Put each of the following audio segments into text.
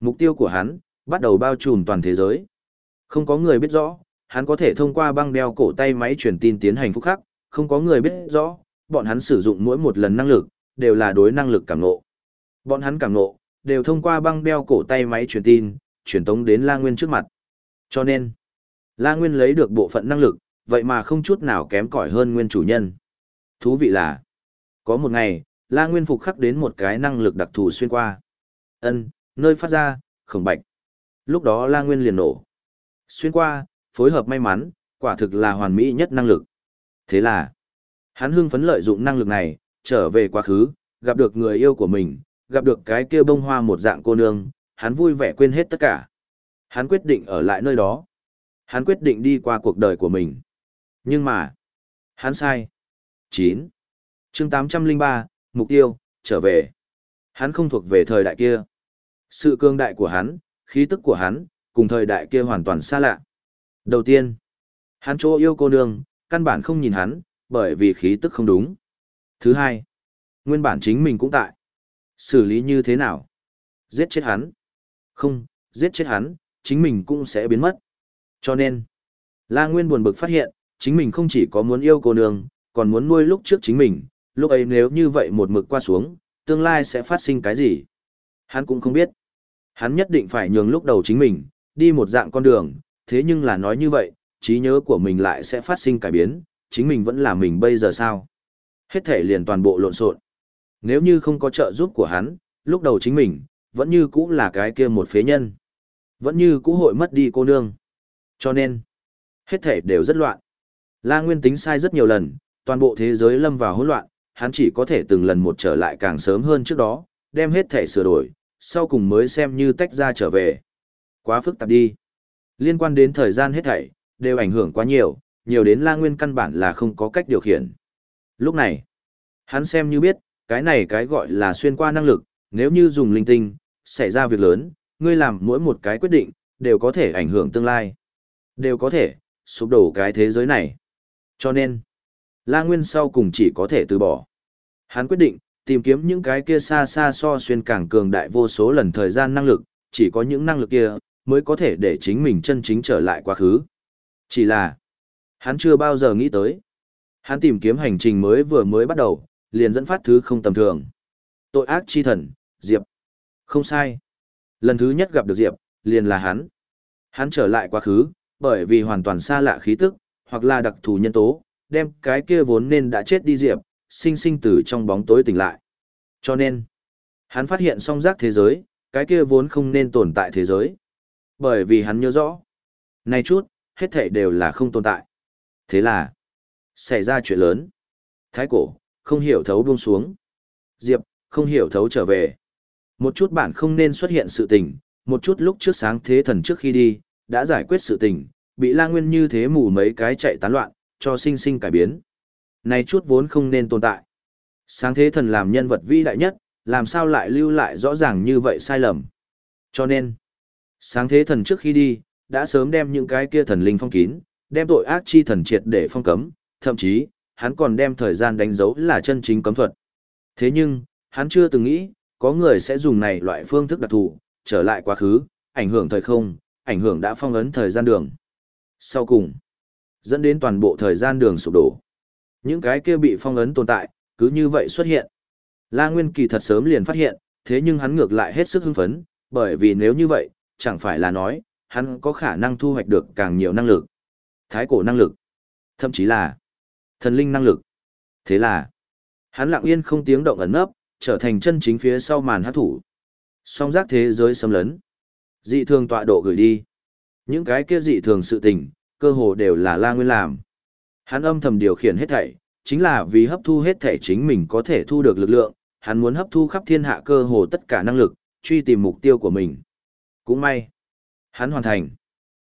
Mục tiêu của hắn, bắt đầu bao trùm toàn thế giới. Không có người biết rõ, hắn có thể thông qua băng đeo cổ tay máy truyền tin tiến hành phúc khắc, không có người biết rõ, bọn hắn sử dụng mỗi một lần năng lực, đều là đối năng lực cảm nộ. Bọn hắn cảm nộ đều thông qua băng đeo cổ tay máy truyền tin, truyền tống đến La Nguyên trước mặt. Cho nên, La Nguyên lấy được bộ phận năng lực, vậy mà không chút nào kém cỏi hơn nguyên chủ nhân. Thú vị là, có một ngày, La Nguyên phục khắc đến một cái năng lực đặc thù xuyên qua. Ân, nơi phát ra, khổng bạch. Lúc đó La Nguyên liền nổ. Xuyên qua, phối hợp may mắn, quả thực là hoàn mỹ nhất năng lực. Thế là, hắn hưng phấn lợi dụng năng lực này, trở về quá khứ, gặp được người yêu của mình, gặp được cái kia bông hoa một dạng cô nương, hắn vui vẻ quên hết tất cả. Hắn quyết định ở lại nơi đó. Hắn quyết định đi qua cuộc đời của mình. Nhưng mà, hắn sai. 9. chương 803, mục tiêu, trở về. Hắn không thuộc về thời đại kia. Sự cương đại của hắn, khí tức của hắn, cùng thời đại kia hoàn toàn xa lạ. Đầu tiên, hắn chỗ yêu cô nương, căn bản không nhìn hắn, bởi vì khí tức không đúng. Thứ hai, nguyên bản chính mình cũng tại. Xử lý như thế nào? Giết chết hắn. Không, giết chết hắn, chính mình cũng sẽ biến mất. Cho nên, La Nguyên buồn bực phát hiện, chính mình không chỉ có muốn yêu cô nương, còn muốn nuôi lúc trước chính mình, lúc ấy nếu như vậy một mực qua xuống, tương lai sẽ phát sinh cái gì? Hắn cũng không biết. Hắn nhất định phải nhường lúc đầu chính mình, đi một dạng con đường, thế nhưng là nói như vậy, trí nhớ của mình lại sẽ phát sinh cải biến, chính mình vẫn là mình bây giờ sao? Hết thể liền toàn bộ lộn xộn. Nếu như không có trợ giúp của hắn, lúc đầu chính mình, vẫn như cũ là cái kia một phế nhân. Vẫn như cũ hội mất đi cô nương. Cho nên, hết thể đều rất loạn. La Nguyên tính sai rất nhiều lần, toàn bộ thế giới lâm vào hỗn loạn, hắn chỉ có thể từng lần một trở lại càng sớm hơn trước đó, đem hết thể sửa đổi, sau cùng mới xem như tách ra trở về. Quá phức tạp đi. Liên quan đến thời gian hết thảy, đều ảnh hưởng quá nhiều, nhiều đến La Nguyên căn bản là không có cách điều khiển. Lúc này, hắn xem như biết, cái này cái gọi là xuyên qua năng lực, nếu như dùng linh tinh, xảy ra việc lớn, ngươi làm mỗi một cái quyết định, đều có thể ảnh hưởng tương lai. Đều có thể, sụp đổ cái thế giới này. Cho nên, La Nguyên sau cùng chỉ có thể từ bỏ. Hắn quyết định, tìm kiếm những cái kia xa xa so xuyên càng cường đại vô số lần thời gian năng lực, chỉ có những năng lực kia, mới có thể để chính mình chân chính trở lại quá khứ. Chỉ là, hắn chưa bao giờ nghĩ tới. Hắn tìm kiếm hành trình mới vừa mới bắt đầu, liền dẫn phát thứ không tầm thường. Tội ác chi thần, Diệp. Không sai. Lần thứ nhất gặp được Diệp, liền là hắn. Hắn trở lại quá khứ, bởi vì hoàn toàn xa lạ khí tức, hoặc là đặc thù nhân tố, đem cái kia vốn nên đã chết đi Diệp, sinh sinh từ trong bóng tối tỉnh lại. Cho nên, hắn phát hiện song giác thế giới, cái kia vốn không nên tồn tại thế giới. Bởi vì hắn nhớ rõ, nay chút, hết thảy đều là không tồn tại. Thế là, xảy ra chuyện lớn. Thái cổ, không hiểu thấu buông xuống. Diệp, không hiểu thấu trở về. Một chút bản không nên xuất hiện sự tình, một chút lúc trước sáng thế thần trước khi đi, đã giải quyết sự tình, bị la nguyên như thế mù mấy cái chạy tán loạn, cho sinh sinh cải biến. Này chút vốn không nên tồn tại. Sáng thế thần làm nhân vật vĩ đại nhất, làm sao lại lưu lại rõ ràng như vậy sai lầm. Cho nên, sáng thế thần trước khi đi, đã sớm đem những cái kia thần linh phong kín, đem tội ác chi thần triệt để phong cấm, thậm chí, hắn còn đem thời gian đánh dấu là chân chính cấm thuật. Thế nhưng, hắn chưa từng nghĩ, có người sẽ dùng này loại phương thức đặc thù, trở lại quá khứ, ảnh hưởng thời không, ảnh hưởng đã phong ấn thời gian đường. Sau cùng, dẫn đến toàn bộ thời gian đường sụp đổ. Những cái kia bị phong ấn tồn tại, cứ như vậy xuất hiện. La Nguyên Kỳ thật sớm liền phát hiện, thế nhưng hắn ngược lại hết sức hưng phấn, bởi vì nếu như vậy, chẳng phải là nói, hắn có khả năng thu hoạch được càng nhiều năng lực. Thái cổ năng lực, thậm chí là thần linh năng lực. Thế là, hắn lặng yên không tiếng động ẩn nấp, trở thành chân chính phía sau màn hát thủ. Song giác thế giới xâm lấn. Dị thường tọa độ gửi đi. Những cái kia dị thường sự tình, cơ hồ đều là La Nguyên làm. Hắn âm thầm điều khiển hết thảy, chính là vì hấp thu hết thảy chính mình có thể thu được lực lượng, hắn muốn hấp thu khắp thiên hạ cơ hồ tất cả năng lực, truy tìm mục tiêu của mình. Cũng may, hắn hoàn thành.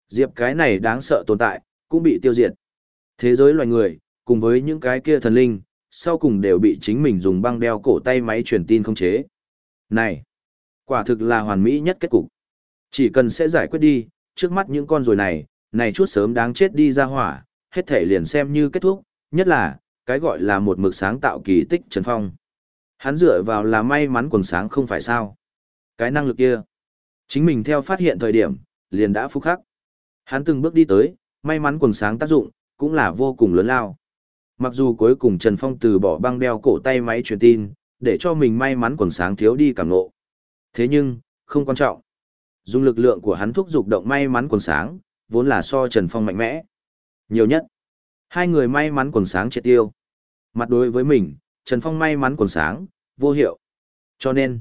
Diệp cái này đáng sợ tồn tại, cũng bị tiêu diệt. Thế giới loài người, cùng với những cái kia thần linh, sau cùng đều bị chính mình dùng băng đeo cổ tay máy truyền tin không chế. Này, quả thực là hoàn mỹ nhất kết cục. Chỉ cần sẽ giải quyết đi, trước mắt những con rồi này, này chút sớm đáng chết đi ra hỏa, hết thể liền xem như kết thúc, nhất là, cái gọi là một mực sáng tạo kỳ tích Trần Phong. Hắn dựa vào là may mắn quần sáng không phải sao. Cái năng lực kia, Chính mình theo phát hiện thời điểm, liền đã phúc khắc. Hắn từng bước đi tới, may mắn quần sáng tác dụng, cũng là vô cùng lớn lao. Mặc dù cuối cùng Trần Phong từ bỏ băng đeo cổ tay máy truyền tin, để cho mình may mắn quần sáng thiếu đi cảm ngộ. Thế nhưng, không quan trọng. Dùng lực lượng của hắn thúc giục động may mắn quần sáng, vốn là so Trần Phong mạnh mẽ. Nhiều nhất, hai người may mắn quần sáng triệt tiêu. Mặt đối với mình, Trần Phong may mắn quần sáng, vô hiệu. Cho nên,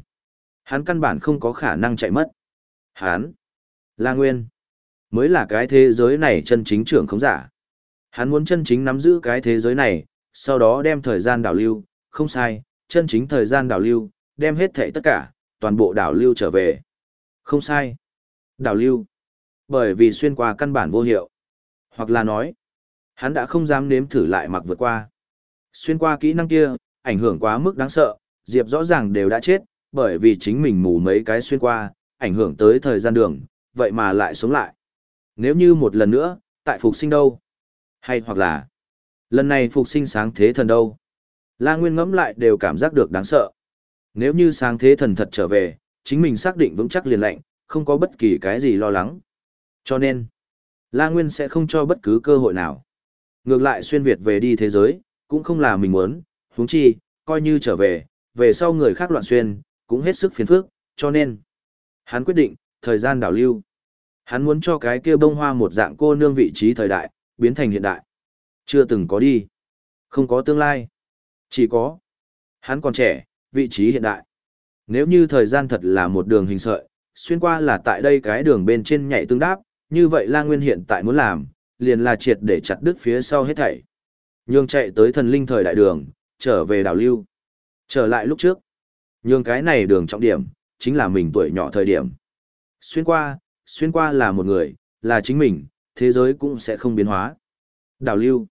hắn căn bản không có khả năng chạy mất. Hắn, là nguyên, mới là cái thế giới này chân chính trưởng không giả. Hắn muốn chân chính nắm giữ cái thế giới này, sau đó đem thời gian đảo lưu, không sai, chân chính thời gian đảo lưu, đem hết thảy tất cả, toàn bộ đảo lưu trở về. Không sai. Đảo lưu. Bởi vì xuyên qua căn bản vô hiệu. Hoặc là nói, hắn đã không dám nếm thử lại mặc vượt qua. Xuyên qua kỹ năng kia, ảnh hưởng quá mức đáng sợ, Diệp rõ ràng đều đã chết, bởi vì chính mình mù mấy cái xuyên qua, ảnh hưởng tới thời gian đường, vậy mà lại sống lại. Nếu như một lần nữa, tại phục sinh đâu? Hay hoặc là, lần này phục sinh sáng thế thần đâu? La Nguyên ngẫm lại đều cảm giác được đáng sợ. Nếu như sáng thế thần thật trở về, chính mình xác định vững chắc liền lạnh không có bất kỳ cái gì lo lắng. Cho nên, La Nguyên sẽ không cho bất cứ cơ hội nào. Ngược lại xuyên Việt về đi thế giới, cũng không là mình muốn, huống chi, coi như trở về, về sau người khác loạn xuyên, cũng hết sức phiền phức, cho nên, hắn quyết định, thời gian đảo lưu. Hắn muốn cho cái kia bông hoa một dạng cô nương vị trí thời đại, biến thành hiện đại. Chưa từng có đi. Không có tương lai. Chỉ có. Hắn còn trẻ, vị trí hiện đại. Nếu như thời gian thật là một đường hình sợi, xuyên qua là tại đây cái đường bên trên nhảy tương đáp, như vậy La Nguyên hiện tại muốn làm, liền là triệt để chặt đứt phía sau hết thảy. Nhường chạy tới thần linh thời đại đường, trở về đảo lưu. Trở lại lúc trước. Nhường cái này đường trọng điểm, chính là mình tuổi nhỏ thời điểm. Xuyên qua, xuyên qua là một người, là chính mình, thế giới cũng sẽ không biến hóa. Đảo lưu.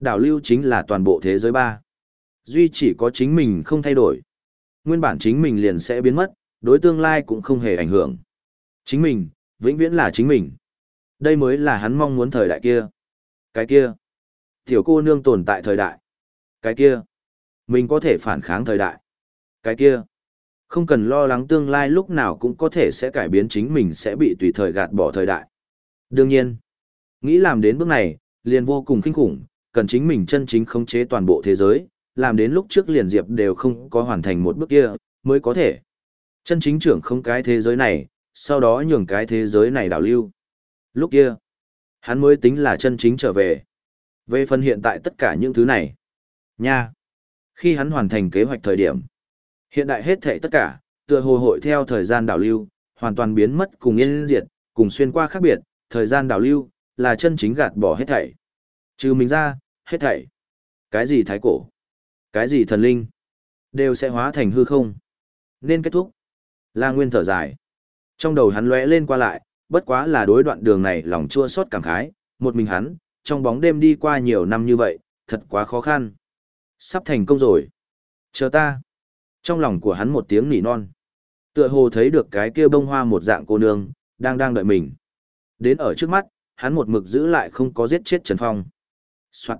Đảo lưu chính là toàn bộ thế giới ba. Duy chỉ có chính mình không thay đổi. Nguyên bản chính mình liền sẽ biến mất, đối tương lai cũng không hề ảnh hưởng. Chính mình, vĩnh viễn là chính mình. Đây mới là hắn mong muốn thời đại kia. Cái kia. Tiểu cô nương tồn tại thời đại. Cái kia. Mình có thể phản kháng thời đại. Cái kia. Không cần lo lắng tương lai lúc nào cũng có thể sẽ cải biến chính mình sẽ bị tùy thời gạt bỏ thời đại. Đương nhiên, nghĩ làm đến bước này, liền vô cùng kinh khủng, cần chính mình chân chính khống chế toàn bộ thế giới, làm đến lúc trước liền diệp đều không có hoàn thành một bước kia, mới có thể. Chân chính trưởng không cái thế giới này, sau đó nhường cái thế giới này đảo lưu. Lúc kia, hắn mới tính là chân chính trở về. Về phần hiện tại tất cả những thứ này. Nha! Khi hắn hoàn thành kế hoạch thời điểm, hiện đại hết thảy tất cả, tựa hồ hội theo thời gian đảo lưu, hoàn toàn biến mất cùng yên diệt, cùng xuyên qua khác biệt, thời gian đảo lưu, là chân chính gạt bỏ hết thảy. Trừ mình ra, hết thảy. Cái gì thái cổ? Cái gì thần linh? Đều sẽ hóa thành hư không. Nên kết thúc. La Nguyên thở dài. Trong đầu hắn lóe lên qua lại, bất quá là đối đoạn đường này lòng chua xót cảm khái, một mình hắn, trong bóng đêm đi qua nhiều năm như vậy, thật quá khó khăn. Sắp thành công rồi. Chờ ta. Trong lòng của hắn một tiếng nỉ non. Tựa hồ thấy được cái kia bông hoa một dạng cô nương, đang đang đợi mình. Đến ở trước mắt, hắn một mực giữ lại không có giết chết Trần Phong. Soạn.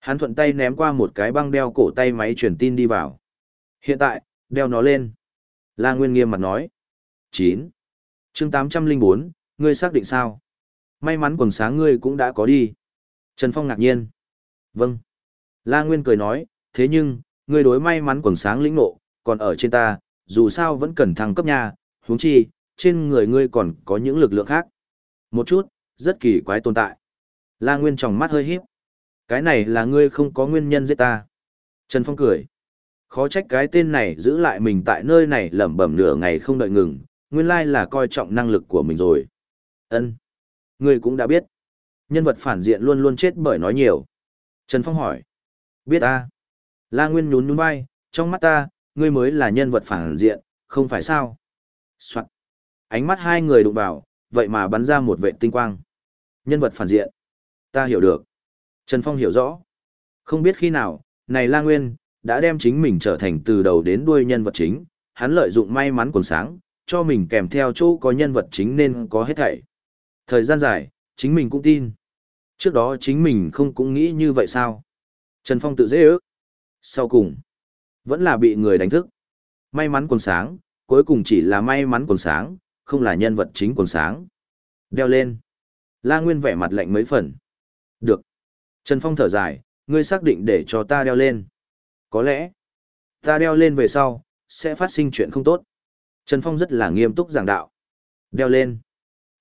Hắn thuận tay ném qua một cái băng đeo cổ tay máy truyền tin đi vào. Hiện tại, đeo nó lên. La Nguyên nghiêm mặt nói. 9 chương 804, ngươi xác định sao? May mắn quần sáng ngươi cũng đã có đi. Trần Phong ngạc nhiên. Vâng. La Nguyên cười nói, thế nhưng, ngươi đối may mắn quần sáng lĩnh nộ, còn ở trên ta, dù sao vẫn cần thăng cấp nha, huống chi, trên người ngươi còn có những lực lượng khác. Một chút, rất kỳ quái tồn tại. La Nguyên tròng mắt hơi híp. Cái này là ngươi không có nguyên nhân giết ta. Trần Phong cười. Khó trách cái tên này giữ lại mình tại nơi này lẩm bẩm nửa ngày không đợi ngừng, nguyên lai là coi trọng năng lực của mình rồi. Ân, Ngươi cũng đã biết. Nhân vật phản diện luôn luôn chết bởi nói nhiều. Trần Phong hỏi. Biết ta. La Nguyên nhún nhún vai, trong mắt ta, ngươi mới là nhân vật phản diện, không phải sao? Soạn. Ánh mắt hai người đụng vào, vậy mà bắn ra một vệ tinh quang. Nhân vật phản diện. Ta hiểu được. Trần Phong hiểu rõ. Không biết khi nào, này La Nguyên, đã đem chính mình trở thành từ đầu đến đuôi nhân vật chính, hắn lợi dụng may mắn quần sáng, cho mình kèm theo chỗ có nhân vật chính nên có hết thảy. Thời gian dài, chính mình cũng tin. Trước đó chính mình không cũng nghĩ như vậy sao? Trần Phong tự dễ ước. Sau cùng, vẫn là bị người đánh thức. May mắn quần sáng, cuối cùng chỉ là may mắn quần sáng, không là nhân vật chính quần sáng. Đeo lên. La Nguyên vẻ mặt lạnh mấy phần. Được. Trần Phong thở dài, ngươi xác định để cho ta đeo lên. Có lẽ, ta đeo lên về sau, sẽ phát sinh chuyện không tốt. Trần Phong rất là nghiêm túc giảng đạo. Đeo lên.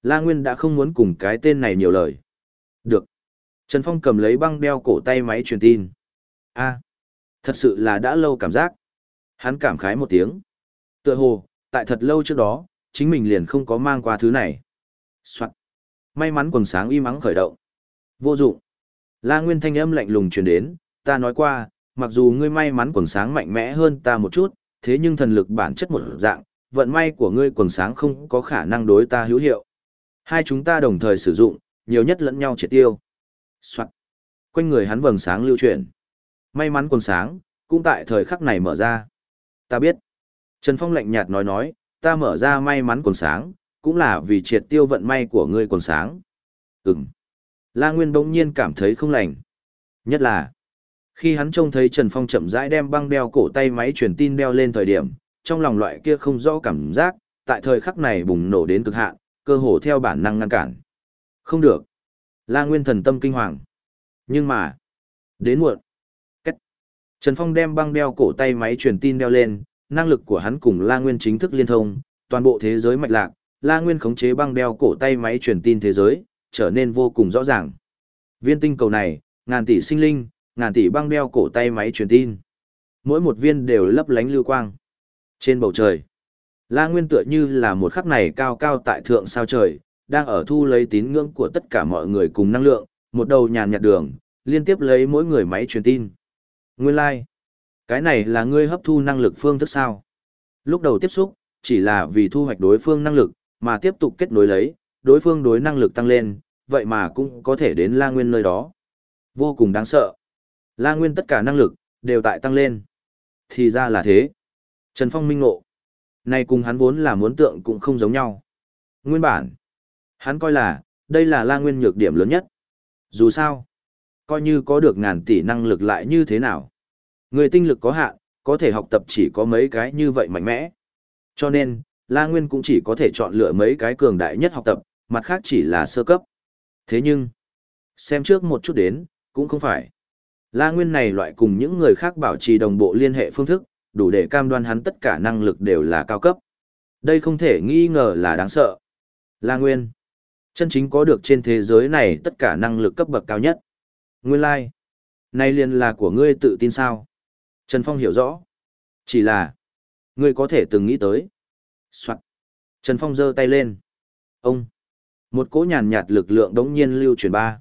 La Nguyên đã không muốn cùng cái tên này nhiều lời. Được. Trần Phong cầm lấy băng đeo cổ tay máy truyền tin. a thật sự là đã lâu cảm giác. Hắn cảm khái một tiếng. Tựa hồ, tại thật lâu trước đó, chính mình liền không có mang qua thứ này. Soạn. May mắn quần sáng im ắng khởi động. Vô dụng. La Nguyên thanh âm lạnh lùng truyền đến, ta nói qua, mặc dù ngươi may mắn quần sáng mạnh mẽ hơn ta một chút, thế nhưng thần lực bản chất một dạng, vận may của ngươi quần sáng không có khả năng đối ta hữu hiệu. Hai chúng ta đồng thời sử dụng, nhiều nhất lẫn nhau triệt tiêu. Soạn. Quanh người hắn vầng sáng lưu chuyển. May mắn quần sáng, cũng tại thời khắc này mở ra. Ta biết. Trần Phong lạnh nhạt nói nói, ta mở ra may mắn quần sáng, cũng là vì triệt tiêu vận may của ngươi quần sáng. Ừm. La Nguyên bỗng nhiên cảm thấy không lành. Nhất là, khi hắn trông thấy Trần Phong chậm rãi đem băng đeo cổ tay máy truyền tin đeo lên thời điểm, trong lòng loại kia không rõ cảm giác, tại thời khắc này bùng nổ đến cực hạn, cơ hồ theo bản năng ngăn cản. Không được. La Nguyên thần tâm kinh hoàng. Nhưng mà, đến muộn. Cách. Trần Phong đem băng đeo cổ tay máy truyền tin đeo lên, năng lực của hắn cùng La Nguyên chính thức liên thông, toàn bộ thế giới mạch lạc, La Nguyên khống chế băng đeo cổ tay máy truyền tin thế giới, trở nên vô cùng rõ ràng. Viên tinh cầu này, ngàn tỷ sinh linh, ngàn tỷ băng đeo cổ tay máy truyền tin. Mỗi một viên đều lấp lánh lưu quang. Trên bầu trời, La Nguyên tựa như là một khắc này cao cao tại thượng sao trời, đang ở thu lấy tín ngưỡng của tất cả mọi người cùng năng lượng, một đầu nhàn nhạt đường, liên tiếp lấy mỗi người máy truyền tin. Nguyên lai, like. cái này là ngươi hấp thu năng lực phương thức sao? Lúc đầu tiếp xúc, chỉ là vì thu hoạch đối phương năng lực, mà tiếp tục kết nối lấy, đối phương đối năng lực tăng lên, vậy mà cũng có thể đến La Nguyên nơi đó. Vô cùng đáng sợ. La Nguyên tất cả năng lực, đều tại tăng lên. Thì ra là thế. Trần Phong minh ngộ. Này cùng hắn vốn là muốn tượng cũng không giống nhau. Nguyên bản. Hắn coi là, đây là La Nguyên nhược điểm lớn nhất. Dù sao, coi như có được ngàn tỷ năng lực lại như thế nào. Người tinh lực có hạn, có thể học tập chỉ có mấy cái như vậy mạnh mẽ. Cho nên, La Nguyên cũng chỉ có thể chọn lựa mấy cái cường đại nhất học tập, mặt khác chỉ là sơ cấp. Thế nhưng, xem trước một chút đến, cũng không phải. La Nguyên này loại cùng những người khác bảo trì đồng bộ liên hệ phương thức, đủ để cam đoan hắn tất cả năng lực đều là cao cấp. Đây không thể nghi ngờ là đáng sợ. La Nguyên, chân chính có được trên thế giới này tất cả năng lực cấp bậc cao nhất. Nguyên lai, like. này liền là của ngươi tự tin sao? Trần Phong hiểu rõ. Chỉ là, ngươi có thể từng nghĩ tới. Soạn. Trần Phong giơ tay lên. Ông. Một cỗ nhàn nhạt lực lượng đống nhiên lưu truyền ba.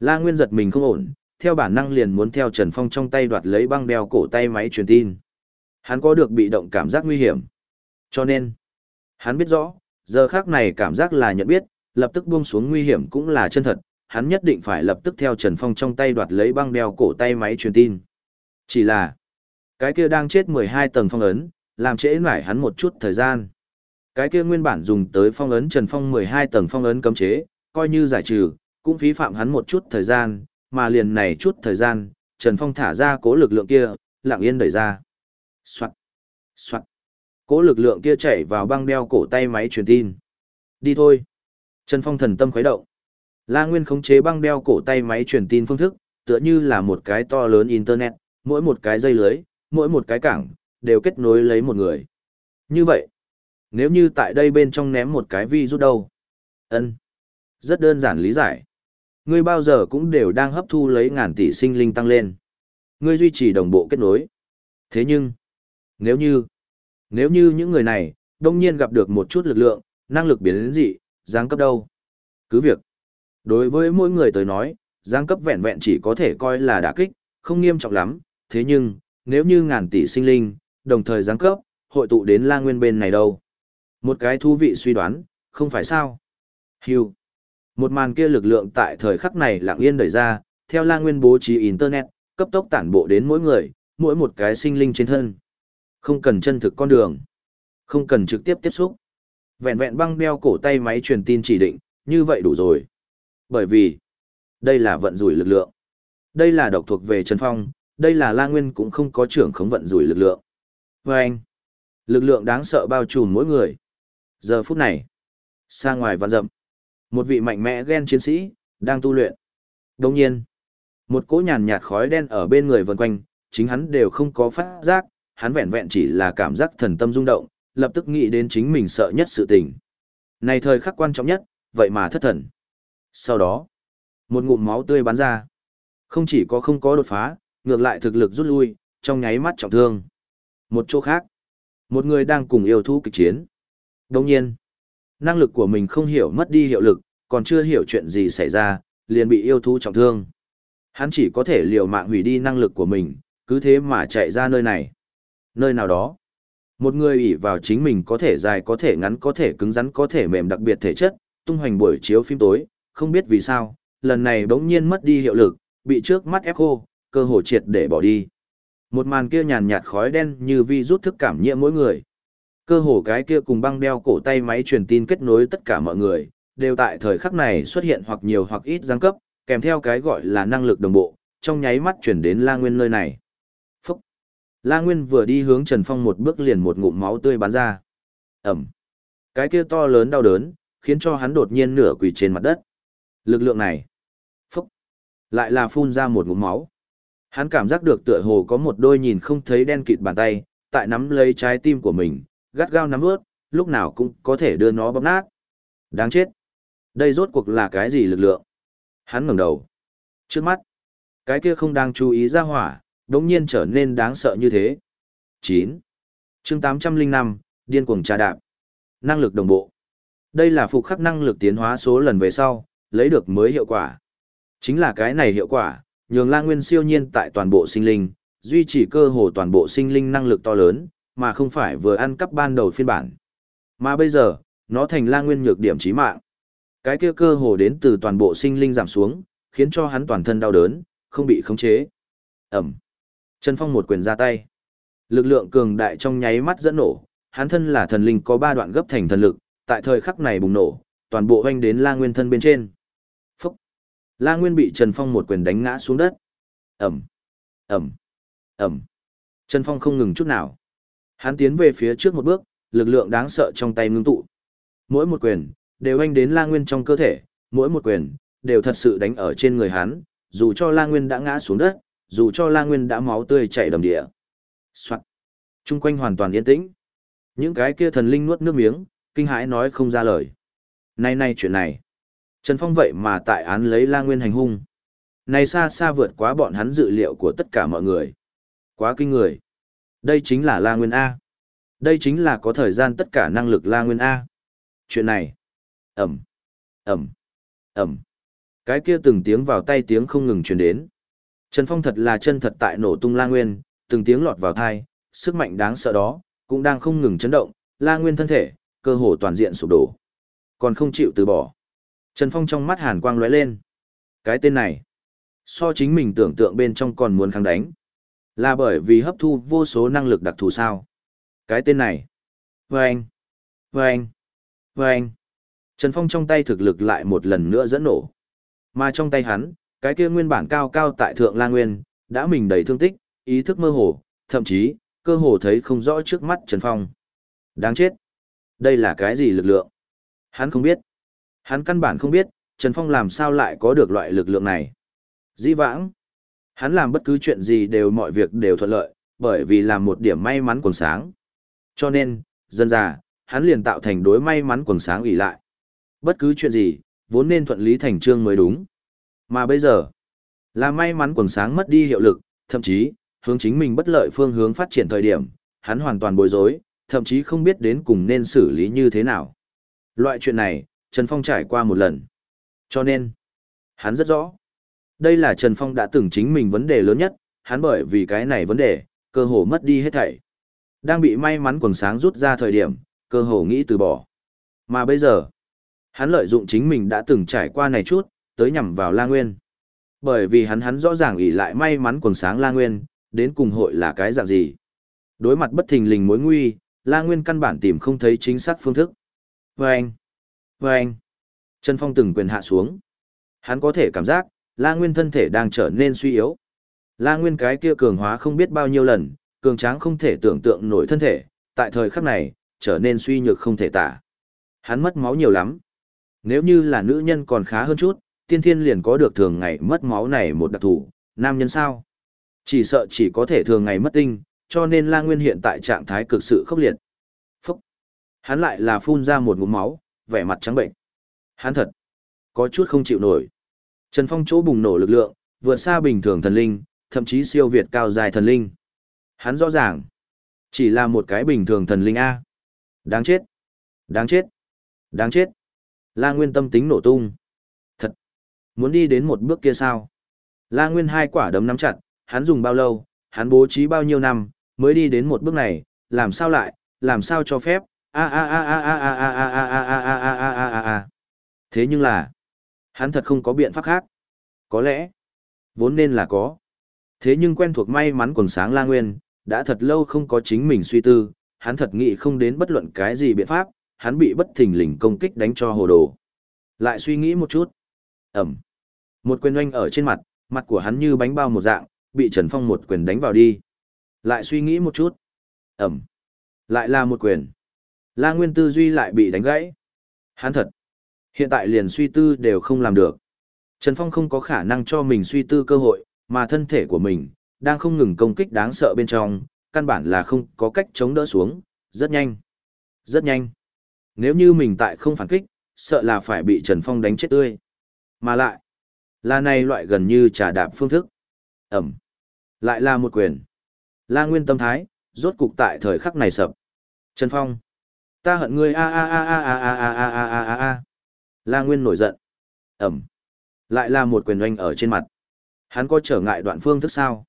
La Nguyên giật mình không ổn, theo bản năng liền muốn theo Trần Phong trong tay đoạt lấy băng đeo cổ tay máy truyền tin. Hắn có được bị động cảm giác nguy hiểm. Cho nên, hắn biết rõ, giờ khác này cảm giác là nhận biết, lập tức buông xuống nguy hiểm cũng là chân thật, hắn nhất định phải lập tức theo Trần Phong trong tay đoạt lấy băng đeo cổ tay máy truyền tin. Chỉ là, cái kia đang chết 12 tầng phong ấn, làm trễ nải hắn một chút thời gian. Cái kia nguyên bản dùng tới phong ấn Trần Phong 12 tầng phong ấn cấm chế, coi như giải trừ, cũng phí phạm hắn một chút thời gian, mà liền này chút thời gian, Trần Phong thả ra cố lực lượng kia, lặng yên đẩy ra. Soạt, soạt. Cố lực lượng kia chạy vào băng đeo cổ tay máy truyền tin. Đi thôi. Trần Phong thần tâm khuấy động. La Nguyên khống chế băng đeo cổ tay máy truyền tin phương thức, tựa như là một cái to lớn internet, mỗi một cái dây lưới, mỗi một cái cảng, đều kết nối lấy một người. Như vậy, nếu như tại đây bên trong ném một cái vi rút đâu? ân Rất đơn giản lý giải. Ngươi bao giờ cũng đều đang hấp thu lấy ngàn tỷ sinh linh tăng lên. Ngươi duy trì đồng bộ kết nối. Thế nhưng, nếu như, nếu như những người này, đông nhiên gặp được một chút lực lượng, năng lực biến đến dị, giáng cấp đâu? Cứ việc. Đối với mỗi người tới nói, giáng cấp vẹn vẹn chỉ có thể coi là đả kích, không nghiêm trọng lắm. Thế nhưng, nếu như ngàn tỷ sinh linh, đồng thời giáng cấp, hội tụ đến la nguyên bên này đâu? Một cái thú vị suy đoán, không phải sao? Hưu. Một màn kia lực lượng tại thời khắc này lặng yên đẩy ra, theo la nguyên bố trí Internet, cấp tốc tản bộ đến mỗi người, mỗi một cái sinh linh trên thân. Không cần chân thực con đường. Không cần trực tiếp tiếp xúc. Vẹn vẹn băng đeo cổ tay máy truyền tin chỉ định, như vậy đủ rồi. Bởi vì, đây là vận rủi lực lượng. Đây là độc thuộc về Trần Phong, đây là La Nguyên cũng không có trưởng khống vận rủi lực lượng. Và anh, lực lượng đáng sợ bao trùm mỗi người. Giờ phút này, xa ngoài văn rậm, một vị mạnh mẽ ghen chiến sĩ, đang tu luyện. Đồng nhiên, một cỗ nhàn nhạt khói đen ở bên người vần quanh, chính hắn đều không có phát giác, hắn vẹn vẹn chỉ là cảm giác thần tâm rung động, lập tức nghĩ đến chính mình sợ nhất sự tình. Này thời khắc quan trọng nhất, vậy mà thất thần. Sau đó, một ngụm máu tươi bắn ra. Không chỉ có không có đột phá, ngược lại thực lực rút lui, trong nháy mắt trọng thương. Một chỗ khác, một người đang cùng yêu thú kịch chiến. Đồng nhiên, năng lực của mình không hiểu mất đi hiệu lực, còn chưa hiểu chuyện gì xảy ra, liền bị yêu thú trọng thương. Hắn chỉ có thể liều mạng hủy đi năng lực của mình, cứ thế mà chạy ra nơi này. Nơi nào đó, một người ỷ vào chính mình có thể dài có thể ngắn có thể cứng rắn có thể mềm đặc biệt thể chất, tung hoành buổi chiếu phim tối, không biết vì sao, lần này bỗng nhiên mất đi hiệu lực, bị trước mắt ép khô, cơ hồ triệt để bỏ đi. Một màn kia nhàn nhạt khói đen như vi rút thức cảm nhiễm mỗi người. Cơ hồ cái kia cùng băng đeo cổ tay máy truyền tin kết nối tất cả mọi người, đều tại thời khắc này xuất hiện hoặc nhiều hoặc ít giáng cấp, kèm theo cái gọi là năng lực đồng bộ, trong nháy mắt chuyển đến La Nguyên nơi này. La Nguyên vừa đi hướng Trần Phong một bước liền một ngụm máu tươi bắn ra. Ẩm! Cái kia to lớn đau đớn, khiến cho hắn đột nhiên nửa quỳ trên mặt đất. Lực lượng này! Phúc! Lại là phun ra một ngụm máu. Hắn cảm giác được tựa hồ có một đôi nhìn không thấy đen kịt bàn tay, tại nắm lấy trái tim của mình, gắt gao nắm ướt, lúc nào cũng có thể đưa nó bóp nát. Đáng chết! Đây rốt cuộc là cái gì lực lượng? Hắn ngẩng đầu. Trước mắt, cái kia không đang chú ý ra hỏa, đống nhiên trở nên đáng sợ như thế. 9. chương 805, điên cuồng trà đạp. Năng lực đồng bộ. Đây là phục khắc năng lực tiến hóa số lần về sau, lấy được mới hiệu quả. Chính là cái này hiệu quả, nhường la nguyên siêu nhiên tại toàn bộ sinh linh, duy trì cơ hồ toàn bộ sinh linh năng lực to lớn, mà không phải vừa ăn cắp ban đầu phiên bản. Mà bây giờ, nó thành la nguyên nhược điểm chí mạng. Cái kia cơ hồ đến từ toàn bộ sinh linh giảm xuống, khiến cho hắn toàn thân đau đớn, không bị khống chế. Ẩm. Trần Phong một quyền ra tay. Lực lượng cường đại trong nháy mắt dẫn nổ, hắn thân là thần linh có ba đoạn gấp thành thần lực, tại thời khắc này bùng nổ, toàn bộ hoanh đến La Nguyên thân bên trên. Phúc. La Nguyên bị Trần Phong một quyền đánh ngã xuống đất. Ẩm. Ẩm. Ẩm. Trần Phong không ngừng chút nào. Hắn tiến về phía trước một bước, lực lượng đáng sợ trong tay ngưng tụ. Mỗi một quyền, đều anh đến La Nguyên trong cơ thể, mỗi một quyền, đều thật sự đánh ở trên người hắn, dù cho La Nguyên đã ngã xuống đất, dù cho La Nguyên đã máu tươi chảy đầm địa. soạt Trung quanh hoàn toàn yên tĩnh. Những cái kia thần linh nuốt nước miếng, kinh hãi nói không ra lời. Nay nay chuyện này. Trần Phong vậy mà tại án lấy La Nguyên hành hung. Này xa xa vượt quá bọn hắn dự liệu của tất cả mọi người. Quá kinh người. Đây chính là La Nguyên A. Đây chính là có thời gian tất cả năng lực La Nguyên A. Chuyện này. Ẩm, Ẩm, Ẩm. Cái kia từng tiếng vào tay tiếng không ngừng truyền đến. Trần Phong thật là chân thật tại nổ tung La Nguyên, từng tiếng lọt vào thai, sức mạnh đáng sợ đó, cũng đang không ngừng chấn động, La Nguyên thân thể, cơ hồ toàn diện sụp đổ. Còn không chịu từ bỏ. Trần Phong trong mắt hàn quang lóe lên. Cái tên này, so chính mình tưởng tượng bên trong còn muốn kháng đánh. Là bởi vì hấp thu vô số năng lực đặc thù sao. Cái tên này. Vâng! Vâng! Vâng! Trần Phong trong tay thực lực lại một lần nữa dẫn nổ. Mà trong tay hắn, cái kia nguyên bản cao cao tại thượng La Nguyên, đã mình đầy thương tích, ý thức mơ hồ, thậm chí, cơ hồ thấy không rõ trước mắt Trần Phong. Đáng chết. Đây là cái gì lực lượng? Hắn không biết. Hắn căn bản không biết, Trần Phong làm sao lại có được loại lực lượng này. Dĩ vãng. Hắn làm bất cứ chuyện gì đều mọi việc đều thuận lợi, bởi vì làm một điểm may mắn quần sáng. Cho nên, dân già, hắn liền tạo thành đối may mắn quần sáng ủy lại. Bất cứ chuyện gì, vốn nên thuận lý thành trương mới đúng. Mà bây giờ, là may mắn quần sáng mất đi hiệu lực, thậm chí, hướng chính mình bất lợi phương hướng phát triển thời điểm, hắn hoàn toàn bối rối, thậm chí không biết đến cùng nên xử lý như thế nào. Loại chuyện này, Trần Phong trải qua một lần. Cho nên, hắn rất rõ. Đây là Trần Phong đã từng chính mình vấn đề lớn nhất, hắn bởi vì cái này vấn đề, cơ hồ mất đi hết thảy. Đang bị may mắn quần sáng rút ra thời điểm, cơ hồ nghĩ từ bỏ. Mà bây giờ, Hắn lợi dụng chính mình đã từng trải qua này chút, tới nhằm vào La Nguyên. Bởi vì hắn hắn rõ ràng ỷ lại may mắn quần sáng La Nguyên, đến cùng hội là cái dạng gì. Đối mặt bất thình lình mối nguy, La Nguyên căn bản tìm không thấy chính xác phương thức. Vâng! Vâng! Trần Phong từng quyền hạ xuống. Hắn có thể cảm giác, La Nguyên thân thể đang trở nên suy yếu. La Nguyên cái kia cường hóa không biết bao nhiêu lần, cường tráng không thể tưởng tượng nổi thân thể, tại thời khắc này, trở nên suy nhược không thể tả. Hắn mất máu nhiều lắm. Nếu như là nữ nhân còn khá hơn chút, tiên thiên liền có được thường ngày mất máu này một đặc thù, nam nhân sao? Chỉ sợ chỉ có thể thường ngày mất tinh, cho nên La Nguyên hiện tại trạng thái cực sự khốc liệt. Phúc! Hắn lại là phun ra một ngụm máu, vẻ mặt trắng bệnh. Hắn thật! Có chút không chịu nổi. Trần Phong chỗ bùng nổ lực lượng, vượt xa bình thường thần linh, thậm chí siêu việt cao dài thần linh. Hắn rõ ràng, chỉ là một cái bình thường thần linh A. Đáng chết! Đáng chết! Đáng chết! La Nguyên tâm tính nổ tung. Muốn đi đến một bước kia sao? La Nguyên hai quả đấm nắm chặt, hắn dùng bao lâu, hắn bố trí bao nhiêu năm, mới đi đến một bước này, làm sao lại, làm sao cho phép, a a a a a a a a a a a a a a a a Thế nhưng là, hắn thật không có biện pháp khác. Có lẽ, vốn nên là có. Thế nhưng quen thuộc may mắn quần sáng La Nguyên, đã thật lâu không có chính mình suy tư, hắn thật nghĩ không đến bất luận cái gì biện pháp, hắn bị bất thình lình công kích đánh cho hồ đồ. Lại suy nghĩ một chút. Ẩm. Một quyền oanh ở trên mặt, mặt của hắn như bánh bao một dạng, bị Trần Phong một quyền đánh vào đi. Lại suy nghĩ một chút. Ẩm. Lại là một quyền. La Nguyên tư duy lại bị đánh gãy. Hắn thật. Hiện tại liền suy tư đều không làm được. Trần Phong không có khả năng cho mình suy tư cơ hội, mà thân thể của mình, đang không ngừng công kích đáng sợ bên trong, căn bản là không có cách chống đỡ xuống, rất nhanh. Rất nhanh. Nếu như mình tại không phản kích, sợ là phải bị Trần Phong đánh chết tươi. Mà lại, là này loại gần như trà đạp phương thức. Ẩm. Lại là một quyền. La Nguyên tâm thái, rốt cục tại thời khắc này sập. Trần Phong. Ta hận ngươi a a a a a a a a a a a a. La Nguyên nổi giận. Ẩm. Lại là một quyền oanh ở trên mặt. Hắn có trở ngại đoạn phương thức sao?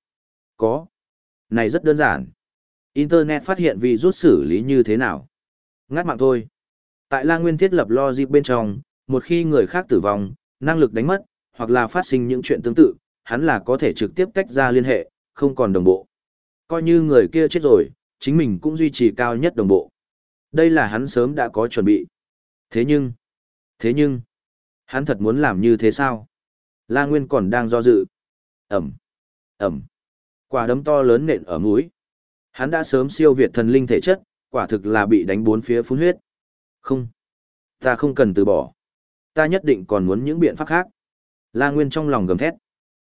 Có. Này rất đơn giản. Internet phát hiện vì rút xử lý như thế nào? Ngắt mạng thôi. Tại La Nguyên thiết lập logic bên trong, một khi người khác tử vong, năng lực đánh mất, hoặc là phát sinh những chuyện tương tự, hắn là có thể trực tiếp tách ra liên hệ, không còn đồng bộ. Coi như người kia chết rồi, chính mình cũng duy trì cao nhất đồng bộ. Đây là hắn sớm đã có chuẩn bị. Thế nhưng, thế nhưng, hắn thật muốn làm như thế sao? La Nguyên còn đang do dự. Ẩm, Ẩm. Quả đấm to lớn nện ở mũi. Hắn đã sớm siêu việt thần linh thể chất, quả thực là bị đánh bốn phía phun huyết. Không, ta không cần từ bỏ. Ta nhất định còn muốn những biện pháp khác. La Nguyên trong lòng gầm thét.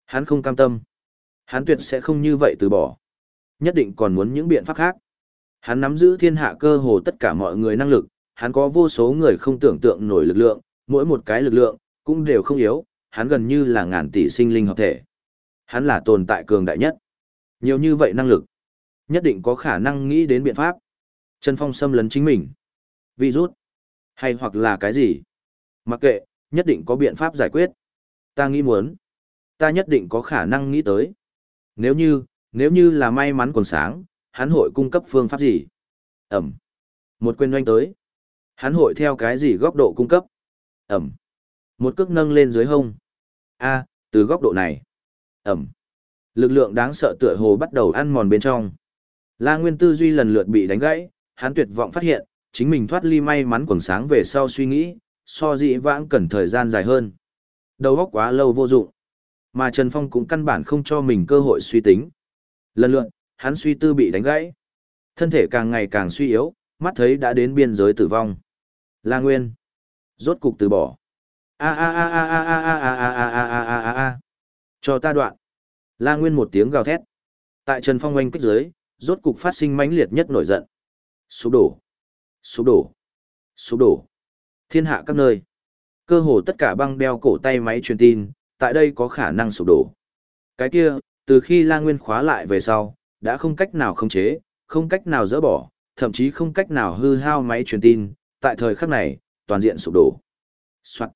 Hắn không cam tâm. Hắn tuyệt sẽ không như vậy từ bỏ. Nhất định còn muốn những biện pháp khác. Hắn nắm giữ thiên hạ cơ hồ tất cả mọi người năng lực, hắn có vô số người không tưởng tượng nổi lực lượng, mỗi một cái lực lượng, cũng đều không yếu, hắn gần như là ngàn tỷ sinh linh hợp thể. Hắn là tồn tại cường đại nhất. Nhiều như vậy năng lực, nhất định có khả năng nghĩ đến biện pháp. Trần Phong xâm lấn chính mình. Virus, hay hoặc là cái gì? Mặc kệ, nhất định có biện pháp giải quyết. Ta nghĩ muốn, ta nhất định có khả năng nghĩ tới. Nếu như, nếu như là may mắn còn sáng, hắn hội cung cấp phương pháp gì? Ẩm. Một quyền doanh tới. Hắn hội theo cái gì góc độ cung cấp? Ẩm. Một cước nâng lên dưới hông. A, từ góc độ này. Ẩm. Lực lượng đáng sợ tựa hồ bắt đầu ăn mòn bên trong. La Nguyên tư duy lần lượt bị đánh gãy, hắn tuyệt vọng phát hiện, chính mình thoát ly may mắn quần sáng về sau suy nghĩ, so dĩ vãng cần thời gian dài hơn. Đầu óc quá lâu vô dụng. Mà Trần Phong cũng căn bản không cho mình cơ hội suy tính. Lần lượt, hắn suy tư bị đánh gãy. Thân thể càng ngày càng suy yếu, mắt thấy đã đến biên giới tử vong. La Nguyên. Rốt cục từ bỏ. A a a a a a a a a a a a a a. Cho ta đoạn. La Nguyên một tiếng gào thét. Tại Trần Phong oanh kích dưới, rốt cục phát sinh mãnh liệt nhất nổi giận. Sụp đổ. Sụp đổ. Sụp đổ. Thiên hạ các nơi. Cơ hồ tất cả băng đeo cổ tay máy truyền tin, tại đây có khả năng sụp đổ. Cái kia, từ khi La Nguyên khóa lại về sau, đã không cách nào khống chế, không cách nào dỡ bỏ, thậm chí không cách nào hư hao máy truyền tin, tại thời khắc này, toàn diện sụp đổ. Soạn.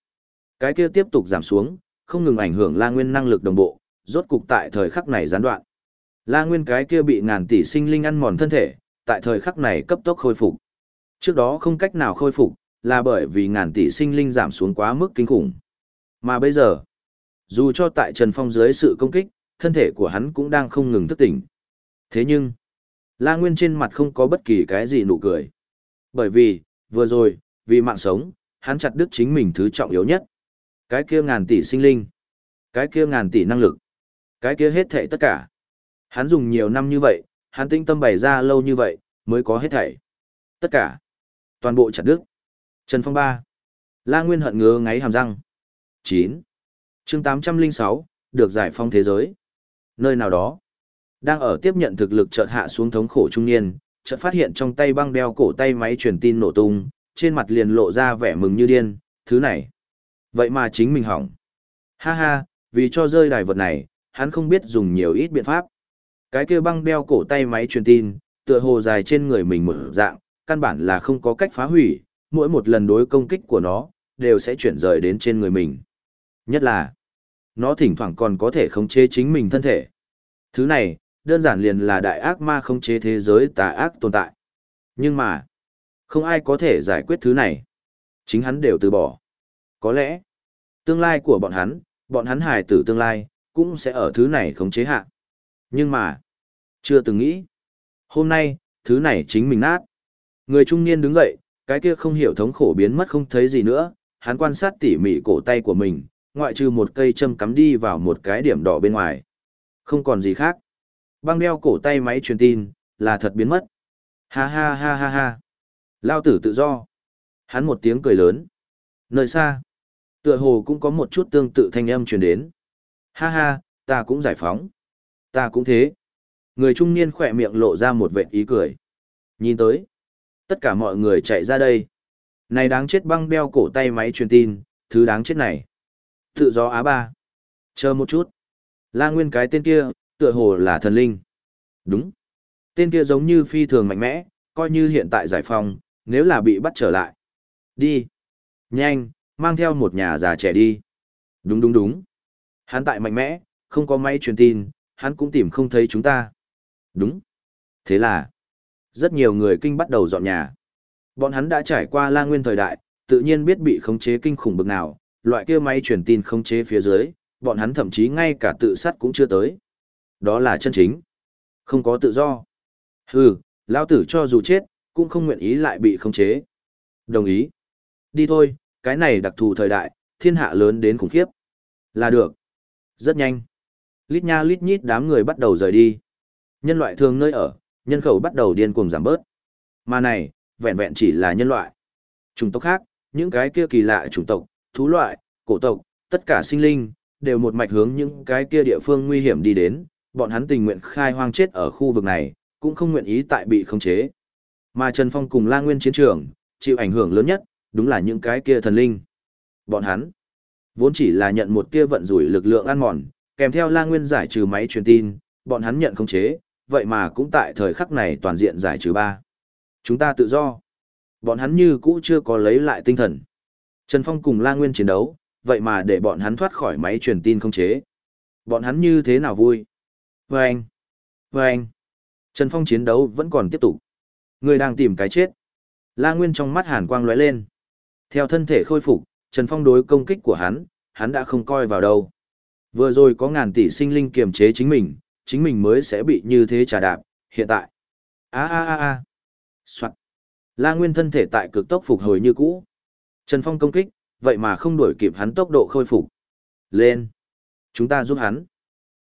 Cái kia tiếp tục giảm xuống, không ngừng ảnh hưởng La Nguyên năng lực đồng bộ, rốt cục tại thời khắc này gián đoạn. La Nguyên cái kia bị ngàn tỷ sinh linh ăn mòn thân thể, tại thời khắc này cấp tốc khôi phục. Trước đó không cách nào khôi phục, là bởi vì ngàn tỷ sinh linh giảm xuống quá mức kinh khủng. Mà bây giờ, dù cho tại Trần Phong dưới sự công kích, thân thể của hắn cũng đang không ngừng thức tỉnh. Thế nhưng, La Nguyên trên mặt không có bất kỳ cái gì nụ cười. Bởi vì, vừa rồi, vì mạng sống, hắn chặt đứt chính mình thứ trọng yếu nhất. Cái kia ngàn tỷ sinh linh, cái kia ngàn tỷ năng lực, cái kia hết thảy tất cả. Hắn dùng nhiều năm như vậy, hắn tinh tâm bày ra lâu như vậy, mới có hết thảy. Tất cả, toàn bộ chặt đứt. Trần Phong ba. La Nguyên hận ngứa ngáy hàm răng. 9. chương 806, được giải phong thế giới. Nơi nào đó, đang ở tiếp nhận thực lực chợt hạ xuống thống khổ trung niên, chợt phát hiện trong tay băng đeo cổ tay máy truyền tin nổ tung, trên mặt liền lộ ra vẻ mừng như điên, thứ này. Vậy mà chính mình hỏng. Ha ha, vì cho rơi đài vật này, hắn không biết dùng nhiều ít biện pháp. Cái kia băng đeo cổ tay máy truyền tin, tựa hồ dài trên người mình một dạng, căn bản là không có cách phá hủy, mỗi một lần đối công kích của nó, đều sẽ chuyển rời đến trên người mình. Nhất là, nó thỉnh thoảng còn có thể khống chế chính mình thân thể. Thứ này, đơn giản liền là đại ác ma khống chế thế giới tà ác tồn tại. Nhưng mà, không ai có thể giải quyết thứ này. Chính hắn đều từ bỏ. Có lẽ, tương lai của bọn hắn, bọn hắn hài tử tương lai, cũng sẽ ở thứ này khống chế hạ. Nhưng mà, chưa từng nghĩ. Hôm nay, thứ này chính mình nát. Người trung niên đứng dậy, cái kia không hiểu thống khổ biến mất không thấy gì nữa, hắn quan sát tỉ mỉ cổ tay của mình, ngoại trừ một cây châm cắm đi vào một cái điểm đỏ bên ngoài. Không còn gì khác. Băng đeo cổ tay máy truyền tin, là thật biến mất. Ha ha ha ha ha. Lao tử tự do. Hắn một tiếng cười lớn. Nơi xa, tựa hồ cũng có một chút tương tự thanh âm truyền đến. Ha ha, ta cũng giải phóng. Ta cũng thế. Người trung niên khỏe miệng lộ ra một vệt ý cười. Nhìn tới, tất cả mọi người chạy ra đây. Này đáng chết băng đeo cổ tay máy truyền tin, thứ đáng chết này. Tự do Á Ba. Chờ một chút. La Nguyên cái tên kia, tựa hồ là thần linh. Đúng. Tên kia giống như phi thường mạnh mẽ, coi như hiện tại giải phóng, nếu là bị bắt trở lại. Đi. Nhanh, mang theo một nhà già trẻ đi. Đúng đúng đúng. Hắn tại mạnh mẽ, không có máy truyền tin, hắn cũng tìm không thấy chúng ta. Đúng. Thế là, rất nhiều người kinh bắt đầu dọn nhà. Bọn hắn đã trải qua la nguyên thời đại, tự nhiên biết bị khống chế kinh khủng bực nào, loại kia máy truyền tin khống chế phía dưới, bọn hắn thậm chí ngay cả tự sát cũng chưa tới. Đó là chân chính. Không có tự do. Hừ, lão tử cho dù chết, cũng không nguyện ý lại bị khống chế. Đồng ý. Đi thôi, cái này đặc thù thời đại, thiên hạ lớn đến khủng khiếp. Là được. Rất nhanh. Lít nha lít nhít đám người bắt đầu rời đi. Nhân loại thường nơi ở, nhân khẩu bắt đầu điên cuồng giảm bớt. Mà này, vẹn vẹn chỉ là nhân loại. Chủng tộc khác, những cái kia kỳ lạ chủng tộc, thú loại, cổ tộc, tất cả sinh linh, đều một mạch hướng những cái kia địa phương nguy hiểm đi đến, bọn hắn tình nguyện khai hoang chết ở khu vực này, cũng không nguyện ý tại bị khống chế. Mà Trần Phong cùng La Nguyên chiến trường, chịu ảnh hưởng lớn nhất, đúng là những cái kia thần linh. Bọn hắn, vốn chỉ là nhận một kia vận rủi lực lượng ăn mòn, kèm theo La Nguyên giải trừ máy truyền tin, bọn hắn nhận khống chế, vậy mà cũng tại thời khắc này toàn diện giải trừ ba. Chúng ta tự do. Bọn hắn như cũ chưa có lấy lại tinh thần. Trần Phong cùng La Nguyên chiến đấu, vậy mà để bọn hắn thoát khỏi máy truyền tin không chế. Bọn hắn như thế nào vui? Vâng! Vâng! Trần Phong chiến đấu vẫn còn tiếp tục. Người đang tìm cái chết. La Nguyên trong mắt hàn quang lóe lên. Theo thân thể khôi phục, Trần Phong đối công kích của hắn, hắn đã không coi vào đâu. Vừa rồi có ngàn tỷ sinh linh kiềm chế chính mình, chính mình mới sẽ bị như thế trà đạp, hiện tại. a a a a Soạn. La Nguyên thân thể tại cực tốc phục hồi như cũ. Trần Phong công kích, vậy mà không đuổi kịp hắn tốc độ khôi phục. Lên. Chúng ta giúp hắn.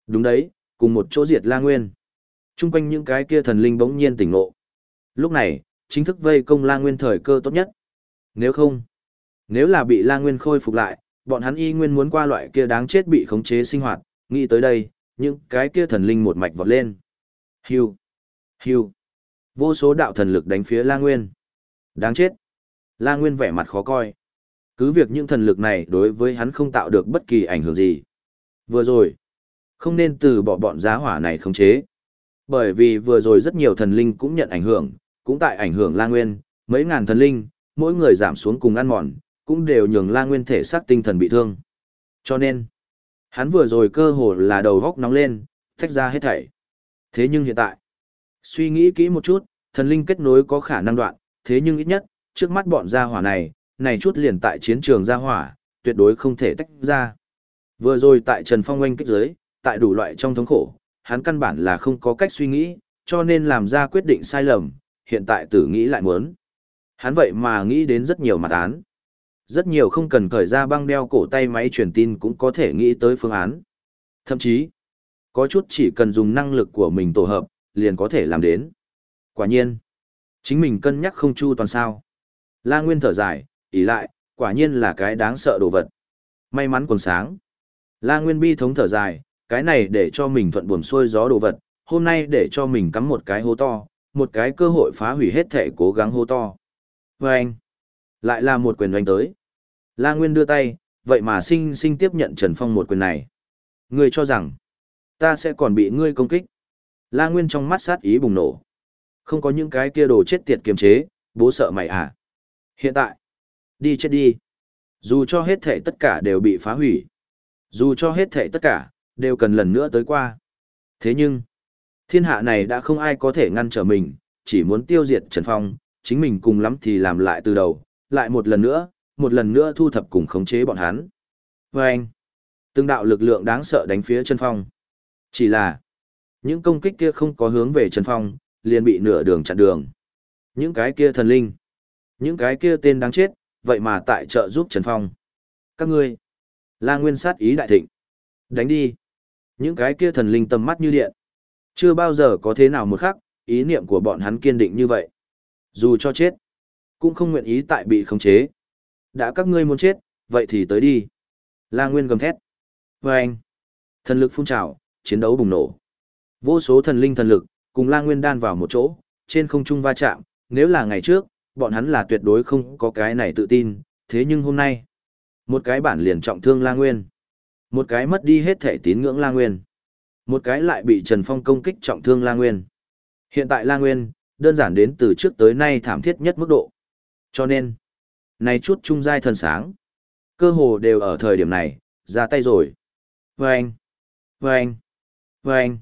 Đúng đấy, cùng một chỗ diệt La Nguyên. Trung quanh những cái kia thần linh bỗng nhiên tỉnh ngộ. Lúc này, chính thức vây công La Nguyên thời cơ tốt nhất. Nếu không, nếu là bị La Nguyên khôi phục lại, bọn hắn y nguyên muốn qua loại kia đáng chết bị khống chế sinh hoạt, nghĩ tới đây, những cái kia thần linh một mạch vọt lên. Hưu, hưu, vô số đạo thần lực đánh phía La Nguyên. Đáng chết. La Nguyên vẻ mặt khó coi. Cứ việc những thần lực này đối với hắn không tạo được bất kỳ ảnh hưởng gì. Vừa rồi, không nên từ bỏ bọn giá hỏa này khống chế. Bởi vì vừa rồi rất nhiều thần linh cũng nhận ảnh hưởng, cũng tại ảnh hưởng La Nguyên, mấy ngàn thần linh, mỗi người giảm xuống cùng ăn mòn, cũng đều nhường La Nguyên thể xác tinh thần bị thương. Cho nên, hắn vừa rồi cơ hồ là đầu góc nóng lên, tách ra hết thảy. Thế nhưng hiện tại, suy nghĩ kỹ một chút, thần linh kết nối có khả năng đoạn, thế nhưng ít nhất, trước mắt bọn gia hỏa này, này chút liền tại chiến trường gia hỏa, tuyệt đối không thể tách ra. Vừa rồi tại Trần Phong oanh kích giới, tại đủ loại trong thống khổ, hắn căn bản là không có cách suy nghĩ, cho nên làm ra quyết định sai lầm, hiện tại tử nghĩ lại muốn. Hắn vậy mà nghĩ đến rất nhiều mặt án. Rất nhiều không cần cởi ra băng đeo cổ tay máy truyền tin cũng có thể nghĩ tới phương án. Thậm chí, có chút chỉ cần dùng năng lực của mình tổ hợp, liền có thể làm đến. Quả nhiên, chính mình cân nhắc không chu toàn sao. La Nguyên thở dài, Ý lại, quả nhiên là cái đáng sợ đồ vật. May mắn còn sáng. La Nguyên bi thống thở dài, cái này để cho mình thuận buồm xuôi gió đồ vật, hôm nay để cho mình cắm một cái hố to, một cái cơ hội phá hủy hết thể cố gắng hố to. Và anh, lại là một quyền doanh tới. La Nguyên đưa tay, vậy mà sinh sinh tiếp nhận Trần Phong một quyền này. Ngươi cho rằng, ta sẽ còn bị ngươi công kích. La Nguyên trong mắt sát ý bùng nổ. Không có những cái kia đồ chết tiệt kiềm chế, bố sợ mày à. Hiện tại, đi chết đi. Dù cho hết thể tất cả đều bị phá hủy. Dù cho hết thể tất cả, đều cần lần nữa tới qua. Thế nhưng, thiên hạ này đã không ai có thể ngăn trở mình, chỉ muốn tiêu diệt Trần Phong, chính mình cùng lắm thì làm lại từ đầu, lại một lần nữa, một lần nữa thu thập cùng khống chế bọn hắn. Và anh, từng đạo lực lượng đáng sợ đánh phía Trần Phong. Chỉ là, những công kích kia không có hướng về Trần Phong, liền bị nửa đường chặn đường. Những cái kia thần linh, những cái kia tên đáng chết, vậy mà tại trợ giúp Trần Phong. Các ngươi, La Nguyên sát ý đại thịnh. Đánh đi. Những cái kia thần linh tầm mắt như điện. Chưa bao giờ có thế nào một khắc, ý niệm của bọn hắn kiên định như vậy. Dù cho chết, cũng không nguyện ý tại bị khống chế. Đã các ngươi muốn chết, vậy thì tới đi. La Nguyên gầm thét. Và anh, thần lực phun trào, chiến đấu bùng nổ. Vô số thần linh thần lực, cùng La Nguyên đan vào một chỗ, trên không trung va chạm. Nếu là ngày trước, bọn hắn là tuyệt đối không có cái này tự tin. Thế nhưng hôm nay, một cái bản liền trọng thương La Nguyên. Một cái mất đi hết thể tín ngưỡng La Nguyên. Một cái lại bị Trần Phong công kích trọng thương La Nguyên. Hiện tại La Nguyên, đơn giản đến từ trước tới nay thảm thiết nhất mức độ. Cho nên, này chút trung giai thần sáng, cơ hồ đều ở thời điểm này, ra tay rồi. Vâng! Vâng! Vâng!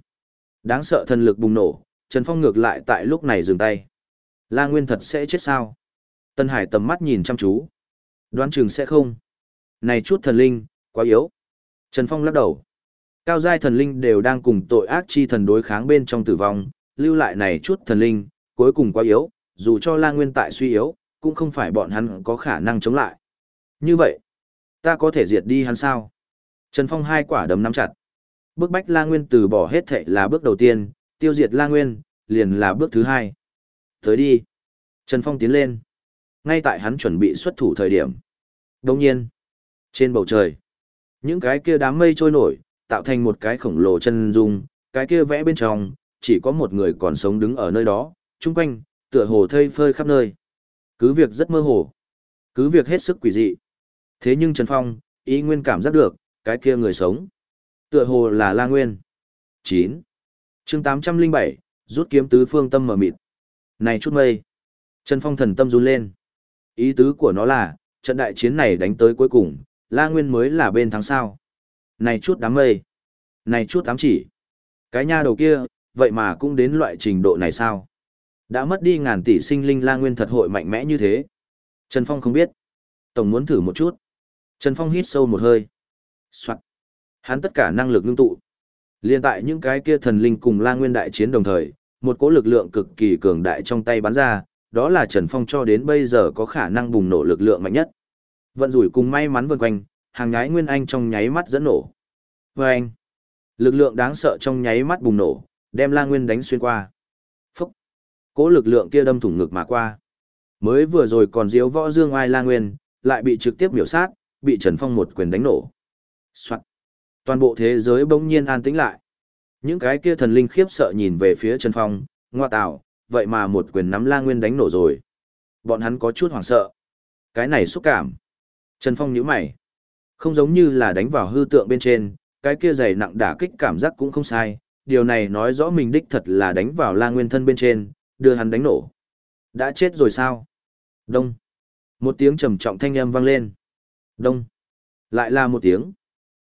Đáng sợ thần lực bùng nổ, Trần Phong ngược lại tại lúc này dừng tay. La Nguyên thật sẽ chết sao? Tân Hải tầm mắt nhìn chăm chú. Đoán chừng sẽ không. Này chút thần linh, quá yếu. Trần Phong lắc đầu. Cao giai thần linh đều đang cùng tội ác chi thần đối kháng bên trong tử vong, lưu lại này chút thần linh, cuối cùng quá yếu, dù cho La Nguyên tại suy yếu, cũng không phải bọn hắn có khả năng chống lại. Như vậy, ta có thể diệt đi hắn sao? Trần Phong hai quả đấm nắm chặt. Bước bách La Nguyên từ bỏ hết thệ là bước đầu tiên, tiêu diệt La Nguyên, liền là bước thứ hai. Tới đi. Trần Phong tiến lên. Ngay tại hắn chuẩn bị xuất thủ thời điểm. Đồng nhiên, trên bầu trời, những cái kia đám mây trôi nổi, tạo thành một cái khổng lồ chân dung, cái kia vẽ bên trong, chỉ có một người còn sống đứng ở nơi đó, chung quanh, tựa hồ thây phơi khắp nơi. Cứ việc rất mơ hồ, cứ việc hết sức quỷ dị. Thế nhưng Trần Phong, ý nguyên cảm giác được, cái kia người sống. Tựa hồ là La Nguyên. 9. chương 807, rút kiếm tứ phương tâm mở mịt. Này chút mây. Trần Phong thần tâm run lên. Ý tứ của nó là, trận đại chiến này đánh tới cuối cùng, La Nguyên mới là bên thắng sao. Này chút đám mây. Này chút ám chỉ. Cái nha đầu kia, vậy mà cũng đến loại trình độ này sao? Đã mất đi ngàn tỷ sinh linh La Nguyên thật hội mạnh mẽ như thế. Trần Phong không biết. Tổng muốn thử một chút. Trần Phong hít sâu một hơi. Soạn. Hắn tất cả năng lực ngưng tụ. Liên tại những cái kia thần linh cùng La Nguyên đại chiến đồng thời, một cỗ lực lượng cực kỳ cường đại trong tay bắn ra, đó là Trần Phong cho đến bây giờ có khả năng bùng nổ lực lượng mạnh nhất. Vận rủi cùng may mắn vần quanh, hàng nhái Nguyên Anh trong nháy mắt dẫn nổ. Và anh, lực lượng đáng sợ trong nháy mắt bùng nổ, đem La Nguyên đánh xuyên qua. Cỗ lực lượng kia đâm thủng ngực mà qua. Mới vừa rồi còn diếu võ dương ai La Nguyên, lại bị trực tiếp miểu sát, bị Trần Phong một quyền đánh nổ. Soạn! Toàn bộ thế giới bỗng nhiên an tĩnh lại. Những cái kia thần linh khiếp sợ nhìn về phía Trần Phong, ngoa tạo, vậy mà một quyền nắm La Nguyên đánh nổ rồi. Bọn hắn có chút hoảng sợ. Cái này xúc cảm. Trần Phong nhíu mày. Không giống như là đánh vào hư tượng bên trên, cái kia dày nặng đả kích cảm giác cũng không sai, điều này nói rõ mình đích thật là đánh vào la nguyên thân bên trên, đưa hắn đánh nổ. Đã chết rồi sao? Đông. Một tiếng trầm trọng thanh âm vang lên. Đông. Lại là một tiếng.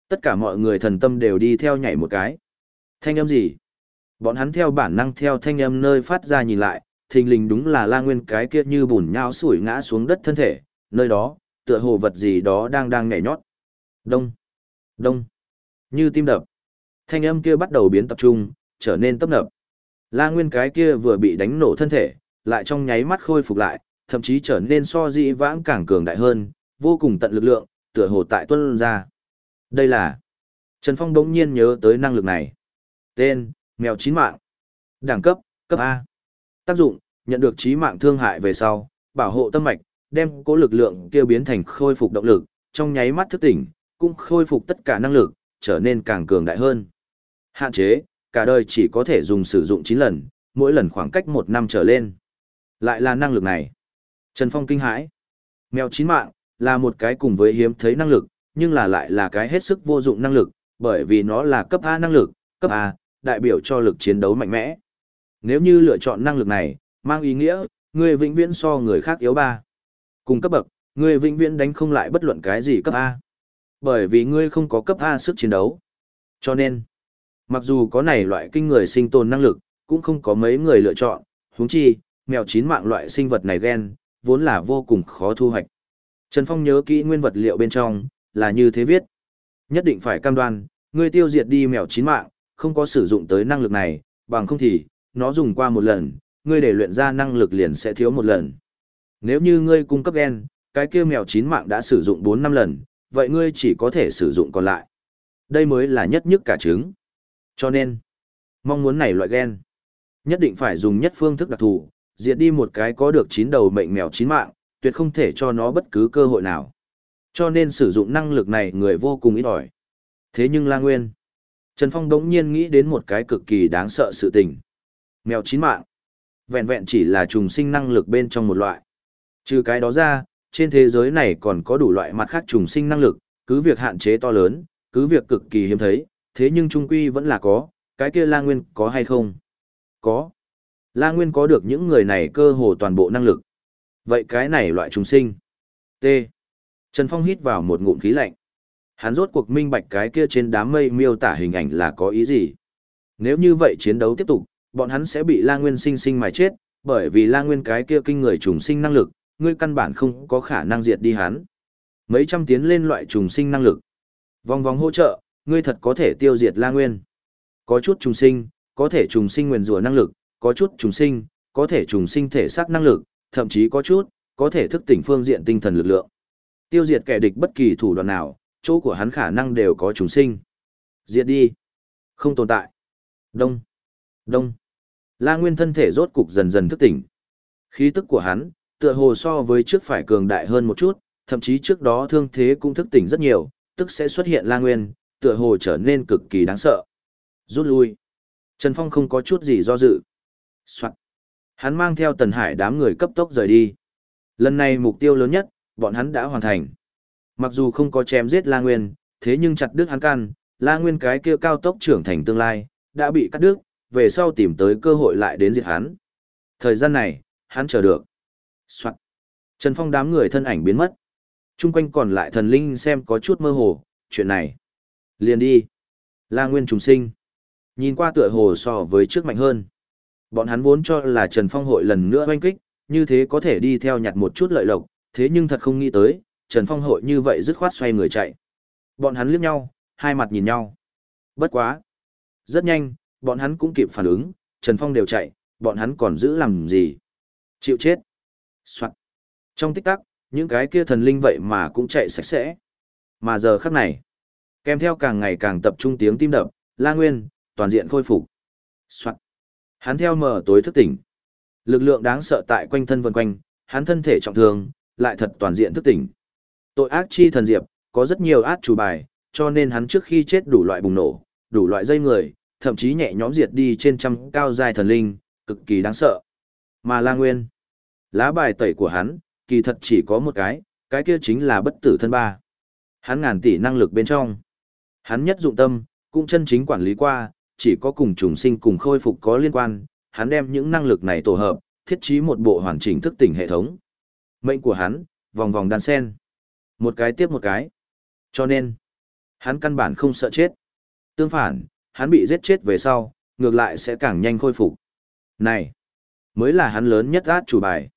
Tất cả mọi người thần tâm đều đi theo nhảy một cái. Thanh âm gì? Bọn hắn theo bản năng theo thanh âm nơi phát ra nhìn lại, thình lình đúng là la nguyên cái kia như bùn nhão sủi ngã xuống đất thân thể, nơi đó, tựa hồ vật gì đó đang đang nhảy nhót. Đông. Đông. Như tim đập. Thanh âm kia bắt đầu biến tập trung, trở nên tấp nập. La Nguyên cái kia vừa bị đánh nổ thân thể, lại trong nháy mắt khôi phục lại, thậm chí trở nên so dĩ vãng càng cường đại hơn, vô cùng tận lực lượng, tựa hồ tại tuân ra. Đây là... Trần Phong đống nhiên nhớ tới năng lực này. Tên, mèo chín mạng. Đẳng cấp, cấp A. Tác dụng, nhận được trí mạng thương hại về sau, bảo hộ tâm mạch, đem cố lực lượng kia biến thành khôi phục động lực, trong nháy mắt thức tỉnh, cũng khôi phục tất cả năng lực, trở nên càng cường đại hơn. Hạn chế, cả đời chỉ có thể dùng sử dụng 9 lần, mỗi lần khoảng cách 1 năm trở lên. Lại là năng lực này. Trần Phong kinh hãi. Mèo chín mạng, là một cái cùng với hiếm thấy năng lực, nhưng là lại là cái hết sức vô dụng năng lực, bởi vì nó là cấp A năng lực, cấp A, đại biểu cho lực chiến đấu mạnh mẽ. Nếu như lựa chọn năng lực này, mang ý nghĩa, người vĩnh viễn so người khác yếu ba. Cùng cấp bậc, người vĩnh viễn đánh không lại bất luận cái gì cấp A. Bởi vì ngươi không có cấp A sức chiến đấu. Cho nên, mặc dù có này loại kinh người sinh tồn năng lực, cũng không có mấy người lựa chọn, huống chi, mèo chín mạng loại sinh vật này ghen, vốn là vô cùng khó thu hoạch. Trần Phong nhớ kỹ nguyên vật liệu bên trong, là như thế viết. Nhất định phải cam đoan, ngươi tiêu diệt đi mèo chín mạng, không có sử dụng tới năng lực này, bằng không thì, nó dùng qua một lần, ngươi để luyện ra năng lực liền sẽ thiếu một lần. Nếu như ngươi cung cấp gen, cái kia mèo chín mạng đã sử dụng 4 năm lần, vậy ngươi chỉ có thể sử dụng còn lại. Đây mới là nhất nhất cả trứng. Cho nên, mong muốn này loại gen, nhất định phải dùng nhất phương thức đặc thù, diệt đi một cái có được chín đầu mệnh mèo chín mạng, tuyệt không thể cho nó bất cứ cơ hội nào. Cho nên sử dụng năng lực này người vô cùng ít ỏi. Thế nhưng La Nguyên, Trần Phong đống nhiên nghĩ đến một cái cực kỳ đáng sợ sự tình. Mèo chín mạng, vẹn vẹn chỉ là trùng sinh năng lực bên trong một loại. Trừ cái đó ra, trên thế giới này còn có đủ loại mặt khác trùng sinh năng lực, cứ việc hạn chế to lớn, cứ việc cực kỳ hiếm thấy, thế nhưng trung quy vẫn là có, cái kia La Nguyên có hay không? Có. La Nguyên có được những người này cơ hồ toàn bộ năng lực. Vậy cái này loại trùng sinh. T. Trần Phong hít vào một ngụm khí lạnh. Hắn rốt cuộc minh bạch cái kia trên đám mây miêu tả hình ảnh là có ý gì. Nếu như vậy chiến đấu tiếp tục, bọn hắn sẽ bị La Nguyên sinh sinh mà chết, bởi vì La Nguyên cái kia kinh người trùng sinh năng lực, ngươi căn bản không có khả năng diệt đi hắn. Mấy trăm tiến lên loại trùng sinh năng lực. Vòng vòng hỗ trợ, ngươi thật có thể tiêu diệt La Nguyên. Có chút trùng sinh, có thể trùng sinh nguyên rùa năng lực, có chút trùng sinh, có thể trùng sinh thể xác năng lực, thậm chí có chút, có thể thức tỉnh phương diện tinh thần lực lượng. Tiêu diệt kẻ địch bất kỳ thủ đoạn nào, chỗ của hắn khả năng đều có trùng sinh. Diệt đi. Không tồn tại. Đông. Đông. La Nguyên thân thể rốt cục dần dần thức tỉnh. Khí tức của hắn, tựa hồ so với trước phải cường đại hơn một chút, thậm chí trước đó thương thế cũng thức tỉnh rất nhiều, tức sẽ xuất hiện La Nguyên, tựa hồ trở nên cực kỳ đáng sợ. Rút lui. Trần Phong không có chút gì do dự. Soạn. Hắn mang theo Tần Hải đám người cấp tốc rời đi. Lần này mục tiêu lớn nhất, bọn hắn đã hoàn thành. Mặc dù không có chém giết La Nguyên, thế nhưng chặt đứt hắn căn, La Nguyên cái kia cao tốc trưởng thành tương lai, đã bị cắt đứt, về sau tìm tới cơ hội lại đến diệt hắn. Thời gian này, hắn chờ được. Soạn. Trần Phong đám người thân ảnh biến mất. Trung quanh còn lại thần linh xem có chút mơ hồ, chuyện này. Liền đi. La Nguyên trùng sinh. Nhìn qua tựa hồ so với trước mạnh hơn. Bọn hắn vốn cho là Trần Phong hội lần nữa oanh kích, như thế có thể đi theo nhặt một chút lợi lộc, thế nhưng thật không nghĩ tới, Trần Phong hội như vậy dứt khoát xoay người chạy. Bọn hắn liếc nhau, hai mặt nhìn nhau. Bất quá. Rất nhanh, bọn hắn cũng kịp phản ứng, Trần Phong đều chạy, bọn hắn còn giữ làm gì? Chịu chết. Soạn. Trong tích tắc, những cái kia thần linh vậy mà cũng chạy sạch sẽ. Mà giờ khắc này, kèm theo càng ngày càng tập trung tiếng tim đập, La Nguyên, toàn diện khôi phục. Soạn. Hắn theo mở tối thức tỉnh. Lực lượng đáng sợ tại quanh thân vần quanh, hắn thân thể trọng thương, lại thật toàn diện thức tỉnh. Tội ác chi thần diệp, có rất nhiều át chủ bài, cho nên hắn trước khi chết đủ loại bùng nổ, đủ loại dây người, thậm chí nhẹ nhõm diệt đi trên trăm cao dài thần linh, cực kỳ đáng sợ. Mà La Nguyên, lá bài tẩy của hắn, kỳ thật chỉ có một cái, cái kia chính là bất tử thân ba. Hắn ngàn tỷ năng lực bên trong. Hắn nhất dụng tâm, cũng chân chính quản lý qua, chỉ có cùng trùng sinh cùng khôi phục có liên quan, hắn đem những năng lực này tổ hợp, thiết trí một bộ hoàn chỉnh thức tỉnh hệ thống. Mệnh của hắn, vòng vòng đan sen. Một cái tiếp một cái. Cho nên, hắn căn bản không sợ chết. Tương phản, hắn bị giết chết về sau, ngược lại sẽ càng nhanh khôi phục. Này, mới là hắn lớn nhất át chủ bài.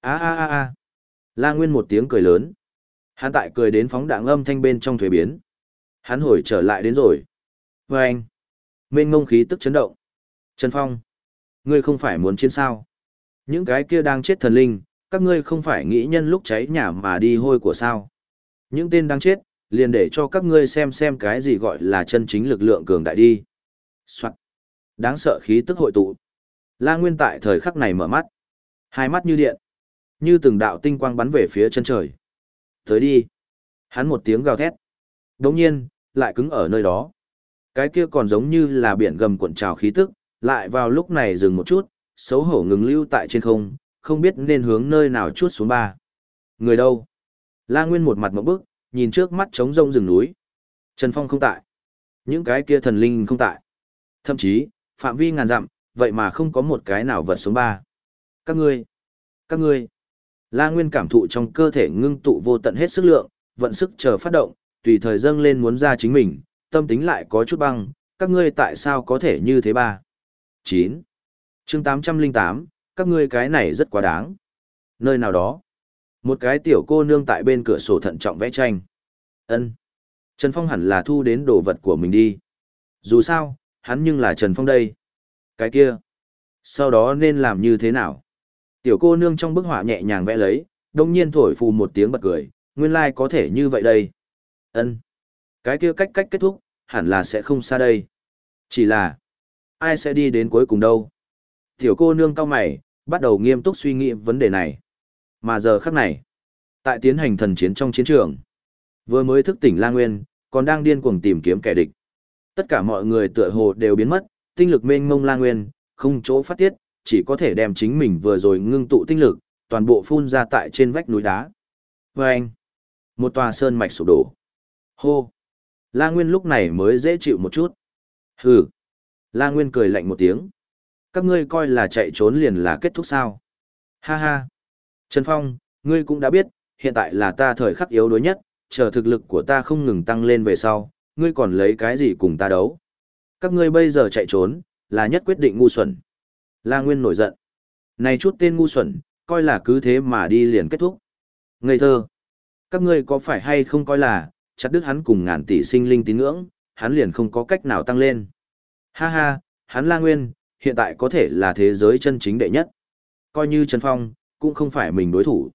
A a a a. La Nguyên một tiếng cười lớn. Hắn tại cười đến phóng đạn âm thanh bên trong thuế biến. Hắn hồi trở lại đến rồi. Và anh. Mênh ngông khí tức chấn động. Trần Phong. Ngươi không phải muốn chiến sao. Những cái kia đang chết thần linh, các ngươi không phải nghĩ nhân lúc cháy nhà mà đi hôi của sao. Những tên đang chết, liền để cho các ngươi xem xem cái gì gọi là chân chính lực lượng cường đại đi. Soạn. Đáng sợ khí tức hội tụ. La Nguyên tại thời khắc này mở mắt. Hai mắt như điện. Như từng đạo tinh quang bắn về phía chân trời. Tới đi. Hắn một tiếng gào thét. Đồng nhiên, lại cứng ở nơi đó. Cái kia còn giống như là biển gầm cuộn trào khí tức, lại vào lúc này dừng một chút, xấu hổ ngừng lưu tại trên không, không biết nên hướng nơi nào chút xuống ba. Người đâu? La Nguyên một mặt một bước, nhìn trước mắt trống rông rừng núi. Trần Phong không tại. Những cái kia thần linh không tại. Thậm chí, phạm vi ngàn dặm, vậy mà không có một cái nào vật xuống ba. Các ngươi, các ngươi. La Nguyên cảm thụ trong cơ thể ngưng tụ vô tận hết sức lượng, vận sức chờ phát động, tùy thời dâng lên muốn ra chính mình, tâm tính lại có chút băng, các ngươi tại sao có thể như thế ba? 9. chương 808, các ngươi cái này rất quá đáng. Nơi nào đó, một cái tiểu cô nương tại bên cửa sổ thận trọng vẽ tranh. ân Trần Phong hẳn là thu đến đồ vật của mình đi. Dù sao, hắn nhưng là Trần Phong đây. Cái kia. Sau đó nên làm như thế nào? Tiểu cô nương trong bức họa nhẹ nhàng vẽ lấy, đông nhiên thổi phù một tiếng bật cười, nguyên lai like có thể như vậy đây ân Cái kia cách cách kết thúc, hẳn là sẽ không xa đây. Chỉ là, ai sẽ đi đến cuối cùng đâu? Tiểu cô nương cao mày, bắt đầu nghiêm túc suy nghĩ vấn đề này. Mà giờ khắc này, tại tiến hành thần chiến trong chiến trường, vừa mới thức tỉnh La Nguyên, còn đang điên cuồng tìm kiếm kẻ địch. Tất cả mọi người tựa hồ đều biến mất, tinh lực mênh mông La Nguyên, không chỗ phát tiết, chỉ có thể đem chính mình vừa rồi ngưng tụ tinh lực, toàn bộ phun ra tại trên vách núi đá. Và anh, một tòa sơn mạch sụp đổ. Hô! La Nguyên lúc này mới dễ chịu một chút. Hừ! La Nguyên cười lạnh một tiếng. Các ngươi coi là chạy trốn liền là kết thúc sao? Ha ha! Trần Phong, ngươi cũng đã biết, hiện tại là ta thời khắc yếu đuối nhất, chờ thực lực của ta không ngừng tăng lên về sau, ngươi còn lấy cái gì cùng ta đấu? Các ngươi bây giờ chạy trốn, là nhất quyết định ngu xuẩn. La Nguyên nổi giận. Này chút tên ngu xuẩn, coi là cứ thế mà đi liền kết thúc. Ngây thơ. Các ngươi có phải hay không coi là, chặt đứt hắn cùng ngàn tỷ sinh linh tín ngưỡng, hắn liền không có cách nào tăng lên. Ha ha, hắn La Nguyên, hiện tại có thể là thế giới chân chính đệ nhất. Coi như Trần Phong, cũng không phải mình đối thủ.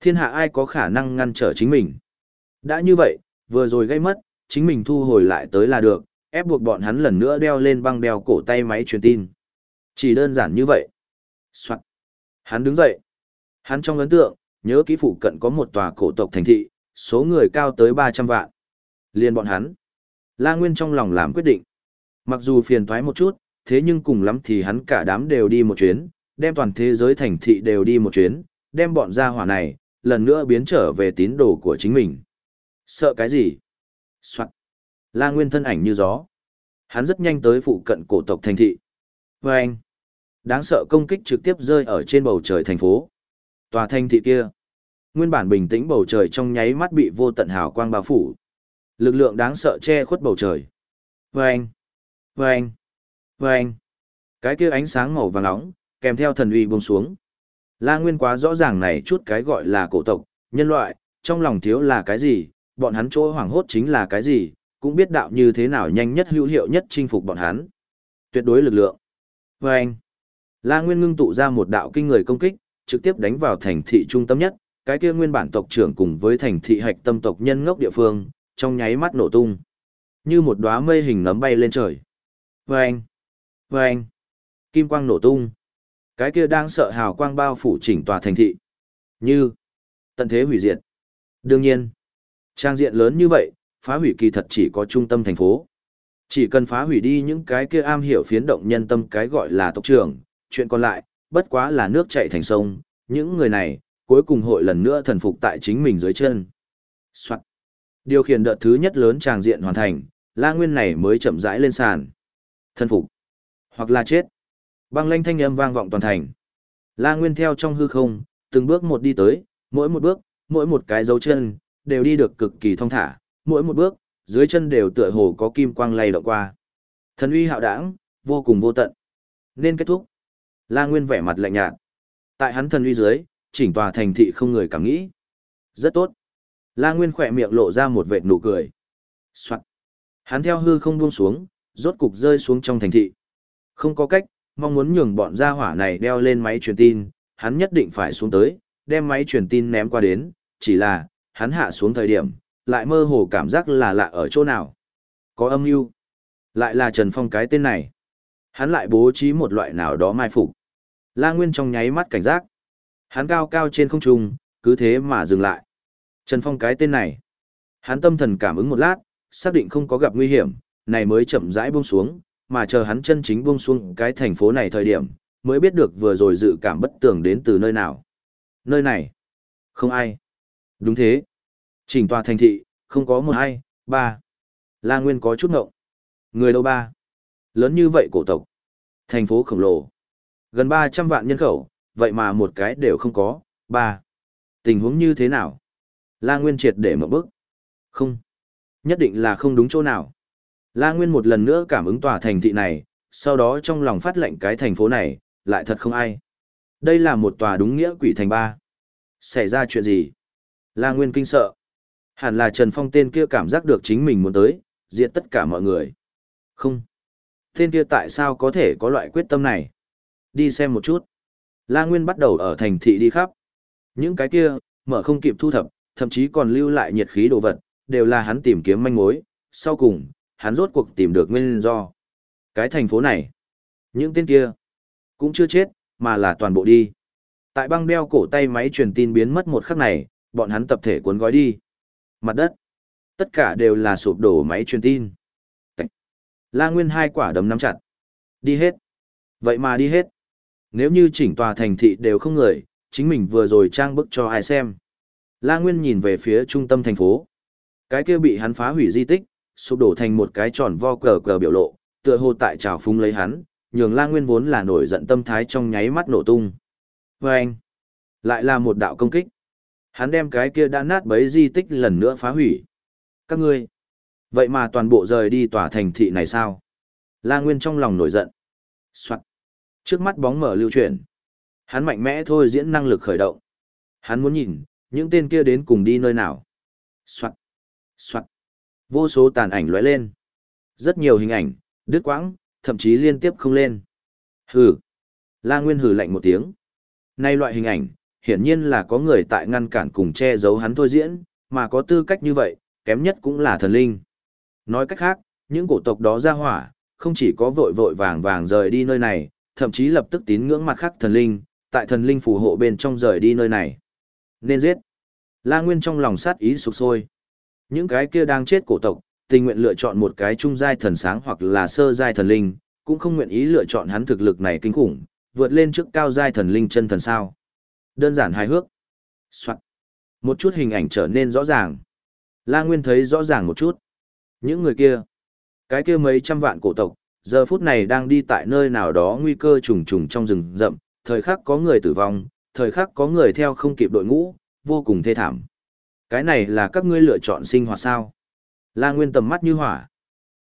Thiên hạ ai có khả năng ngăn trở chính mình. Đã như vậy, vừa rồi gây mất, chính mình thu hồi lại tới là được, ép buộc bọn hắn lần nữa đeo lên băng đeo cổ tay máy truyền tin. Chỉ đơn giản như vậy. Soạn. Hắn đứng dậy. Hắn trong ấn tượng, nhớ kỹ phụ cận có một tòa cổ tộc thành thị, số người cao tới 300 vạn. Liên bọn hắn. La Nguyên trong lòng làm quyết định. Mặc dù phiền toái một chút, thế nhưng cùng lắm thì hắn cả đám đều đi một chuyến, đem toàn thế giới thành thị đều đi một chuyến, đem bọn gia hỏa này, lần nữa biến trở về tín đồ của chính mình. Sợ cái gì? Soạn. La Nguyên thân ảnh như gió. Hắn rất nhanh tới phụ cận cổ tộc thành thị. Và anh, đáng sợ công kích trực tiếp rơi ở trên bầu trời thành phố. Tòa thành thị kia, nguyên bản bình tĩnh bầu trời trong nháy mắt bị vô tận hào quang bao phủ. Lực lượng đáng sợ che khuất bầu trời. Vâng! anh, Vâng! anh, anh. Cái kia ánh sáng màu vàng nóng, kèm theo thần uy buông xuống. La Nguyên quá rõ ràng này chút cái gọi là cổ tộc, nhân loại, trong lòng thiếu là cái gì, bọn hắn chỗ hoảng hốt chính là cái gì, cũng biết đạo như thế nào nhanh nhất hữu hiệu nhất chinh phục bọn hắn. Tuyệt đối lực lượng. Vâng! anh, La Nguyên ngưng tụ ra một đạo kinh người công kích, trực tiếp đánh vào thành thị trung tâm nhất, cái kia nguyên bản tộc trưởng cùng với thành thị hạch tâm tộc nhân ngốc địa phương, trong nháy mắt nổ tung. Như một đóa mây hình nấm bay lên trời. Vâng! anh, anh, kim quang nổ tung. Cái kia đang sợ hào quang bao phủ chỉnh tòa thành thị. Như, tận thế hủy diệt. Đương nhiên, trang diện lớn như vậy, phá hủy kỳ thật chỉ có trung tâm thành phố. Chỉ cần phá hủy đi những cái kia am hiểu phiến động nhân tâm cái gọi là tộc trưởng, chuyện còn lại, bất quá là nước chảy thành sông, những người này, cuối cùng hội lần nữa thần phục tại chính mình dưới chân. Soạn. Điều khiển đợt thứ nhất lớn tràng diện hoàn thành, la nguyên này mới chậm rãi lên sàn. Thần phục. Hoặc là chết. Băng lanh thanh âm vang vọng toàn thành. La nguyên theo trong hư không, từng bước một đi tới, mỗi một bước, mỗi một cái dấu chân, đều đi được cực kỳ thong thả, mỗi một bước, dưới chân đều tựa hồ có kim quang lay động qua. Thần uy hạo đảng, vô cùng vô tận. Nên kết thúc. La Nguyên vẻ mặt lạnh nhạt. Tại hắn thần uy dưới, chỉnh tòa thành thị không người cảm nghĩ. Rất tốt. La Nguyên khỏe miệng lộ ra một vệt nụ cười. Soạn. Hắn theo hư không buông xuống, rốt cục rơi xuống trong thành thị. Không có cách, mong muốn nhường bọn gia hỏa này đeo lên máy truyền tin, hắn nhất định phải xuống tới, đem máy truyền tin ném qua đến, chỉ là, hắn hạ xuống thời điểm, lại mơ hồ cảm giác là lạ ở chỗ nào. Có âm mưu Lại là Trần Phong cái tên này. Hắn lại bố trí một loại nào đó mai phục. La Nguyên trong nháy mắt cảnh giác. Hắn cao cao trên không trung, cứ thế mà dừng lại. Trần Phong cái tên này. Hắn tâm thần cảm ứng một lát, xác định không có gặp nguy hiểm, này mới chậm rãi buông xuống, mà chờ hắn chân chính buông xuống cái thành phố này thời điểm, mới biết được vừa rồi dự cảm bất tường đến từ nơi nào. Nơi này, không ai. Đúng thế. Chỉnh tòa thành thị, không có một hai, ba. La Nguyên có chút ngộng. Người đâu ba? Lớn như vậy cổ tộc. Thành phố khổng lồ. Gần 300 vạn nhân khẩu, vậy mà một cái đều không có. Ba. Tình huống như thế nào? La Nguyên triệt để mở bức. Không. Nhất định là không đúng chỗ nào. La Nguyên một lần nữa cảm ứng tòa thành thị này, sau đó trong lòng phát lệnh cái thành phố này, lại thật không ai. Đây là một tòa đúng nghĩa quỷ thành ba. Xảy ra chuyện gì? La Nguyên kinh sợ. Hẳn là Trần Phong tên kia cảm giác được chính mình muốn tới, diệt tất cả mọi người. Không. Tên kia tại sao có thể có loại quyết tâm này? Đi xem một chút. La Nguyên bắt đầu ở thành thị đi khắp. Những cái kia, mở không kịp thu thập, thậm chí còn lưu lại nhiệt khí đồ vật, đều là hắn tìm kiếm manh mối. Sau cùng, hắn rốt cuộc tìm được nguyên do. Cái thành phố này, những tên kia, cũng chưa chết, mà là toàn bộ đi. Tại băng đeo cổ tay máy truyền tin biến mất một khắc này, bọn hắn tập thể cuốn gói đi. Mặt đất, tất cả đều là sụp đổ máy truyền tin. La Nguyên hai quả đấm nắm chặt. Đi hết. Vậy mà đi hết. Nếu như chỉnh tòa thành thị đều không người, chính mình vừa rồi trang bức cho ai xem. La Nguyên nhìn về phía trung tâm thành phố. Cái kia bị hắn phá hủy di tích, sụp đổ thành một cái tròn vo cờ cờ biểu lộ, tựa hồ tại trào phúng lấy hắn, nhường La Nguyên vốn là nổi giận tâm thái trong nháy mắt nổ tung. Và anh, lại là một đạo công kích. Hắn đem cái kia đã nát bấy di tích lần nữa phá hủy. Các ngươi, vậy mà toàn bộ rời đi tòa thành thị này sao? La Nguyên trong lòng nổi giận. Soạn. Trước mắt bóng mở lưu chuyển. Hắn mạnh mẽ thôi diễn năng lực khởi động. Hắn muốn nhìn, những tên kia đến cùng đi nơi nào. Soạn. Soạn. Vô số tàn ảnh lóe lên. Rất nhiều hình ảnh, đứt quãng, thậm chí liên tiếp không lên. Hừ. La Nguyên hừ lạnh một tiếng. Nay loại hình ảnh, hiển nhiên là có người tại ngăn cản cùng che giấu hắn thôi diễn, mà có tư cách như vậy, kém nhất cũng là thần linh. Nói cách khác, những cổ tộc đó ra hỏa, không chỉ có vội vội vàng vàng rời đi nơi này, thậm chí lập tức tín ngưỡng mặt khác thần linh, tại thần linh phù hộ bên trong rời đi nơi này. Nên giết. La Nguyên trong lòng sát ý sục sôi. Những cái kia đang chết cổ tộc, tình nguyện lựa chọn một cái trung giai thần sáng hoặc là sơ giai thần linh, cũng không nguyện ý lựa chọn hắn thực lực này kinh khủng, vượt lên trước cao giai thần linh chân thần sao. Đơn giản hài hước. Soạn. Một chút hình ảnh trở nên rõ ràng. La Nguyên thấy rõ ràng một chút. Những người kia, cái kia mấy trăm vạn cổ tộc, giờ phút này đang đi tại nơi nào đó nguy cơ trùng trùng trong rừng rậm, thời khắc có người tử vong, thời khắc có người theo không kịp đội ngũ, vô cùng thê thảm. Cái này là các ngươi lựa chọn sinh hoạt sao? La Nguyên tầm mắt như hỏa.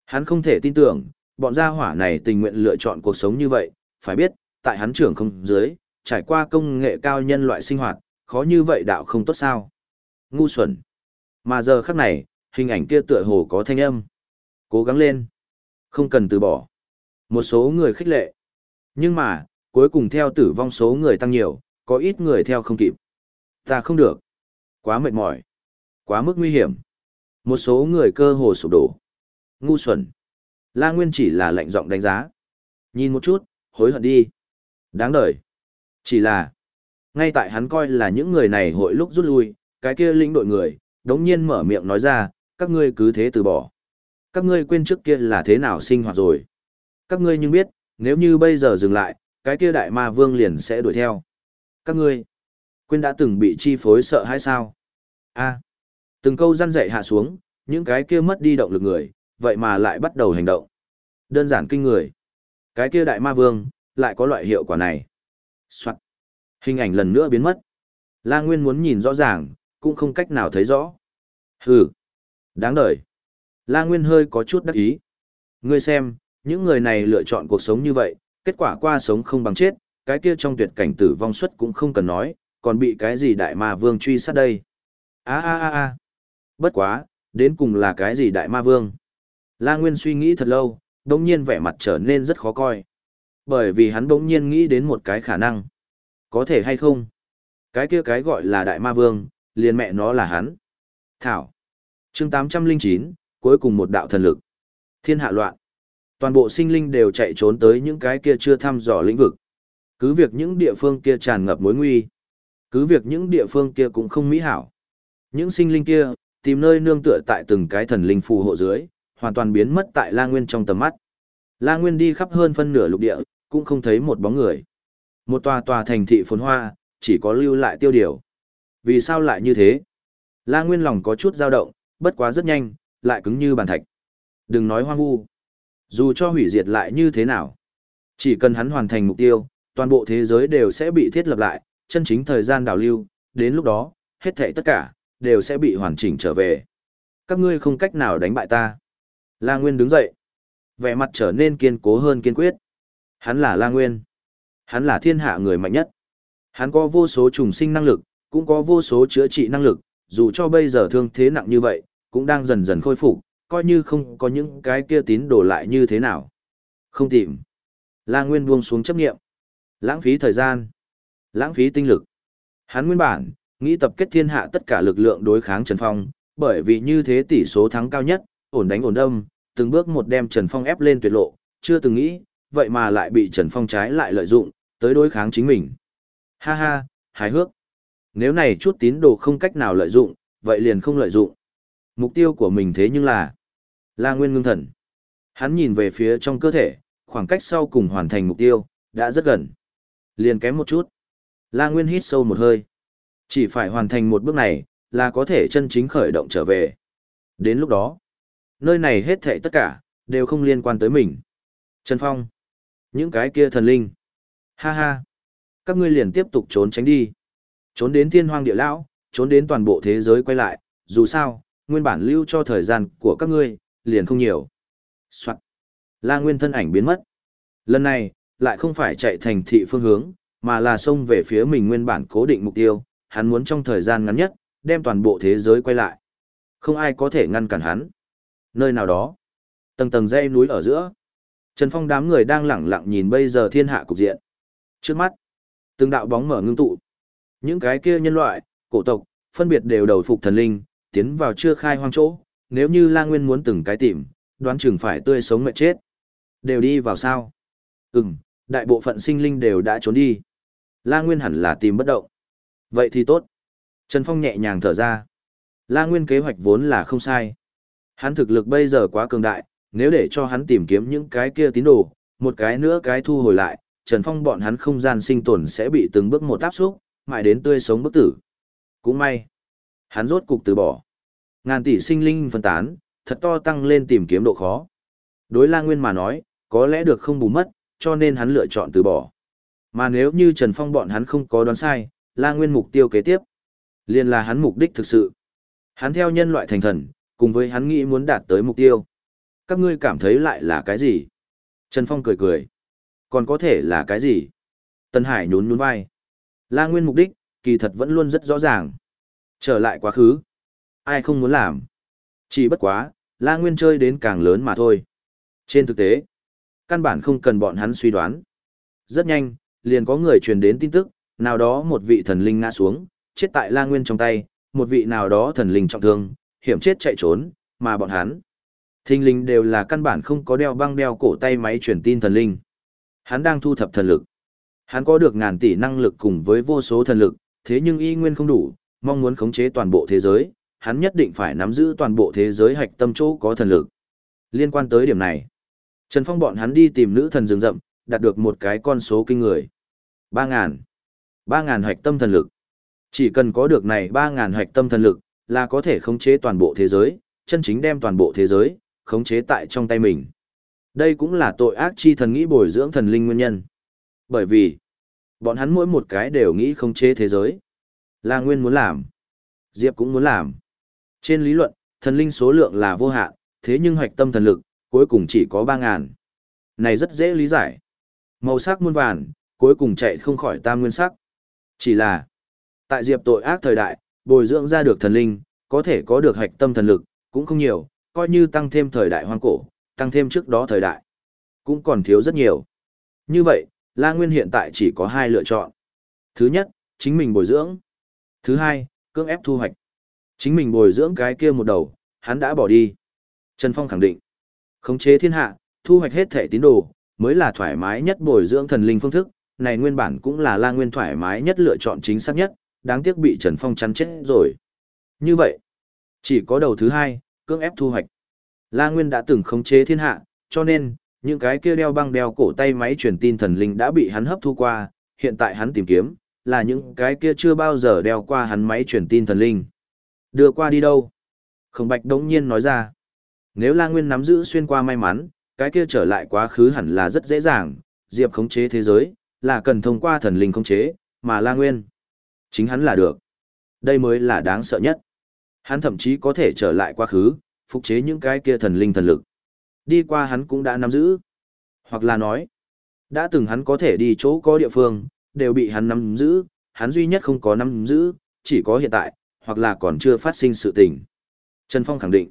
Hắn không thể tin tưởng, bọn gia hỏa này tình nguyện lựa chọn cuộc sống như vậy, phải biết, tại hắn trưởng không dưới, trải qua công nghệ cao nhân loại sinh hoạt, khó như vậy đạo không tốt sao? Ngu xuẩn. Mà giờ khắc này, hình ảnh kia tựa hồ có thanh âm. Cố gắng lên. Không cần từ bỏ. Một số người khích lệ. Nhưng mà, cuối cùng theo tử vong số người tăng nhiều, có ít người theo không kịp. Ta không được. Quá mệt mỏi. Quá mức nguy hiểm. Một số người cơ hồ sụp đổ. Ngu xuẩn. La Nguyên chỉ là lạnh giọng đánh giá. Nhìn một chút, hối hận đi. Đáng đời. Chỉ là, ngay tại hắn coi là những người này hội lúc rút lui, cái kia lĩnh đội người, đống nhiên mở miệng nói ra, các ngươi cứ thế từ bỏ. Các ngươi quên trước kia là thế nào sinh hoạt rồi. Các ngươi nhưng biết, nếu như bây giờ dừng lại, cái kia đại ma vương liền sẽ đuổi theo. Các ngươi, quên đã từng bị chi phối sợ hay sao? a từng câu răn dạy hạ xuống, những cái kia mất đi động lực người, vậy mà lại bắt đầu hành động. Đơn giản kinh người. Cái kia đại ma vương, lại có loại hiệu quả này. Soạn. Hình ảnh lần nữa biến mất. La Nguyên muốn nhìn rõ ràng, cũng không cách nào thấy rõ. Hừ. Đáng đời. La Nguyên hơi có chút đắc ý. Ngươi xem, những người này lựa chọn cuộc sống như vậy, kết quả qua sống không bằng chết, cái kia trong tuyệt cảnh tử vong suất cũng không cần nói, còn bị cái gì đại ma vương truy sát đây. a a a a Bất quá, đến cùng là cái gì đại ma vương? La Nguyên suy nghĩ thật lâu, đồng nhiên vẻ mặt trở nên rất khó coi. Bởi vì hắn bỗng nhiên nghĩ đến một cái khả năng. Có thể hay không? Cái kia cái gọi là đại ma vương, liền mẹ nó là hắn. Thảo. chương 809, cuối cùng một đạo thần lực. Thiên hạ loạn. Toàn bộ sinh linh đều chạy trốn tới những cái kia chưa thăm dò lĩnh vực. Cứ việc những địa phương kia tràn ngập mối nguy. Cứ việc những địa phương kia cũng không mỹ hảo. Những sinh linh kia, tìm nơi nương tựa tại từng cái thần linh phù hộ dưới, hoàn toàn biến mất tại La Nguyên trong tầm mắt. La Nguyên đi khắp hơn phân nửa lục địa, cũng không thấy một bóng người. Một tòa tòa thành thị phồn hoa, chỉ có lưu lại tiêu điều. Vì sao lại như thế? La Nguyên lòng có chút dao động, bất quá rất nhanh, lại cứng như bàn thạch. Đừng nói hoang vu. Dù cho hủy diệt lại như thế nào. Chỉ cần hắn hoàn thành mục tiêu, toàn bộ thế giới đều sẽ bị thiết lập lại, chân chính thời gian đảo lưu, đến lúc đó, hết thảy tất cả, đều sẽ bị hoàn chỉnh trở về. Các ngươi không cách nào đánh bại ta. La Nguyên đứng dậy. Vẻ mặt trở nên kiên cố hơn kiên quyết. Hắn là La Nguyên. Hắn là thiên hạ người mạnh nhất. Hắn có vô số trùng sinh năng lực, cũng có vô số chữa trị năng lực, dù cho bây giờ thương thế nặng như vậy, cũng đang dần dần khôi phục, coi như không có những cái kia tín đồ lại như thế nào. Không tìm. La Nguyên buông xuống chấp nghiệm. Lãng phí thời gian. Lãng phí tinh lực. Hắn nguyên bản, nghĩ tập kết thiên hạ tất cả lực lượng đối kháng Trần Phong, bởi vì như thế tỷ số thắng cao nhất, ổn đánh ổn đâm, từng bước một đem Trần Phong ép lên tuyệt lộ, chưa từng nghĩ, vậy mà lại bị Trần Phong trái lại lợi dụng, tới đối kháng chính mình. Ha ha, hài hước. Nếu này chút tín đồ không cách nào lợi dụng, vậy liền không lợi dụng. Mục tiêu của mình thế nhưng là La Nguyên ngưng thần. Hắn nhìn về phía trong cơ thể, khoảng cách sau cùng hoàn thành mục tiêu, đã rất gần. Liền kém một chút. La Nguyên hít sâu một hơi. Chỉ phải hoàn thành một bước này, là có thể chân chính khởi động trở về. Đến lúc đó, nơi này hết thảy tất cả, đều không liên quan tới mình. Trần Phong. Những cái kia thần linh. Ha ha. Các ngươi liền tiếp tục trốn tránh đi. Trốn đến thiên hoang địa lão, trốn đến toàn bộ thế giới quay lại, dù sao, nguyên bản lưu cho thời gian của các ngươi, liền không nhiều. Soạn. La Nguyên thân ảnh biến mất. Lần này, lại không phải chạy thành thị phương hướng, mà là xông về phía mình nguyên bản cố định mục tiêu, hắn muốn trong thời gian ngắn nhất, đem toàn bộ thế giới quay lại. Không ai có thể ngăn cản hắn. Nơi nào đó, tầng tầng dây núi ở giữa, Trần Phong đám người đang lẳng lặng nhìn bây giờ thiên hạ cục diện. Trước mắt, từng đạo bóng mở ngưng tụ. Những cái kia nhân loại, cổ tộc, phân biệt đều đầu phục thần linh, tiến vào chưa khai hoang chỗ, nếu như La Nguyên muốn từng cái tìm, đoán chừng phải tươi sống mệt chết. Đều đi vào sao? Ừm, đại bộ phận sinh linh đều đã trốn đi. La Nguyên hẳn là tìm bất động. Vậy thì tốt. Trần Phong nhẹ nhàng thở ra. La Nguyên kế hoạch vốn là không sai. Hắn thực lực bây giờ quá cường đại, nếu để cho hắn tìm kiếm những cái kia tín đồ, một cái nữa cái thu hồi lại, Trần Phong bọn hắn không gian sinh tồn sẽ bị từng bước một áp xúc, mãi đến tươi sống bức tử. Cũng may, hắn rốt cục từ bỏ. Ngàn tỷ sinh linh phân tán, thật to tăng lên tìm kiếm độ khó. Đối La Nguyên mà nói, có lẽ được không bù mất, cho nên hắn lựa chọn từ bỏ. Mà nếu như Trần Phong bọn hắn không có đoán sai, La Nguyên mục tiêu kế tiếp, liền là hắn mục đích thực sự. Hắn theo nhân loại thành thần, cùng với hắn nghĩ muốn đạt tới mục tiêu. Các ngươi cảm thấy lại là cái gì? Trần Phong cười cười. Còn có thể là cái gì? Tân Hải nhún nhún vai. La Nguyên mục đích, kỳ thật vẫn luôn rất rõ ràng. Trở lại quá khứ. Ai không muốn làm? Chỉ bất quá, La Nguyên chơi đến càng lớn mà thôi. Trên thực tế, căn bản không cần bọn hắn suy đoán. Rất nhanh, liền có người truyền đến tin tức, nào đó một vị thần linh ngã xuống, chết tại La Nguyên trong tay, một vị nào đó thần linh trọng thương, hiểm chết chạy trốn, mà bọn hắn. Thinh linh đều là căn bản không có đeo băng đeo cổ tay máy truyền tin thần linh. Hắn đang thu thập thần lực. Hắn có được ngàn tỷ năng lực cùng với vô số thần lực, thế nhưng y nguyên không đủ, mong muốn khống chế toàn bộ thế giới, hắn nhất định phải nắm giữ toàn bộ thế giới hạch tâm chỗ có thần lực. Liên quan tới điểm này, Trần Phong bọn hắn đi tìm nữ thần rừng rậm, đạt được một cái con số kinh người. 3.000. 3.000 hạch tâm thần lực. Chỉ cần có được này 3.000 hạch tâm thần lực, là có thể khống chế toàn bộ thế giới, chân chính đem toàn bộ thế giới, khống chế tại trong tay mình. Đây cũng là tội ác chi thần nghĩ bồi dưỡng thần linh nguyên nhân. Bởi vì, bọn hắn mỗi một cái đều nghĩ khống chế thế giới. Là nguyên muốn làm. Diệp cũng muốn làm. Trên lý luận, thần linh số lượng là vô hạn, thế nhưng hoạch tâm thần lực, cuối cùng chỉ có 3.000. Này rất dễ lý giải. Màu sắc muôn vàn, cuối cùng chạy không khỏi tam nguyên sắc. Chỉ là, tại diệp tội ác thời đại, bồi dưỡng ra được thần linh, có thể có được hạch tâm thần lực, cũng không nhiều, coi như tăng thêm thời đại hoang cổ, tăng thêm trước đó thời đại, cũng còn thiếu rất nhiều. Như vậy, La Nguyên hiện tại chỉ có hai lựa chọn. Thứ nhất, chính mình bồi dưỡng. Thứ hai, cưỡng ép thu hoạch. Chính mình bồi dưỡng cái kia một đầu, hắn đã bỏ đi. Trần Phong khẳng định, khống chế thiên hạ, thu hoạch hết thể tín đồ, mới là thoải mái nhất bồi dưỡng thần linh phương thức, này nguyên bản cũng là la nguyên thoải mái nhất lựa chọn chính xác nhất, đáng tiếc bị Trần Phong chắn chết rồi. Như vậy, chỉ có đầu thứ hai, cưỡng ép thu hoạch. La Nguyên đã từng khống chế thiên hạ, cho nên, những cái kia đeo băng đeo cổ tay máy truyền tin thần linh đã bị hắn hấp thu qua, hiện tại hắn tìm kiếm, là những cái kia chưa bao giờ đeo qua hắn máy truyền tin thần linh. Đưa qua đi đâu? Khổng Bạch đống nhiên nói ra. Nếu La Nguyên nắm giữ xuyên qua may mắn, cái kia trở lại quá khứ hẳn là rất dễ dàng, Diệp khống chế thế giới, là cần thông qua thần linh khống chế, mà La Nguyên. Chính hắn là được. Đây mới là đáng sợ nhất. Hắn thậm chí có thể trở lại quá khứ, phục chế những cái kia thần linh thần lực. Đi qua hắn cũng đã nắm giữ. Hoặc là nói, đã từng hắn có thể đi chỗ có địa phương, đều bị hắn nắm giữ, hắn duy nhất không có nắm giữ, chỉ có hiện tại, hoặc là còn chưa phát sinh sự tình. Trần Phong khẳng định,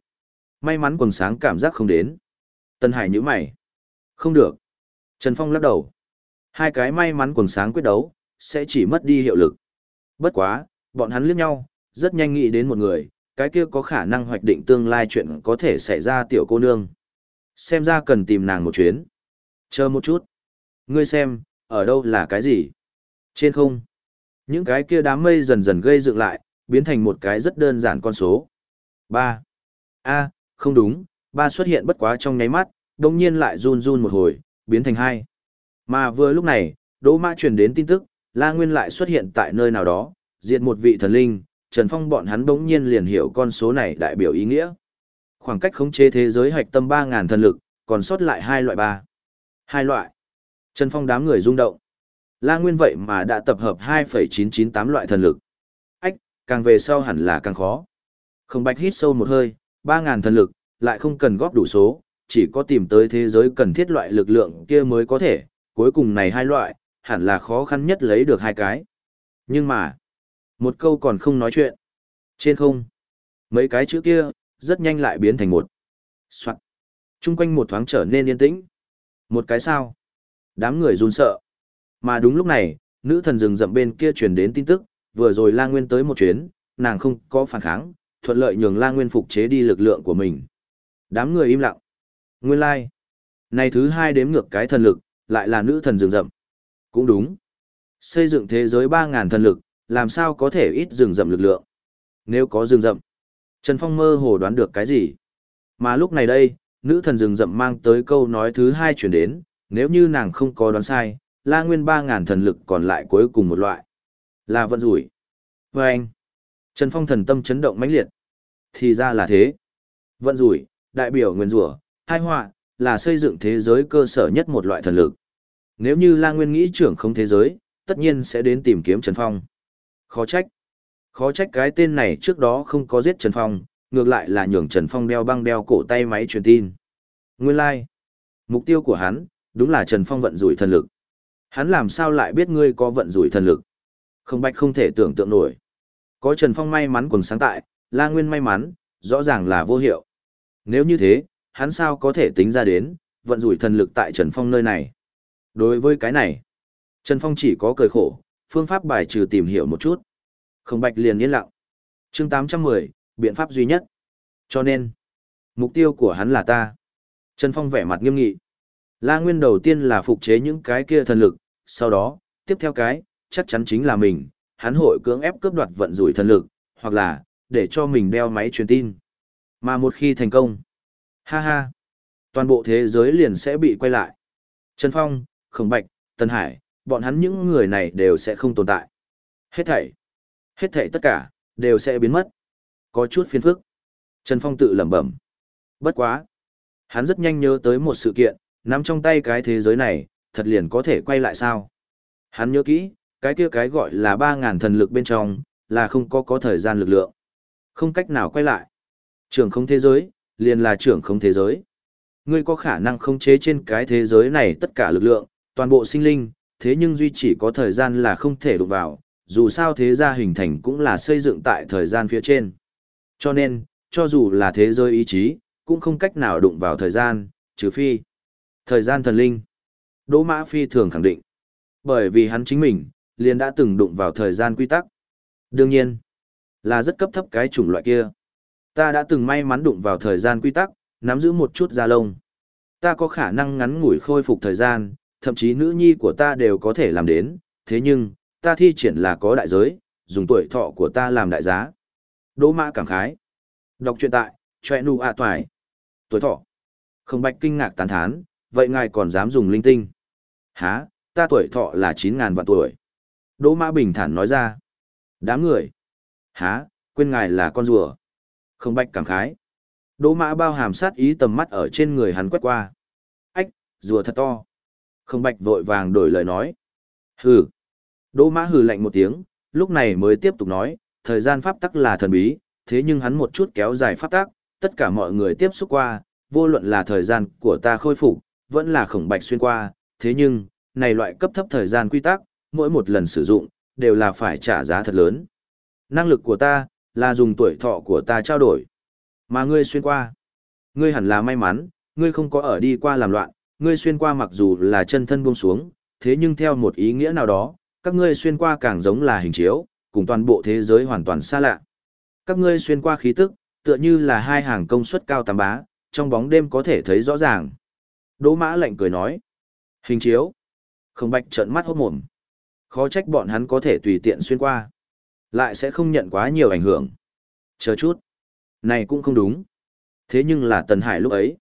may mắn quần sáng cảm giác không đến. Tân Hải nhíu mày. Không được. Trần Phong lắc đầu. Hai cái may mắn quần sáng quyết đấu, sẽ chỉ mất đi hiệu lực. Bất quá, bọn hắn liếc nhau, rất nhanh nghĩ đến một người, cái kia có khả năng hoạch định tương lai chuyện có thể xảy ra tiểu cô nương. Xem ra cần tìm nàng một chuyến. Chờ một chút. Ngươi xem, ở đâu là cái gì? Trên không. Những cái kia đám mây dần dần gây dựng lại, biến thành một cái rất đơn giản con số. 3. A, không đúng, 3 xuất hiện bất quá trong nháy mắt, đồng nhiên lại run run một hồi, biến thành 2. Mà vừa lúc này, Đỗ Mã truyền đến tin tức, La Nguyên lại xuất hiện tại nơi nào đó, diệt một vị thần linh, Trần Phong bọn hắn bỗng nhiên liền hiểu con số này đại biểu ý nghĩa. Khoảng cách khống chế thế giới hạch tâm 3000 thần lực, còn sót lại hai loại ba. Hai loại. Trần Phong đám người rung động. La Nguyên vậy mà đã tập hợp 2,998 loại thần lực. Càng về sau hẳn là càng khó. Không bạch hít sâu một hơi, 3.000 thần lực, lại không cần góp đủ số, chỉ có tìm tới thế giới cần thiết loại lực lượng kia mới có thể, cuối cùng này hai loại, hẳn là khó khăn nhất lấy được hai cái. Nhưng mà, một câu còn không nói chuyện. Trên không, mấy cái chữ kia, rất nhanh lại biến thành một. Soạn. Trung quanh một thoáng trở nên yên tĩnh. Một cái sao? Đám người run sợ. Mà đúng lúc này, nữ thần rừng rậm bên kia truyền đến tin tức, vừa rồi La Nguyên tới một chuyến, nàng không có phản kháng, thuận lợi nhường La Nguyên phục chế đi lực lượng của mình. Đám người im lặng. Nguyên lai. Like. Này thứ hai đếm ngược cái thần lực, lại là nữ thần rừng rậm. Cũng đúng. Xây dựng thế giới 3.000 thần lực, làm sao có thể ít rừng rậm lực lượng. Nếu có rừng rậm, Trần Phong mơ hồ đoán được cái gì. Mà lúc này đây, nữ thần rừng rậm mang tới câu nói thứ hai chuyển đến, nếu như nàng không có đoán sai, la nguyên 3.000 thần lực còn lại cuối cùng một loại. Là vận rủi. Và anh, Trần Phong thần tâm chấn động mãnh liệt. Thì ra là thế. Vận rủi, đại biểu nguyên rủa, hai họa, là xây dựng thế giới cơ sở nhất một loại thần lực. Nếu như La Nguyên nghĩ trưởng không thế giới, tất nhiên sẽ đến tìm kiếm Trần Phong. Khó trách. Khó trách cái tên này trước đó không có giết Trần Phong, ngược lại là nhường Trần Phong đeo băng đeo cổ tay máy truyền tin. Nguyên lai, like. mục tiêu của hắn, đúng là Trần Phong vận rủi thần lực. Hắn làm sao lại biết ngươi có vận rủi thần lực? Không bạch không thể tưởng tượng nổi. Có Trần Phong may mắn quần sáng tại, La Nguyên may mắn, rõ ràng là vô hiệu. Nếu như thế, hắn sao có thể tính ra đến, vận rủi thần lực tại Trần Phong nơi này. Đối với cái này, Trần Phong chỉ có cười khổ, phương pháp bài trừ tìm hiểu một chút. Không bạch liền yên lặng. chương 810, biện pháp duy nhất. Cho nên, mục tiêu của hắn là ta. Trần Phong vẻ mặt nghiêm nghị. La Nguyên đầu tiên là phục chế những cái kia thần lực, sau đó, tiếp theo cái, chắc chắn chính là mình, hắn hội cưỡng ép cướp đoạt vận rủi thần lực, hoặc là, để cho mình đeo máy truyền tin. Mà một khi thành công, ha ha, toàn bộ thế giới liền sẽ bị quay lại. Trần Phong, Khổng Bạch, Tân Hải, bọn hắn những người này đều sẽ không tồn tại. Hết thảy, hết thảy tất cả, đều sẽ biến mất. Có chút phiền phức. Trần Phong tự lẩm bẩm. Bất quá. Hắn rất nhanh nhớ tới một sự kiện, nắm trong tay cái thế giới này, thật liền có thể quay lại sao. Hắn nhớ kỹ, cái kia cái gọi là ba ngàn thần lực bên trong, là không có có thời gian lực lượng. Không cách nào quay lại. Trưởng không thế giới, liền là trưởng không thế giới. Ngươi có khả năng khống chế trên cái thế giới này tất cả lực lượng, toàn bộ sinh linh, thế nhưng duy chỉ có thời gian là không thể đụng vào, dù sao thế gia hình thành cũng là xây dựng tại thời gian phía trên. Cho nên, cho dù là thế giới ý chí, cũng không cách nào đụng vào thời gian, trừ phi. Thời gian thần linh. Đỗ Mã Phi thường khẳng định. Bởi vì hắn chính mình, liền đã từng đụng vào thời gian quy tắc. Đương nhiên, là rất cấp thấp cái chủng loại kia. Ta đã từng may mắn đụng vào thời gian quy tắc, nắm giữ một chút da lông. Ta có khả năng ngắn ngủi khôi phục thời gian, thậm chí nữ nhi của ta đều có thể làm đến, thế nhưng, ta thi triển là có đại giới, dùng tuổi thọ của ta làm đại giá. Đỗ mã cảm khái. Đọc truyện tại, chọe nụ ạ toài. Tuổi thọ. Không bạch kinh ngạc tán thán, vậy ngài còn dám dùng linh tinh. Hả, ta tuổi thọ là 9.000 vạn tuổi. Đỗ mã bình thản nói ra. Đám người. Hả, quên ngài là con rùa. Không bạch cảm khái. Đỗ mã bao hàm sát ý tầm mắt ở trên người hắn quét qua. Ách, rùa thật to. Không bạch vội vàng đổi lời nói. Hừ. Đỗ mã hừ lạnh một tiếng, lúc này mới tiếp tục nói, thời gian pháp tắc là thần bí, thế nhưng hắn một chút kéo dài pháp tắc, tất cả mọi người tiếp xúc qua, vô luận là thời gian của ta khôi phục, vẫn là khổng bạch xuyên qua, thế nhưng, này loại cấp thấp thời gian quy tắc, mỗi một lần sử dụng, đều là phải trả giá thật lớn. Năng lực của ta, là dùng tuổi thọ của ta trao đổi. Mà ngươi xuyên qua. Ngươi hẳn là may mắn, ngươi không có ở đi qua làm loạn, ngươi xuyên qua mặc dù là chân thân buông xuống, thế nhưng theo một ý nghĩa nào đó, các ngươi xuyên qua càng giống là hình chiếu, cùng toàn bộ thế giới hoàn toàn xa lạ. Các ngươi xuyên qua khí tức, tựa như là hai hàng công suất cao tam bá, trong bóng đêm có thể thấy rõ ràng. Đỗ mã lạnh cười nói. Hình chiếu. Không bạch trợn mắt hốt mồm. Khó trách bọn hắn có thể tùy tiện xuyên qua. Lại sẽ không nhận quá nhiều ảnh hưởng. Chờ chút. Này cũng không đúng. Thế nhưng là Tần Hải lúc ấy.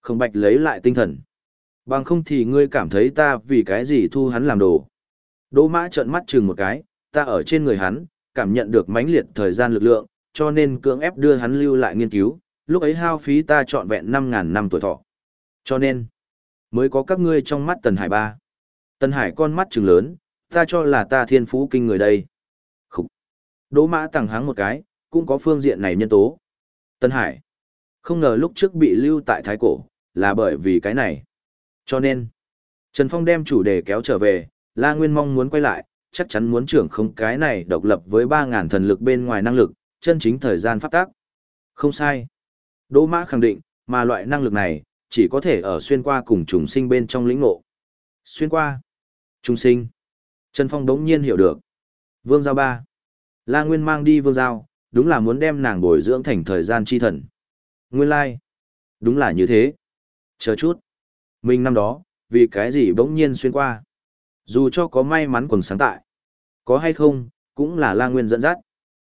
Không bạch lấy lại tinh thần. Bằng không thì ngươi cảm thấy ta vì cái gì thu hắn làm đồ. Đỗ mã trợn mắt chừng một cái, ta ở trên người hắn, cảm nhận được mãnh liệt thời gian lực lượng, cho nên cưỡng ép đưa hắn lưu lại nghiên cứu, lúc ấy hao phí ta trọn vẹn 5.000 năm tuổi thọ. Cho nên, mới có các ngươi trong mắt Tần Hải ba. Tần Hải con mắt trừng lớn, ta cho là ta thiên phú kinh người đây. Khúc. Đỗ mã tặng háng một cái, cũng có phương diện này nhân tố. Tân Hải. Không ngờ lúc trước bị lưu tại Thái Cổ, là bởi vì cái này. Cho nên, Trần Phong đem chủ đề kéo trở về, La Nguyên mong muốn quay lại, chắc chắn muốn trưởng không cái này độc lập với 3.000 thần lực bên ngoài năng lực, chân chính thời gian pháp tác. Không sai. Đỗ Mã khẳng định, mà loại năng lực này, chỉ có thể ở xuyên qua cùng trùng sinh bên trong lĩnh ngộ. Xuyên qua. Trùng sinh. Trần Phong đống nhiên hiểu được. Vương Giao ba. La Nguyên mang đi Vương Giao, đúng là muốn đem nàng bồi dưỡng thành thời gian chi thần. Nguyên lai. Like. Đúng là như thế. Chờ chút. Mình năm đó, vì cái gì bỗng nhiên xuyên qua. Dù cho có may mắn quần sáng tại. Có hay không, cũng là La Nguyên dẫn dắt.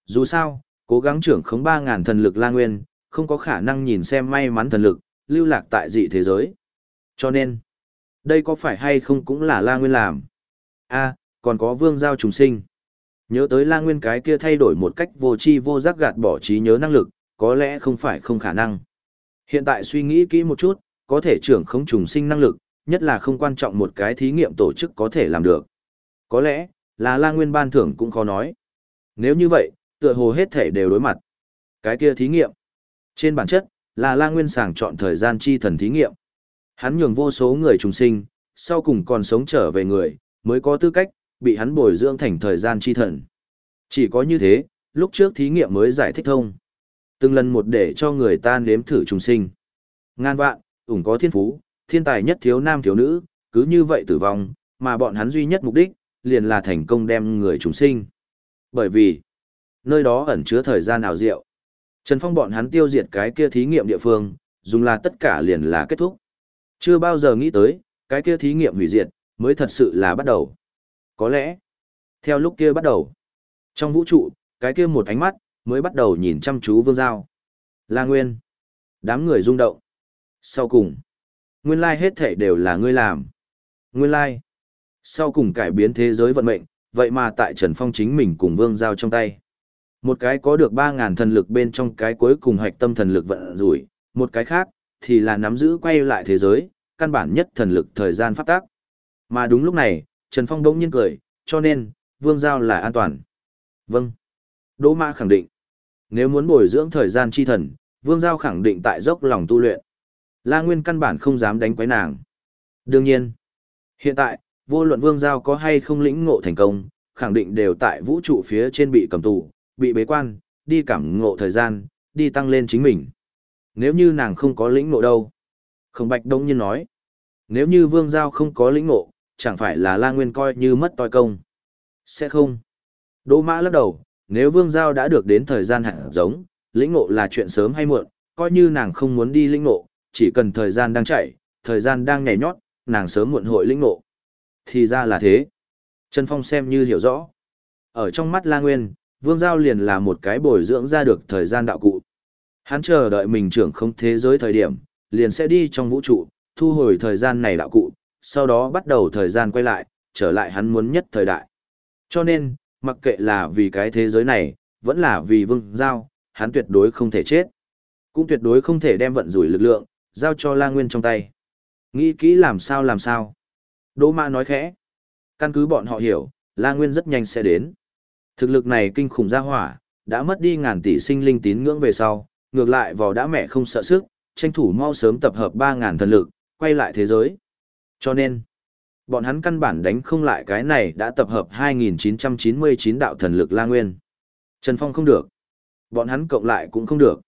Dù sao, cố gắng trưởng khống 3.000 thần lực La Nguyên, không có khả năng nhìn xem may mắn thần lực, lưu lạc tại dị thế giới. Cho nên, đây có phải hay không cũng là La Nguyên làm. a còn có vương giao trùng sinh. Nhớ tới La Nguyên cái kia thay đổi một cách vô tri vô giác gạt bỏ trí nhớ năng lực, có lẽ không phải không khả năng. Hiện tại suy nghĩ kỹ một chút, có thể trưởng không trùng sinh năng lực, nhất là không quan trọng một cái thí nghiệm tổ chức có thể làm được. Có lẽ, là La Nguyên ban thưởng cũng khó nói. Nếu như vậy, tựa hồ hết thể đều đối mặt. Cái kia thí nghiệm. Trên bản chất, là La Nguyên sàng chọn thời gian chi thần thí nghiệm. Hắn nhường vô số người trùng sinh, sau cùng còn sống trở về người, mới có tư cách, bị hắn bồi dưỡng thành thời gian chi thần. Chỉ có như thế, lúc trước thí nghiệm mới giải thích thông. Từng lần một để cho người ta nếm thử trùng sinh. Ngan vạn, ủng có thiên phú, thiên tài nhất thiếu nam thiếu nữ, cứ như vậy tử vong, mà bọn hắn duy nhất mục đích, liền là thành công đem người trùng sinh. Bởi vì, nơi đó ẩn chứa thời gian nào diệu. Trần Phong bọn hắn tiêu diệt cái kia thí nghiệm địa phương, dùng là tất cả liền là kết thúc. Chưa bao giờ nghĩ tới, cái kia thí nghiệm hủy diệt, mới thật sự là bắt đầu. Có lẽ, theo lúc kia bắt đầu, trong vũ trụ, cái kia một ánh mắt, mới bắt đầu nhìn chăm chú vương giao. La Nguyên. Đám người rung động. Sau cùng, nguyên lai hết thể đều là ngươi làm. Nguyên lai, sau cùng cải biến thế giới vận mệnh, vậy mà tại Trần Phong chính mình cùng vương giao trong tay. Một cái có được 3.000 thần lực bên trong cái cuối cùng hoạch tâm thần lực vận rủi, một cái khác, thì là nắm giữ quay lại thế giới, căn bản nhất thần lực thời gian phát tác. Mà đúng lúc này, Trần Phong đống nhiên cười, cho nên, vương giao là an toàn. Vâng. Đỗ Mã khẳng định. Nếu muốn bồi dưỡng thời gian chi thần, vương giao khẳng định tại dốc lòng tu luyện. La Nguyên căn bản không dám đánh quấy nàng. Đương nhiên, hiện tại, vô luận vương giao có hay không lĩnh ngộ thành công, khẳng định đều tại vũ trụ phía trên bị cầm tù, bị bế quan, đi cảm ngộ thời gian, đi tăng lên chính mình. Nếu như nàng không có lĩnh ngộ đâu. Khổng bạch đông nhiên nói. Nếu như vương giao không có lĩnh ngộ, chẳng phải là la nguyên coi như mất toi công. Sẽ không. Đỗ mã lắc đầu, nếu vương giao đã được đến thời gian hạt giống, lĩnh ngộ là chuyện sớm hay muộn, coi như nàng không muốn đi lĩnh ngộ, chỉ cần thời gian đang chạy, thời gian đang nhảy nhót, nàng sớm muộn hội lĩnh ngộ. Thì ra là thế. Trần Phong xem như hiểu rõ. Ở trong mắt La Nguyên, Vương Giao liền là một cái bồi dưỡng ra được thời gian đạo cụ. Hắn chờ đợi mình trưởng không thế giới thời điểm, liền sẽ đi trong vũ trụ, thu hồi thời gian này đạo cụ, sau đó bắt đầu thời gian quay lại, trở lại hắn muốn nhất thời đại. Cho nên, mặc kệ là vì cái thế giới này, vẫn là vì Vương Giao, hắn tuyệt đối không thể chết. Cũng tuyệt đối không thể đem vận rủi lực lượng, giao cho La Nguyên trong tay. Nghĩ kỹ làm sao làm sao. Đỗ Mã nói khẽ. Căn cứ bọn họ hiểu, La Nguyên rất nhanh sẽ đến. Thực lực này kinh khủng ra hỏa, đã mất đi ngàn tỷ sinh linh tín ngưỡng về sau, ngược lại vào đã mẹ không sợ sức, tranh thủ mau sớm tập hợp 3.000 thần lực, quay lại thế giới. Cho nên, bọn hắn căn bản đánh không lại cái này đã tập hợp 2.999 đạo thần lực La Nguyên. Trần Phong không được. Bọn hắn cộng lại cũng không được.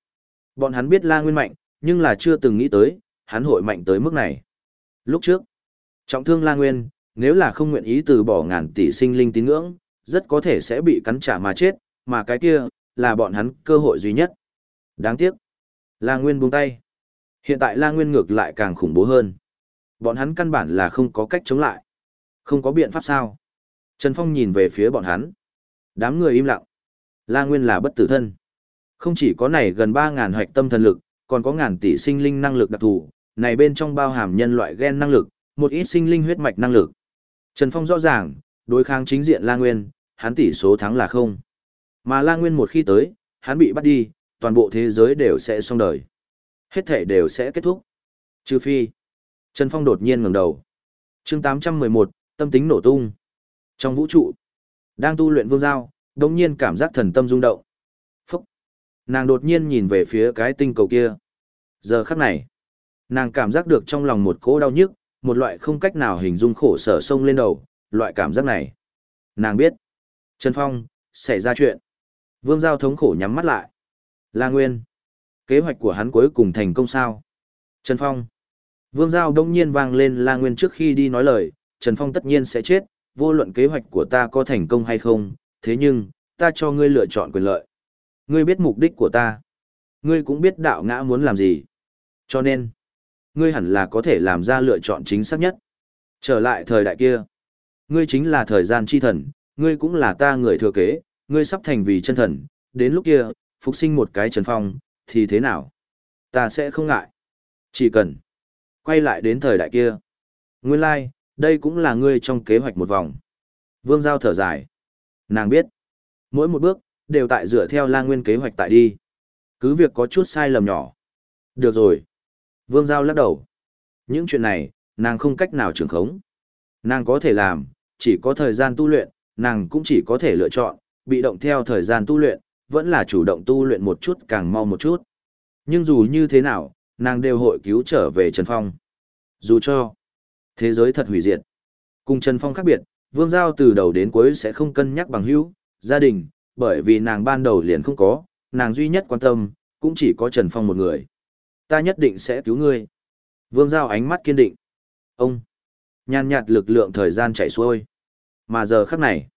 Bọn hắn biết La Nguyên mạnh, nhưng là chưa từng nghĩ tới, hắn hội mạnh tới mức này. Lúc trước, trọng thương La Nguyên, nếu là không nguyện ý từ bỏ ngàn tỷ sinh linh tín ngưỡng, rất có thể sẽ bị cắn trả mà chết, mà cái kia, là bọn hắn cơ hội duy nhất. Đáng tiếc. La Nguyên buông tay. Hiện tại La Nguyên ngược lại càng khủng bố hơn. Bọn hắn căn bản là không có cách chống lại. Không có biện pháp sao. Trần Phong nhìn về phía bọn hắn. Đám người im lặng. La Nguyên là bất tử thân. Không chỉ có này gần 3.000 hoạch tâm thần lực, còn có ngàn tỷ sinh linh năng lực đặc thù, này bên trong bao hàm nhân loại gen năng lực, một ít sinh linh huyết mạch năng lực. Trần Phong rõ ràng, đối kháng chính diện La Nguyên, hắn tỷ số thắng là không. Mà La Nguyên một khi tới, hắn bị bắt đi, toàn bộ thế giới đều sẽ xong đời. Hết thể đều sẽ kết thúc. Trừ phi. Trần Phong đột nhiên ngẩng đầu. chương 811, tâm tính nổ tung. Trong vũ trụ, đang tu luyện vương giao, đột nhiên cảm giác thần tâm rung động. Phúc. Nàng đột nhiên nhìn về phía cái tinh cầu kia. Giờ khắc này, nàng cảm giác được trong lòng một cỗ đau nhức, một loại không cách nào hình dung khổ sở sông lên đầu, loại cảm giác này. Nàng biết. Trần Phong, xảy ra chuyện. Vương Giao thống khổ nhắm mắt lại. La Nguyên. Kế hoạch của hắn cuối cùng thành công sao? Trần Phong. Vương Giao đông nhiên vang lên La Nguyên trước khi đi nói lời, Trần Phong tất nhiên sẽ chết, vô luận kế hoạch của ta có thành công hay không, thế nhưng, ta cho ngươi lựa chọn quyền lợi. Ngươi biết mục đích của ta. Ngươi cũng biết đạo ngã muốn làm gì. Cho nên, ngươi hẳn là có thể làm ra lựa chọn chính xác nhất. Trở lại thời đại kia. Ngươi chính là thời gian chi thần, ngươi cũng là ta người thừa kế, ngươi sắp thành vì chân thần, đến lúc kia, phục sinh một cái trần phong, thì thế nào? Ta sẽ không ngại. Chỉ cần quay lại đến thời đại kia. Nguyên lai, like, đây cũng là ngươi trong kế hoạch một vòng. Vương Giao thở dài. Nàng biết, mỗi một bước, đều tại dựa theo la nguyên kế hoạch tại đi. Cứ việc có chút sai lầm nhỏ. Được rồi. Vương Giao lắc đầu. Những chuyện này, nàng không cách nào trưởng khống. Nàng có thể làm, chỉ có thời gian tu luyện, nàng cũng chỉ có thể lựa chọn, bị động theo thời gian tu luyện, vẫn là chủ động tu luyện một chút càng mau một chút. Nhưng dù như thế nào, nàng đều hội cứu trở về Trần Phong. Dù cho thế giới thật hủy diệt. Cùng Trần Phong khác biệt, Vương Giao từ đầu đến cuối sẽ không cân nhắc bằng hữu, gia đình, bởi vì nàng ban đầu liền không có, nàng duy nhất quan tâm, cũng chỉ có Trần Phong một người. Ta nhất định sẽ cứu ngươi. Vương Giao ánh mắt kiên định. Ông, nhàn nhạt lực lượng thời gian chảy xuôi. Mà giờ khắc này,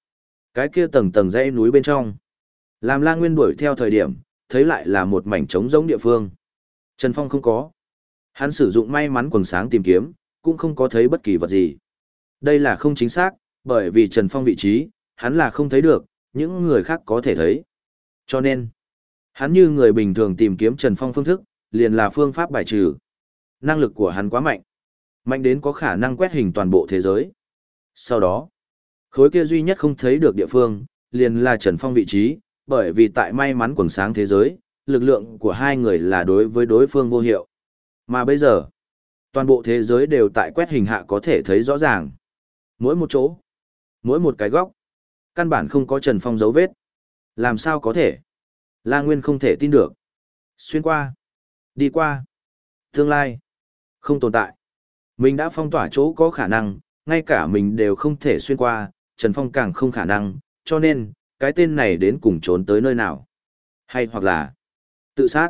cái kia tầng tầng dãy núi bên trong. Làm la nguyên đuổi theo thời điểm, thấy lại là một mảnh trống giống địa phương. Trần Phong không có. Hắn sử dụng may mắn quần sáng tìm kiếm, cũng không có thấy bất kỳ vật gì. Đây là không chính xác, bởi vì Trần Phong vị trí, hắn là không thấy được, những người khác có thể thấy. Cho nên, hắn như người bình thường tìm kiếm Trần Phong phương thức, liền là phương pháp bài trừ. Năng lực của hắn quá mạnh. Mạnh đến có khả năng quét hình toàn bộ thế giới. Sau đó, khối kia duy nhất không thấy được địa phương, liền là Trần Phong vị trí, bởi vì tại may mắn quần sáng thế giới, lực lượng của hai người là đối với đối phương vô hiệu. Mà bây giờ, toàn bộ thế giới đều tại quét hình hạ có thể thấy rõ ràng. Mỗi một chỗ, mỗi một cái góc, căn bản không có Trần Phong dấu vết. Làm sao có thể? La Nguyên không thể tin được. Xuyên qua, đi qua, tương lai, không tồn tại. Mình đã phong tỏa chỗ có khả năng, ngay cả mình đều không thể xuyên qua, Trần Phong càng không khả năng, cho nên, cái tên này đến cùng trốn tới nơi nào. Hay hoặc là tự sát.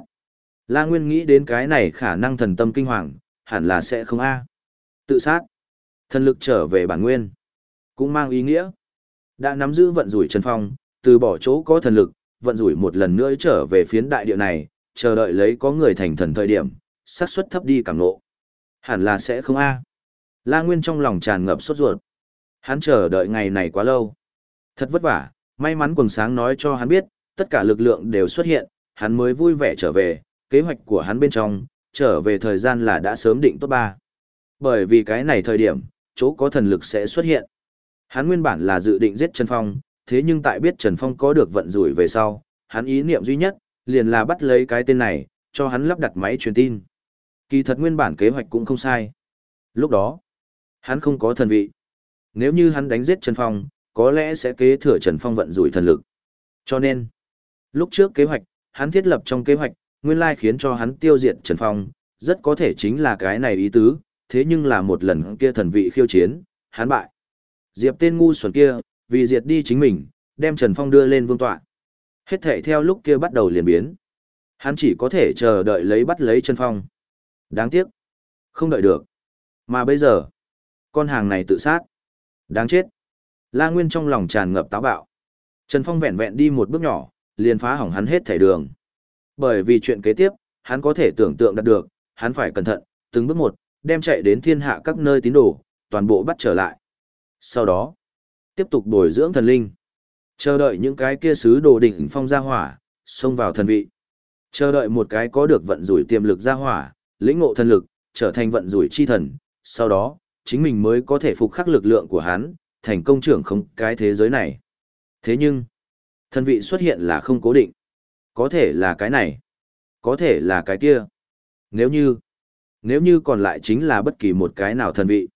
La Nguyên nghĩ đến cái này khả năng thần tâm kinh hoàng, hẳn là sẽ không a. Tự sát. Thần lực trở về bản nguyên. Cũng mang ý nghĩa. Đã nắm giữ vận rủi Trần Phong, từ bỏ chỗ có thần lực, vận rủi một lần nữa trở về phiến đại địa này, chờ đợi lấy có người thành thần thời điểm, xác suất thấp đi càng nộ. Hẳn là sẽ không a. La Nguyên trong lòng tràn ngập sốt ruột. Hắn chờ đợi ngày này quá lâu. Thật vất vả, May mắn quần sáng nói cho hắn biết, tất cả lực lượng đều xuất hiện, hắn mới vui vẻ trở về, kế hoạch của hắn bên trong, trở về thời gian là đã sớm định tốt ba. Bởi vì cái này thời điểm, chỗ có thần lực sẽ xuất hiện. Hắn nguyên bản là dự định giết Trần Phong, thế nhưng tại biết Trần Phong có được vận rủi về sau, hắn ý niệm duy nhất, liền là bắt lấy cái tên này, cho hắn lắp đặt máy truyền tin. Kỳ thật nguyên bản kế hoạch cũng không sai. Lúc đó, hắn không có thần vị. Nếu như hắn đánh giết Trần Phong, có lẽ sẽ kế thừa Trần Phong vận rủi thần lực. Cho nên, lúc trước kế hoạch, hắn thiết lập trong kế hoạch, nguyên lai khiến cho hắn tiêu diệt Trần Phong, rất có thể chính là cái này ý tứ, thế nhưng là một lần kia thần vị khiêu chiến, hắn bại. Diệp tên ngu xuẩn kia, vì diệt đi chính mình, đem Trần Phong đưa lên vương tọa. Hết thể theo lúc kia bắt đầu liền biến. Hắn chỉ có thể chờ đợi lấy bắt lấy Trần Phong. Đáng tiếc. Không đợi được. Mà bây giờ, con hàng này tự sát. Đáng chết. La Nguyên trong lòng tràn ngập táo bạo. Trần Phong vẹn vẹn đi một bước nhỏ, liền phá hỏng hắn hết thể đường. Bởi vì chuyện kế tiếp, hắn có thể tưởng tượng đạt được, hắn phải cẩn thận, từng bước một, đem chạy đến thiên hạ các nơi tín đồ, toàn bộ bắt trở lại. Sau đó, tiếp tục bồi dưỡng thần linh. Chờ đợi những cái kia sứ đồ đỉnh phong ra hỏa, xông vào thần vị. Chờ đợi một cái có được vận rủi tiềm lực ra hỏa, lĩnh ngộ thần lực, trở thành vận rủi chi thần. Sau đó, chính mình mới có thể phục khắc lực lượng của hắn, thành công trưởng không cái thế giới này. Thế nhưng, thần vị xuất hiện là không cố định. Có thể là cái này, có thể là cái kia. Nếu như, nếu như còn lại chính là bất kỳ một cái nào thần vị.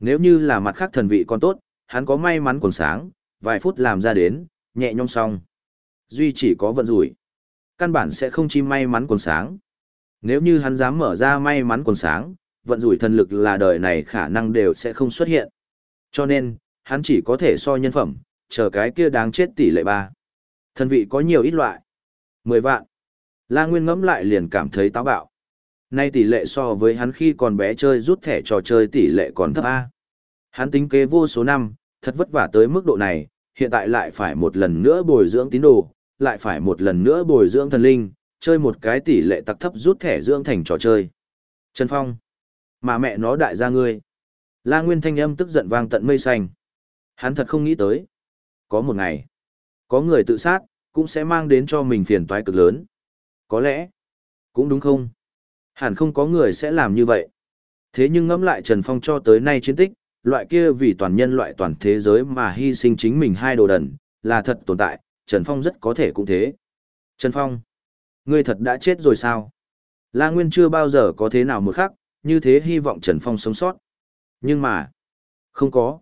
Nếu như là mặt khác thần vị còn tốt, hắn có may mắn còn sáng, vài phút làm ra đến, nhẹ nhõm xong. Duy chỉ có vận rủi. Căn bản sẽ không chi may mắn còn sáng. Nếu như hắn dám mở ra may mắn còn sáng, vận rủi thần lực là đời này khả năng đều sẽ không xuất hiện. Cho nên, hắn chỉ có thể so nhân phẩm, chờ cái kia đáng chết tỷ lệ ba. Thần vị có nhiều ít loại. mười vạn. La Nguyên ngẫm lại liền cảm thấy táo bạo. Nay tỷ lệ so với hắn khi còn bé chơi rút thẻ trò chơi tỷ lệ còn thấp A. Hắn tính kế vô số năm, thật vất vả tới mức độ này, hiện tại lại phải một lần nữa bồi dưỡng tín đồ, lại phải một lần nữa bồi dưỡng thần linh, chơi một cái tỷ lệ tặc thấp rút thẻ dưỡng thành trò chơi. Trần Phong. Mà mẹ nó đại gia ngươi. La Nguyên thanh âm tức giận vang tận mây xanh. Hắn thật không nghĩ tới. Có một ngày, có người tự sát, cũng sẽ mang đến cho mình phiền toái cực lớn. Có lẽ, cũng đúng không? Hẳn không có người sẽ làm như vậy. Thế nhưng ngẫm lại Trần Phong cho tới nay chiến tích, loại kia vì toàn nhân loại toàn thế giới mà hy sinh chính mình hai đồ đần, là thật tồn tại, Trần Phong rất có thể cũng thế. Trần Phong, ngươi thật đã chết rồi sao? La Nguyên chưa bao giờ có thế nào một khắc, như thế hy vọng Trần Phong sống sót. Nhưng mà, không có.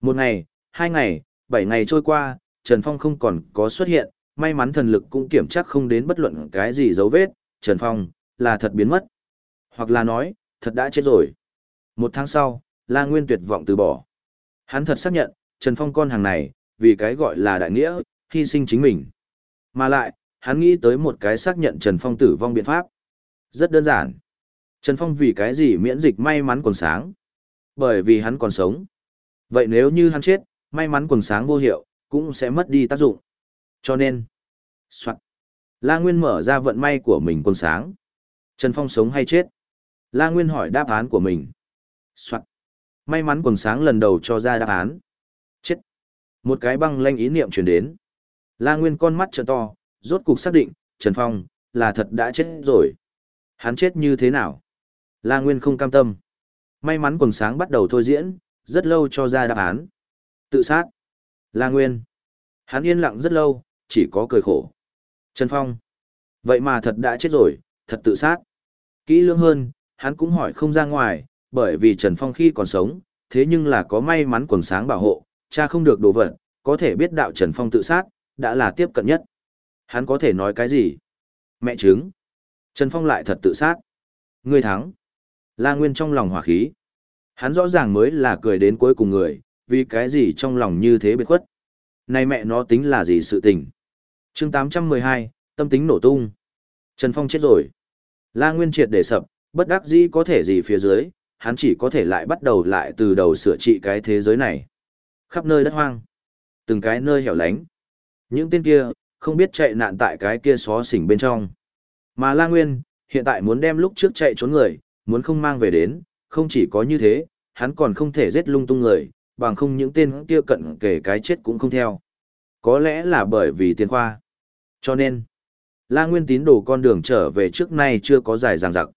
Một ngày, hai ngày, bảy ngày trôi qua, Trần Phong không còn có xuất hiện, may mắn thần lực cũng kiểm chắc không đến bất luận cái gì dấu vết, Trần Phong, là thật biến mất. Hoặc là nói, thật đã chết rồi. Một tháng sau, La Nguyên tuyệt vọng từ bỏ. Hắn thật xác nhận, Trần Phong con hàng này, vì cái gọi là đại nghĩa, hy sinh chính mình. Mà lại, hắn nghĩ tới một cái xác nhận Trần Phong tử vong biện pháp. Rất đơn giản. Trần Phong vì cái gì miễn dịch may mắn còn sáng? Bởi vì hắn còn sống. Vậy nếu như hắn chết, may mắn quần sáng vô hiệu, cũng sẽ mất đi tác dụng. Cho nên, soạn. La Nguyên mở ra vận may của mình quân sáng. Trần Phong sống hay chết? La Nguyên hỏi đáp án của mình. Soạn. May mắn quần sáng lần đầu cho ra đáp án. Chết. Một cái băng lanh ý niệm chuyển đến. La Nguyên con mắt trợ to, rốt cục xác định, Trần Phong, là thật đã chết rồi. Hắn chết như thế nào? La Nguyên không cam tâm. May mắn quần sáng bắt đầu thôi diễn, rất lâu cho ra đáp án. Tự sát. La Nguyên. Hắn yên lặng rất lâu, chỉ có cười khổ. Trần Phong. Vậy mà thật đã chết rồi, thật tự sát. Kỹ lưỡng hơn, hắn cũng hỏi không ra ngoài, bởi vì Trần Phong khi còn sống, thế nhưng là có may mắn quần sáng bảo hộ, cha không được đồ vật, có thể biết đạo Trần Phong tự sát, đã là tiếp cận nhất. Hắn có thể nói cái gì? Mẹ chứng. Trần Phong lại thật tự sát. Ngươi thắng. La Nguyên trong lòng hỏa khí. Hắn rõ ràng mới là cười đến cuối cùng người, vì cái gì trong lòng như thế biệt khuất. Này mẹ nó tính là gì sự tình chương 812, tâm tính nổ tung. Trần Phong chết rồi. La Nguyên triệt để sập, bất đắc dĩ có thể gì phía dưới, hắn chỉ có thể lại bắt đầu lại từ đầu sửa trị cái thế giới này. Khắp nơi đất hoang. Từng cái nơi hẻo lánh. Những tên kia, không biết chạy nạn tại cái kia xó xỉnh bên trong. Mà La Nguyên, hiện tại muốn đem lúc trước chạy trốn người, muốn không mang về đến, không chỉ có như thế, hắn còn không thể giết lung tung người, bằng không những tên kia cận kể cái chết cũng không theo. Có lẽ là bởi vì tiền khoa. Cho nên, La Nguyên tín đồ con đường trở về trước nay chưa có dài dằng dặc.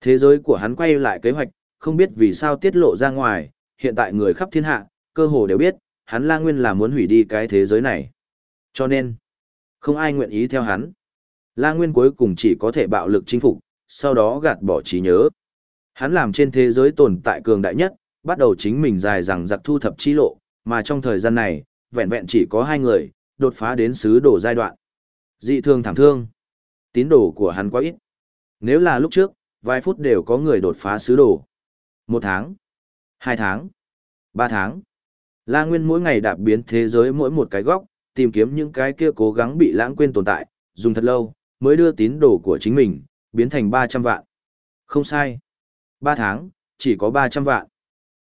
Thế giới của hắn quay lại kế hoạch, không biết vì sao tiết lộ ra ngoài, hiện tại người khắp thiên hạ, cơ hồ đều biết, hắn La Nguyên là muốn hủy đi cái thế giới này. Cho nên, không ai nguyện ý theo hắn. La Nguyên cuối cùng chỉ có thể bạo lực chinh phục, sau đó gạt bỏ trí nhớ. Hắn làm trên thế giới tồn tại cường đại nhất, bắt đầu chính mình dài dằng dặc thu thập chi lộ, mà trong thời gian này, vẹn vẹn chỉ có hai người, đột phá đến sứ đồ giai đoạn. Dị thương thảm thương. Tín đồ của hắn quá ít. Nếu là lúc trước, vài phút đều có người đột phá sứ đồ. Một tháng, hai tháng, ba tháng. La Nguyên mỗi ngày đạp biến thế giới mỗi một cái góc, tìm kiếm những cái kia cố gắng bị lãng quên tồn tại, dùng thật lâu, mới đưa tín đồ của chính mình, biến thành 300 vạn. Không sai. 3 tháng, chỉ có 300 vạn.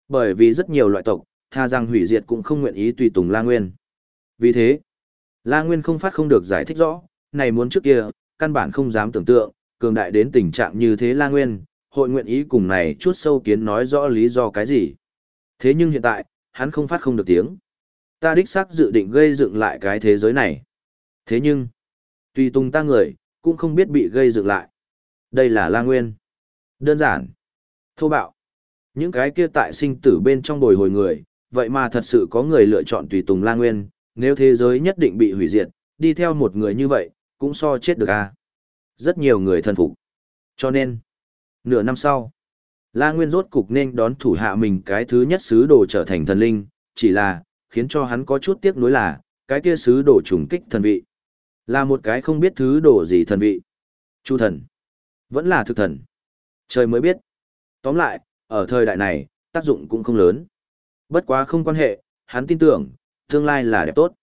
Bởi vì rất nhiều loại tộc, tha rằng hủy diệt cũng không nguyện ý tùy tùng La Nguyên. Vì thế, La Nguyên không phát không được giải thích rõ, này muốn trước kia, căn bản không dám tưởng tượng, cường đại đến tình trạng như thế La Nguyên, hội nguyện ý cùng này chút sâu kiến nói rõ lý do cái gì. Thế nhưng hiện tại, hắn không phát không được tiếng. Ta đích xác dự định gây dựng lại cái thế giới này. Thế nhưng, tùy tùng ta người, cũng không biết bị gây dựng lại. Đây là La Nguyên. Đơn giản. Thô bạo. Những cái kia tại sinh tử bên trong bồi hồi người, vậy mà thật sự có người lựa chọn tùy tùng La Nguyên, nếu thế giới nhất định bị hủy diệt, đi theo một người như vậy, cũng so chết được à. Rất nhiều người thân phục. Cho nên, nửa năm sau, La Nguyên rốt cục nên đón thủ hạ mình cái thứ nhất sứ đồ trở thành thần linh, chỉ là, khiến cho hắn có chút tiếc nuối là, cái kia sứ đồ trùng kích thần vị. Là một cái không biết thứ đồ gì thần vị. Chu thần. Vẫn là thực thần. Trời mới biết. Tóm lại, ở thời đại này, tác dụng cũng không lớn. Bất quá không quan hệ, hắn tin tưởng, tương lai là đẹp tốt.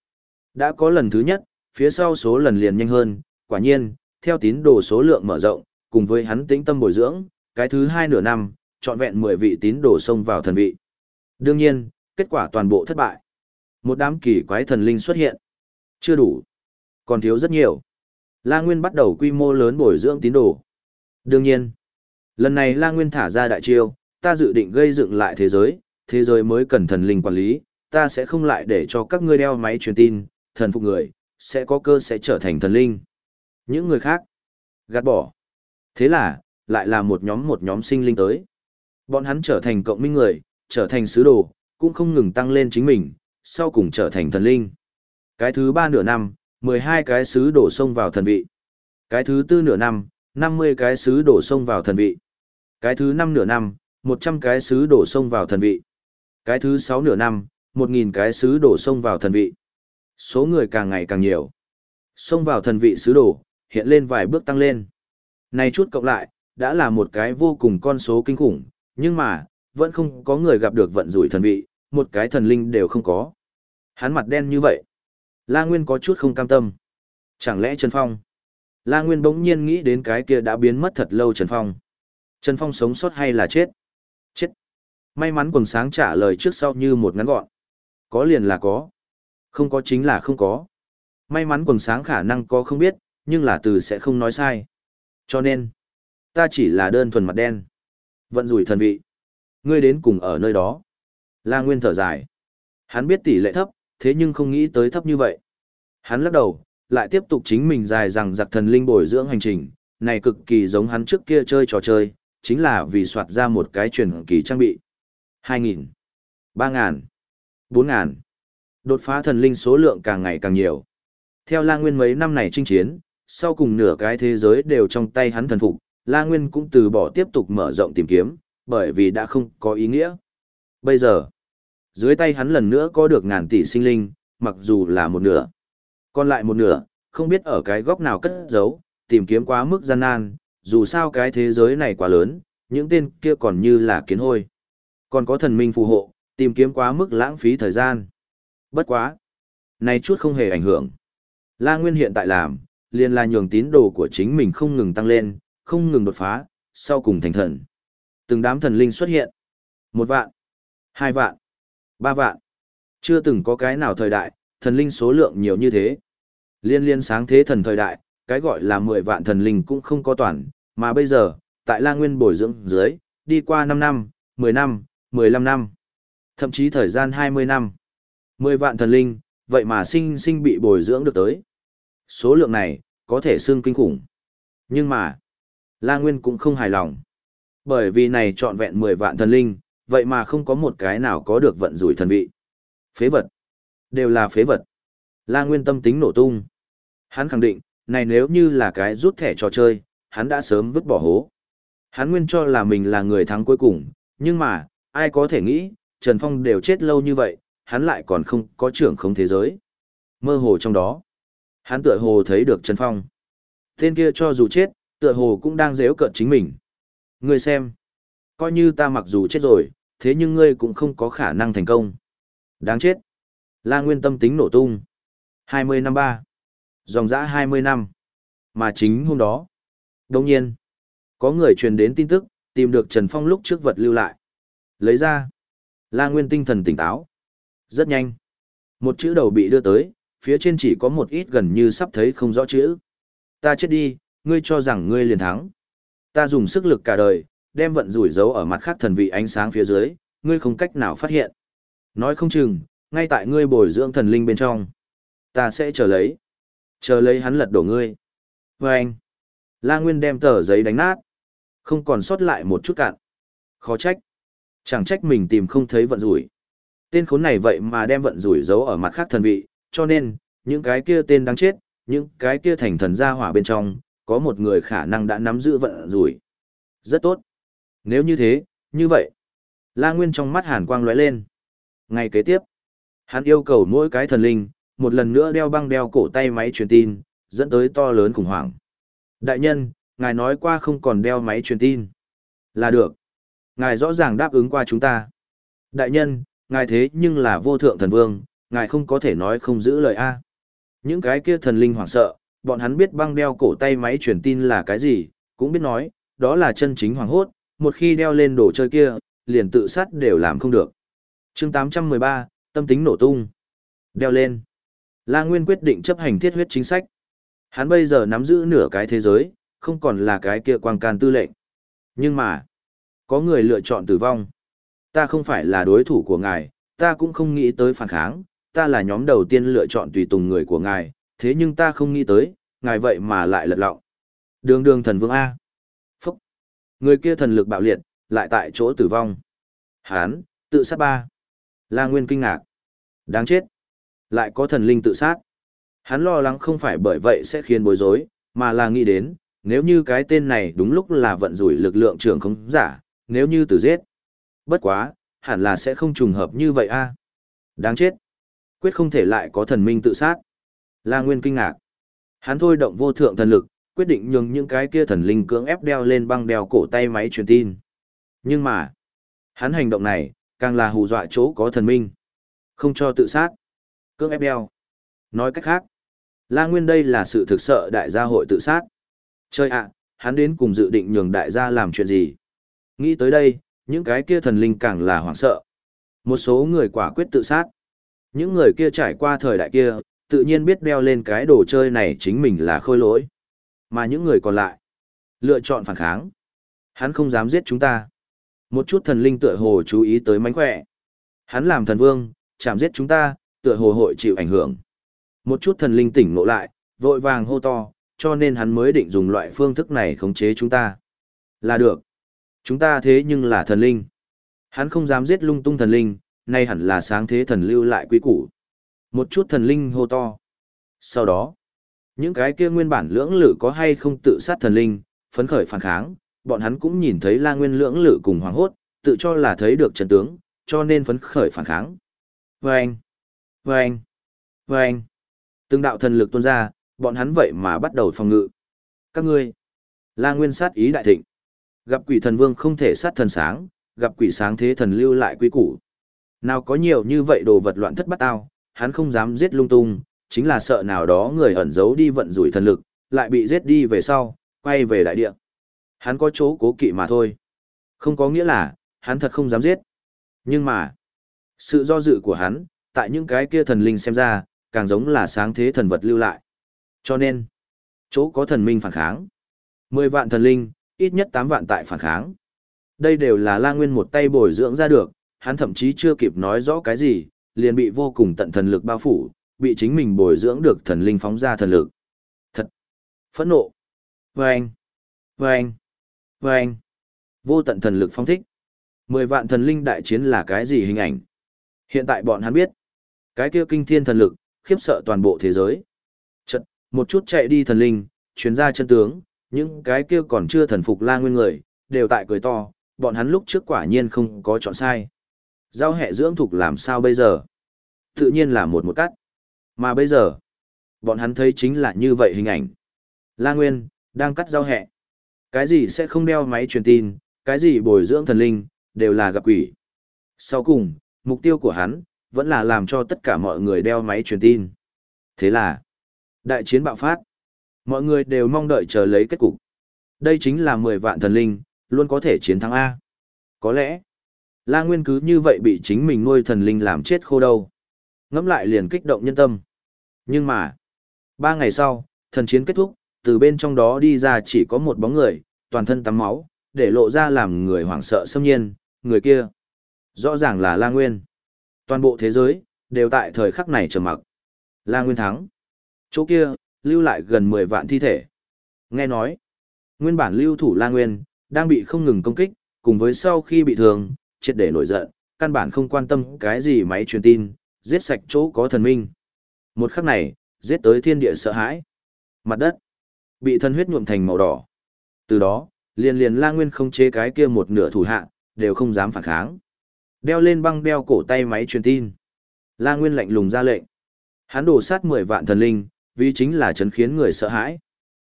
Đã có lần thứ nhất, phía sau số lần liền nhanh hơn, quả nhiên, theo tín đồ số lượng mở rộng, cùng với hắn tĩnh tâm bồi dưỡng, cái thứ hai nửa năm, trọn vẹn 10 vị tín đồ xông vào thần vị. Đương nhiên, kết quả toàn bộ thất bại. Một đám kỳ quái thần linh xuất hiện. Chưa đủ. Còn thiếu rất nhiều. La Nguyên bắt đầu quy mô lớn bồi dưỡng tín đồ. Đương nhiên, lần này La Nguyên thả ra đại chiêu, ta dự định gây dựng lại thế giới, thế giới mới cần thần linh quản lý, ta sẽ không lại để cho các ngươi đeo máy truyền tin, thần phục người, sẽ có cơ sẽ trở thành thần linh. Những người khác, gạt bỏ. Thế là, lại là một nhóm một nhóm sinh linh tới. Bọn hắn trở thành cộng minh người, trở thành sứ đồ, cũng không ngừng tăng lên chính mình, sau cùng trở thành thần linh. Cái thứ ba nửa năm, 12 cái sứ đổ sông vào thần vị. Cái thứ tư nửa năm, 50 cái sứ đổ sông vào thần vị. Cái thứ năm nửa năm, 100 cái sứ đổ sông vào thần vị. Cái thứ sáu nửa năm, 1.000 cái sứ đổ sông vào thần vị. Số người càng ngày càng nhiều. Xông vào thần vị sứ đồ hiện lên vài bước tăng lên. Này chút cộng lại, đã là một cái vô cùng con số kinh khủng, nhưng mà, vẫn không có người gặp được vận rủi thần vị, một cái thần linh đều không có. Hắn mặt đen như vậy. La Nguyên có chút không cam tâm. Chẳng lẽ Trần Phong? La Nguyên bỗng nhiên nghĩ đến cái kia đã biến mất thật lâu Trần Phong. Trần Phong sống sót hay là chết? Chết. May mắn quần sáng trả lời trước sau như một ngắn gọn. Có liền là có. Không có chính là không có. May mắn quần sáng khả năng có không biết, nhưng là từ sẽ không nói sai. Cho nên, ta chỉ là đơn thuần mặt đen. Vận rủi thần vị. Ngươi đến cùng ở nơi đó. La Nguyên thở dài. Hắn biết tỷ lệ thấp, thế nhưng không nghĩ tới thấp như vậy. Hắn lắc đầu, lại tiếp tục chính mình dài rằng giặc thần linh bồi dưỡng hành trình, này cực kỳ giống hắn trước kia chơi trò chơi, chính là vì soạt ra một cái truyền kỳ trang bị. 2.000, 3.000, 4.000. Đột phá thần linh số lượng càng ngày càng nhiều. Theo La Nguyên mấy năm này chinh chiến, sau cùng nửa cái thế giới đều trong tay hắn thần phục, La Nguyên cũng từ bỏ tiếp tục mở rộng tìm kiếm, bởi vì đã không có ý nghĩa. Bây giờ, dưới tay hắn lần nữa có được ngàn tỷ sinh linh, mặc dù là một nửa. Còn lại một nửa, không biết ở cái góc nào cất giấu, tìm kiếm quá mức gian nan, dù sao cái thế giới này quá lớn, những tên kia còn như là kiến hôi. Còn có thần minh phù hộ, tìm kiếm quá mức lãng phí thời gian. Bất quá. Này chút không hề ảnh hưởng. La Nguyên hiện tại làm, liền là nhường tín đồ của chính mình không ngừng tăng lên, không ngừng đột phá, sau cùng thành thần. Từng đám thần linh xuất hiện. Một vạn, hai vạn, ba vạn. Chưa từng có cái nào thời đại, thần linh số lượng nhiều như thế. Liên liên sáng thế thần thời đại, cái gọi là mười vạn thần linh cũng không có toàn, mà bây giờ, tại La Nguyên bồi dưỡng dưới, đi qua năm năm, mười năm, mười lăm năm, thậm chí thời gian hai mươi năm mười vạn thần linh, vậy mà sinh sinh bị bồi dưỡng được tới. Số lượng này, có thể xương kinh khủng. Nhưng mà, La Nguyên cũng không hài lòng. Bởi vì này trọn vẹn 10 vạn thần linh, vậy mà không có một cái nào có được vận rủi thần vị. Phế vật. Đều là phế vật. La Nguyên tâm tính nổ tung. Hắn khẳng định, này nếu như là cái rút thẻ trò chơi, hắn đã sớm vứt bỏ hố. Hắn nguyên cho là mình là người thắng cuối cùng, nhưng mà, ai có thể nghĩ, Trần Phong đều chết lâu như vậy, hắn lại còn không có trưởng không thế giới. Mơ hồ trong đó, hắn tựa hồ thấy được Trần Phong. Tên kia cho dù chết, tựa hồ cũng đang dễu cợt chính mình. Ngươi xem, coi như ta mặc dù chết rồi, thế nhưng ngươi cũng không có khả năng thành công. Đáng chết. La Nguyên tâm tính nổ tung. 20 năm ba. Dòng dã 20 năm. Mà chính hôm đó. Đồng nhiên, có người truyền đến tin tức, tìm được Trần Phong lúc trước vật lưu lại. Lấy ra. La Nguyên tinh thần tỉnh táo. Rất nhanh. Một chữ đầu bị đưa tới, phía trên chỉ có một ít gần như sắp thấy không rõ chữ. Ta chết đi, ngươi cho rằng ngươi liền thắng. Ta dùng sức lực cả đời, đem vận rủi giấu ở mặt khác thần vị ánh sáng phía dưới, ngươi không cách nào phát hiện. Nói không chừng, ngay tại ngươi bồi dưỡng thần linh bên trong. Ta sẽ chờ lấy. Chờ lấy hắn lật đổ ngươi. Và anh. La Nguyên đem tờ giấy đánh nát. Không còn sót lại một chút cạn. Khó trách. Chẳng trách mình tìm không thấy vận rủi. Tên khốn này vậy mà đem vận rủi giấu ở mặt khác thần vị, cho nên, những cái kia tên đáng chết, những cái kia thành thần gia hỏa bên trong, có một người khả năng đã nắm giữ vận rủi. Rất tốt. Nếu như thế, như vậy. La Nguyên trong mắt hàn quang lóe lên. Ngày kế tiếp, hắn yêu cầu mỗi cái thần linh, một lần nữa đeo băng đeo cổ tay máy truyền tin, dẫn tới to lớn khủng hoảng. Đại nhân, ngài nói qua không còn đeo máy truyền tin. Là được. Ngài rõ ràng đáp ứng qua chúng ta. Đại nhân, ngài thế nhưng là vô thượng thần vương, ngài không có thể nói không giữ lời A. Những cái kia thần linh hoảng sợ, bọn hắn biết băng đeo cổ tay máy truyền tin là cái gì, cũng biết nói, đó là chân chính hoàng hốt, một khi đeo lên đồ chơi kia, liền tự sát đều làm không được. chương 813, tâm tính nổ tung. Đeo lên. La Nguyên quyết định chấp hành thiết huyết chính sách. Hắn bây giờ nắm giữ nửa cái thế giới, không còn là cái kia quang can tư lệnh. Nhưng mà, có người lựa chọn tử vong. Ta không phải là đối thủ của ngài, ta cũng không nghĩ tới phản kháng, ta là nhóm đầu tiên lựa chọn tùy tùng người của ngài, thế nhưng ta không nghĩ tới, ngài vậy mà lại lật lọng. Đường đường thần vương A. Phúc. Người kia thần lực bạo liệt, lại tại chỗ tử vong. Hán, tự sát ba. La Nguyên kinh ngạc. Đáng chết. Lại có thần linh tự sát. Hắn lo lắng không phải bởi vậy sẽ khiến bối rối, mà là nghĩ đến, nếu như cái tên này đúng lúc là vận rủi lực lượng trưởng không giả, nếu như tử giết. Bất quá, hẳn là sẽ không trùng hợp như vậy a. Đáng chết. Quyết không thể lại có thần minh tự sát. La Nguyên kinh ngạc. Hắn thôi động vô thượng thần lực, quyết định nhường những cái kia thần linh cưỡng ép đeo lên băng đeo cổ tay máy truyền tin. Nhưng mà, hắn hành động này, càng là hù dọa chỗ có thần minh. Không cho tự sát. Cưỡng ép đeo. Nói cách khác, La Nguyên đây là sự thực sợ đại gia hội tự sát. Chơi ạ, hắn đến cùng dự định nhường đại gia làm chuyện gì? Nghĩ tới đây, những cái kia thần linh càng là hoảng sợ. Một số người quả quyết tự sát. Những người kia trải qua thời đại kia, tự nhiên biết đeo lên cái đồ chơi này chính mình là khôi lỗi. Mà những người còn lại, lựa chọn phản kháng. Hắn không dám giết chúng ta. Một chút thần linh tựa hồ chú ý tới mánh khỏe. Hắn làm thần vương, chạm giết chúng ta, tựa hồ hội chịu ảnh hưởng. Một chút thần linh tỉnh ngộ lại, vội vàng hô to, cho nên hắn mới định dùng loại phương thức này khống chế chúng ta. Là được. Chúng ta thế nhưng là thần linh. Hắn không dám giết lung tung thần linh, nay hẳn là sáng thế thần lưu lại quý củ. Một chút thần linh hô to. Sau đó, những cái kia nguyên bản lưỡng lự có hay không tự sát thần linh, phấn khởi phản kháng, bọn hắn cũng nhìn thấy la nguyên lưỡng lự cùng hoàng hốt, tự cho là thấy được trận tướng, cho nên phấn khởi phản kháng. Vâng! Vâng! Vâng! Từng đạo thần lực tuôn ra, bọn hắn vậy mà bắt đầu phòng ngự. Các ngươi! La nguyên sát ý đại thịnh. Gặp quỷ thần vương không thể sát thần sáng, gặp quỷ sáng thế thần lưu lại quý củ. Nào có nhiều như vậy đồ vật loạn thất bắt tao, hắn không dám giết lung tung, chính là sợ nào đó người ẩn giấu đi vận rủi thần lực, lại bị giết đi về sau, quay về đại địa. Hắn có chỗ cố kỵ mà thôi. Không có nghĩa là, hắn thật không dám giết. Nhưng mà, sự do dự của hắn, tại những cái kia thần linh xem ra, càng giống là sáng thế thần vật lưu lại. Cho nên, chỗ có thần minh phản kháng. mười vạn thần linh, ít nhất tám vạn tại phản kháng. Đây đều là la nguyên một tay bồi dưỡng ra được, hắn thậm chí chưa kịp nói rõ cái gì, liền bị vô cùng tận thần lực bao phủ, bị chính mình bồi dưỡng được thần linh phóng ra thần lực. Thật! Phẫn nộ! Vâng! Vâng! Vâng! Vô tận thần lực phong thích. Mười vạn thần linh đại chiến là cái gì hình ảnh? Hiện tại bọn hắn biết. Cái kia kinh thiên thần lực, khiếp sợ toàn bộ thế giới. Chật, một chút chạy đi thần linh, chuyến ra chân tướng, những cái kia còn chưa thần phục la nguyên người, đều tại cười to, bọn hắn lúc trước quả nhiên không có chọn sai. Giao hệ dưỡng thục làm sao bây giờ? Tự nhiên là một một cắt. Mà bây giờ, bọn hắn thấy chính là như vậy hình ảnh. La Nguyên, đang cắt giao hệ. Cái gì sẽ không đeo máy truyền tin, cái gì bồi dưỡng thần linh, đều là gặp quỷ. Sau cùng, mục tiêu của hắn, vẫn là làm cho tất cả mọi người đeo máy truyền tin. Thế là, đại chiến bạo phát. Mọi người đều mong đợi chờ lấy kết cục. Đây chính là 10 vạn thần linh, luôn có thể chiến thắng A. Có lẽ, La Nguyên cứ như vậy bị chính mình nuôi thần linh làm chết khô đâu. Ngẫm lại liền kích động nhân tâm. Nhưng mà, ba ngày sau, thần chiến kết thúc, từ bên trong đó đi ra chỉ có một bóng người, toàn thân tắm máu, để lộ ra làm người hoảng sợ xâm nhiên, người kia. Rõ ràng là La Nguyên. Toàn bộ thế giới, đều tại thời khắc này trầm mặc. La Nguyên thắng. Chỗ kia, lưu lại gần 10 vạn thi thể. Nghe nói, nguyên bản lưu thủ La Nguyên, đang bị không ngừng công kích, cùng với sau khi bị thương, triệt để nổi giận, căn bản không quan tâm cái gì máy truyền tin, giết sạch chỗ có thần minh. Một khắc này, giết tới thiên địa sợ hãi. Mặt đất, bị thân huyết nhuộm thành màu đỏ. Từ đó, liền liền La Nguyên không chế cái kia một nửa thủ hạ, đều không dám phản kháng. Đeo lên băng đeo cổ tay máy truyền tin. La Nguyên lạnh lùng ra lệnh. Hắn đổ sát 10 vạn thần linh, vì chính là chấn khiến người sợ hãi.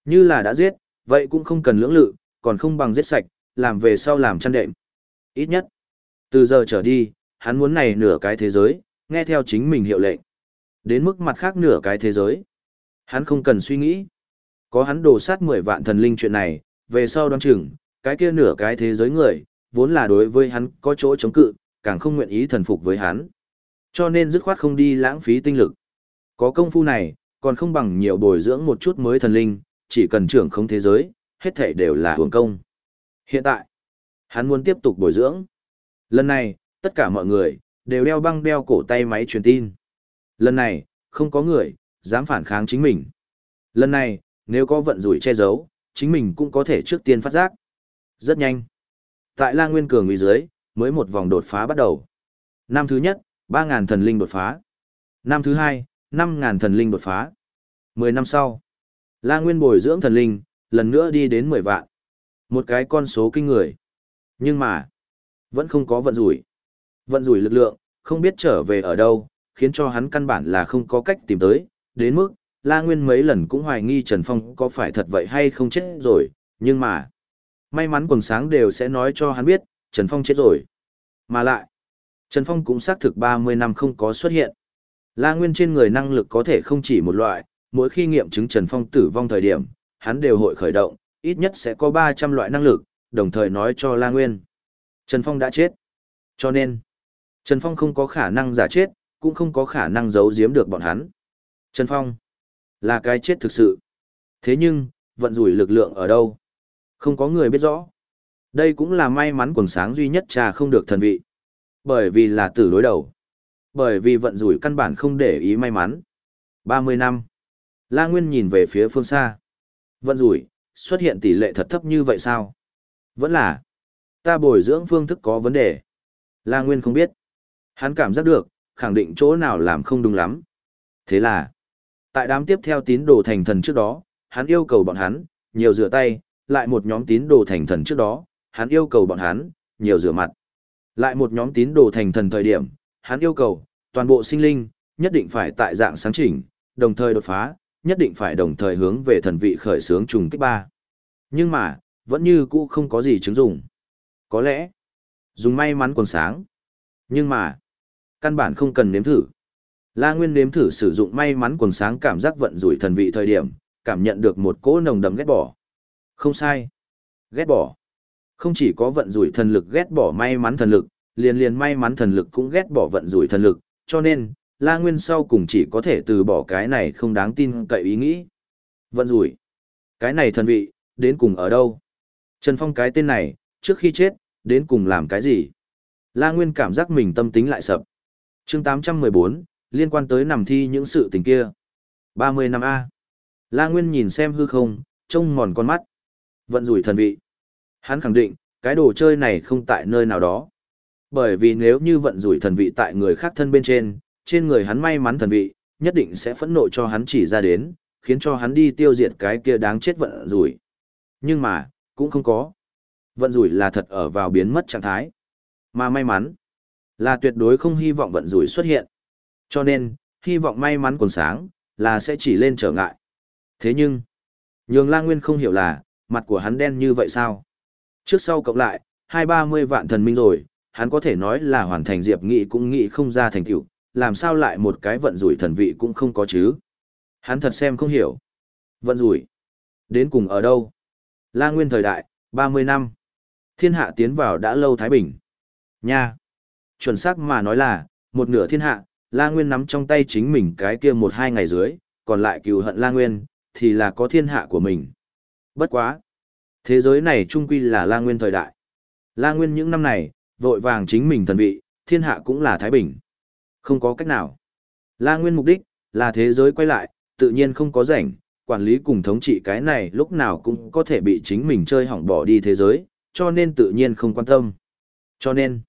Như là đã giết, vậy cũng không cần lưỡng lự, còn không bằng giết sạch, làm về sau làm chăn đệm. Ít nhất, từ giờ trở đi, hắn muốn này nửa cái thế giới, nghe theo chính mình hiệu lệnh. Đến mức mặt khác nửa cái thế giới. Hắn không cần suy nghĩ. Có hắn đổ sát 10 vạn thần linh chuyện này, về sau đoán chừng, cái kia nửa cái thế giới người, vốn là đối với hắn có chỗ chống cự, càng không nguyện ý thần phục với hắn. Cho nên dứt khoát không đi lãng phí tinh lực. Có công phu này, còn không bằng nhiều bồi dưỡng một chút mới thần linh, chỉ cần trưởng không thế giới, hết thảy đều là hưởng công. Hiện tại, hắn muốn tiếp tục bồi dưỡng. Lần này, tất cả mọi người, đều đeo băng đeo cổ tay máy truyền tin. Lần này, không có người, dám phản kháng chính mình. Lần này, nếu có vận rủi che giấu, chính mình cũng có thể trước tiên phát giác. Rất nhanh. Tại La Nguyên Cường uy dưới, mới một vòng đột phá bắt đầu. Năm thứ nhất, 3.000 thần linh đột phá. Năm thứ hai, năm ngàn thần linh đột phá. 10 năm sau, La Nguyên bồi dưỡng thần linh, lần nữa đi đến 10 vạn. Một cái con số kinh người. Nhưng mà, vẫn không có vận rủi. Vận rủi lực lượng, không biết trở về ở đâu, khiến cho hắn căn bản là không có cách tìm tới, đến mức, La Nguyên mấy lần cũng hoài nghi Trần Phong có phải thật vậy hay không chết rồi, nhưng mà, may mắn quần sáng đều sẽ nói cho hắn biết, Trần Phong chết rồi. Mà lại, Trần Phong cũng xác thực 30 năm không có xuất hiện. La Nguyên trên người năng lực có thể không chỉ một loại, mỗi khi nghiệm chứng Trần Phong tử vong thời điểm, hắn đều hội khởi động, ít nhất sẽ có 300 loại năng lực, đồng thời nói cho La Nguyên. Trần Phong đã chết. Cho nên, Trần Phong không có khả năng giả chết, cũng không có khả năng giấu giếm được bọn hắn. Trần Phong là cái chết thực sự. Thế nhưng, vận rủi lực lượng ở đâu? Không có người biết rõ. Đây cũng là may mắn quần sáng duy nhất trà không được thần vị. Bởi vì là tử đối đầu. Bởi vì vận rủi căn bản không để ý may mắn. 30 năm. La Nguyên nhìn về phía phương xa. Vận rủi, xuất hiện tỷ lệ thật thấp như vậy sao? Vẫn là, ta bồi dưỡng phương thức có vấn đề. La Nguyên không biết. Hắn cảm giác được, khẳng định chỗ nào làm không đúng lắm. Thế là, tại đám tiếp theo tín đồ thành thần trước đó, hắn yêu cầu bọn hắn, nhiều rửa tay, lại một nhóm tín đồ thành thần trước đó, hắn yêu cầu bọn hắn, nhiều rửa mặt. Lại một nhóm tín đồ thành thần thời điểm, hắn yêu cầu, toàn bộ sinh linh, nhất định phải tại dạng sáng chỉnh, đồng thời đột phá, nhất định phải đồng thời hướng về thần vị khởi sướng trùng kích ba. Nhưng mà, vẫn như cũ không có gì chứng dụng. Có lẽ, dùng may mắn còn sáng. Nhưng mà, căn bản không cần nếm thử. La Nguyên nếm thử sử dụng may mắn quần sáng cảm giác vận rủi thần vị thời điểm, cảm nhận được một cỗ nồng đậm ghét bỏ. Không sai. Ghét bỏ. Không chỉ có vận rủi thần lực ghét bỏ may mắn thần lực, liền liền may mắn thần lực cũng ghét bỏ vận rủi thần lực, cho nên, La Nguyên sau cùng chỉ có thể từ bỏ cái này không đáng tin cậy ý nghĩ. Vận rủi. Cái này thần vị, đến cùng ở đâu? Trần Phong cái tên này, trước khi chết, đến cùng làm cái gì? La Nguyên cảm giác mình tâm tính lại sập. chương 814, Liên quan tới nằm thi những sự tình kia. 30 năm A. La Nguyên nhìn xem hư không, trông mòn con mắt. Vận rủi thần vị. Hắn khẳng định, cái đồ chơi này không tại nơi nào đó. Bởi vì nếu như vận rủi thần vị tại người khác thân bên trên, trên người hắn may mắn thần vị, nhất định sẽ phẫn nộ cho hắn chỉ ra đến, khiến cho hắn đi tiêu diệt cái kia đáng chết vận rủi. Nhưng mà, cũng không có. Vận rủi là thật ở vào biến mất trạng thái. Mà may mắn, là tuyệt đối không hy vọng vận rủi xuất hiện. Cho nên, hy vọng may mắn còn sáng, là sẽ chỉ lên trở ngại. Thế nhưng, nhường la nguyên không hiểu là, mặt của hắn đen như vậy sao? Trước sau cộng lại, hai ba mươi vạn thần minh rồi, hắn có thể nói là hoàn thành diệp nghị cũng nghị không ra thành tựu, làm sao lại một cái vận rủi thần vị cũng không có chứ? Hắn thật xem không hiểu. Vận rủi. Đến cùng ở đâu? La nguyên thời đại, ba mươi năm. Thiên hạ tiến vào đã lâu Thái Bình. Nha. Chuẩn xác mà nói là, một nửa thiên hạ, La Nguyên nắm trong tay chính mình cái kia một hai ngày dưới, còn lại cừu hận La Nguyên, thì là có thiên hạ của mình. Bất quá. Thế giới này trung quy là La Nguyên thời đại. La Nguyên những năm này, vội vàng chính mình thần vị, thiên hạ cũng là Thái Bình. Không có cách nào. La Nguyên mục đích, là thế giới quay lại, tự nhiên không có rảnh, quản lý cùng thống trị cái này lúc nào cũng có thể bị chính mình chơi hỏng bỏ đi thế giới, cho nên tự nhiên không quan tâm. Cho nên,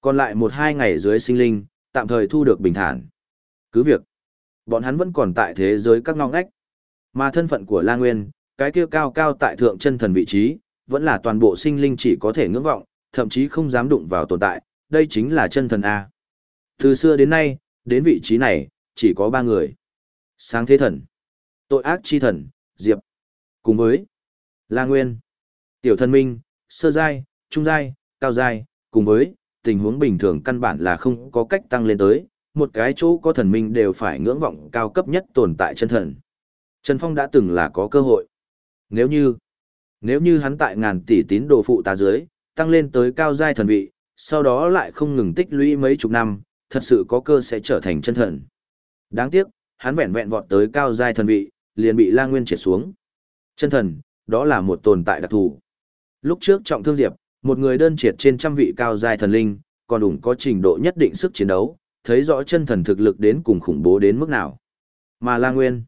còn lại một hai ngày dưới sinh linh, tạm thời thu được bình thản. Cứ việc, bọn hắn vẫn còn tại thế giới các ngóc ngách. Mà thân phận của La Nguyên, cái kia cao cao tại thượng chân thần vị trí, vẫn là toàn bộ sinh linh chỉ có thể ngưỡng vọng, thậm chí không dám đụng vào tồn tại, đây chính là chân thần A. Từ xưa đến nay, đến vị trí này, chỉ có ba người. Sáng thế thần, tội ác chi thần, Diệp, cùng với La Nguyên, tiểu thần minh, sơ giai, trung giai, cao giai, cùng với tình huống bình thường căn bản là không có cách tăng lên tới, một cái chỗ có thần minh đều phải ngưỡng vọng cao cấp nhất tồn tại chân thần. Trần Phong đã từng là có cơ hội. Nếu như, nếu như hắn tại ngàn tỷ tín đồ phụ tá dưới, tăng lên tới cao giai thần vị, sau đó lại không ngừng tích lũy mấy chục năm, thật sự có cơ sẽ trở thành chân thần. Đáng tiếc, hắn vẹn vẹn vọt tới cao giai thần vị, liền bị La Nguyên triệt xuống. Chân thần, đó là một tồn tại đặc thù. Lúc trước trọng thương diệp, một người đơn triệt trên trăm vị cao giai thần linh, còn đủ có trình độ nhất định sức chiến đấu, thấy rõ chân thần thực lực đến cùng khủng bố đến mức nào. Mà La Nguyên,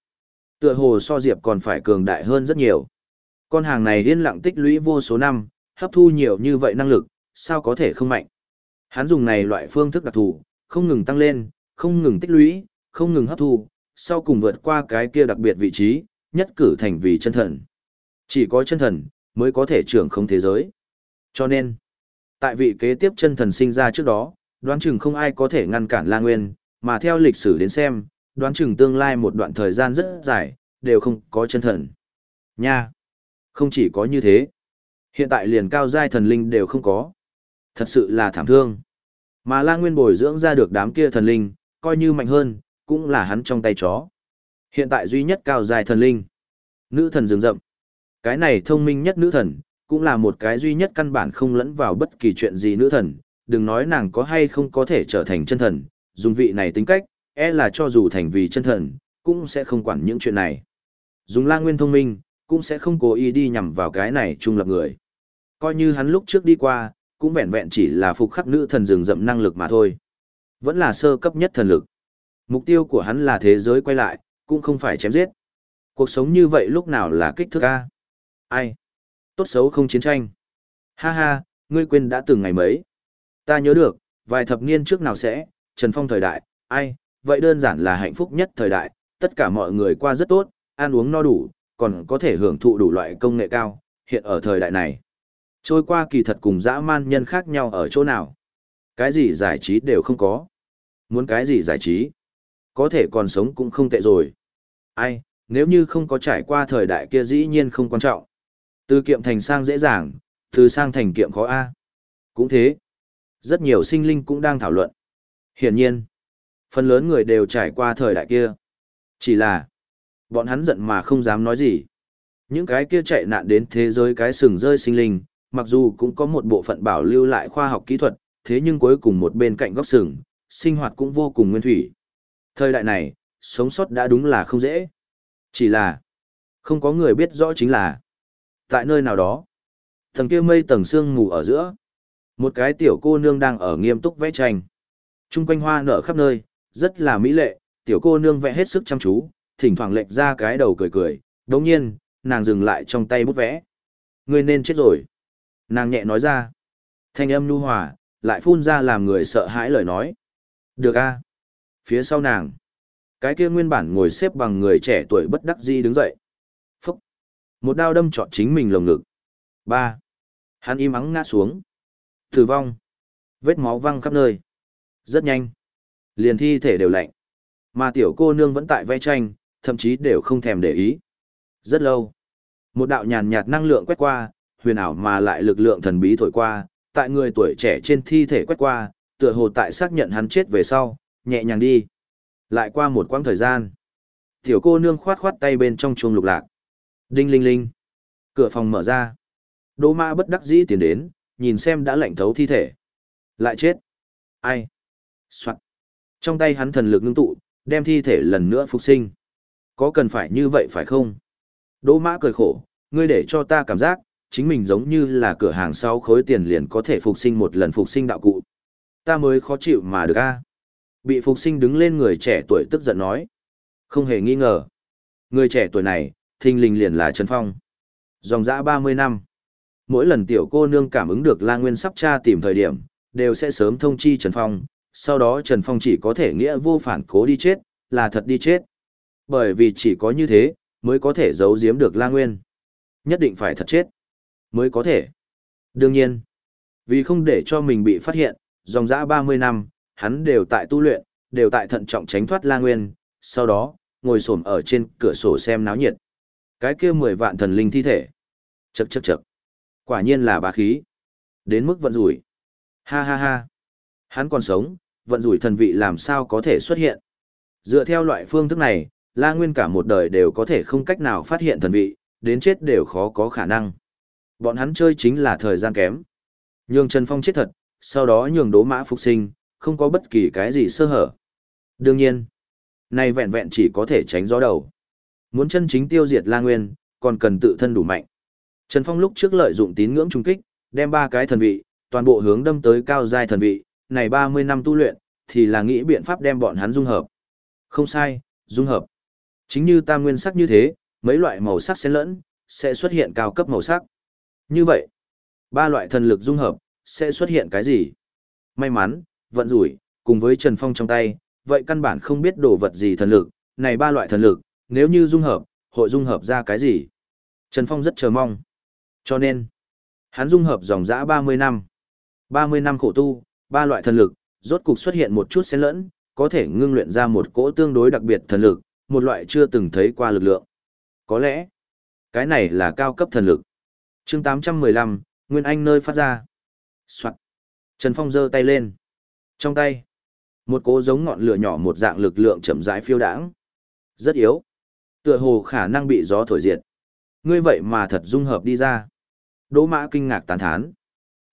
tựa hồ so diệp còn phải cường đại hơn rất nhiều. Con hàng này yên lặng tích lũy vô số năm, hấp thu nhiều như vậy năng lực, sao có thể không mạnh. Hắn dùng này loại phương thức đặc thù, không ngừng tăng lên, không ngừng tích lũy, không ngừng hấp thu, sau cùng vượt qua cái kia đặc biệt vị trí, nhất cử thành vì chân thần. Chỉ có chân thần, mới có thể trưởng không thế giới. Cho nên, tại vị kế tiếp chân thần sinh ra trước đó, đoán chừng không ai có thể ngăn cản La Nguyên, mà theo lịch sử đến xem, đoán chừng tương lai một đoạn thời gian rất dài, đều không có chân thần. Nha! Không chỉ có như thế, hiện tại liền cao giai thần linh đều không có. Thật sự là thảm thương. Mà La Nguyên bồi dưỡng ra được đám kia thần linh, coi như mạnh hơn, cũng là hắn trong tay chó. Hiện tại duy nhất cao giai thần linh. Nữ thần rừng rậm. Cái này thông minh nhất nữ thần, cũng là một cái duy nhất căn bản không lẫn vào bất kỳ chuyện gì nữ thần, đừng nói nàng có hay không có thể trở thành chân thần, dùng vị này tính cách, e là cho dù thành vì chân thần, cũng sẽ không quản những chuyện này. Dùng la nguyên thông minh, cũng sẽ không cố ý đi nhằm vào cái này trung lập người. Coi như hắn lúc trước đi qua, cũng vẹn vẹn chỉ là phục khắc nữ thần rừng rậm năng lực mà thôi. Vẫn là sơ cấp nhất thần lực. Mục tiêu của hắn là thế giới quay lại, cũng không phải chém giết. Cuộc sống như vậy lúc nào là kích thước A? Ai? Tốt xấu không chiến tranh. Ha ha, ngươi quên đã từng ngày mấy. Ta nhớ được, vài thập niên trước nào sẽ, Trần Phong thời đại, ai, vậy đơn giản là hạnh phúc nhất thời đại, tất cả mọi người qua rất tốt, ăn uống no đủ, còn có thể hưởng thụ đủ loại công nghệ cao, hiện ở thời đại này. Trôi qua kỳ thật cùng dã man nhân khác nhau ở chỗ nào. Cái gì giải trí đều không có. Muốn cái gì giải trí. Có thể còn sống cũng không tệ rồi. Ai, nếu như không có trải qua thời đại kia dĩ nhiên không quan trọng. Từ kiệm thành sang dễ dàng, từ sang thành kiệm khó A. Cũng thế. Rất nhiều sinh linh cũng đang thảo luận. Hiển nhiên, phần lớn người đều trải qua thời đại kia. Chỉ là, bọn hắn giận mà không dám nói gì. Những cái kia chạy nạn đến thế giới cái sừng rơi sinh linh, mặc dù cũng có một bộ phận bảo lưu lại khoa học kỹ thuật, thế nhưng cuối cùng một bên cạnh góc sừng, sinh hoạt cũng vô cùng nguyên thủy. Thời đại này, sống sót đã đúng là không dễ. Chỉ là, không có người biết rõ chính là, tại nơi nào đó, tầng kia mây tầng sương mù ở giữa, một cái tiểu cô nương đang ở nghiêm túc vẽ tranh. Trung quanh hoa nở khắp nơi, rất là mỹ lệ, tiểu cô nương vẽ hết sức chăm chú, thỉnh thoảng lệch ra cái đầu cười cười, đồng nhiên, nàng dừng lại trong tay bút vẽ. Ngươi nên chết rồi. Nàng nhẹ nói ra. Thanh âm nhu hòa, lại phun ra làm người sợ hãi lời nói. Được a. Phía sau nàng, cái kia nguyên bản ngồi xếp bằng người trẻ tuổi bất đắc dĩ đứng dậy. Phúc. Một đao đâm trọn chính mình lồng ngực. Ba. Hắn im ắng ngã xuống. Tử vong. Vết máu văng khắp nơi. Rất nhanh. Liền thi thể đều lạnh. Mà tiểu cô nương vẫn tại vẽ tranh, thậm chí đều không thèm để ý. Rất lâu. Một đạo nhàn nhạt năng lượng quét qua, huyền ảo mà lại lực lượng thần bí thổi qua, tại người tuổi trẻ trên thi thể quét qua, tựa hồ tại xác nhận hắn chết về sau, nhẹ nhàng đi. Lại qua một quãng thời gian, tiểu cô nương khoát khoát tay bên trong chuông lục lạc. Đinh linh linh. Cửa phòng mở ra. Đỗ mã bất đắc dĩ tiến đến, nhìn xem đã lạnh thấu thi thể. Lại chết. Ai? Soạn. Trong tay hắn thần lực ngưng tụ, đem thi thể lần nữa phục sinh. Có cần phải như vậy phải không? Đỗ mã cười khổ, ngươi để cho ta cảm giác, chính mình giống như là cửa hàng sau khối tiền liền có thể phục sinh một lần phục sinh đạo cụ. Ta mới khó chịu mà được a. Bị phục sinh đứng lên người trẻ tuổi tức giận nói. Không hề nghi ngờ. Người trẻ tuổi này, thình linh liền là Trần Phong. Dòng dã 30 năm. Mỗi lần tiểu cô nương cảm ứng được La Nguyên sắp tra tìm thời điểm, đều sẽ sớm thông chi Trần Phong, sau đó Trần Phong chỉ có thể nghĩa vô phản cố đi chết, là thật đi chết. Bởi vì chỉ có như thế, mới có thể giấu giếm được La Nguyên. Nhất định phải thật chết, mới có thể. Đương nhiên, vì không để cho mình bị phát hiện, dòng dã 30 năm, hắn đều tại tu luyện, đều tại thận trọng tránh thoát La Nguyên, sau đó, ngồi xổm ở trên cửa sổ xem náo nhiệt. Cái kia 10 vạn thần linh thi thể. Chậc chậc chậc. Quả nhiên là bá khí. Đến mức vận rủi. Ha ha ha. Hắn còn sống, vận rủi thần vị làm sao có thể xuất hiện. Dựa theo loại phương thức này, La Nguyên cả một đời đều có thể không cách nào phát hiện thần vị, đến chết đều khó có khả năng. Bọn hắn chơi chính là thời gian kém. Nhường Trần Phong chết thật, sau đó nhường đố mã phục sinh, không có bất kỳ cái gì sơ hở. Đương nhiên, này vẹn vẹn chỉ có thể tránh gió đầu. Muốn chân chính tiêu diệt La Nguyên, còn cần tự thân đủ mạnh. Trần Phong lúc trước lợi dụng tín ngưỡng trung kích, đem ba cái thần vị, toàn bộ hướng đâm tới cao giai thần vị, này 30 năm tu luyện, thì là nghĩ biện pháp đem bọn hắn dung hợp. Không sai, dung hợp. Chính như tam nguyên sắc như thế, mấy loại màu sắc xen lẫn, sẽ xuất hiện cao cấp màu sắc. Như vậy, ba loại thần lực dung hợp, sẽ xuất hiện cái gì? May mắn, vận rủi, cùng với Trần Phong trong tay, vậy căn bản không biết đồ vật gì thần lực, này ba loại thần lực, nếu như dung hợp, hội dung hợp ra cái gì? Trần Phong rất chờ mong. Cho nên, hắn dung hợp dòng dã 30 năm. 30 năm khổ tu, ba loại thần lực, rốt cục xuất hiện một chút xen lẫn, có thể ngưng luyện ra một cỗ tương đối đặc biệt thần lực, một loại chưa từng thấy qua lực lượng. Có lẽ, cái này là cao cấp thần lực. chương 815, Nguyên Anh nơi phát ra. Soạn. Trần Phong giơ tay lên. Trong tay, một cỗ giống ngọn lửa nhỏ một dạng lực lượng chậm rãi phiêu đãng. Rất yếu. Tựa hồ khả năng bị gió thổi diệt. Ngươi vậy mà thật dung hợp đi ra. Đỗ Mã kinh ngạc tán thán.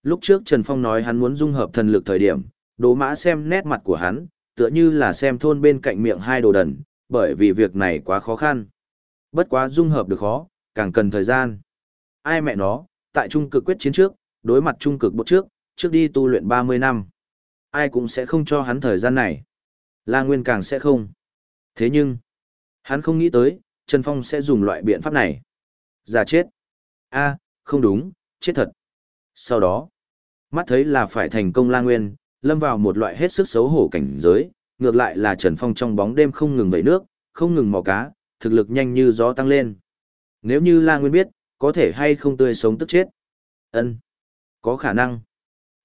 Lúc trước Trần Phong nói hắn muốn dung hợp thần lực thời điểm, Đỗ Mã xem nét mặt của hắn, tựa như là xem thôn bên cạnh miệng hai đồ đần, bởi vì việc này quá khó khăn. Bất quá dung hợp được khó, càng cần thời gian. Ai mẹ nó, tại trung cực quyết chiến trước, đối mặt trung cực bộ trước, trước đi tu luyện 30 năm. Ai cũng sẽ không cho hắn thời gian này. La Nguyên càng sẽ không. Thế nhưng, hắn không nghĩ tới, Trần Phong sẽ dùng loại biện pháp này. Giả chết. a không đúng, chết thật. Sau đó, mắt thấy là phải thành công La Nguyên, lâm vào một loại hết sức xấu hổ cảnh giới, ngược lại là Trần Phong trong bóng đêm không ngừng vẩy nước, không ngừng mò cá, thực lực nhanh như gió tăng lên. Nếu như La Nguyên biết, có thể hay không tươi sống tức chết. Ân, Có khả năng.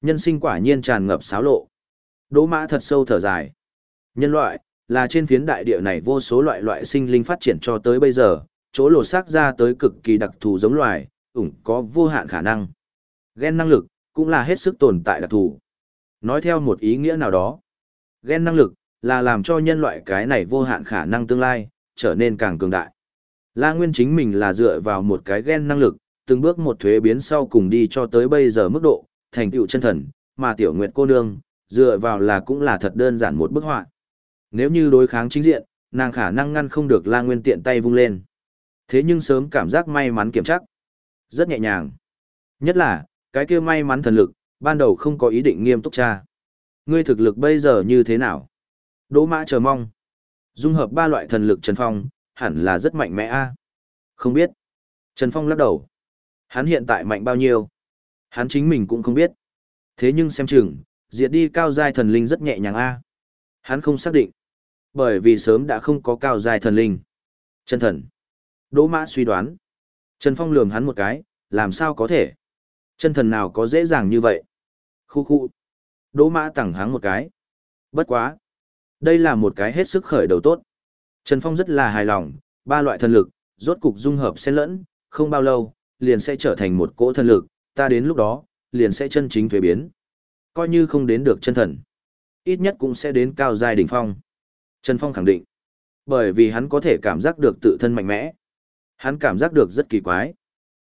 Nhân sinh quả nhiên tràn ngập xáo lộ. Đỗ mã thật sâu thở dài. Nhân loại, là trên phiến đại địa này vô số loại loại sinh linh phát triển cho tới bây giờ, chỗ lột xác ra tới cực kỳ đặc thù giống loài, ủng có vô hạn khả năng. Gen năng lực, cũng là hết sức tồn tại đặc thù. Nói theo một ý nghĩa nào đó, gen năng lực, là làm cho nhân loại cái này vô hạn khả năng tương lai, trở nên càng cường đại. La Nguyên chính mình là dựa vào một cái gen năng lực, từng bước một thuế biến sau cùng đi cho tới bây giờ mức độ, thành tựu chân thần, mà tiểu nguyệt cô nương, dựa vào là cũng là thật đơn giản một bức họa. Nếu như đối kháng chính diện, nàng khả năng ngăn không được La Nguyên tiện tay vung lên. Thế nhưng sớm cảm giác may mắn kiểm chắc. Rất nhẹ nhàng. Nhất là, cái kia may mắn thần lực, ban đầu không có ý định nghiêm túc tra. Ngươi thực lực bây giờ như thế nào? Đỗ Mã chờ mong. Dung hợp ba loại thần lực Trần Phong, hẳn là rất mạnh mẽ a. Không biết. Trần Phong lắc đầu. Hắn hiện tại mạnh bao nhiêu? Hắn chính mình cũng không biết. Thế nhưng xem chừng, diệt đi cao giai thần linh rất nhẹ nhàng a. Hắn không xác định. Bởi vì sớm đã không có cao giai thần linh. Chân thần. Đỗ Mã suy đoán. Trần Phong lườm hắn một cái, làm sao có thể? Chân thần nào có dễ dàng như vậy? Khu khu. Đỗ Mã tẳng hắn một cái. Bất quá. Đây là một cái hết sức khởi đầu tốt. Trần Phong rất là hài lòng, ba loại thần lực, rốt cục dung hợp xen lẫn, không bao lâu, liền sẽ trở thành một cỗ thần lực, ta đến lúc đó, liền sẽ chân chính thuế biến. Coi như không đến được chân thần, ít nhất cũng sẽ đến cao giai đỉnh phong. Trần Phong khẳng định, bởi vì hắn có thể cảm giác được tự thân mạnh mẽ. Hắn cảm giác được rất kỳ quái.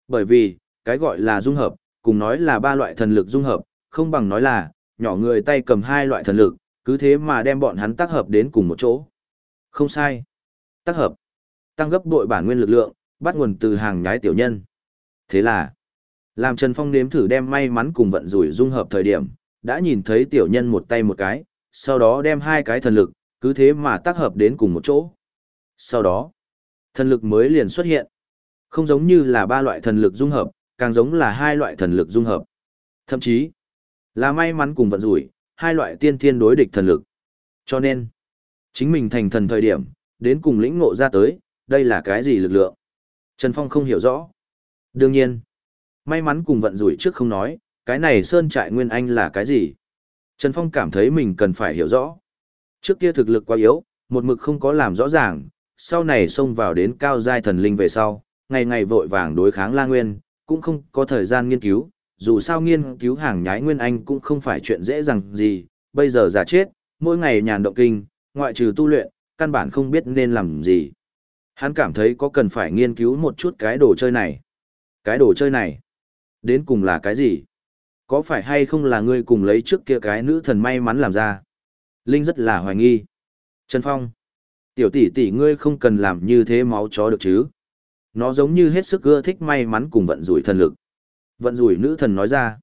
Bởi vì, cái gọi là dung hợp, cùng nói là ba loại thần lực dung hợp, không bằng nói là, nhỏ người tay cầm hai loại thần lực, cứ thế mà đem bọn hắn tác hợp đến cùng một chỗ. Không sai. Tác hợp. Tăng gấp đội bản nguyên lực lượng, bắt nguồn từ hàng nhái tiểu nhân. Thế là, làm Trần Phong nếm thử đem may mắn cùng vận rủi dung hợp thời điểm, đã nhìn thấy tiểu nhân một tay một cái, sau đó đem hai cái thần lực, cứ thế mà tác hợp đến cùng một chỗ. Sau đó, thần lực mới liền xuất hiện. Không giống như là ba loại thần lực dung hợp, càng giống là hai loại thần lực dung hợp. Thậm chí, là may mắn cùng vận rủi, hai loại tiên thiên đối địch thần lực. Cho nên, chính mình thành thần thời điểm, đến cùng lĩnh ngộ ra tới, đây là cái gì lực lượng? Trần Phong không hiểu rõ. Đương nhiên, may mắn cùng vận rủi trước không nói, cái này sơn trại nguyên anh là cái gì? Trần Phong cảm thấy mình cần phải hiểu rõ. Trước kia thực lực quá yếu, một mực không có làm rõ ràng, sau này xông vào đến cao giai thần linh về sau, ngày ngày vội vàng đối kháng La Nguyên, cũng không có thời gian nghiên cứu, dù sao nghiên cứu hàng nhái nguyên anh cũng không phải chuyện dễ dàng gì, bây giờ giả chết, mỗi ngày nhàn động kinh, ngoại trừ tu luyện, căn bản không biết nên làm gì. Hắn cảm thấy có cần phải nghiên cứu một chút cái đồ chơi này. Cái đồ chơi này, đến cùng là cái gì? Có phải hay không là ngươi cùng lấy trước kia cái nữ thần may mắn làm ra? Linh rất là hoài nghi. Trần Phong, tiểu tỷ tỷ ngươi không cần làm như thế máu chó được chứ? Nó giống như hết sức ưa thích may mắn cùng vận rủi thần lực. Vận rủi nữ thần nói ra.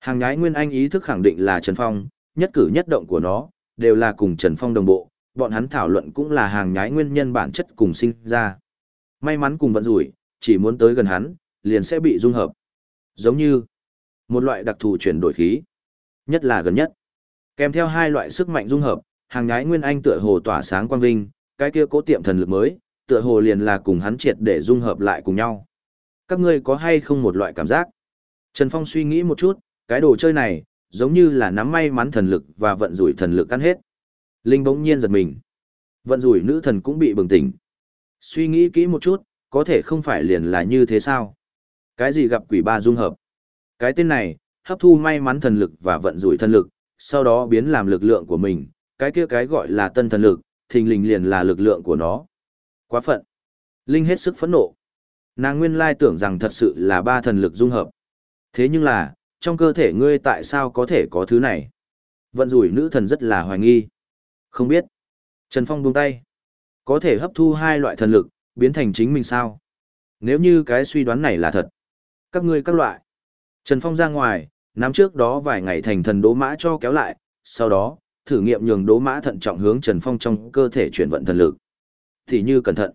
Hàng nhái Nguyên Anh ý thức khẳng định là Trần Phong, nhất cử nhất động của nó, đều là cùng Trần Phong đồng bộ, bọn hắn thảo luận cũng là hàng nhái nguyên nhân bản chất cùng sinh ra. May mắn cùng vận rủi, chỉ muốn tới gần hắn, liền sẽ bị dung hợp. Giống như một loại đặc thù chuyển đổi khí, nhất là gần nhất. Kèm theo hai loại sức mạnh dung hợp, hàng nhái nguyên anh tựa hồ tỏa sáng quang vinh, cái kia cố tiệm thần lực mới, tựa hồ liền là cùng hắn triệt để dung hợp lại cùng nhau. Các ngươi có hay không một loại cảm giác? Trần Phong suy nghĩ một chút, cái đồ chơi này, giống như là nắm may mắn thần lực và vận rủi thần lực ăn hết. Linh bỗng nhiên giật mình. Vận rủi nữ thần cũng bị bừng tỉnh. Suy nghĩ kỹ một chút, có thể không phải liền là như thế sao? Cái gì gặp quỷ ba dung hợp? Cái tên này, hấp thu may mắn thần lực và vận rủi thần lực, sau đó biến làm lực lượng của mình, cái kia cái gọi là tân thần lực, thình lình liền là lực lượng của nó. Quá phận. Linh hết sức phẫn nộ. Nàng nguyên lai tưởng rằng thật sự là ba thần lực dung hợp. Thế nhưng là, trong cơ thể ngươi tại sao có thể có thứ này? Vận rủi nữ thần rất là hoài nghi. Không biết. Trần Phong buông tay. Có thể hấp thu hai loại thần lực, biến thành chính mình sao? Nếu như cái suy đoán này là thật. Các ngươi các loại. Trần Phong ra ngoài, nắm trước đó vài ngày thành thần đố mã cho kéo lại, sau đó, thử nghiệm nhường đố mã thận trọng hướng Trần Phong trong cơ thể chuyển vận thần lực. Thì như cẩn thận.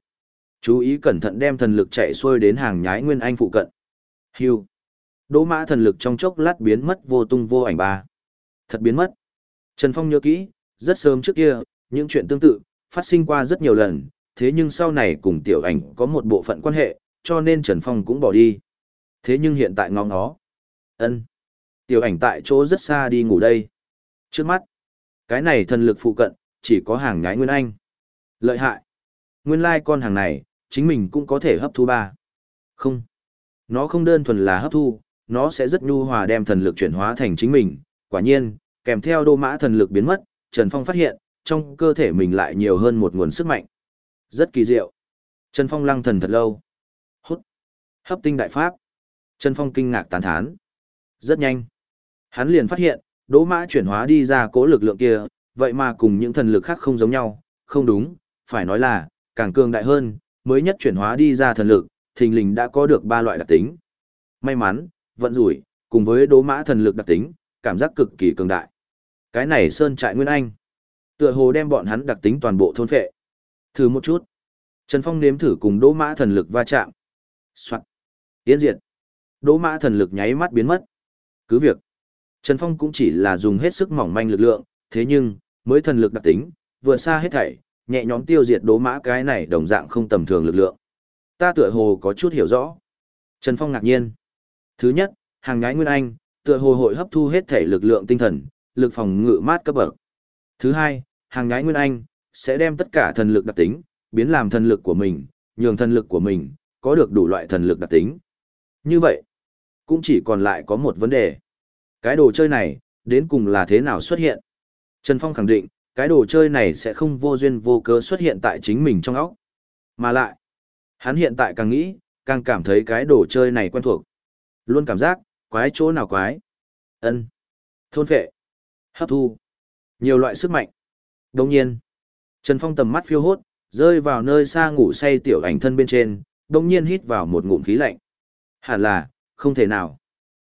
Chú ý cẩn thận đem thần lực chạy xuôi đến hàng nhái nguyên anh phụ cận. Hưu. Đỗ mã thần lực trong chốc lát biến mất vô tung vô ảnh ba. Thật biến mất. Trần Phong nhớ kỹ, rất sớm trước kia, những chuyện tương tự, phát sinh qua rất nhiều lần, thế nhưng sau này cùng tiểu ảnh có một bộ phận quan hệ, cho nên Trần Phong cũng bỏ đi. Thế nhưng hiện tại ngóng nó. ân Tiểu ảnh tại chỗ rất xa đi ngủ đây. Trước mắt, cái này thần lực phụ cận, chỉ có hàng nhái Nguyên Anh. Lợi hại. Nguyên lai like con hàng này, chính mình cũng có thể hấp thu ba. Không. Nó không đơn thuần là hấp thu, nó sẽ rất nhu hòa đem thần lực chuyển hóa thành chính mình. Quả nhiên, kèm theo đô mã thần lực biến mất, Trần Phong phát hiện, trong cơ thể mình lại nhiều hơn một nguồn sức mạnh. Rất kỳ diệu. Trần Phong lăng thần thật lâu. Hút. Hấp tinh đại pháp. Trần Phong kinh ngạc tán thán. Rất nhanh. Hắn liền phát hiện, đỗ mã chuyển hóa đi ra cố lực lượng kia, vậy mà cùng những thần lực khác không giống nhau, không đúng, phải nói là, càng cường đại hơn, mới nhất chuyển hóa đi ra thần lực, thình lình đã có được ba loại đặc tính. May mắn, vận rủi, cùng với đố mã thần lực đặc tính, cảm giác cực kỳ cường đại. Cái này sơn trại nguyên anh. Tựa hồ đem bọn hắn đặc tính toàn bộ thôn phệ. Thử một chút. Trần Phong nếm thử cùng đố Mã thần lực va chạm. Soạn. Yến diệt. đố Mã thần lực nháy mắt biến mất. Cứ việc. Trần Phong cũng chỉ là dùng hết sức mỏng manh lực lượng, thế nhưng, mới thần lực đặc tính, vừa xa hết thảy, nhẹ nhõm tiêu diệt đố Mã cái này đồng dạng không tầm thường lực lượng. Ta tựa hồ có chút hiểu rõ. Trần Phong ngạc nhiên. Thứ nhất, hàng nhái Nguyên Anh, tựa hồ hội hấp thu hết thể lực lượng tinh thần, lực phòng ngự mát cấp bậc. Thứ hai, hàng nhái Nguyên Anh, sẽ đem tất cả thần lực đặc tính, biến làm thần lực của mình, nhường thần lực của mình, có được đủ loại thần lực đặc tính. Như vậy, cũng chỉ còn lại có một vấn đề. Cái đồ chơi này, đến cùng là thế nào xuất hiện? Trần Phong khẳng định, cái đồ chơi này sẽ không vô duyên vô cớ xuất hiện tại chính mình trong óc. Mà lại, hắn hiện tại càng nghĩ, càng cảm thấy cái đồ chơi này quen thuộc. Luôn cảm giác, quái chỗ nào quái. ân Thôn phệ. Hấp thu. Nhiều loại sức mạnh. Đồng nhiên, Trần Phong tầm mắt phiêu hốt, rơi vào nơi xa ngủ say tiểu ảnh thân bên trên, đồng nhiên hít vào một ngụm khí lạnh. Hẳn là, không thể nào.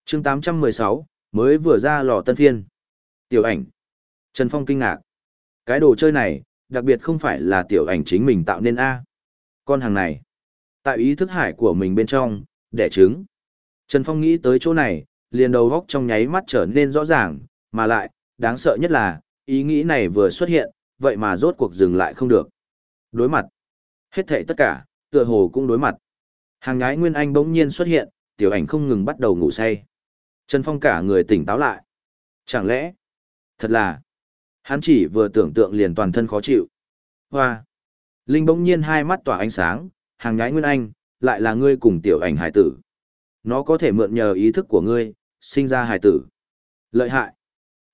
chương 816, mới vừa ra lò tân phiên. Tiểu ảnh. Trần Phong kinh ngạc. Cái đồ chơi này, đặc biệt không phải là tiểu ảnh chính mình tạo nên A. Con hàng này, tại ý thức hải của mình bên trong, đẻ trứng. Trần Phong nghĩ tới chỗ này, liền đầu góc trong nháy mắt trở nên rõ ràng, mà lại, đáng sợ nhất là, ý nghĩ này vừa xuất hiện, vậy mà rốt cuộc dừng lại không được. Đối mặt. Hết thảy tất cả, tựa hồ cũng đối mặt. Hàng nhái Nguyên Anh bỗng nhiên xuất hiện, tiểu ảnh không ngừng bắt đầu ngủ say. Trần Phong cả người tỉnh táo lại. Chẳng lẽ, thật là, hắn chỉ vừa tưởng tượng liền toàn thân khó chịu. Hoa. Linh bỗng nhiên hai mắt tỏa ánh sáng, hàng nhái Nguyên Anh, lại là ngươi cùng tiểu ảnh hải tử. Nó có thể mượn nhờ ý thức của ngươi, sinh ra hài tử. Lợi hại.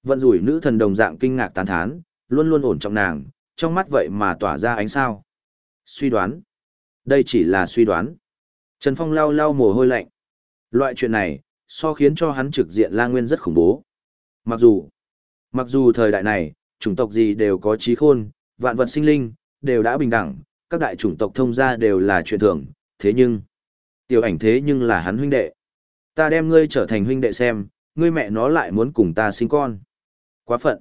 Vận rủi nữ thần đồng dạng kinh ngạc tán thán, luôn luôn ổn trọng nàng, trong mắt vậy mà tỏa ra ánh sao. Suy đoán. Đây chỉ là suy đoán. Trần Phong lau lau mồ hôi lạnh. Loại chuyện này, so khiến cho hắn trực diện la nguyên rất khủng bố. Mặc dù, mặc dù thời đại này, chủng tộc gì đều có trí khôn, vạn vật sinh linh, đều đã bình đẳng, các đại chủng tộc thông gia đều là chuyện thường, thế nhưng, tiểu ảnh thế nhưng là hắn huynh đệ. Ta đem ngươi trở thành huynh đệ xem, ngươi mẹ nó lại muốn cùng ta sinh con. Quá phận.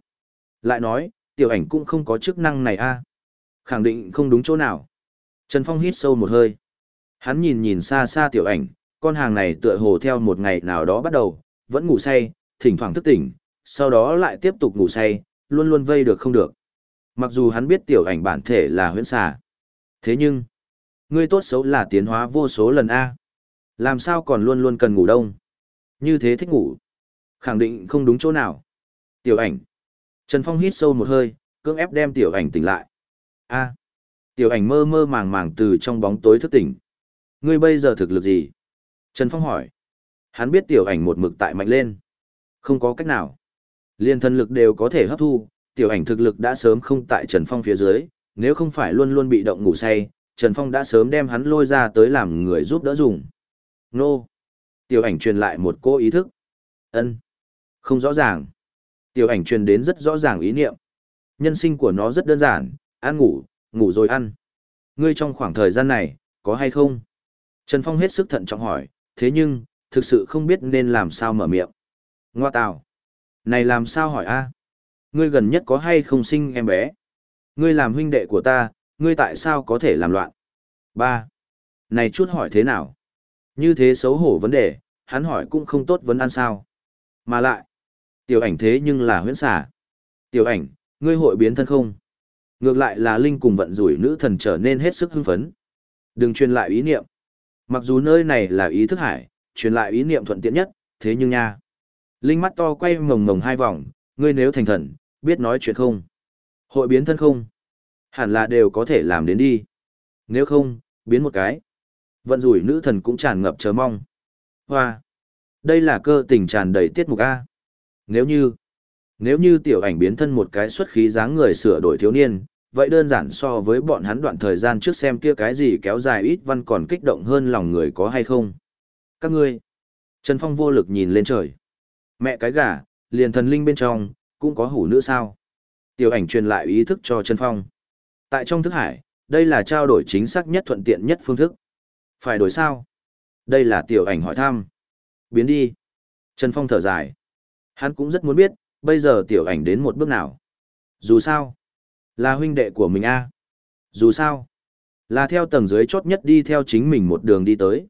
Lại nói, tiểu ảnh cũng không có chức năng này a à. Khẳng định không đúng chỗ nào. Trần Phong hít sâu một hơi. Hắn nhìn nhìn xa xa tiểu ảnh, con hàng này tựa hồ theo một ngày nào đó bắt đầu, vẫn ngủ say, thỉnh thoảng thức tỉnh, sau đó lại tiếp tục ngủ say, luôn luôn vây được không được. Mặc dù hắn biết tiểu ảnh bản thể là huyễn xà. Thế nhưng, ngươi tốt xấu là tiến hóa vô số lần A. Làm sao còn luôn luôn cần ngủ đông? Như thế thích ngủ. Khẳng định không đúng chỗ nào. Tiểu ảnh. Trần Phong hít sâu một hơi, cưỡng ép đem tiểu ảnh tỉnh lại. A. Tiểu ảnh mơ mơ màng màng từ trong bóng tối thức tỉnh. Ngươi bây giờ thực lực gì? Trần Phong hỏi. Hắn biết tiểu ảnh một mực tại mạnh lên. Không có cách nào. Liên thân lực đều có thể hấp thu, tiểu ảnh thực lực đã sớm không tại Trần Phong phía dưới, nếu không phải luôn luôn bị động ngủ say, Trần Phong đã sớm đem hắn lôi ra tới làm người giúp đỡ dùng. Nô. Tiểu ảnh truyền lại một cô ý thức. ân Không rõ ràng. Tiểu ảnh truyền đến rất rõ ràng ý niệm. Nhân sinh của nó rất đơn giản, ăn ngủ, ngủ rồi ăn. Ngươi trong khoảng thời gian này, có hay không? Trần Phong hết sức thận trọng hỏi, thế nhưng, thực sự không biết nên làm sao mở miệng. Ngoa tào. Này làm sao hỏi a? Ngươi gần nhất có hay không sinh em bé? Ngươi làm huynh đệ của ta, ngươi tại sao có thể làm loạn? Ba. Này chút hỏi thế nào? Như thế xấu hổ vấn đề, hắn hỏi cũng không tốt vấn ăn sao. Mà lại, tiểu ảnh thế nhưng là huyễn xả. Tiểu ảnh, ngươi hội biến thân không? Ngược lại là Linh cùng vận rủi nữ thần trở nên hết sức hưng phấn. Đừng truyền lại ý niệm. Mặc dù nơi này là ý thức hải, truyền lại ý niệm thuận tiện nhất, thế nhưng nha. Linh mắt to quay mồng mồng hai vòng, ngươi nếu thành thần, biết nói chuyện không? Hội biến thân không? Hẳn là đều có thể làm đến đi. Nếu không, biến một cái. Vận rủi nữ thần cũng tràn ngập chờ mong. Hoa! Đây là cơ tình tràn đầy tiết mục A. Nếu như, nếu như tiểu ảnh biến thân một cái xuất khí dáng người sửa đổi thiếu niên, vậy đơn giản so với bọn hắn đoạn thời gian trước xem kia cái gì kéo dài ít văn còn kích động hơn lòng người có hay không. Các ngươi, Trần Phong vô lực nhìn lên trời. Mẹ cái gà, liền thần linh bên trong, cũng có hủ nữ sao. Tiểu ảnh truyền lại ý thức cho Trần Phong. Tại trong thức hải, đây là trao đổi chính xác nhất thuận tiện nhất phương thức. Phải đổi sao? Đây là tiểu ảnh hỏi thăm. Biến đi. Trần Phong thở dài. Hắn cũng rất muốn biết, bây giờ tiểu ảnh đến một bước nào. Dù sao, Là huynh đệ của mình a Dù sao, là theo tầng dưới chót nhất đi theo chính mình một đường đi tới.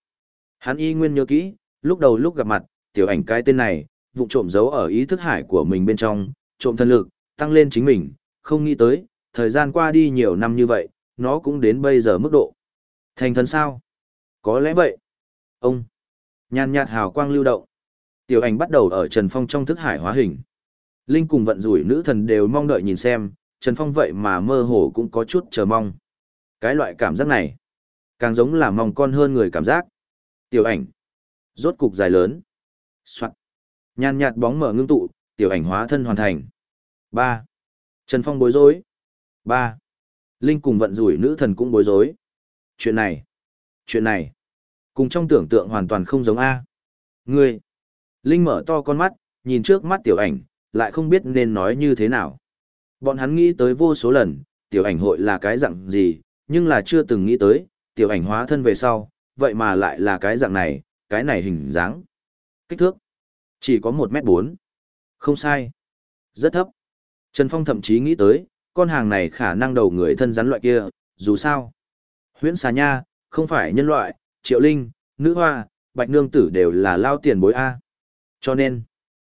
Hắn y nguyên nhớ kỹ, lúc đầu lúc gặp mặt, tiểu ảnh cái tên này, vụ trộm giấu ở ý thức hải của mình bên trong, trộm thân lực, tăng lên chính mình, không nghĩ tới, thời gian qua đi nhiều năm như vậy, nó cũng đến bây giờ mức độ. Thành thần sao? Có lẽ vậy. Ông. Nhàn nhạt hào quang lưu động. Tiểu ảnh bắt đầu ở Trần Phong trong thức hải hóa hình. Linh cùng vận rủi nữ thần đều mong đợi nhìn xem, Trần Phong vậy mà mơ hồ cũng có chút chờ mong. Cái loại cảm giác này, càng giống là mong con hơn người cảm giác. Tiểu ảnh. Rốt cục dài lớn. Soạn. Nhàn nhạt bóng mở ngưng tụ, tiểu ảnh hóa thân hoàn thành. ba Trần Phong bối rối. ba Linh cùng vận rủi nữ thần cũng bối rối. Chuyện này. Chuyện này. Cùng trong tưởng tượng hoàn toàn không giống A. Ngươi. Linh mở to con mắt, nhìn trước mắt tiểu ảnh, lại không biết nên nói như thế nào. Bọn hắn nghĩ tới vô số lần, tiểu ảnh hội là cái dạng gì, nhưng là chưa từng nghĩ tới, tiểu ảnh hóa thân về sau, vậy mà lại là cái dạng này, cái này hình dáng. Kích thước. Chỉ có một mét bốn Không sai. Rất thấp. Trần Phong thậm chí nghĩ tới, con hàng này khả năng đầu người thân rắn loại kia, dù sao. Huyễn xà nha, không phải nhân loại, triệu linh, nữ hoa, bạch nương tử đều là lao tiền bối A. Cho nên,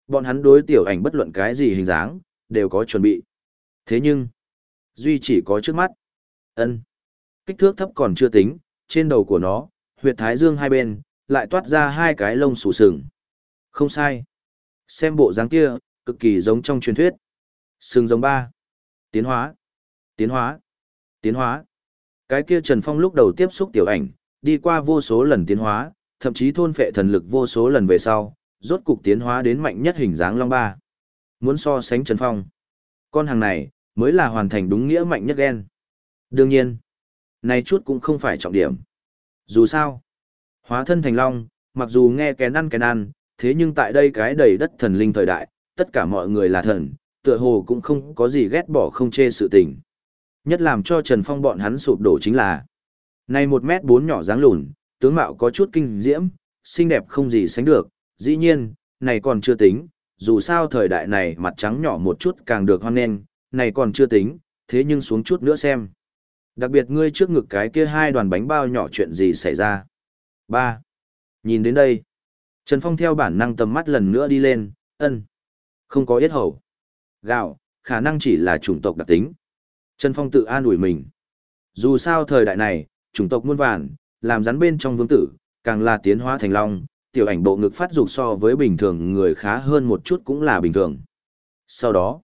bọn hắn đối tiểu ảnh bất luận cái gì hình dáng, đều có chuẩn bị. Thế nhưng, duy chỉ có trước mắt. ân Kích thước thấp còn chưa tính, trên đầu của nó, huyệt thái dương hai bên, lại toát ra hai cái lông sù sừng. Không sai. Xem bộ dáng kia, cực kỳ giống trong truyền thuyết. Sừng giống ba. Tiến hóa. Tiến hóa. Tiến hóa. Cái kia Trần Phong lúc đầu tiếp xúc tiểu ảnh, đi qua vô số lần tiến hóa, thậm chí thôn phệ thần lực vô số lần về sau, rốt cục tiến hóa đến mạnh nhất hình dáng long ba. Muốn so sánh Trần Phong. Con hàng này, mới là hoàn thành đúng nghĩa mạnh nhất gen. Đương nhiên, này chút cũng không phải trọng điểm. Dù sao, hóa thân thành long, mặc dù nghe kén ăn kén ăn, thế nhưng tại đây cái đầy đất thần linh thời đại, tất cả mọi người là thần, tựa hồ cũng không có gì ghét bỏ không chê sự tình. Nhất làm cho Trần Phong bọn hắn sụp đổ chính là, này một mét bốn nhỏ dáng lùn, tướng mạo có chút kinh diễm, xinh đẹp không gì sánh được, dĩ nhiên, này còn chưa tính, dù sao thời đại này mặt trắng nhỏ một chút càng được hoan nghênh, này còn chưa tính, thế nhưng xuống chút nữa xem. Đặc biệt ngươi trước ngực cái kia hai đoàn bánh bao nhỏ chuyện gì xảy ra. ba Nhìn đến đây, Trần Phong theo bản năng tầm mắt lần nữa đi lên, ân. Không có yết hầu. Gạo, khả năng chỉ là chủng tộc đặc tính. Trần Phong tự an ủi mình. Dù sao thời đại này, chủng tộc muôn vàn, làm rắn bên trong vương tử, càng là tiến hóa thành long, tiểu ảnh bộ ngực phát dục so với bình thường người khá hơn một chút cũng là bình thường. Sau đó,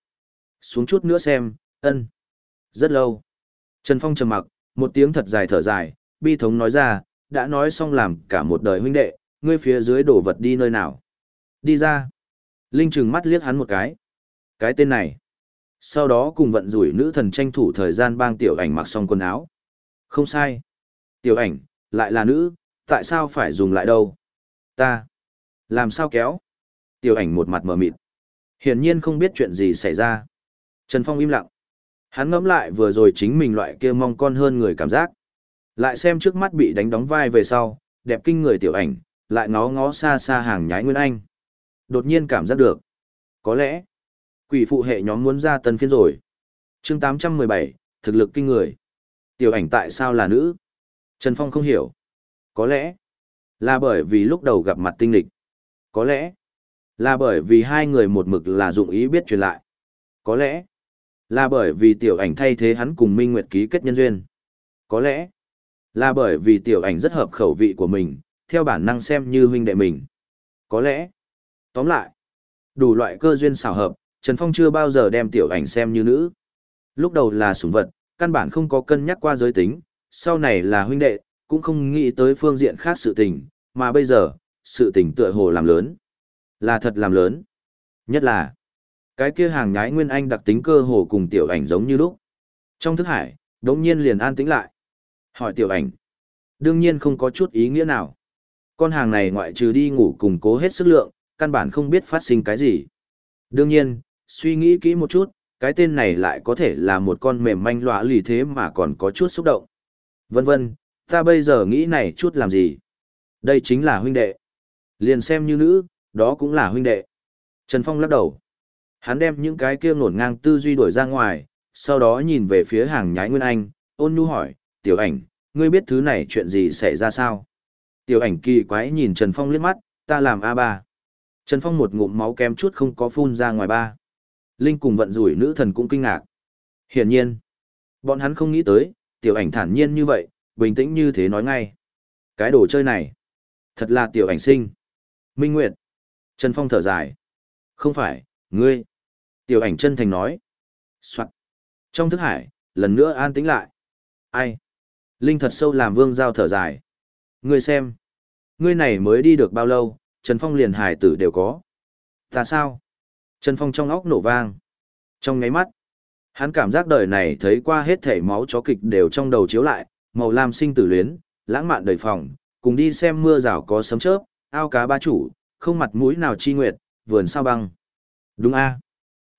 xuống chút nữa xem, ân. Rất lâu. Trần Phong trầm mặc, một tiếng thật dài thở dài, bi thống nói ra, đã nói xong làm cả một đời huynh đệ, ngươi phía dưới đổ vật đi nơi nào. Đi ra. Linh trừng mắt liếc hắn một cái. Cái tên này. Sau đó cùng vận rủi nữ thần tranh thủ thời gian bang tiểu ảnh mặc xong quần áo. Không sai. Tiểu ảnh, lại là nữ, tại sao phải dùng lại đâu? Ta. Làm sao kéo? Tiểu ảnh một mặt mờ mịt. Hiển nhiên không biết chuyện gì xảy ra. Trần Phong im lặng. Hắn ngẫm lại vừa rồi chính mình loại kia mong con hơn người cảm giác. Lại xem trước mắt bị đánh đóng vai về sau, đẹp kinh người tiểu ảnh, lại ngó ngó xa xa hàng nhái Nguyên Anh. Đột nhiên cảm giác được. Có lẽ, quỷ phụ hệ nhóm muốn ra tân phiên rồi. chương 817, thực lực kinh người. Tiểu ảnh tại sao là nữ? Trần Phong không hiểu. Có lẽ, là bởi vì lúc đầu gặp mặt tinh lịch. Có lẽ, là bởi vì hai người một mực là dụng ý biết truyền lại. Có lẽ, là bởi vì tiểu ảnh thay thế hắn cùng Minh Nguyệt ký kết nhân duyên. Có lẽ, là bởi vì tiểu ảnh rất hợp khẩu vị của mình, theo bản năng xem như huynh đệ mình. Có lẽ, tóm lại, đủ loại cơ duyên xảo hợp, Trần Phong chưa bao giờ đem tiểu ảnh xem như nữ. Lúc đầu là sủng vật, căn bản không có cân nhắc qua giới tính, sau này là huynh đệ, cũng không nghĩ tới phương diện khác sự tình, mà bây giờ, sự tình tựa hồ làm lớn. Là thật làm lớn. Nhất là, cái kia hàng nhái nguyên anh đặc tính cơ hồ cùng tiểu ảnh giống như lúc. Trong thức hải, đống nhiên liền an tĩnh lại. Hỏi tiểu ảnh. Đương nhiên không có chút ý nghĩa nào. Con hàng này ngoại trừ đi ngủ cùng cố hết sức lượng, căn bản không biết phát sinh cái gì. Đương nhiên, suy nghĩ kỹ một chút, cái tên này lại có thể là một con mềm manh lọa lì thế mà còn có chút xúc động. Vân vân, ta bây giờ nghĩ này chút làm gì? Đây chính là huynh đệ. Liền xem như nữ, đó cũng là huynh đệ. Trần Phong lắc đầu. Hắn đem những cái kia ngổn ngang tư duy đổi ra ngoài, sau đó nhìn về phía hàng nhái Nguyên Anh, ôn nhu hỏi, tiểu ảnh, ngươi biết thứ này chuyện gì xảy ra sao? Tiểu ảnh kỳ quái nhìn Trần Phong liếc mắt, ta làm A3. Trần Phong một ngụm máu kém chút không có phun ra ngoài ba. Linh cùng vận rủi nữ thần cũng kinh ngạc. Hiển nhiên, bọn hắn không nghĩ tới, tiểu ảnh thản nhiên như vậy, bình tĩnh như thế nói ngay. Cái đồ chơi này, thật là tiểu ảnh sinh. Minh Nguyệt. Trần Phong thở dài. Không phải, ngươi. Tiểu ảnh chân thành nói. Soạn. Trong thức hải, lần nữa an tĩnh lại. Ai? Linh thật sâu làm vương giao thở dài. Ngươi xem. Ngươi này mới đi được bao lâu, Trần Phong liền hải tử đều có. Ta sao? Trần Phong trong óc nổ vang. Trong ngáy mắt, hắn cảm giác đời này thấy qua hết thể máu chó kịch đều trong đầu chiếu lại, màu lam sinh tử luyến, lãng mạn đời phòng, cùng đi xem mưa rào có sấm chớp, ao cá ba chủ, không mặt mũi nào chi nguyệt, vườn sao băng. Đúng a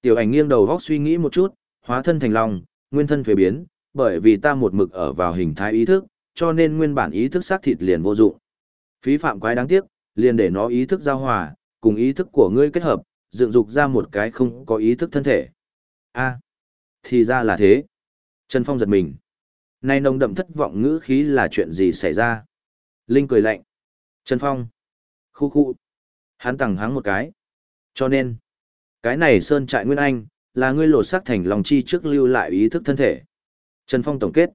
Tiểu ảnh nghiêng đầu góc suy nghĩ một chút, hóa thân thành lòng, nguyên thân thuế biến, bởi vì ta một mực ở vào hình thái ý thức, cho nên nguyên bản ý thức xác thịt liền vô dụng. Phí phạm quái đáng tiếc, liền để nó ý thức giao hòa, cùng ý thức của ngươi kết hợp, dựng dục ra một cái không có ý thức thân thể. A, thì ra là thế. Trần Phong giật mình. Nay nồng đậm thất vọng ngữ khí là chuyện gì xảy ra? Linh cười lạnh. Trần Phong. Khu khu. Hắn tẳng hắng một cái. Cho nên, cái này Sơn Trại Nguyên Anh, là ngươi lột xác thành lòng chi trước lưu lại ý thức thân thể. Trần Phong tổng kết.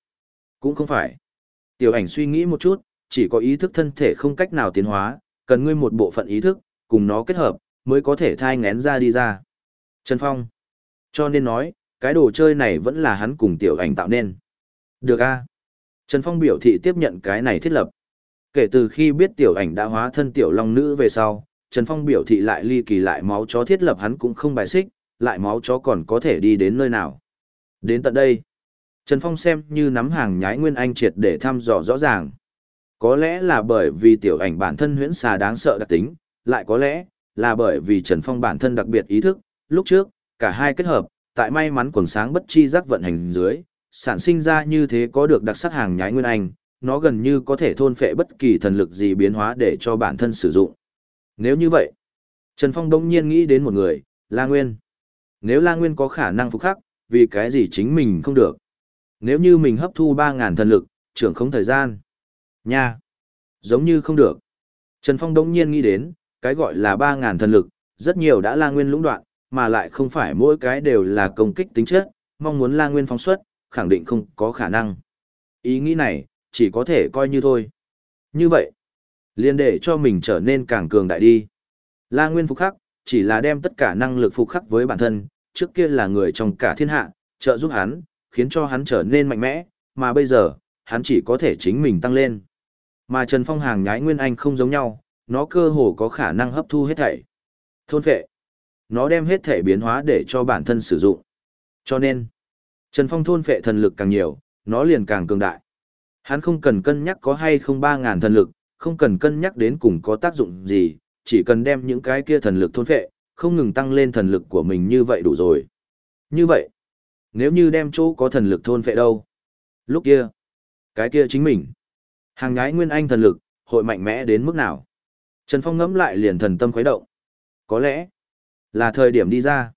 Cũng không phải. Tiểu ảnh suy nghĩ một chút, chỉ có ý thức thân thể không cách nào tiến hóa, cần ngươi một bộ phận ý thức, cùng nó kết hợp, mới có thể thai ngén ra đi ra. Trần Phong. Cho nên nói, cái đồ chơi này vẫn là hắn cùng tiểu ảnh tạo nên. Được a Trần Phong biểu thị tiếp nhận cái này thiết lập. Kể từ khi biết tiểu ảnh đã hóa thân tiểu long nữ về sau, Trần Phong biểu thị lại ly kỳ lại máu chó thiết lập hắn cũng không bài xích, lại máu chó còn có thể đi đến nơi nào. Đến tận đây, Trần Phong xem như nắm hàng nhái Nguyên Anh triệt để thăm dò rõ ràng. Có lẽ là bởi vì tiểu ảnh bản thân huyễn xà đáng sợ đặc tính, lại có lẽ là bởi vì Trần Phong bản thân đặc biệt ý thức, lúc trước, cả hai kết hợp, tại may mắn quần sáng bất chi giác vận hành dưới, sản sinh ra như thế có được đặc sắc hàng nhái Nguyên Anh, nó gần như có thể thôn phệ bất kỳ thần lực gì biến hóa để cho bản thân sử dụng. Nếu như vậy, Trần Phong đông nhiên nghĩ đến một người, La Nguyên. Nếu La Nguyên có khả năng phục khắc, vì cái gì chính mình không được? Nếu như mình hấp thu 3.000 thần lực, trưởng không thời gian. Nha! Giống như không được. Trần Phong đông nhiên nghĩ đến, cái gọi là 3.000 thần lực, rất nhiều đã La Nguyên lũng đoạn, mà lại không phải mỗi cái đều là công kích tính chất, mong muốn La Nguyên phóng xuất, khẳng định không có khả năng. Ý nghĩ này, chỉ có thể coi như thôi. Như vậy, liền để cho mình trở nên càng cường đại đi. La Nguyên phục khắc, chỉ là đem tất cả năng lực phục khắc với bản thân, trước kia là người trong cả thiên hạ, trợ giúp hắn, khiến cho hắn trở nên mạnh mẽ, mà bây giờ, hắn chỉ có thể chính mình tăng lên. Mà Trần Phong hàng nhái Nguyên Anh không giống nhau, nó cơ hồ có khả năng hấp thu hết thảy. Thôn phệ. Nó đem hết thể biến hóa để cho bản thân sử dụng. Cho nên, Trần Phong thôn phệ thần lực càng nhiều, nó liền càng cường đại. Hắn không cần cân nhắc có hay không 3.000 thần lực, không cần cân nhắc đến cùng có tác dụng gì, chỉ cần đem những cái kia thần lực thôn phệ, không ngừng tăng lên thần lực của mình như vậy đủ rồi. Như vậy, nếu như đem chỗ có thần lực thôn phệ đâu? Lúc kia, cái kia chính mình. Hàng nhái nguyên anh thần lực, hội mạnh mẽ đến mức nào? Trần Phong ngẫm lại liền thần tâm khuấy động. Có lẽ, là thời điểm đi ra.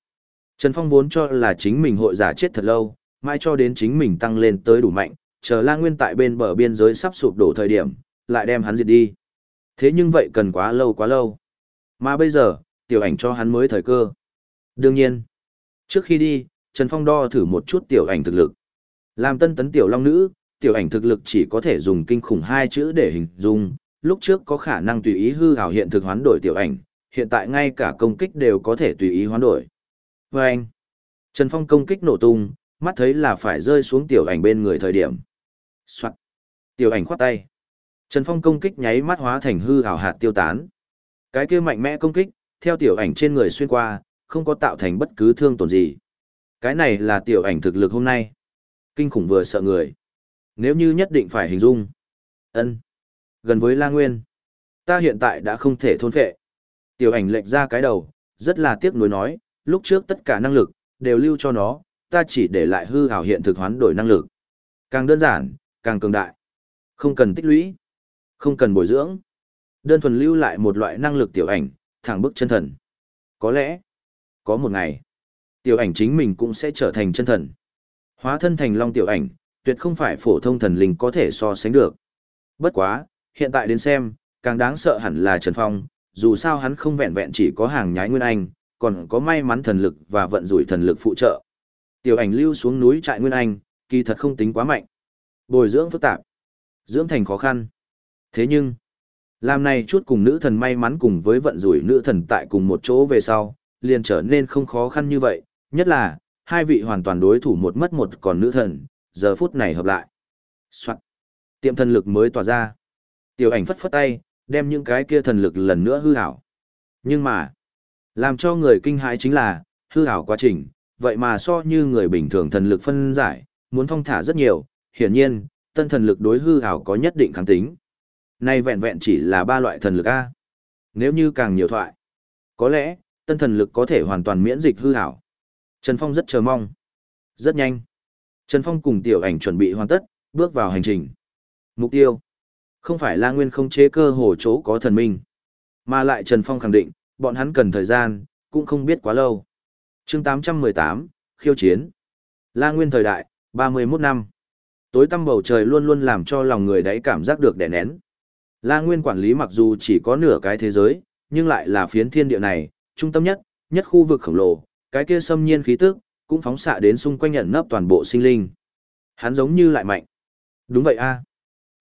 Trần Phong vốn cho là chính mình hội giả chết thật lâu, mãi cho đến chính mình tăng lên tới đủ mạnh, chờ La Nguyên tại bên bờ biên giới sắp sụp đổ thời điểm, lại đem hắn diệt đi. Thế nhưng vậy cần quá lâu quá lâu. Mà bây giờ, tiểu ảnh cho hắn mới thời cơ. Đương nhiên, trước khi đi, Trần Phong đo thử một chút tiểu ảnh thực lực. Làm tân tấn tiểu long nữ, tiểu ảnh thực lực chỉ có thể dùng kinh khủng hai chữ để hình dung, lúc trước có khả năng tùy ý hư hào hiện thực hoán đổi tiểu ảnh, hiện tại ngay cả công kích đều có thể tùy ý hoán đổi. Và anh, Trần Phong công kích nổ tung, mắt thấy là phải rơi xuống tiểu ảnh bên người thời điểm. Soạn. Tiểu ảnh khoát tay. Trần Phong công kích nháy mắt hóa thành hư hào hạt tiêu tán. Cái kia mạnh mẽ công kích, theo tiểu ảnh trên người xuyên qua, không có tạo thành bất cứ thương tổn gì. Cái này là tiểu ảnh thực lực hôm nay. Kinh khủng vừa sợ người. Nếu như nhất định phải hình dung. ân Gần với La Nguyên. Ta hiện tại đã không thể thôn phệ. Tiểu ảnh lệch ra cái đầu, rất là tiếc nuối nói, lúc trước tất cả năng lực, đều lưu cho nó, ta chỉ để lại hư hảo hiện thực hoán đổi năng lực. Càng đơn giản, càng cường đại. Không cần tích lũy, không cần bồi dưỡng. Đơn thuần lưu lại một loại năng lực tiểu ảnh, thẳng bức chân thần. Có lẽ, có một ngày, tiểu ảnh chính mình cũng sẽ trở thành chân thần. Hóa thân thành long tiểu ảnh, tuyệt không phải phổ thông thần linh có thể so sánh được. Bất quá, hiện tại đến xem, càng đáng sợ hẳn là Trần Phong, dù sao hắn không vẹn vẹn chỉ có hàng nhái nguyên anh, còn có may mắn thần lực và vận rủi thần lực phụ trợ. Tiểu ảnh lưu xuống núi trại nguyên anh, kỳ thật không tính quá mạnh. Bồi dưỡng phức tạp, dưỡng thành khó khăn. Thế nhưng, làm này chút cùng nữ thần may mắn cùng với vận rủi nữ thần tại cùng một chỗ về sau, liền trở nên không khó khăn như vậy, nhất là, hai vị hoàn toàn đối thủ một mất một còn nữ thần, giờ phút này hợp lại. Soạn. Tiệm thần lực mới tỏa ra. Tiểu ảnh phất phất tay, đem những cái kia thần lực lần nữa hư hảo. Nhưng mà, làm cho người kinh hãi chính là, hư hảo quá trình, vậy mà so như người bình thường thần lực phân giải, muốn thông thả rất nhiều, hiển nhiên, tân thần lực đối hư hảo có nhất định kháng tính. Nay vẹn vẹn chỉ là ba loại thần lực A. Nếu như càng nhiều thoại, có lẽ, tân thần lực có thể hoàn toàn miễn dịch hư hảo. Trần Phong rất chờ mong. Rất nhanh. Trần Phong cùng tiểu ảnh chuẩn bị hoàn tất, bước vào hành trình. Mục tiêu. Không phải La Nguyên không chế cơ hồ chỗ có thần minh. Mà lại Trần Phong khẳng định, bọn hắn cần thời gian, cũng không biết quá lâu. chương 818, khiêu chiến. La Nguyên thời đại, 31 năm. Tối tăm bầu trời luôn luôn làm cho lòng người đấy cảm giác được đè nén. La Nguyên quản lý mặc dù chỉ có nửa cái thế giới, nhưng lại là phiến thiên địa này, trung tâm nhất, nhất khu vực khổng lồ, cái kia xâm nhiên khí tức, cũng phóng xạ đến xung quanh nhận nấp toàn bộ sinh linh. Hắn giống như lại mạnh. Đúng vậy a.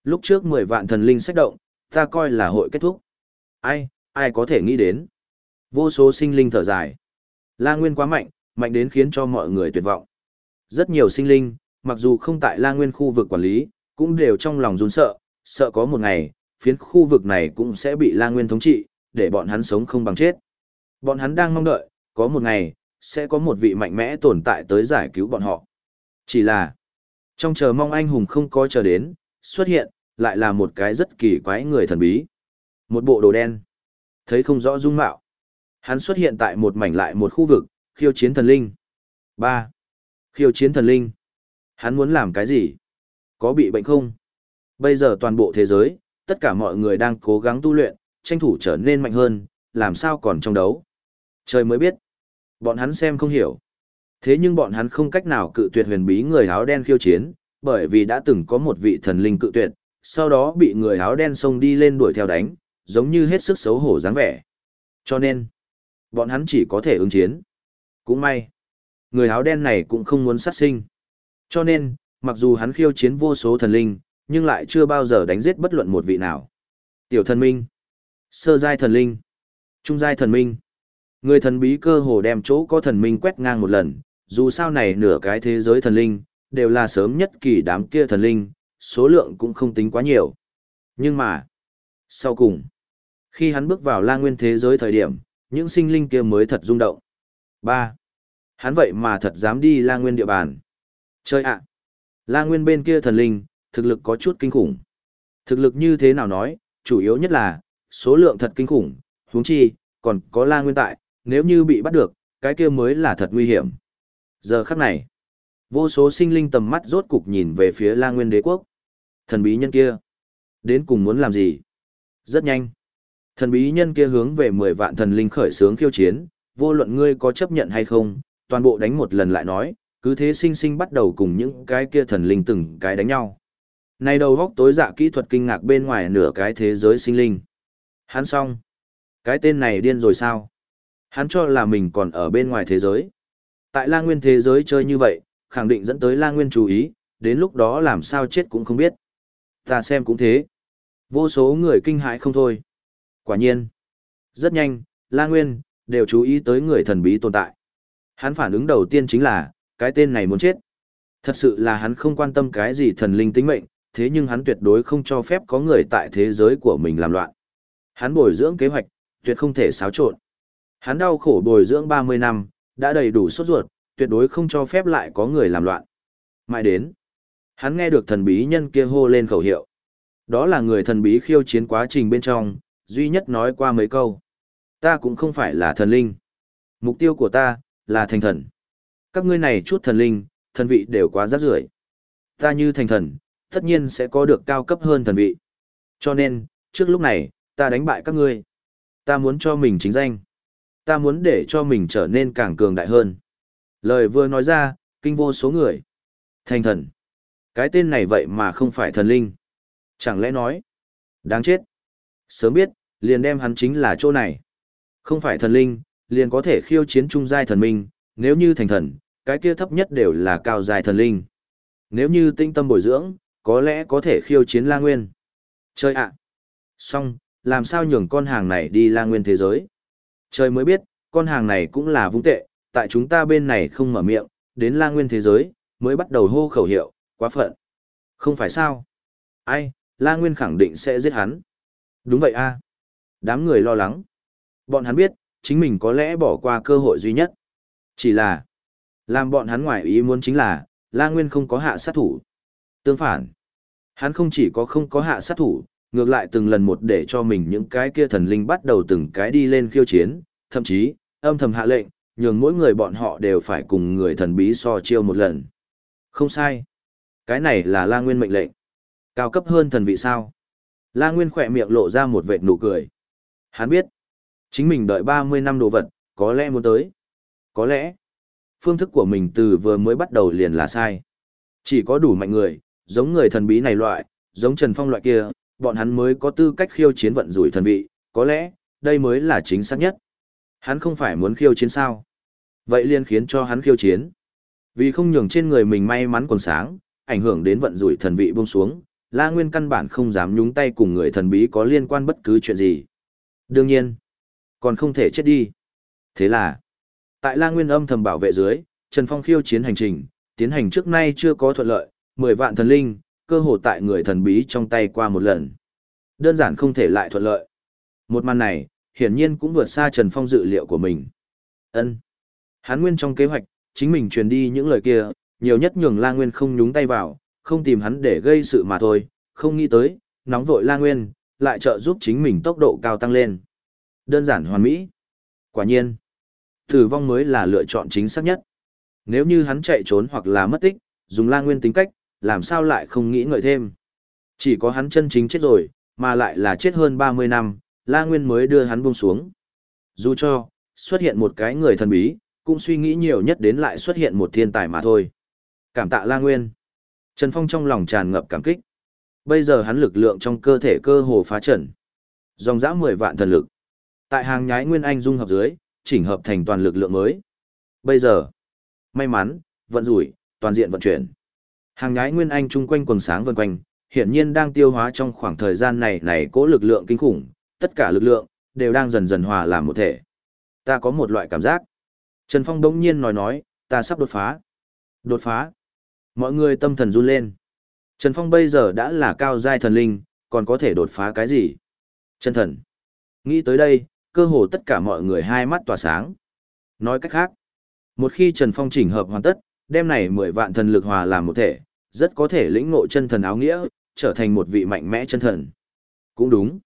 Lúc trước 10 vạn thần linh sách động, ta coi là hội kết thúc. Ai, ai có thể nghĩ đến. Vô số sinh linh thở dài. La Nguyên quá mạnh, mạnh đến khiến cho mọi người tuyệt vọng. Rất nhiều sinh linh, mặc dù không tại La Nguyên khu vực quản lý, cũng đều trong lòng run sợ, sợ có một ngày, phiến khu vực này cũng sẽ bị La Nguyên thống trị, để bọn hắn sống không bằng chết. Bọn hắn đang mong đợi, có một ngày, sẽ có một vị mạnh mẽ tồn tại tới giải cứu bọn họ. Chỉ là, trong chờ mong anh hùng không có chờ đến, xuất hiện, lại là một cái rất kỳ quái người thần bí. Một bộ đồ đen. Thấy không rõ dung mạo. Hắn xuất hiện tại một mảnh lại một khu vực, khiêu chiến thần linh. 3. Khiêu chiến thần linh. Hắn muốn làm cái gì? Có bị bệnh không? Bây giờ toàn bộ thế giới, tất cả mọi người đang cố gắng tu luyện, tranh thủ trở nên mạnh hơn, làm sao còn trong đấu. Trời mới biết. Bọn hắn xem không hiểu. Thế nhưng bọn hắn không cách nào cự tuyệt huyền bí người áo đen khiêu chiến, bởi vì đã từng có một vị thần linh cự tuyệt, sau đó bị người áo đen xông đi lên đuổi theo đánh, giống như hết sức xấu hổ dáng vẻ. Cho nên, bọn hắn chỉ có thể ứng chiến. Cũng may, người áo đen này cũng không muốn sát sinh. Cho nên, mặc dù hắn khiêu chiến vô số thần linh, nhưng lại chưa bao giờ đánh giết bất luận một vị nào. Tiểu thần minh, sơ giai thần linh, trung giai thần minh. Người thần bí cơ hồ đem chỗ có thần minh quét ngang một lần, dù sao này nửa cái thế giới thần linh, đều là sớm nhất kỳ đám kia thần linh, số lượng cũng không tính quá nhiều. Nhưng mà, sau cùng, khi hắn bước vào la nguyên thế giới thời điểm, những sinh linh kia mới thật rung động. ba Hắn vậy mà thật dám đi la nguyên địa bàn. Chơi ạ! La nguyên bên kia thần linh, thực lực có chút kinh khủng. Thực lực như thế nào nói, chủ yếu nhất là, số lượng thật kinh khủng, huống chi, còn có la nguyên tại, nếu như bị bắt được, cái kia mới là thật nguy hiểm. Giờ khắc này, vô số sinh linh tầm mắt rốt cục nhìn về phía la nguyên đế quốc. Thần bí nhân kia, đến cùng muốn làm gì? Rất nhanh. Thần bí nhân kia hướng về 10 vạn thần linh khởi sướng khiêu chiến, vô luận ngươi có chấp nhận hay không, toàn bộ đánh một lần lại nói, cứ thế sinh sinh bắt đầu cùng những cái kia thần linh từng cái đánh nhau. Này đầu góc tối dạ kỹ thuật kinh ngạc bên ngoài nửa cái thế giới sinh linh. Hắn xong. Cái tên này điên rồi sao? Hắn cho là mình còn ở bên ngoài thế giới. Tại la nguyên thế giới chơi như vậy, khẳng định dẫn tới la nguyên chú ý, đến lúc đó làm sao chết cũng không biết. Ta xem cũng thế. Vô số người kinh hãi không thôi. Quả nhiên. Rất nhanh, la nguyên, đều chú ý tới người thần bí tồn tại. Hắn phản ứng đầu tiên chính là, cái tên này muốn chết. Thật sự là hắn không quan tâm cái gì thần linh tính mệnh, thế nhưng hắn tuyệt đối không cho phép có người tại thế giới của mình làm loạn. Hắn bồi dưỡng kế hoạch, tuyệt không thể xáo trộn. Hắn đau khổ bồi dưỡng 30 năm, đã đầy đủ sốt ruột, tuyệt đối không cho phép lại có người làm loạn. Mãi đến, hắn nghe được thần bí nhân kia hô lên khẩu hiệu. Đó là người thần bí khiêu chiến quá trình bên trong, duy nhất nói qua mấy câu. Ta cũng không phải là thần linh. Mục tiêu của ta, là thành thần. Các ngươi này chút thần linh, thần vị đều quá rác rưởi. Ta như thành thần, tất nhiên sẽ có được cao cấp hơn thần vị. Cho nên, trước lúc này, ta đánh bại các ngươi. Ta muốn cho mình chính danh. Ta muốn để cho mình trở nên càng cường đại hơn. Lời vừa nói ra, kinh vô số người. Thành thần. Cái tên này vậy mà không phải thần linh. Chẳng lẽ nói, đáng chết. Sớm biết, liền đem hắn chính là chỗ này. Không phải thần linh, liền có thể khiêu chiến trung giai thần minh, nếu như thành thần, cái kia thấp nhất đều là cao giai thần linh. Nếu như tinh tâm bồi dưỡng, có lẽ có thể khiêu chiến La Nguyên. Chơi ạ. À. Xong, làm sao nhường con hàng này đi La Nguyên thế giới? Trời mới biết, con hàng này cũng là vung tệ, tại chúng ta bên này không mở miệng, đến La Nguyên thế giới, mới bắt đầu hô khẩu hiệu, quá phận. Không phải sao? Ai, La Nguyên khẳng định sẽ giết hắn. Đúng vậy a. Đám người lo lắng. Bọn hắn biết, chính mình có lẽ bỏ qua cơ hội duy nhất. Chỉ là, làm bọn hắn ngoài ý muốn chính là, La Nguyên không có hạ sát thủ. Tương phản, hắn không chỉ có không có hạ sát thủ, ngược lại từng lần một để cho mình những cái kia thần linh bắt đầu từng cái đi lên khiêu chiến, thậm chí, âm thầm hạ lệnh, nhường mỗi người bọn họ đều phải cùng người thần bí so chiêu một lần. Không sai. Cái này là La Nguyên mệnh lệnh. Cao cấp hơn thần vị sao? La Nguyên khỏe miệng lộ ra một vệt nụ cười. Hắn biết, chính mình đợi 30 năm đồ vật, có lẽ muốn tới. Có lẽ, phương thức của mình từ vừa mới bắt đầu liền là sai. Chỉ có đủ mạnh người, giống người thần bí này loại, giống Trần Phong loại kia, bọn hắn mới có tư cách khiêu chiến vận rủi thần vị, có lẽ, đây mới là chính xác nhất. Hắn không phải muốn khiêu chiến sao? Vậy liền khiến cho hắn khiêu chiến. Vì không nhường trên người mình may mắn còn sáng, ảnh hưởng đến vận rủi thần vị buông xuống, La Nguyên căn bản không dám nhúng tay cùng người thần bí có liên quan bất cứ chuyện gì. Đương nhiên, còn không thể chết đi. Thế là, tại La Nguyên âm thầm bảo vệ dưới, Trần Phong khiêu chiến hành trình, tiến hành trước nay chưa có thuận lợi, 10 vạn thần linh, cơ hồ tại người thần bí trong tay qua một lần. Đơn giản không thể lại thuận lợi. Một màn này, hiển nhiên cũng vượt xa Trần Phong dự liệu của mình. Ân, Hắn nguyên trong kế hoạch, chính mình truyền đi những lời kia, nhiều nhất nhường La Nguyên không nhúng tay vào, không tìm hắn để gây sự mà thôi, không nghĩ tới, nóng vội La Nguyên, lại trợ giúp chính mình tốc độ cao tăng lên. Đơn giản hoàn mỹ. Quả nhiên, tử vong mới là lựa chọn chính xác nhất. Nếu như hắn chạy trốn hoặc là mất tích, dùng La Nguyên tính cách, làm sao lại không nghĩ ngợi thêm. Chỉ có hắn chân chính chết rồi, mà lại là chết hơn 30 năm, La Nguyên mới đưa hắn buông xuống. Dù cho, xuất hiện một cái người thần bí, cũng suy nghĩ nhiều nhất đến lại xuất hiện một thiên tài mà thôi. Cảm tạ La Nguyên. Trần Phong trong lòng tràn ngập cảm kích. Bây giờ hắn lực lượng trong cơ thể cơ hồ phá trần. Dòng dã 10 vạn thần lực. Tại hàng nhái Nguyên Anh dung hợp dưới, chỉnh hợp thành toàn lực lượng mới. Bây giờ, may mắn, vận rủi, toàn diện vận chuyển. Hàng nhái Nguyên Anh chung quanh quần sáng vần quanh, hiển nhiên đang tiêu hóa trong khoảng thời gian này này cố lực lượng kinh khủng, tất cả lực lượng, đều đang dần dần hòa làm một thể. Ta có một loại cảm giác. Trần Phong đống nhiên nói nói, ta sắp đột phá. Đột phá. Mọi người tâm thần run lên. Trần Phong bây giờ đã là cao giai thần linh, còn có thể đột phá cái gì? Chân thần. Nghĩ tới đây, cơ hồ tất cả mọi người hai mắt tỏa sáng. Nói cách khác, một khi Trần Phong chỉnh hợp hoàn tất, đem này mười vạn thần lực hòa làm một thể, rất có thể lĩnh ngộ chân thần áo nghĩa, trở thành một vị mạnh mẽ chân thần. Cũng đúng.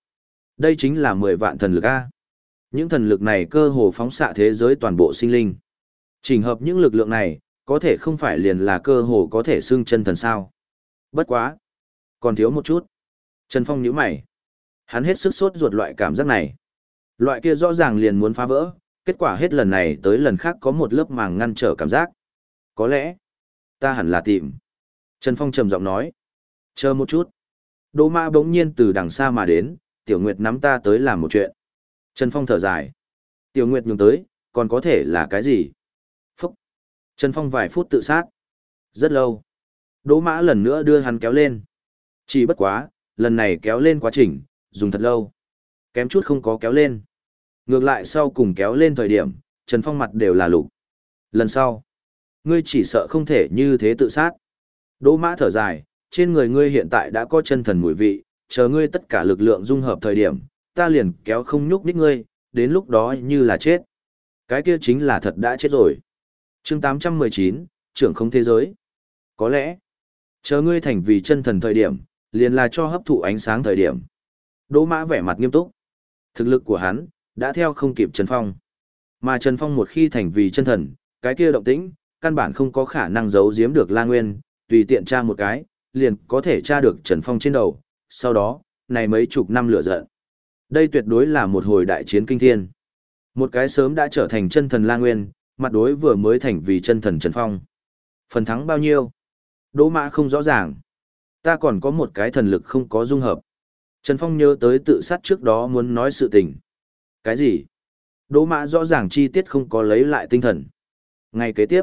Đây chính là mười vạn thần lực A. Những thần lực này cơ hồ phóng xạ thế giới toàn bộ sinh linh. Chỉnh hợp những lực lượng này, có thể không phải liền là cơ hồ có thể xưng chân thần sao. Bất quá. Còn thiếu một chút. Trần Phong nhíu mày. Hắn hết sức sốt ruột loại cảm giác này. Loại kia rõ ràng liền muốn phá vỡ, kết quả hết lần này tới lần khác có một lớp màng ngăn trở cảm giác. Có lẽ, ta hẳn là tìm. Trần Phong trầm giọng nói. Chờ một chút. Đỗ mã bỗng nhiên từ đằng xa mà đến, Tiểu Nguyệt nắm ta tới làm một chuyện. Trần Phong thở dài. Tiểu Nguyệt nhường tới, còn có thể là cái gì? Phúc. Trần Phong vài phút tự sát. Rất lâu. Đỗ mã lần nữa đưa hắn kéo lên. Chỉ bất quá, lần này kéo lên quá trình, dùng thật lâu. Kém chút không có kéo lên. Ngược lại sau cùng kéo lên thời điểm, Trần Phong mặt đều là lục. Lần sau, ngươi chỉ sợ không thể như thế tự sát. Đỗ mã thở dài, trên người ngươi hiện tại đã có chân thần mùi vị, chờ ngươi tất cả lực lượng dung hợp thời điểm, ta liền kéo không nhúc nhích ngươi, đến lúc đó như là chết. Cái kia chính là thật đã chết rồi. chương 819, trưởng không thế giới. Có lẽ, chờ ngươi thành vì chân thần thời điểm, liền là cho hấp thụ ánh sáng thời điểm. Đỗ mã vẻ mặt nghiêm túc. Thực lực của hắn, đã theo không kịp Trần Phong. Mà Trần Phong một khi thành vì chân thần, cái kia động tĩnh, căn bản không có khả năng giấu giếm được La Nguyên, tùy tiện tra một cái, liền có thể tra được Trần Phong trên đầu. Sau đó, này mấy chục năm lửa giận. Đây tuyệt đối là một hồi đại chiến kinh thiên. Một cái sớm đã trở thành chân thần La Nguyên, mặt đối vừa mới thành vì chân thần Trần Phong. Phần thắng bao nhiêu? Đỗ mã không rõ ràng. Ta còn có một cái thần lực không có dung hợp. Trần Phong nhớ tới tự sát trước đó muốn nói sự tình. Cái gì? Đỗ mã rõ ràng chi tiết không có lấy lại tinh thần. Ngày kế tiếp,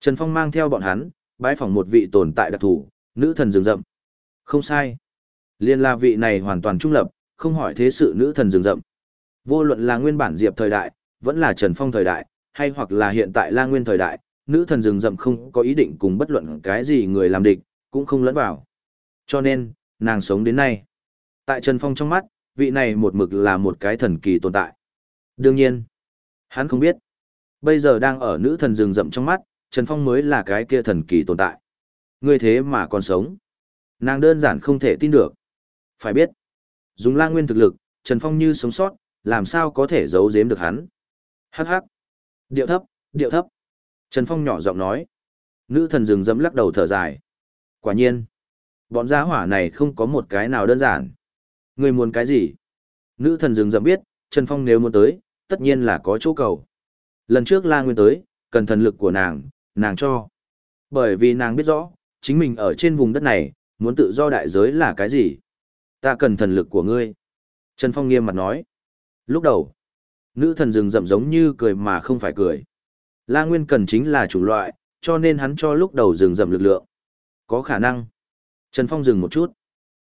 Trần Phong mang theo bọn hắn, bái phỏng một vị tồn tại đặc thù, nữ thần rừng rậm. Không sai. Liên la vị này hoàn toàn trung lập, không hỏi thế sự nữ thần rừng rậm. Vô luận là nguyên bản Diệp thời đại, vẫn là Trần Phong thời đại, hay hoặc là hiện tại La Nguyên thời đại, nữ thần rừng rậm không có ý định cùng bất luận cái gì người làm địch, cũng không lẫn vào. Cho nên, nàng sống đến nay. Tại Trần Phong trong mắt, vị này một mực là một cái thần kỳ tồn tại. Đương nhiên, hắn không biết. Bây giờ đang ở nữ thần rừng rậm trong mắt, Trần Phong mới là cái kia thần kỳ tồn tại. Ngươi thế mà còn sống. Nàng đơn giản không thể tin được. Phải biết, dùng la nguyên thực lực, Trần Phong như sống sót, làm sao có thể giấu giếm được hắn. Hắc hắc. Điệu thấp, điệu thấp. Trần Phong nhỏ giọng nói. Nữ thần rừng rậm lắc đầu thở dài. Quả nhiên, bọn giá hỏa này không có một cái nào đơn giản. Người muốn cái gì? Nữ thần rừng rậm biết, Trần Phong nếu muốn tới, tất nhiên là có chỗ cầu. Lần trước La Nguyên tới, cần thần lực của nàng, nàng cho. Bởi vì nàng biết rõ, chính mình ở trên vùng đất này, muốn tự do đại giới là cái gì? Ta cần thần lực của ngươi. Trần Phong nghiêm mặt nói. Lúc đầu, nữ thần rừng rậm giống như cười mà không phải cười. La Nguyên cần chính là chủ loại, cho nên hắn cho lúc đầu rừng rậm lực lượng. Có khả năng. Trần Phong dừng một chút.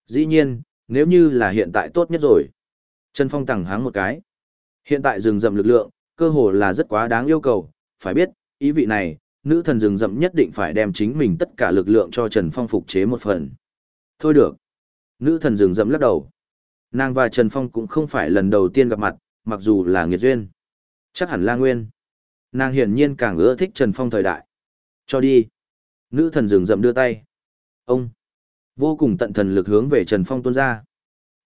Dĩ nhiên, nếu như là hiện tại tốt nhất rồi. Trần Phong tẳng háng một cái. Hiện tại rừng rậm lực lượng, cơ hồ là rất quá đáng yêu cầu, phải biết, ý vị này, nữ thần rừng rậm nhất định phải đem chính mình tất cả lực lượng cho Trần Phong phục chế một phần. Thôi được. Nữ thần rừng rậm lắc đầu. Nàng và Trần Phong cũng không phải lần đầu tiên gặp mặt, mặc dù là nghiệt duyên. Chắc hẳn là nguyên. Nàng hiển nhiên càng ưa thích Trần Phong thời đại. Cho đi. Nữ thần rừng rậm đưa tay. Ông. Vô cùng tận thần lực hướng về Trần Phong tuôn ra.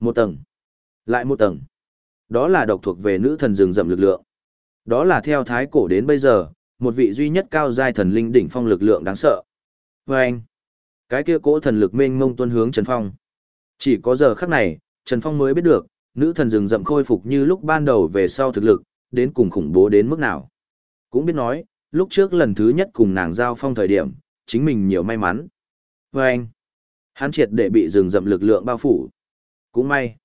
Một tầng. Lại một tầng. Đó là độc thuộc về nữ thần rừng rậm lực lượng. Đó là theo thái cổ đến bây giờ, một vị duy nhất cao giai thần linh đỉnh phong lực lượng đáng sợ. Và anh. Cái kia cỗ thần lực mênh mông tuân hướng Trần Phong. Chỉ có giờ khắc này, Trần Phong mới biết được, nữ thần rừng rậm khôi phục như lúc ban đầu về sau thực lực, đến cùng khủng bố đến mức nào. Cũng biết nói, lúc trước lần thứ nhất cùng nàng giao phong thời điểm, chính mình nhiều may mắn. Và anh, hắn triệt để bị rừng rậm lực lượng bao phủ. Cũng may.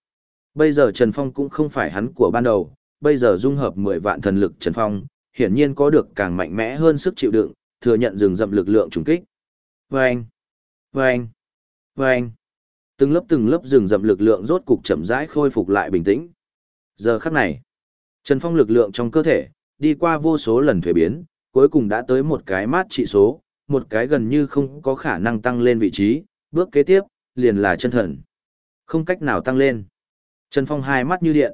Bây giờ Trần Phong cũng không phải hắn của ban đầu, bây giờ dung hợp 10 vạn thần lực Trần Phong, hiển nhiên có được càng mạnh mẽ hơn sức chịu đựng, thừa nhận rừng rậm lực lượng trùng kích. Và anh, và anh, và anh. Từng lớp từng lớp rừng rậm lực lượng rốt cục chậm rãi khôi phục lại bình tĩnh. Giờ khắc này, Trần Phong lực lượng trong cơ thể, đi qua vô số lần thuế biến, cuối cùng đã tới một cái mát trị số, một cái gần như không có khả năng tăng lên vị trí, bước kế tiếp, liền là chân thần. Không cách nào tăng lên. Trần Phong hai mắt như điện.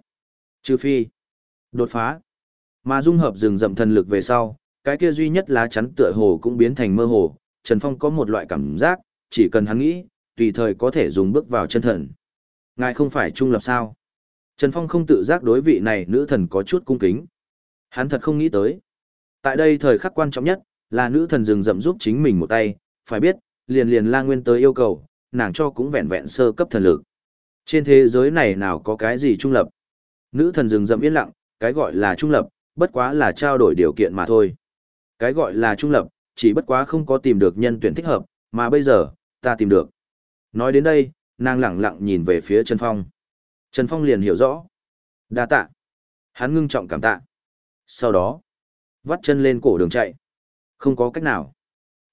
Trừ phi. Đột phá. Mà dung hợp rừng rậm thần lực về sau, cái kia duy nhất lá chắn tựa hồ cũng biến thành mơ hồ. Trần Phong có một loại cảm giác, chỉ cần hắn nghĩ, tùy thời có thể dùng bước vào chân thần. Ngài không phải trung lập sao? Trần Phong không tự giác đối vị này nữ thần có chút cung kính. Hắn thật không nghĩ tới. Tại đây thời khắc quan trọng nhất, là nữ thần rừng rậm giúp chính mình một tay, phải biết, liền liền la nguyên tới yêu cầu, nàng cho cũng vẹn vẹn sơ cấp thần lực. Trên thế giới này nào có cái gì trung lập? Nữ thần rừng rậm yên lặng, cái gọi là trung lập, bất quá là trao đổi điều kiện mà thôi. Cái gọi là trung lập, chỉ bất quá không có tìm được nhân tuyển thích hợp, mà bây giờ, ta tìm được. Nói đến đây, nàng lẳng lặng nhìn về phía Trần Phong. Trần Phong liền hiểu rõ. đa tạ. Hắn ngưng trọng cảm tạ. Sau đó, vắt chân lên cổ đường chạy. Không có cách nào.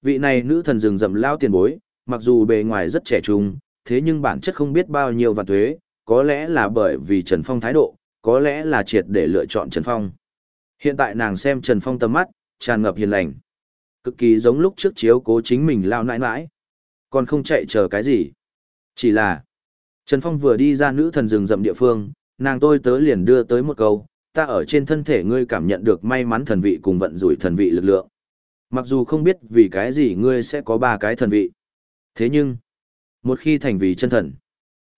Vị này nữ thần rừng rậm lao tiền bối, mặc dù bề ngoài rất trẻ trung, thế nhưng bản chất không biết bao nhiêu vạn thuế, có lẽ là bởi vì Trần Phong thái độ, có lẽ là triệt để lựa chọn Trần Phong. Hiện tại nàng xem Trần Phong tầm mắt, tràn ngập hiền lành. Cực kỳ giống lúc trước chiếu cố chính mình lao nãi nãi. Còn không chạy chờ cái gì. Chỉ là, Trần Phong vừa đi ra nữ thần rừng rậm địa phương, nàng tôi tớ liền đưa tới một câu, ta ở trên thân thể ngươi cảm nhận được may mắn thần vị cùng vận rủi thần vị lực lượng. Mặc dù không biết vì cái gì ngươi sẽ có ba cái thần vị. Thế nhưng, một khi thành vì chân thần,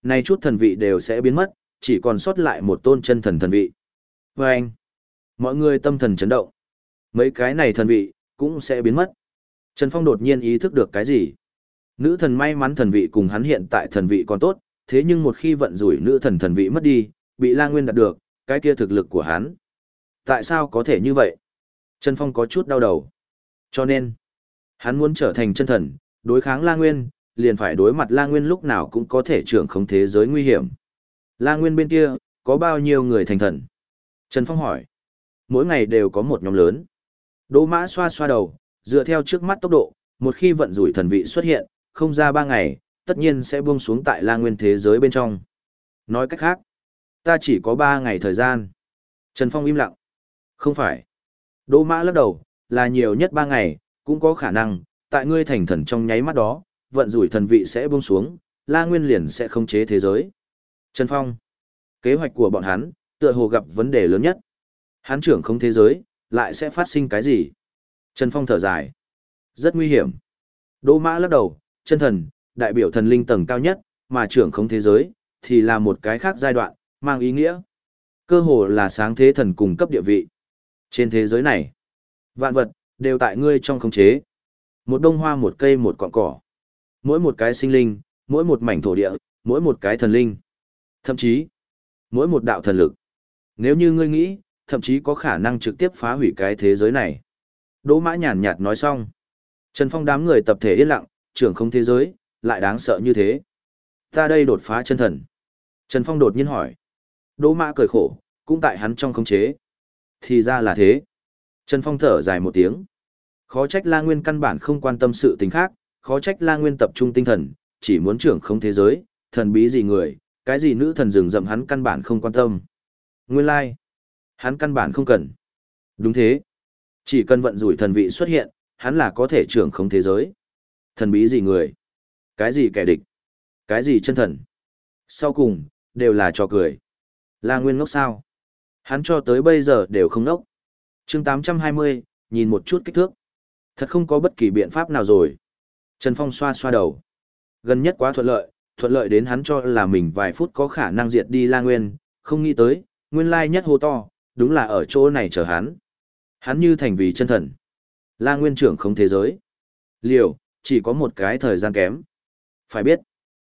nay chút thần vị đều sẽ biến mất, chỉ còn sót lại một tôn chân thần thần vị. Và anh, mọi người tâm thần chấn động. Mấy cái này thần vị, cũng sẽ biến mất. Trần Phong đột nhiên ý thức được cái gì? Nữ thần may mắn thần vị cùng hắn hiện tại thần vị còn tốt, thế nhưng một khi vận rủi nữ thần thần vị mất đi, bị La Nguyên đạt được, cái kia thực lực của hắn. Tại sao có thể như vậy? Trần Phong có chút đau đầu. Cho nên, hắn muốn trở thành chân thần, đối kháng La Nguyên, liền phải đối mặt La Nguyên lúc nào cũng có thể trưởng không thế giới nguy hiểm. La Nguyên bên kia, có bao nhiêu người thành thần? Trần Phong hỏi. Mỗi ngày đều có một nhóm lớn. Đỗ mã xoa xoa đầu, dựa theo trước mắt tốc độ, một khi vận rủi thần vị xuất hiện, không ra ba ngày, tất nhiên sẽ buông xuống tại La Nguyên thế giới bên trong. Nói cách khác, ta chỉ có ba ngày thời gian. Trần Phong im lặng. Không phải. Đỗ mã lắc đầu, là nhiều nhất ba ngày, cũng có khả năng, tại ngươi thành thần trong nháy mắt đó, vận rủi thần vị sẽ buông xuống, La Nguyên liền sẽ không chế thế giới. Trần Phong. Kế hoạch của bọn hắn, tựa hồ gặp vấn đề lớn nhất. Hắn trưởng không thế giới, lại sẽ phát sinh cái gì? Trần Phong thở dài. Rất nguy hiểm. Đỗ Mã lắc đầu, chân thần, đại biểu thần linh tầng cao nhất, mà trưởng không thế giới, thì là một cái khác giai đoạn, mang ý nghĩa. Cơ hồ là sáng thế thần cùng cấp địa vị. Trên thế giới này, vạn vật, đều tại ngươi trong khống chế. Một đông hoa một cây một cọng cỏ. Mỗi một cái sinh linh, mỗi một mảnh thổ địa, mỗi một cái thần linh. Thậm chí, mỗi một đạo thần lực. Nếu như ngươi nghĩ, thậm chí có khả năng trực tiếp phá hủy cái thế giới này. Đỗ Mã nhàn nhạt nói xong. Trần Phong đám người tập thể yên lặng, trưởng không thế giới, lại đáng sợ như thế. Ta đây đột phá chân thần. Trần Phong đột nhiên hỏi. Đỗ Mã cười khổ, cũng tại hắn trong khống chế. Thì ra là thế. Trần Phong thở dài một tiếng. Khó trách La Nguyên căn bản không quan tâm sự tình khác, khó trách La Nguyên tập trung tinh thần, chỉ muốn trưởng không thế giới, thần bí gì người, cái gì nữ thần rừng rậm hắn căn bản không quan tâm. Nguyên lai, like. hắn căn bản không cần. Đúng thế. Chỉ cần vận rủi thần vị xuất hiện, hắn là có thể trưởng không thế giới. Thần bí gì người? Cái gì kẻ địch? Cái gì chân thần? Sau cùng, đều là trò cười. Là nguyên ngốc sao? Hắn cho tới bây giờ đều không ngốc. chương 820, nhìn một chút kích thước. Thật không có bất kỳ biện pháp nào rồi. Trần Phong xoa xoa đầu. Gần nhất quá thuận lợi, thuận lợi đến hắn cho là mình vài phút có khả năng diệt đi La Nguyên, không nghĩ tới, nguyên lai nhất hô to, đúng là ở chỗ này chờ hắn. Hắn như thành vì chân thần. La Nguyên trưởng không thế giới. Liều, chỉ có một cái thời gian kém. Phải biết,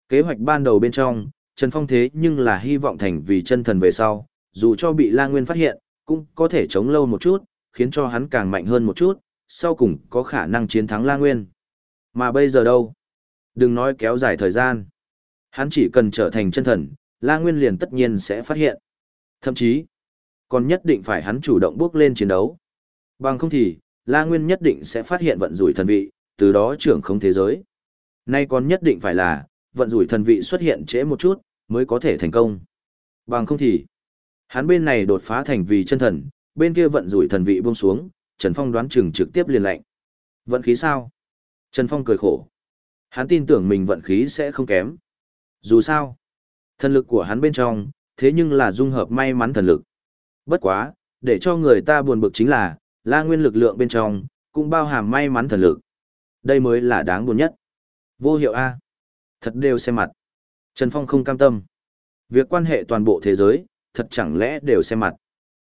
kế hoạch ban đầu bên trong, Trần Phong thế nhưng là hy vọng thành vì chân thần về sau, dù cho bị La Nguyên phát hiện, cũng có thể chống lâu một chút, khiến cho hắn càng mạnh hơn một chút, sau cùng có khả năng chiến thắng La Nguyên. Mà bây giờ đâu? Đừng nói kéo dài thời gian. Hắn chỉ cần trở thành chân thần, La Nguyên liền tất nhiên sẽ phát hiện. Thậm chí, còn nhất định phải hắn chủ động bước lên chiến đấu. Bằng không thì, La Nguyên nhất định sẽ phát hiện vận rủi thần vị, từ đó trưởng không thế giới. Nay còn nhất định phải là, vận rủi thần vị xuất hiện trễ một chút, mới có thể thành công. Bằng không thì, hắn bên này đột phá thành vì chân thần, bên kia vận rủi thần vị buông xuống, Trần Phong đoán chừng trực tiếp liền lệnh. Vận khí sao? Trần Phong cười khổ. Hắn tin tưởng mình vận khí sẽ không kém. Dù sao, thần lực của hắn bên trong, thế nhưng là dung hợp may mắn thần lực. Bất quá, để cho người ta buồn bực chính là, la nguyên lực lượng bên trong, cũng bao hàm may mắn thần lực. Đây mới là đáng buồn nhất. Vô hiệu A. Thật đều xem mặt. Trần Phong không cam tâm. Việc quan hệ toàn bộ thế giới, thật chẳng lẽ đều xem mặt.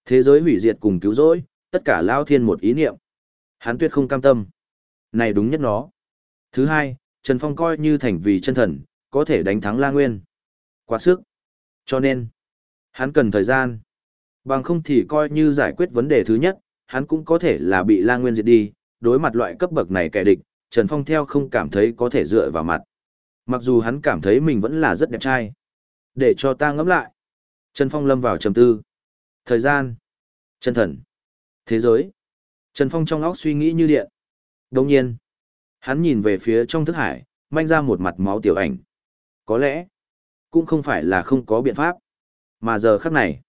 Thế giới hủy diệt cùng cứu rỗi, tất cả lao thiên một ý niệm. Hắn tuyệt không cam tâm. Này đúng nhất nó. Thứ hai, Trần Phong coi như thành vì chân thần, có thể đánh thắng La Nguyên. Quá sức. Cho nên, hắn cần thời gian. Bằng không thì coi như giải quyết vấn đề thứ nhất, hắn cũng có thể là bị La Nguyên diệt đi, đối mặt loại cấp bậc này kẻ địch, Trần Phong theo không cảm thấy có thể dựa vào mặt. Mặc dù hắn cảm thấy mình vẫn là rất đẹp trai. Để cho ta ngẫm lại. Trần Phong lâm vào trầm tư. Thời gian. Chân thần. Thế giới. Trần Phong trong óc suy nghĩ như điện. Đồng nhiên. Hắn nhìn về phía trong thức hải, manh ra một mặt máu tiểu ảnh. Có lẽ, cũng không phải là không có biện pháp. Mà giờ khắc này,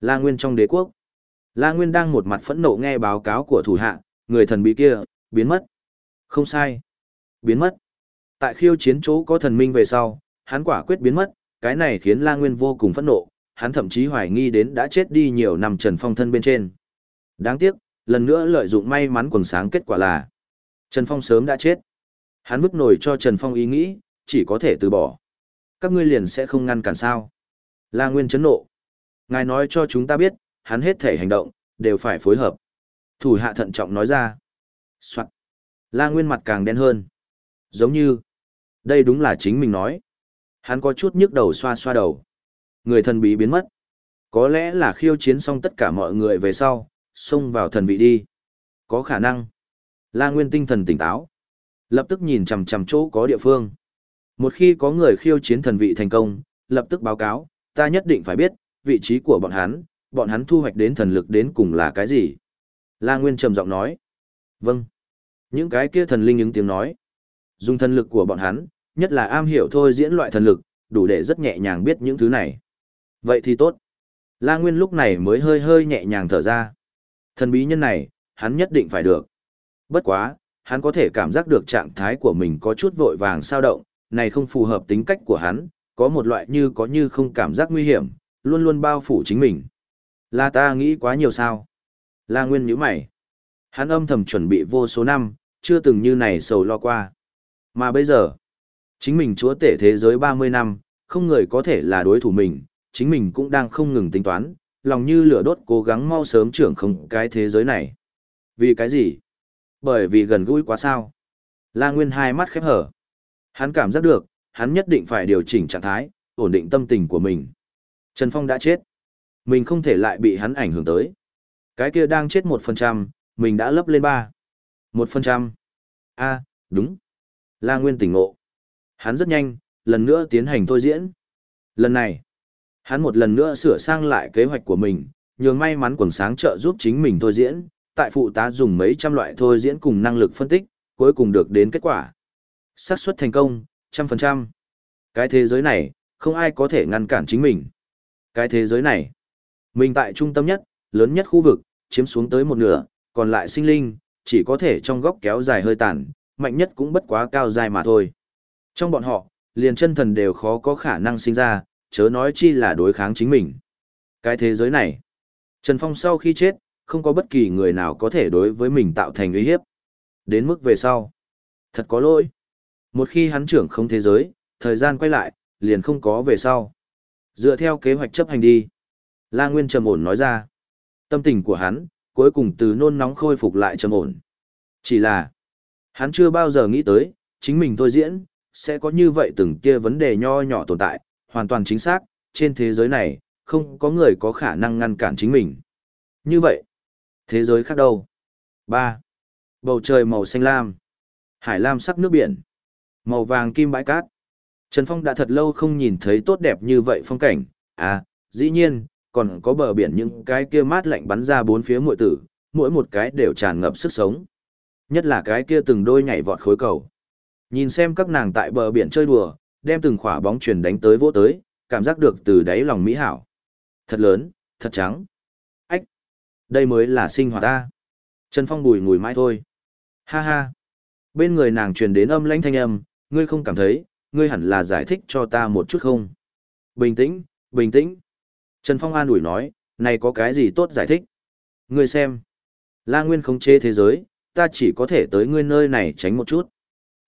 La Nguyên trong đế quốc. La Nguyên đang một mặt phẫn nộ nghe báo cáo của thủ hạ, người thần bí kia, biến mất. Không sai. Biến mất. Tại khiêu chiến chỗ có thần minh về sau, hắn quả quyết biến mất, cái này khiến La Nguyên vô cùng phẫn nộ, hắn thậm chí hoài nghi đến đã chết đi nhiều năm Trần Phong thân bên trên. Đáng tiếc, lần nữa lợi dụng may mắn quần sáng kết quả là Trần Phong sớm đã chết. Hắn vứt nổi cho Trần Phong ý nghĩ, chỉ có thể từ bỏ. Các ngươi liền sẽ không ngăn cản sao. La Nguyên chấn nộ. Ngài nói cho chúng ta biết, hắn hết thể hành động, đều phải phối hợp. Thủ hạ thận trọng nói ra. Soạn. La Nguyên mặt càng đen hơn. Giống như, đây đúng là chính mình nói. Hắn có chút nhức đầu xoa xoa đầu. Người thần bí biến mất. Có lẽ là khiêu chiến xong tất cả mọi người về sau, xông vào thần vị đi. Có khả năng. La Nguyên tinh thần tỉnh táo. Lập tức nhìn chằm chằm chỗ có địa phương. Một khi có người khiêu chiến thần vị thành công, lập tức báo cáo, ta nhất định phải biết, vị trí của bọn hắn, bọn hắn thu hoạch đến thần lực đến cùng là cái gì. La Nguyên trầm giọng nói. Vâng. Những cái kia thần linh những tiếng nói. Dùng thần lực của bọn hắn, nhất là am hiểu thôi diễn loại thần lực, đủ để rất nhẹ nhàng biết những thứ này. Vậy thì tốt. La Nguyên lúc này mới hơi hơi nhẹ nhàng thở ra. Thần bí nhân này, hắn nhất định phải được. Bất quá, hắn có thể cảm giác được trạng thái của mình có chút vội vàng sao động, này không phù hợp tính cách của hắn, có một loại như có như không cảm giác nguy hiểm, luôn luôn bao phủ chính mình. Là ta nghĩ quá nhiều sao? La Nguyên nhíu mày. Hắn âm thầm chuẩn bị vô số năm, chưa từng như này sầu lo qua. Mà bây giờ, chính mình chúa tể thế giới 30 năm, không người có thể là đối thủ mình, chính mình cũng đang không ngừng tính toán, lòng như lửa đốt cố gắng mau sớm trưởng không cái thế giới này. Vì cái gì? Bởi vì gần gũi quá sao. La Nguyên hai mắt khép hở. Hắn cảm giác được, hắn nhất định phải điều chỉnh trạng thái, ổn định tâm tình của mình. Trần Phong đã chết. Mình không thể lại bị hắn ảnh hưởng tới. Cái kia đang chết một phần trăm, mình đã lấp lên ba. Một phần trăm. a đúng. La Nguyên tỉnh ngộ. Hắn rất nhanh, lần nữa tiến hành thôi diễn. Lần này, hắn một lần nữa sửa sang lại kế hoạch của mình, nhường may mắn quần sáng trợ giúp chính mình thôi diễn, tại phụ tá dùng mấy trăm loại thôi diễn cùng năng lực phân tích, cuối cùng được đến kết quả. xác suất thành công, trăm phần trăm. Cái thế giới này, không ai có thể ngăn cản chính mình. Cái thế giới này, mình tại trung tâm nhất, lớn nhất khu vực, chiếm xuống tới một nửa, còn lại sinh linh, chỉ có thể trong góc kéo dài hơi tàn, mạnh nhất cũng bất quá cao dài mà thôi. Trong bọn họ, liền chân thần đều khó có khả năng sinh ra, chớ nói chi là đối kháng chính mình. Cái thế giới này, Trần Phong sau khi chết, không có bất kỳ người nào có thể đối với mình tạo thành uy hiếp. Đến mức về sau. Thật có lỗi. Một khi hắn trưởng không thế giới, thời gian quay lại, liền không có về sau. Dựa theo kế hoạch chấp hành đi. La Nguyên trầm ổn nói ra. Tâm tình của hắn, cuối cùng từ nôn nóng khôi phục lại trầm ổn. Chỉ là, hắn chưa bao giờ nghĩ tới, chính mình thôi diễn, sẽ có như vậy từng kia vấn đề nho nhỏ tồn tại, hoàn toàn chính xác, trên thế giới này, không có người có khả năng ngăn cản chính mình. Như vậy, thế giới khác đâu? 3. Bầu trời màu xanh lam. Hải lam sắc nước biển. Màu vàng kim bãi cát. Trần Phong đã thật lâu không nhìn thấy tốt đẹp như vậy phong cảnh. À, dĩ nhiên, còn có bờ biển những cái kia mát lạnh bắn ra bốn phía muội tử, mỗi một cái đều tràn ngập sức sống. Nhất là cái kia từng đôi nhảy vọt khối cầu. Nhìn xem các nàng tại bờ biển chơi đùa, đem từng khỏa bóng truyền đánh tới vỗ tới, cảm giác được từ đáy lòng mỹ hảo. Thật lớn, thật trắng. Ách! Đây mới là sinh hoạt ta. Trần Phong bùi ngùi mãi thôi. Ha ha! Bên người nàng truyền đến âm lãnh thanh âm, ngươi không cảm thấy, ngươi hẳn là giải thích cho ta một chút không? Bình tĩnh, bình tĩnh. Trần Phong an ủi nói, này có cái gì tốt giải thích? Ngươi xem. La Nguyên không chế thế giới, ta chỉ có thể tới ngươi nơi này tránh một chút.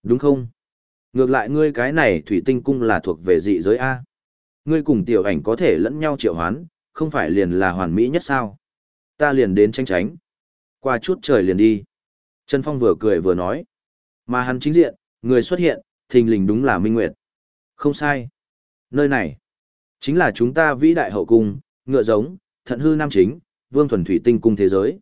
Đúng không? Ngược lại ngươi cái này thủy tinh cung là thuộc về dị giới A. Ngươi cùng tiểu ảnh có thể lẫn nhau triệu hoán, không phải liền là hoàn mỹ nhất sao? Ta liền đến tranh tránh. Qua chút trời liền đi. Trần Phong vừa cười vừa nói. Mà hắn chính diện, người xuất hiện, thình lình đúng là Minh Nguyệt. Không sai. Nơi này, chính là chúng ta vĩ đại hậu cung, ngựa giống, thận hư nam chính, vương thuần thủy tinh cung thế giới.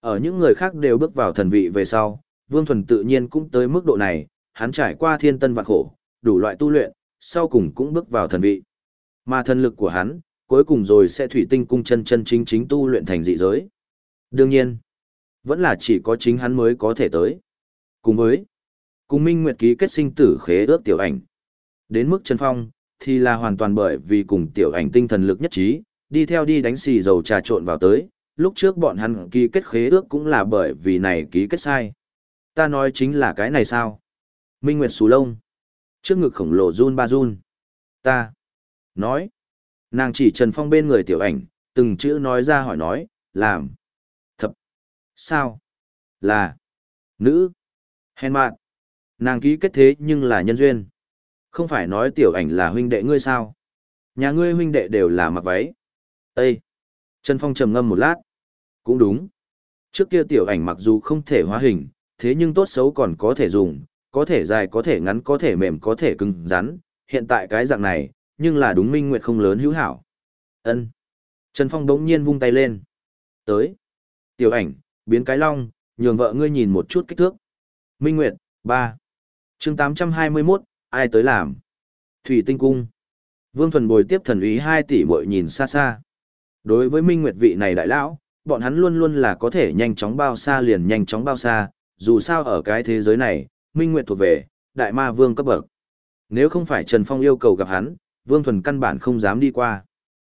Ở những người khác đều bước vào thần vị về sau, vương thuần tự nhiên cũng tới mức độ này, hắn trải qua thiên tân vạn khổ, đủ loại tu luyện, sau cùng cũng bước vào thần vị. Mà thần lực của hắn, cuối cùng rồi sẽ thủy tinh cung chân chân chính chính tu luyện thành dị giới. Đương nhiên, vẫn là chỉ có chính hắn mới có thể tới. Cùng với, cùng Minh Nguyệt ký kết sinh tử khế ước tiểu ảnh. Đến mức Trần Phong, thì là hoàn toàn bởi vì cùng tiểu ảnh tinh thần lực nhất trí, đi theo đi đánh xì dầu trà trộn vào tới, lúc trước bọn hắn ký kết khế ước cũng là bởi vì này ký kết sai. Ta nói chính là cái này sao? Minh Nguyệt Sù Lông. Trước ngực khổng lồ run ba run. Ta. Nói. Nàng chỉ Trần Phong bên người tiểu ảnh, từng chữ nói ra hỏi nói, làm. Thập. Sao? Là. Nữ. Hèn mạn. Nàng ký kết thế nhưng là nhân duyên. Không phải nói tiểu ảnh là huynh đệ ngươi sao? Nhà ngươi huynh đệ đều là mặc váy. Ê! Trần Phong trầm ngâm một lát. Cũng đúng. Trước kia tiểu ảnh mặc dù không thể hóa hình, thế nhưng tốt xấu còn có thể dùng, có thể dài có thể ngắn có thể mềm có thể cứng rắn, hiện tại cái dạng này, nhưng là đúng minh nguyệt không lớn hữu hảo. Ân. Trần Phong đống nhiên vung tay lên. Tới. Tiểu ảnh, biến cái long, nhường vợ ngươi nhìn một chút kích thước. Minh Nguyệt, ba. chương 821, ai tới làm? Thủy tinh cung. Vương Thuần bồi tiếp thần ý 2 tỷ muội nhìn xa xa. Đối với Minh Nguyệt vị này đại lão, bọn hắn luôn luôn là có thể nhanh chóng bao xa liền nhanh chóng bao xa, dù sao ở cái thế giới này, Minh Nguyệt thuộc về đại ma vương cấp bậc. Nếu không phải Trần Phong yêu cầu gặp hắn, Vương Thuần căn bản không dám đi qua.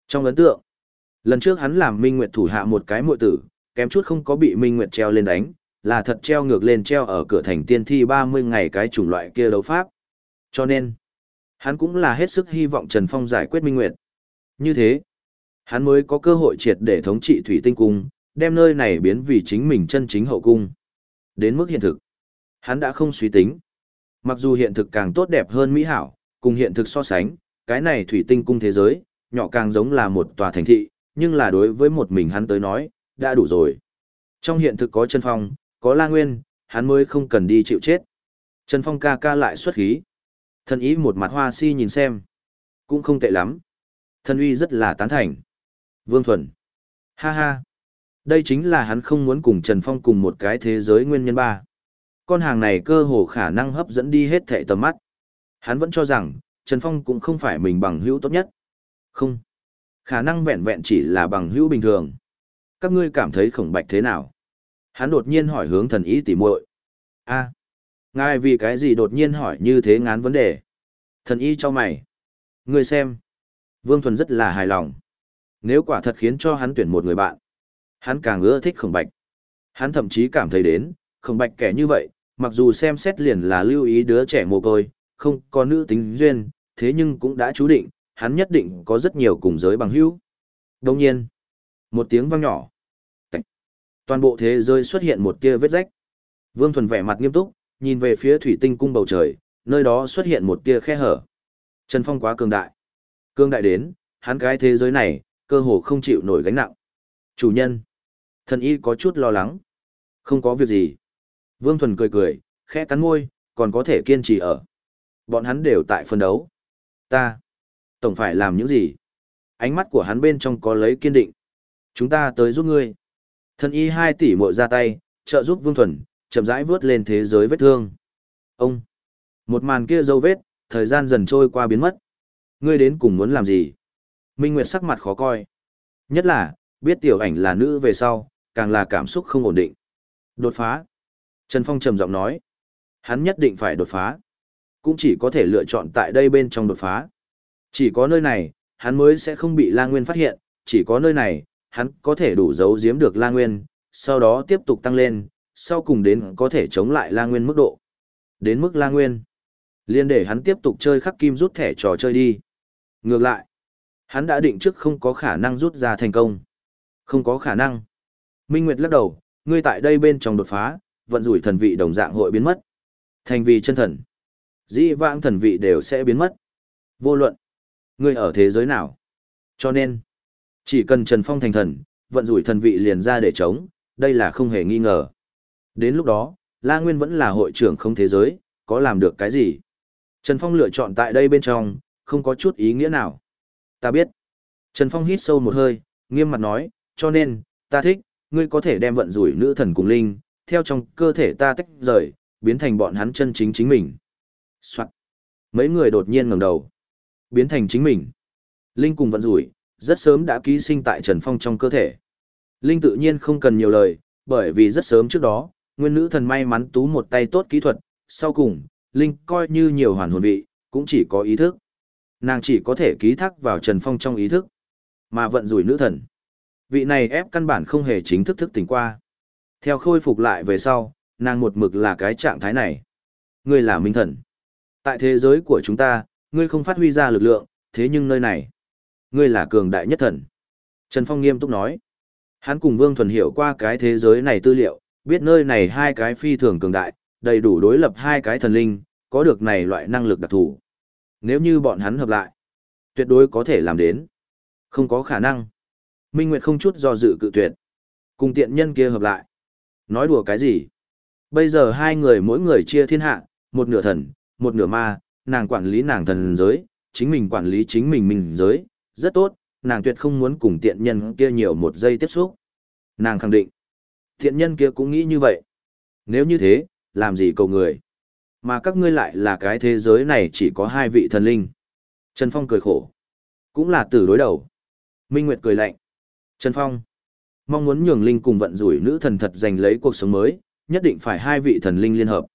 Trong ấn tượng, lần trước hắn làm Minh Nguyệt thủ hạ một cái muội tử, kém chút không có bị Minh Nguyệt treo lên đánh, là thật treo ngược lên treo ở cửa thành tiên thi 30 ngày cái chủng loại kia đấu pháp. Cho nên, hắn cũng là hết sức hy vọng Trần Phong giải quyết Minh Nguyệt. Như thế, hắn mới có cơ hội triệt để thống trị Thủy Tinh Cung, đem nơi này biến vì chính mình chân chính hậu cung. Đến mức hiện thực, hắn đã không suy tính. Mặc dù hiện thực càng tốt đẹp hơn mỹ hảo, cùng hiện thực so sánh, cái này Thủy Tinh Cung thế giới, nhỏ càng giống là một tòa thành thị, nhưng là đối với một mình hắn tới nói, đã đủ rồi. Trong hiện thực có Trần phong, có la nguyên, hắn mới không cần đi chịu chết. Trần Phong ca ca lại xuất khí. Thần ý một mặt hoa si nhìn xem. Cũng không tệ lắm. Thần uy rất là tán thành. Vương Thuần. Ha ha. Đây chính là hắn không muốn cùng Trần Phong cùng một cái thế giới nguyên nhân ba. Con hàng này cơ hồ khả năng hấp dẫn đi hết thệ tầm mắt. Hắn vẫn cho rằng, Trần Phong cũng không phải mình bằng hữu tốt nhất. Không. Khả năng vẹn vẹn chỉ là bằng hữu bình thường. Các ngươi cảm thấy khổng bạch thế nào? Hắn đột nhiên hỏi hướng thần ý tỉ muội. A, ngài vì cái gì đột nhiên hỏi như thế ngán vấn đề? Thần y cho mày. Ngươi xem. Vương Thuần rất là hài lòng. Nếu quả thật khiến cho hắn tuyển một người bạn, hắn càng ưa thích khổng bạch. Hắn thậm chí cảm thấy đến, khổng bạch kẻ như vậy, mặc dù xem xét liền là lưu ý đứa trẻ mồ côi, không có nữ tính duyên, thế nhưng cũng đã chú định, hắn nhất định có rất nhiều cùng giới bằng hữu. Đồng nhiên, một tiếng vang nhỏ, Toàn bộ thế giới xuất hiện một tia vết rách. Vương Thuần vẻ mặt nghiêm túc, nhìn về phía thủy tinh cung bầu trời, nơi đó xuất hiện một tia khe hở. Trần Phong quá cường đại. Cường đại đến, hắn cái thế giới này, cơ hồ không chịu nổi gánh nặng. Chủ nhân. Thần y có chút lo lắng. Không có việc gì. Vương Thuần cười cười, khẽ cắn môi, còn có thể kiên trì ở. Bọn hắn đều tại phân đấu. Ta. Tổng phải làm những gì? Ánh mắt của hắn bên trong có lấy kiên định. Chúng ta tới giúp ngươi. Thần y hai tỷ muội ra tay, trợ giúp Vương Thuần, chậm rãi vớt lên thế giới vết thương. Ông! Một màn kia dấu vết, thời gian dần trôi qua biến mất. Ngươi đến cùng muốn làm gì? Minh Nguyệt sắc mặt khó coi. Nhất là, biết tiểu ảnh là nữ về sau, càng là cảm xúc không ổn định. Đột phá. Trần Phong trầm giọng nói. Hắn nhất định phải đột phá. Cũng chỉ có thể lựa chọn tại đây bên trong đột phá. Chỉ có nơi này, hắn mới sẽ không bị La Nguyên phát hiện, chỉ có nơi này, hắn có thể đủ giấu giếm được La Nguyên, sau đó tiếp tục tăng lên, sau cùng đến có thể chống lại La Nguyên mức độ. Đến mức La Nguyên, liên để hắn tiếp tục chơi khắc kim rút thẻ trò chơi đi. Ngược lại, hắn đã định trước không có khả năng rút ra thành công. Không có khả năng. Minh Nguyệt lắc đầu, ngươi tại đây bên trong đột phá, vận rủi thần vị đồng dạng hội biến mất. Thành vì chân thần. Dĩ vãng thần vị đều sẽ biến mất. Vô luận. Ngươi ở thế giới nào? Cho nên, chỉ cần Trần Phong thành thần, vận rủi thần vị liền ra để chống, đây là không hề nghi ngờ. Đến lúc đó, La Nguyên vẫn là hội trưởng không thế giới, có làm được cái gì? Trần Phong lựa chọn tại đây bên trong, không có chút ý nghĩa nào. Ta biết. Trần Phong hít sâu một hơi, nghiêm mặt nói, cho nên, ta thích, ngươi có thể đem vận rủi nữ thần cùng linh, theo trong cơ thể ta tách rời, biến thành bọn hắn chân chính chính mình. Soạn. Mấy người đột nhiên ngẩng đầu. Biến thành chính mình. Linh cùng vận rủi, rất sớm đã ký sinh tại Trần Phong trong cơ thể. Linh tự nhiên không cần nhiều lời, bởi vì rất sớm trước đó, nguyên nữ thần may mắn tú một tay tốt kỹ thuật, sau cùng, Linh coi như nhiều hoàn hồn vị, cũng chỉ có ý thức. Nàng chỉ có thể ký thác vào Trần Phong trong ý thức, mà vận rủi nữ thần. Vị này ép căn bản không hề chính thức thức tỉnh qua. Theo khôi phục lại về sau, nàng một mực là cái trạng thái này. Ngươi là minh thần. Tại thế giới của chúng ta, ngươi không phát huy ra lực lượng, thế nhưng nơi này, Ngươi là cường đại nhất thần. Trần Phong nghiêm túc nói. Hắn cùng Vương Thuần hiểu qua cái thế giới này tư liệu, biết nơi này hai cái phi thường cường đại, đầy đủ đối lập hai cái thần linh, có được này loại năng lực đặc thù. Nếu như bọn hắn hợp lại, tuyệt đối có thể làm đến. Không có khả năng. Minh Nguyệt không chút do dự cự tuyệt. Cùng tiện nhân kia hợp lại. Nói đùa cái gì? Bây giờ hai người mỗi người chia thiên hạ, một nửa thần, một nửa ma, nàng quản lý nàng thần giới, chính mình quản lý chính mình mình giới, rất tốt, nàng tuyệt không muốn cùng tiện nhân kia nhiều một giây tiếp xúc. Nàng khẳng định, tiện nhân kia cũng nghĩ như vậy. Nếu như thế, làm gì cầu người? Mà các ngươi lại là cái thế giới này chỉ có hai vị thần linh. Trần Phong cười khổ. Cũng là tử đối đầu. Minh Nguyệt cười lạnh. Trần Phong. Mong muốn nhường linh cùng vận rủi nữ thần thật giành lấy cuộc sống mới, nhất định phải hai vị thần linh liên hợp.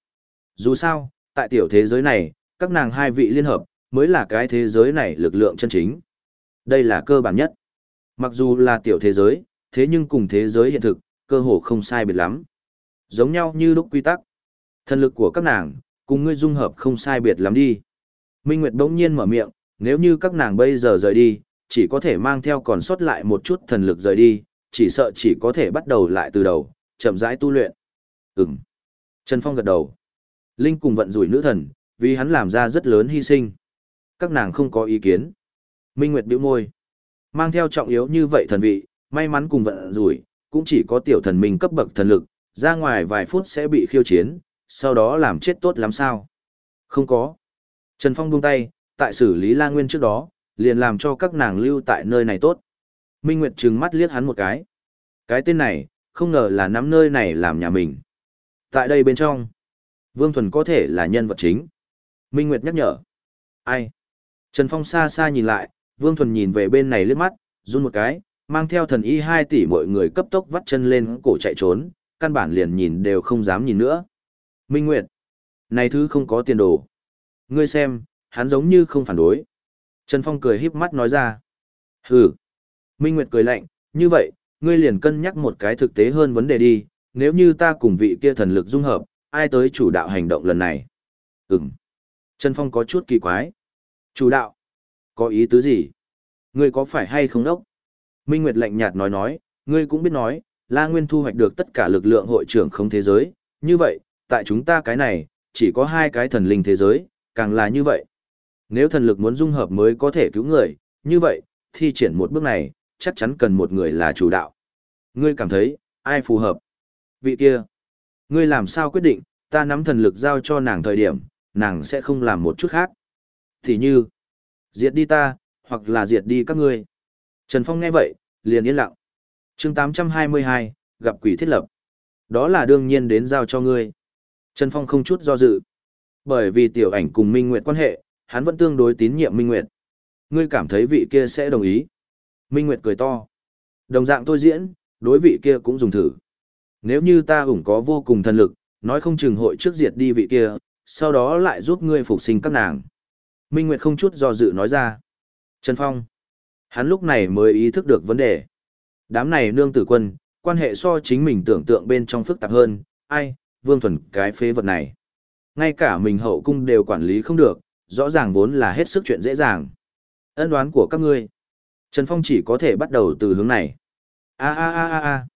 Dù sao, tại tiểu thế giới này, các nàng hai vị liên hợp, mới là cái thế giới này lực lượng chân chính. Đây là cơ bản nhất. Mặc dù là tiểu thế giới, thế nhưng cùng thế giới hiện thực, cơ hồ không sai biệt lắm. Giống nhau như lúc quy tắc. Thần lực của các nàng, cùng ngươi dung hợp không sai biệt lắm đi. Minh Nguyệt bỗng nhiên mở miệng, nếu như các nàng bây giờ rời đi, chỉ có thể mang theo còn sót lại một chút thần lực rời đi, chỉ sợ chỉ có thể bắt đầu lại từ đầu, chậm rãi tu luyện. Ừm. Trần Phong gật đầu. Linh cùng vận rủi nữ thần, vì hắn làm ra rất lớn hy sinh. Các nàng không có ý kiến. Minh Nguyệt bĩu môi. Mang theo trọng yếu như vậy thần vị, may mắn cùng vận rủi, cũng chỉ có tiểu thần minh cấp bậc thần lực, ra ngoài vài phút sẽ bị khiêu chiến, sau đó làm chết tốt lắm sao? Không có. Trần Phong buông tay, tại xử lý La Nguyên trước đó, liền làm cho các nàng lưu tại nơi này tốt. Minh Nguyệt trừng mắt liếc hắn một cái. Cái tên này, không ngờ là nắm nơi này làm nhà mình. Tại đây bên trong, Vương Thuần có thể là nhân vật chính. Minh Nguyệt nhắc nhở. Ai? Trần Phong xa xa nhìn lại, Vương Thuần nhìn về bên này liếc mắt, run một cái, mang theo thần y 2 tỷ mọi người cấp tốc vắt chân lên cổ chạy trốn, căn bản liền nhìn đều không dám nhìn nữa. Minh Nguyệt, này thứ không có tiền đồ. Ngươi xem, hắn giống như không phản đối. Trần Phong cười híp mắt nói ra. Hừ. Minh Nguyệt cười lạnh, như vậy, ngươi liền cân nhắc một cái thực tế hơn vấn đề đi, nếu như ta cùng vị kia thần lực dung hợp, ai tới chủ đạo hành động lần này? Ừm. Trần Phong có chút kỳ quái. Chủ đạo? Có ý tứ gì? Ngươi có phải hay không đốc? Minh Nguyệt lạnh nhạt nói nói, ngươi cũng biết nói, La Nguyên thu hoạch được tất cả lực lượng hội trưởng không thế giới, như vậy, tại chúng ta cái này, chỉ có hai cái thần linh thế giới, càng là như vậy. Nếu thần lực muốn dung hợp mới có thể cứu người, như vậy, thi triển một bước này, chắc chắn cần một người là chủ đạo. Ngươi cảm thấy, ai phù hợp? Vị kia. Ngươi làm sao quyết định, ta nắm thần lực giao cho nàng thời điểm, nàng sẽ không làm một chút khác. Thì như, diệt đi ta, hoặc là diệt đi các ngươi. Trần Phong nghe vậy, liền yên lặng. chương 822, gặp quỷ thiết lập. Đó là đương nhiên đến giao cho ngươi. Trần Phong không chút do dự. Bởi vì tiểu ảnh cùng Minh Nguyệt quan hệ, hắn vẫn tương đối tín nhiệm Minh Nguyệt. Ngươi cảm thấy vị kia sẽ đồng ý. Minh Nguyệt cười to. Đồng dạng tôi diễn, đối vị kia cũng dùng thử. Nếu như ta ủng có vô cùng thần lực, nói không chừng hội trước diệt đi vị kia, sau đó lại giúp ngươi phục sinh các nàng. Minh Nguyệt không chút do dự nói ra. Trần Phong. Hắn lúc này mới ý thức được vấn đề. Đám này nương tử quân, quan hệ so chính mình tưởng tượng bên trong phức tạp hơn, ai, vương thuần cái phế vật này. Ngay cả mình hậu cung đều quản lý không được, rõ ràng vốn là hết sức chuyện dễ dàng. Ân đoán của các ngươi. Trần Phong chỉ có thể bắt đầu từ hướng này. A a a a a.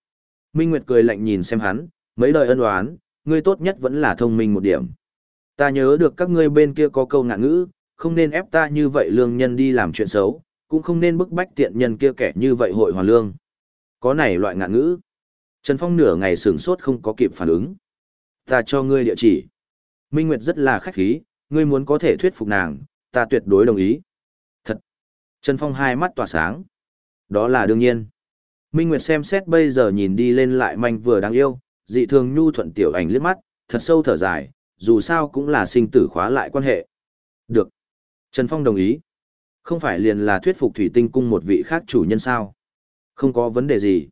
Minh Nguyệt cười lạnh nhìn xem hắn, mấy đời ân đoán, ngươi tốt nhất vẫn là thông minh một điểm. Ta nhớ được các ngươi bên kia có câu ngạn ngữ, không nên ép ta như vậy lương nhân đi làm chuyện xấu, cũng không nên bức bách tiện nhân kia kẻ như vậy hội hoàn lương. Có này loại ngạn ngữ. Trần Phong nửa ngày sửng sốt không có kịp phản ứng. Ta cho ngươi địa chỉ. Minh Nguyệt rất là khách khí, ngươi muốn có thể thuyết phục nàng, ta tuyệt đối đồng ý. Thật. Trần Phong hai mắt tỏa sáng. Đó là đương nhiên. Minh Nguyệt xem xét bây giờ nhìn đi lên lại manh vừa đáng yêu, dị thường nhu thuận tiểu ảnh liếc mắt, thật sâu thở dài, dù sao cũng là sinh tử khóa lại quan hệ. Được. Trần Phong đồng ý. Không phải liền là thuyết phục thủy tinh cung một vị khác chủ nhân sao. Không có vấn đề gì.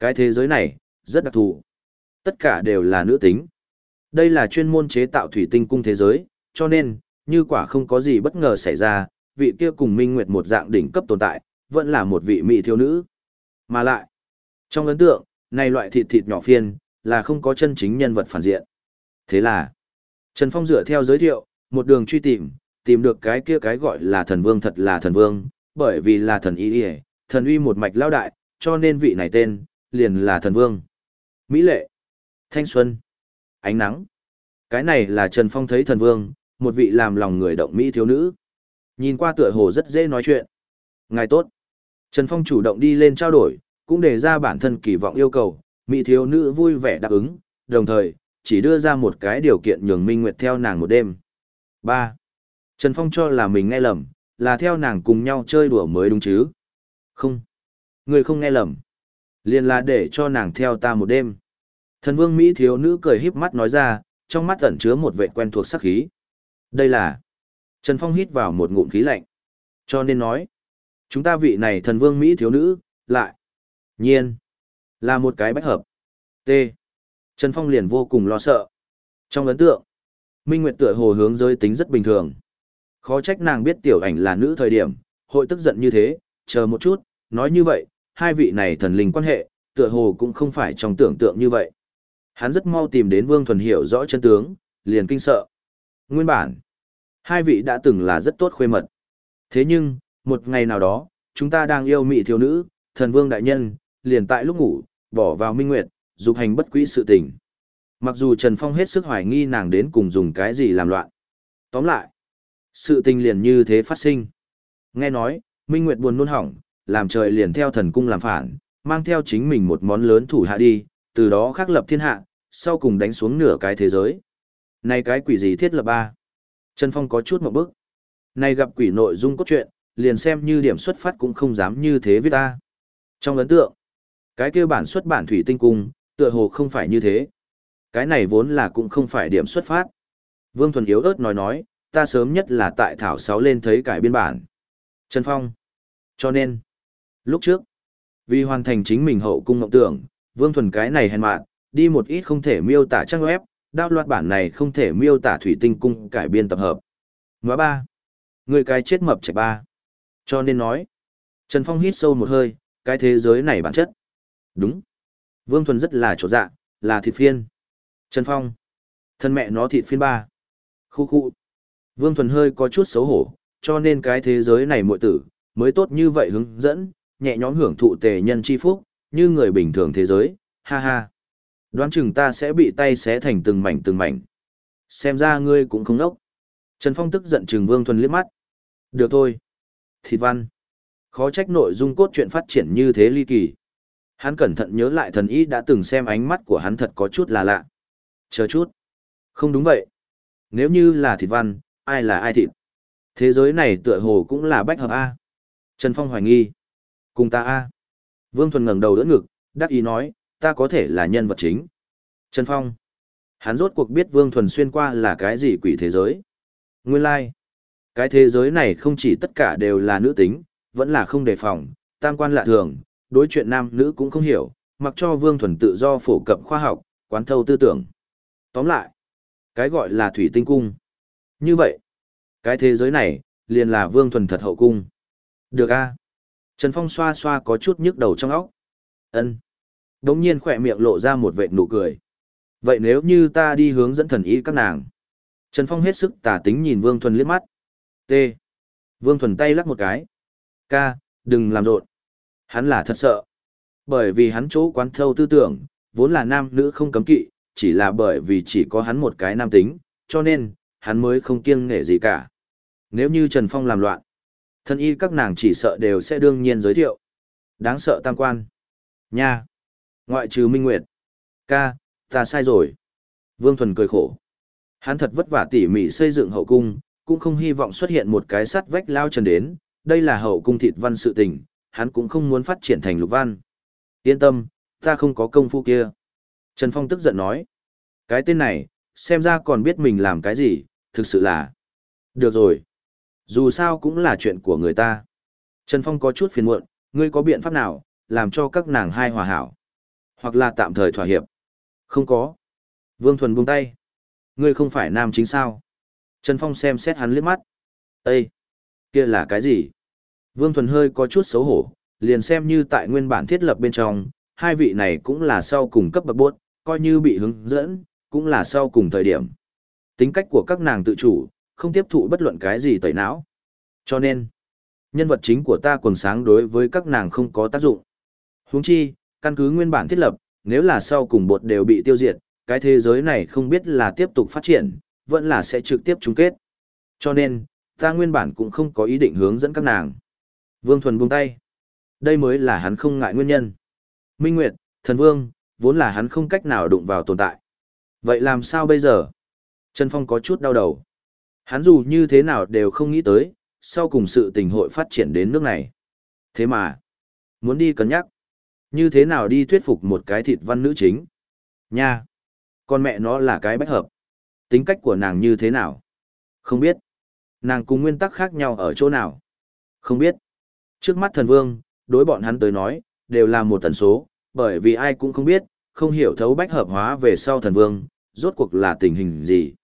Cái thế giới này, rất đặc thù. Tất cả đều là nữ tính. Đây là chuyên môn chế tạo thủy tinh cung thế giới, cho nên, như quả không có gì bất ngờ xảy ra, vị kia cùng Minh Nguyệt một dạng đỉnh cấp tồn tại, vẫn là một vị mỹ thiếu nữ. Mà lại, trong ấn tượng, này loại thịt thịt nhỏ phiên, là không có chân chính nhân vật phản diện. Thế là, Trần Phong dựa theo giới thiệu, một đường truy tìm, tìm được cái kia cái gọi là thần vương thật là thần vương, bởi vì là thần y y, thần uy một mạch lao đại, cho nên vị này tên, liền là thần vương. Mỹ lệ, thanh xuân, ánh nắng. Cái này là Trần Phong thấy thần vương, một vị làm lòng người động Mỹ thiếu nữ. Nhìn qua tựa hồ rất dễ nói chuyện. Ngài tốt. Trần Phong chủ động đi lên trao đổi, cũng đề ra bản thân kỳ vọng yêu cầu, Mỹ thiếu nữ vui vẻ đáp ứng, đồng thời, chỉ đưa ra một cái điều kiện nhường Minh Nguyệt theo nàng một đêm. 3. Trần Phong cho là mình nghe lầm, là theo nàng cùng nhau chơi đùa mới đúng chứ. Không. Người không nghe lầm. Liền là để cho nàng theo ta một đêm. Thần vương Mỹ thiếu nữ cười híp mắt nói ra, trong mắt ẩn chứa một vệ quen thuộc sắc khí. Đây là... Trần Phong hít vào một ngụm khí lạnh. Cho nên nói, chúng ta vị này thần vương Mỹ thiếu nữ, lại. Nhiên. Là một cái bách hợp. T. Trần Phong liền vô cùng lo sợ. Trong ấn tượng, Minh Nguyệt tựa hồ hướng giới tính rất bình thường. Khó trách nàng biết tiểu ảnh là nữ thời điểm, hội tức giận như thế, chờ một chút, nói như vậy, hai vị này thần linh quan hệ, tựa hồ cũng không phải trong tưởng tượng như vậy. Hắn rất mau tìm đến Vương Thuần hiểu rõ chân tướng, liền kinh sợ. Nguyên bản, hai vị đã từng là rất tốt khuê mật. Thế nhưng, một ngày nào đó, chúng ta đang yêu mị thiếu nữ, thần vương đại nhân, liền tại lúc ngủ, bỏ vào minh nguyệt, dục hành bất quỹ sự tình. Mặc dù Trần Phong hết sức hoài nghi nàng đến cùng dùng cái gì làm loạn. Tóm lại, sự tình liền như thế phát sinh. Nghe nói, Minh Nguyệt buồn nôn hỏng, làm trời liền theo thần cung làm phản, mang theo chính mình một món lớn thủ hạ đi, từ đó khắc lập thiên hạ, sau cùng đánh xuống nửa cái thế giới. Này cái quỷ gì thiết lập ba? Trần Phong có chút một bức. Này gặp quỷ nội dung cốt truyện, liền xem như điểm xuất phát cũng không dám như thế với ta. Trong ấn tượng, cái kia bản xuất bản thủy tinh cung, tựa hồ không phải như thế. Cái này vốn là cũng không phải điểm xuất phát. Vương Thuần yếu ớt nói nói, ta sớm nhất là tại Thảo Sáu lên thấy cải biên bản. Trần Phong. Cho nên, lúc trước, vì hoàn thành chính mình hậu cung ngọc tưởng, Vương Thuần cái này hèn mạn, đi một ít không thể miêu tả trang web, đao loạt bản này không thể miêu tả thủy tinh cung cải biên tập hợp. Ngoá ba. Người cái chết mập trẻ ba. Cho nên nói, Trần Phong hít sâu một hơi, cái thế giới này bản chất. Đúng. Vương Thuần rất là chỗ dạ, là thịt phiên. Trần Phong. Thân mẹ nó thịt phiên ba. Khu khu. Vương Thuần hơi có chút xấu hổ, cho nên cái thế giới này muội tử, mới tốt như vậy hướng dẫn, nhẹ nhõm hưởng thụ tề nhân chi phúc, như người bình thường thế giới, ha ha. Đoán chừng ta sẽ bị tay xé thành từng mảnh từng mảnh. Xem ra ngươi cũng không nốc. Trần Phong tức giận trừng Vương Thuần liếc mắt. Được thôi. Thịt văn. Khó trách nội dung cốt truyện phát triển như thế ly kỳ. Hắn cẩn thận nhớ lại thần ý đã từng xem ánh mắt của hắn thật có chút là lạ. Chờ chút. Không đúng vậy. Nếu như là thịt văn, ai là ai thịt? Thế giới này tựa hồ cũng là bách hợp A. Trần Phong hoài nghi. Cùng ta A. Vương Thuần ngẩng đầu đỡ ngực, đắc ý nói, ta có thể là nhân vật chính. Trần Phong. Hắn rốt cuộc biết Vương Thuần xuyên qua là cái gì quỷ thế giới. Nguyên lai. Like. Cái thế giới này không chỉ tất cả đều là nữ tính, vẫn là không đề phòng, tam quan lạ thường, đối chuyện nam nữ cũng không hiểu, mặc cho Vương Thuần tự do phổ cập khoa học, quán thâu tư tưởng. Tóm lại, cái gọi là thủy tinh cung. Như vậy, cái thế giới này, liền là Vương Thuần thật hậu cung. Được a Trần Phong xoa xoa có chút nhức đầu trong óc. ân Đống nhiên khỏe miệng lộ ra một vệt nụ cười. Vậy nếu như ta đi hướng dẫn thần ý các nàng? Trần Phong hết sức tả tính nhìn Vương Thuần liếc mắt. T. Vương Thuần tay lắc một cái. K. đừng làm rộn. Hắn là thật sợ. Bởi vì hắn chỗ quán thâu tư tưởng, vốn là nam nữ không cấm kỵ, chỉ là bởi vì chỉ có hắn một cái nam tính, cho nên, hắn mới không kiêng nể gì cả. Nếu như Trần Phong làm loạn, thân y các nàng chỉ sợ đều sẽ đương nhiên giới thiệu. Đáng sợ tam quan. Nha. Ngoại trừ Minh Nguyệt. Ca, ta sai rồi. Vương Thuần cười khổ. Hắn thật vất vả tỉ mỉ xây dựng hậu cung, cũng không hy vọng xuất hiện một cái sắt vách lao trần đến, đây là hậu cung thịt văn sự tình, hắn cũng không muốn phát triển thành lục văn. Yên tâm, ta không có công phu kia. Trần Phong tức giận nói. Cái tên này, xem ra còn biết mình làm cái gì, thực sự là... Được rồi. Dù sao cũng là chuyện của người ta. Trần Phong có chút phiền muộn, ngươi có biện pháp nào, làm cho các nàng hai hòa hảo. Hoặc là tạm thời thỏa hiệp. Không có. Vương Thuần buông tay. Ngươi không phải nam chính sao. Trần Phong xem xét hắn liếc mắt. Ê! kia là cái gì? Vương Thuần hơi có chút xấu hổ, liền xem như tại nguyên bản thiết lập bên trong, hai vị này cũng là sau cùng cấp bậc bốt, coi như bị hướng dẫn, cũng là sau cùng thời điểm. Tính cách của các nàng tự chủ, không tiếp thụ bất luận cái gì tẩy não. Cho nên, nhân vật chính của ta quần sáng đối với các nàng không có tác dụng. Huống chi, căn cứ nguyên bản thiết lập, nếu là sau cùng bột đều bị tiêu diệt, cái thế giới này không biết là tiếp tục phát triển, vẫn là sẽ trực tiếp chung kết. Cho nên, ta nguyên bản cũng không có ý định hướng dẫn các nàng. Vương Thuần buông tay. Đây mới là hắn không ngại nguyên nhân. Minh Nguyệt, Thần Vương, vốn là hắn không cách nào đụng vào tồn tại. Vậy làm sao bây giờ? Trần Phong có chút đau đầu. Hắn dù như thế nào đều không nghĩ tới, sau cùng sự tình hội phát triển đến nước này. Thế mà, muốn đi cân nhắc. Như thế nào đi thuyết phục một cái thịt văn nữ chính? Nha! Con mẹ nó là cái bách hợp. Tính cách của nàng như thế nào? Không biết. Nàng cùng nguyên tắc khác nhau ở chỗ nào? Không biết. Trước mắt thần vương, đối bọn hắn tới nói, đều là một tần số, bởi vì ai cũng không biết, không hiểu thấu bách hợp hóa về sau thần vương, rốt cuộc là tình hình gì.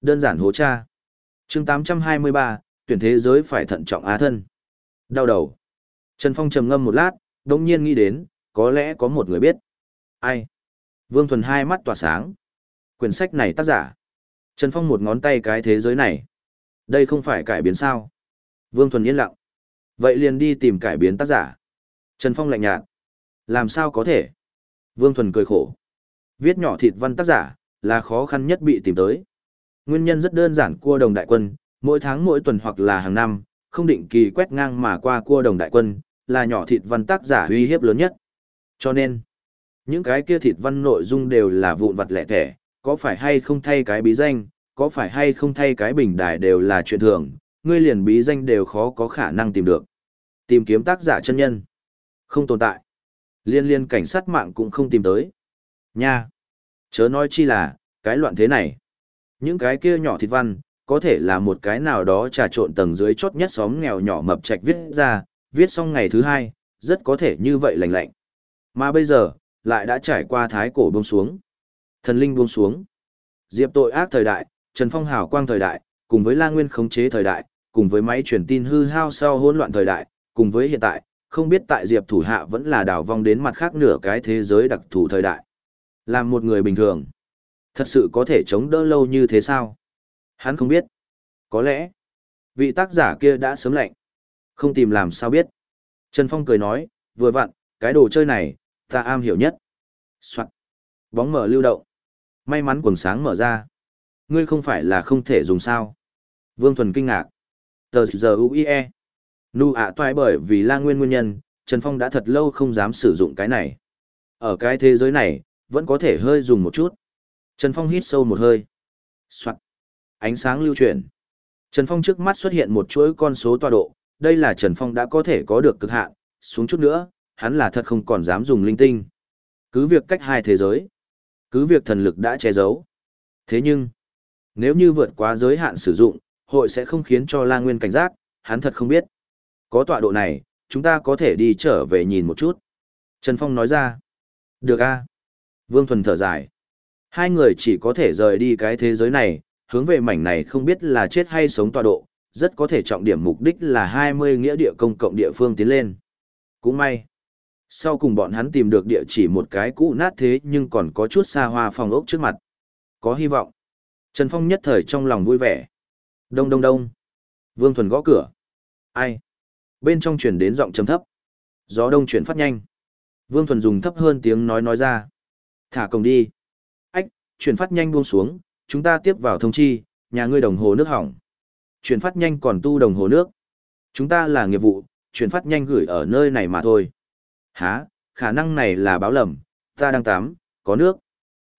Đơn giản hố cha. chương 823, tuyển thế giới phải thận trọng á thân. Đau đầu. Trần Phong trầm ngâm một lát, đồng nhiên nghĩ đến, có lẽ có một người biết. Ai? Vương Thuần hai mắt tỏa sáng. Quyển sách này tác giả. Trần Phong một ngón tay cái thế giới này. Đây không phải cải biến sao. Vương Thuần yên lặng. Vậy liền đi tìm cải biến tác giả. Trần Phong lạnh nhạt. Làm sao có thể? Vương Thuần cười khổ. Viết nhỏ thịt văn tác giả, là khó khăn nhất bị tìm tới. Nguyên nhân rất đơn giản cua đồng đại quân, mỗi tháng mỗi tuần hoặc là hàng năm, không định kỳ quét ngang mà qua cua đồng đại quân, là nhỏ thịt văn tác giả uy hiếp lớn nhất. Cho nên, những cái kia thịt văn nội dung đều là vụn vặt lẻ tẻ, có phải hay không thay cái bí danh, có phải hay không thay cái bình đài đều là chuyện thường, ngươi liền bí danh đều khó có khả năng tìm được. Tìm kiếm tác giả chân nhân, không tồn tại. Liên liên cảnh sát mạng cũng không tìm tới. Nha! Chớ nói chi là, cái loạn thế này. Những cái kia nhỏ thịt văn, có thể là một cái nào đó trà trộn tầng dưới chốt nhất xóm nghèo nhỏ mập trạch viết ra, viết xong ngày thứ hai, rất có thể như vậy lành lạnh. Mà bây giờ, lại đã trải qua thái cổ buông xuống. Thần linh buông xuống. Diệp tội ác thời đại, Trần Phong hào quang thời đại, cùng với La Nguyên khống chế thời đại, cùng với máy truyền tin hư hao sau hỗn loạn thời đại, cùng với hiện tại, không biết tại Diệp thủ hạ vẫn là đảo vong đến mặt khác nửa cái thế giới đặc thù thời đại. Làm một người bình thường, thật sự có thể chống đỡ lâu như thế sao? Hắn không biết. Có lẽ, vị tác giả kia đã sớm lạnh. Không tìm làm sao biết. Trần Phong cười nói, vừa vặn, cái đồ chơi này, ta am hiểu nhất. Soạn. Bóng mở lưu động. May mắn quần sáng mở ra. Ngươi không phải là không thể dùng sao. Vương Thuần kinh ngạc. Tờ giờ UIE. Nu ạ toại bởi vì la nguyên nguyên nhân, Trần Phong đã thật lâu không dám sử dụng cái này. Ở cái thế giới này, vẫn có thể hơi dùng một chút. Trần Phong hít sâu một hơi. Soạn. Ánh sáng lưu chuyển. Trần Phong trước mắt xuất hiện một chuỗi con số tọa độ, đây là Trần Phong đã có thể có được cực hạn, xuống chút nữa, hắn là thật không còn dám dùng linh tinh. Cứ việc cách hai thế giới, cứ việc thần lực đã che giấu. Thế nhưng, nếu như vượt quá giới hạn sử dụng, hội sẽ không khiến cho La Nguyên cảnh giác, hắn thật không biết. Có tọa độ này, chúng ta có thể đi trở về nhìn một chút. Trần Phong nói ra. Được a. Vương Thuần thở dài. Hai người chỉ có thể rời đi cái thế giới này, hướng về mảnh này không biết là chết hay sống tọa độ, rất có thể trọng điểm mục đích là 20 nghĩa địa công cộng địa phương tiến lên. Cũng may. Sau cùng bọn hắn tìm được địa chỉ một cái cũ nát thế nhưng còn có chút xa hoa phòng ốc trước mặt. Có hy vọng. Trần Phong nhất thời trong lòng vui vẻ. Đông đông đông. Vương Thuần gõ cửa. Ai? Bên trong chuyển đến giọng trầm thấp. Gió đông chuyển phát nhanh. Vương Thuần dùng thấp hơn tiếng nói nói ra. Thả cổng đi. Chuyển phát nhanh buông xuống, chúng ta tiếp vào thông chi, nhà ngươi đồng hồ nước hỏng. Chuyển phát nhanh còn tu đồng hồ nước. Chúng ta là nghiệp vụ, chuyển phát nhanh gửi ở nơi này mà thôi. Hả, khả năng này là báo lầm, ta đang tắm, có nước.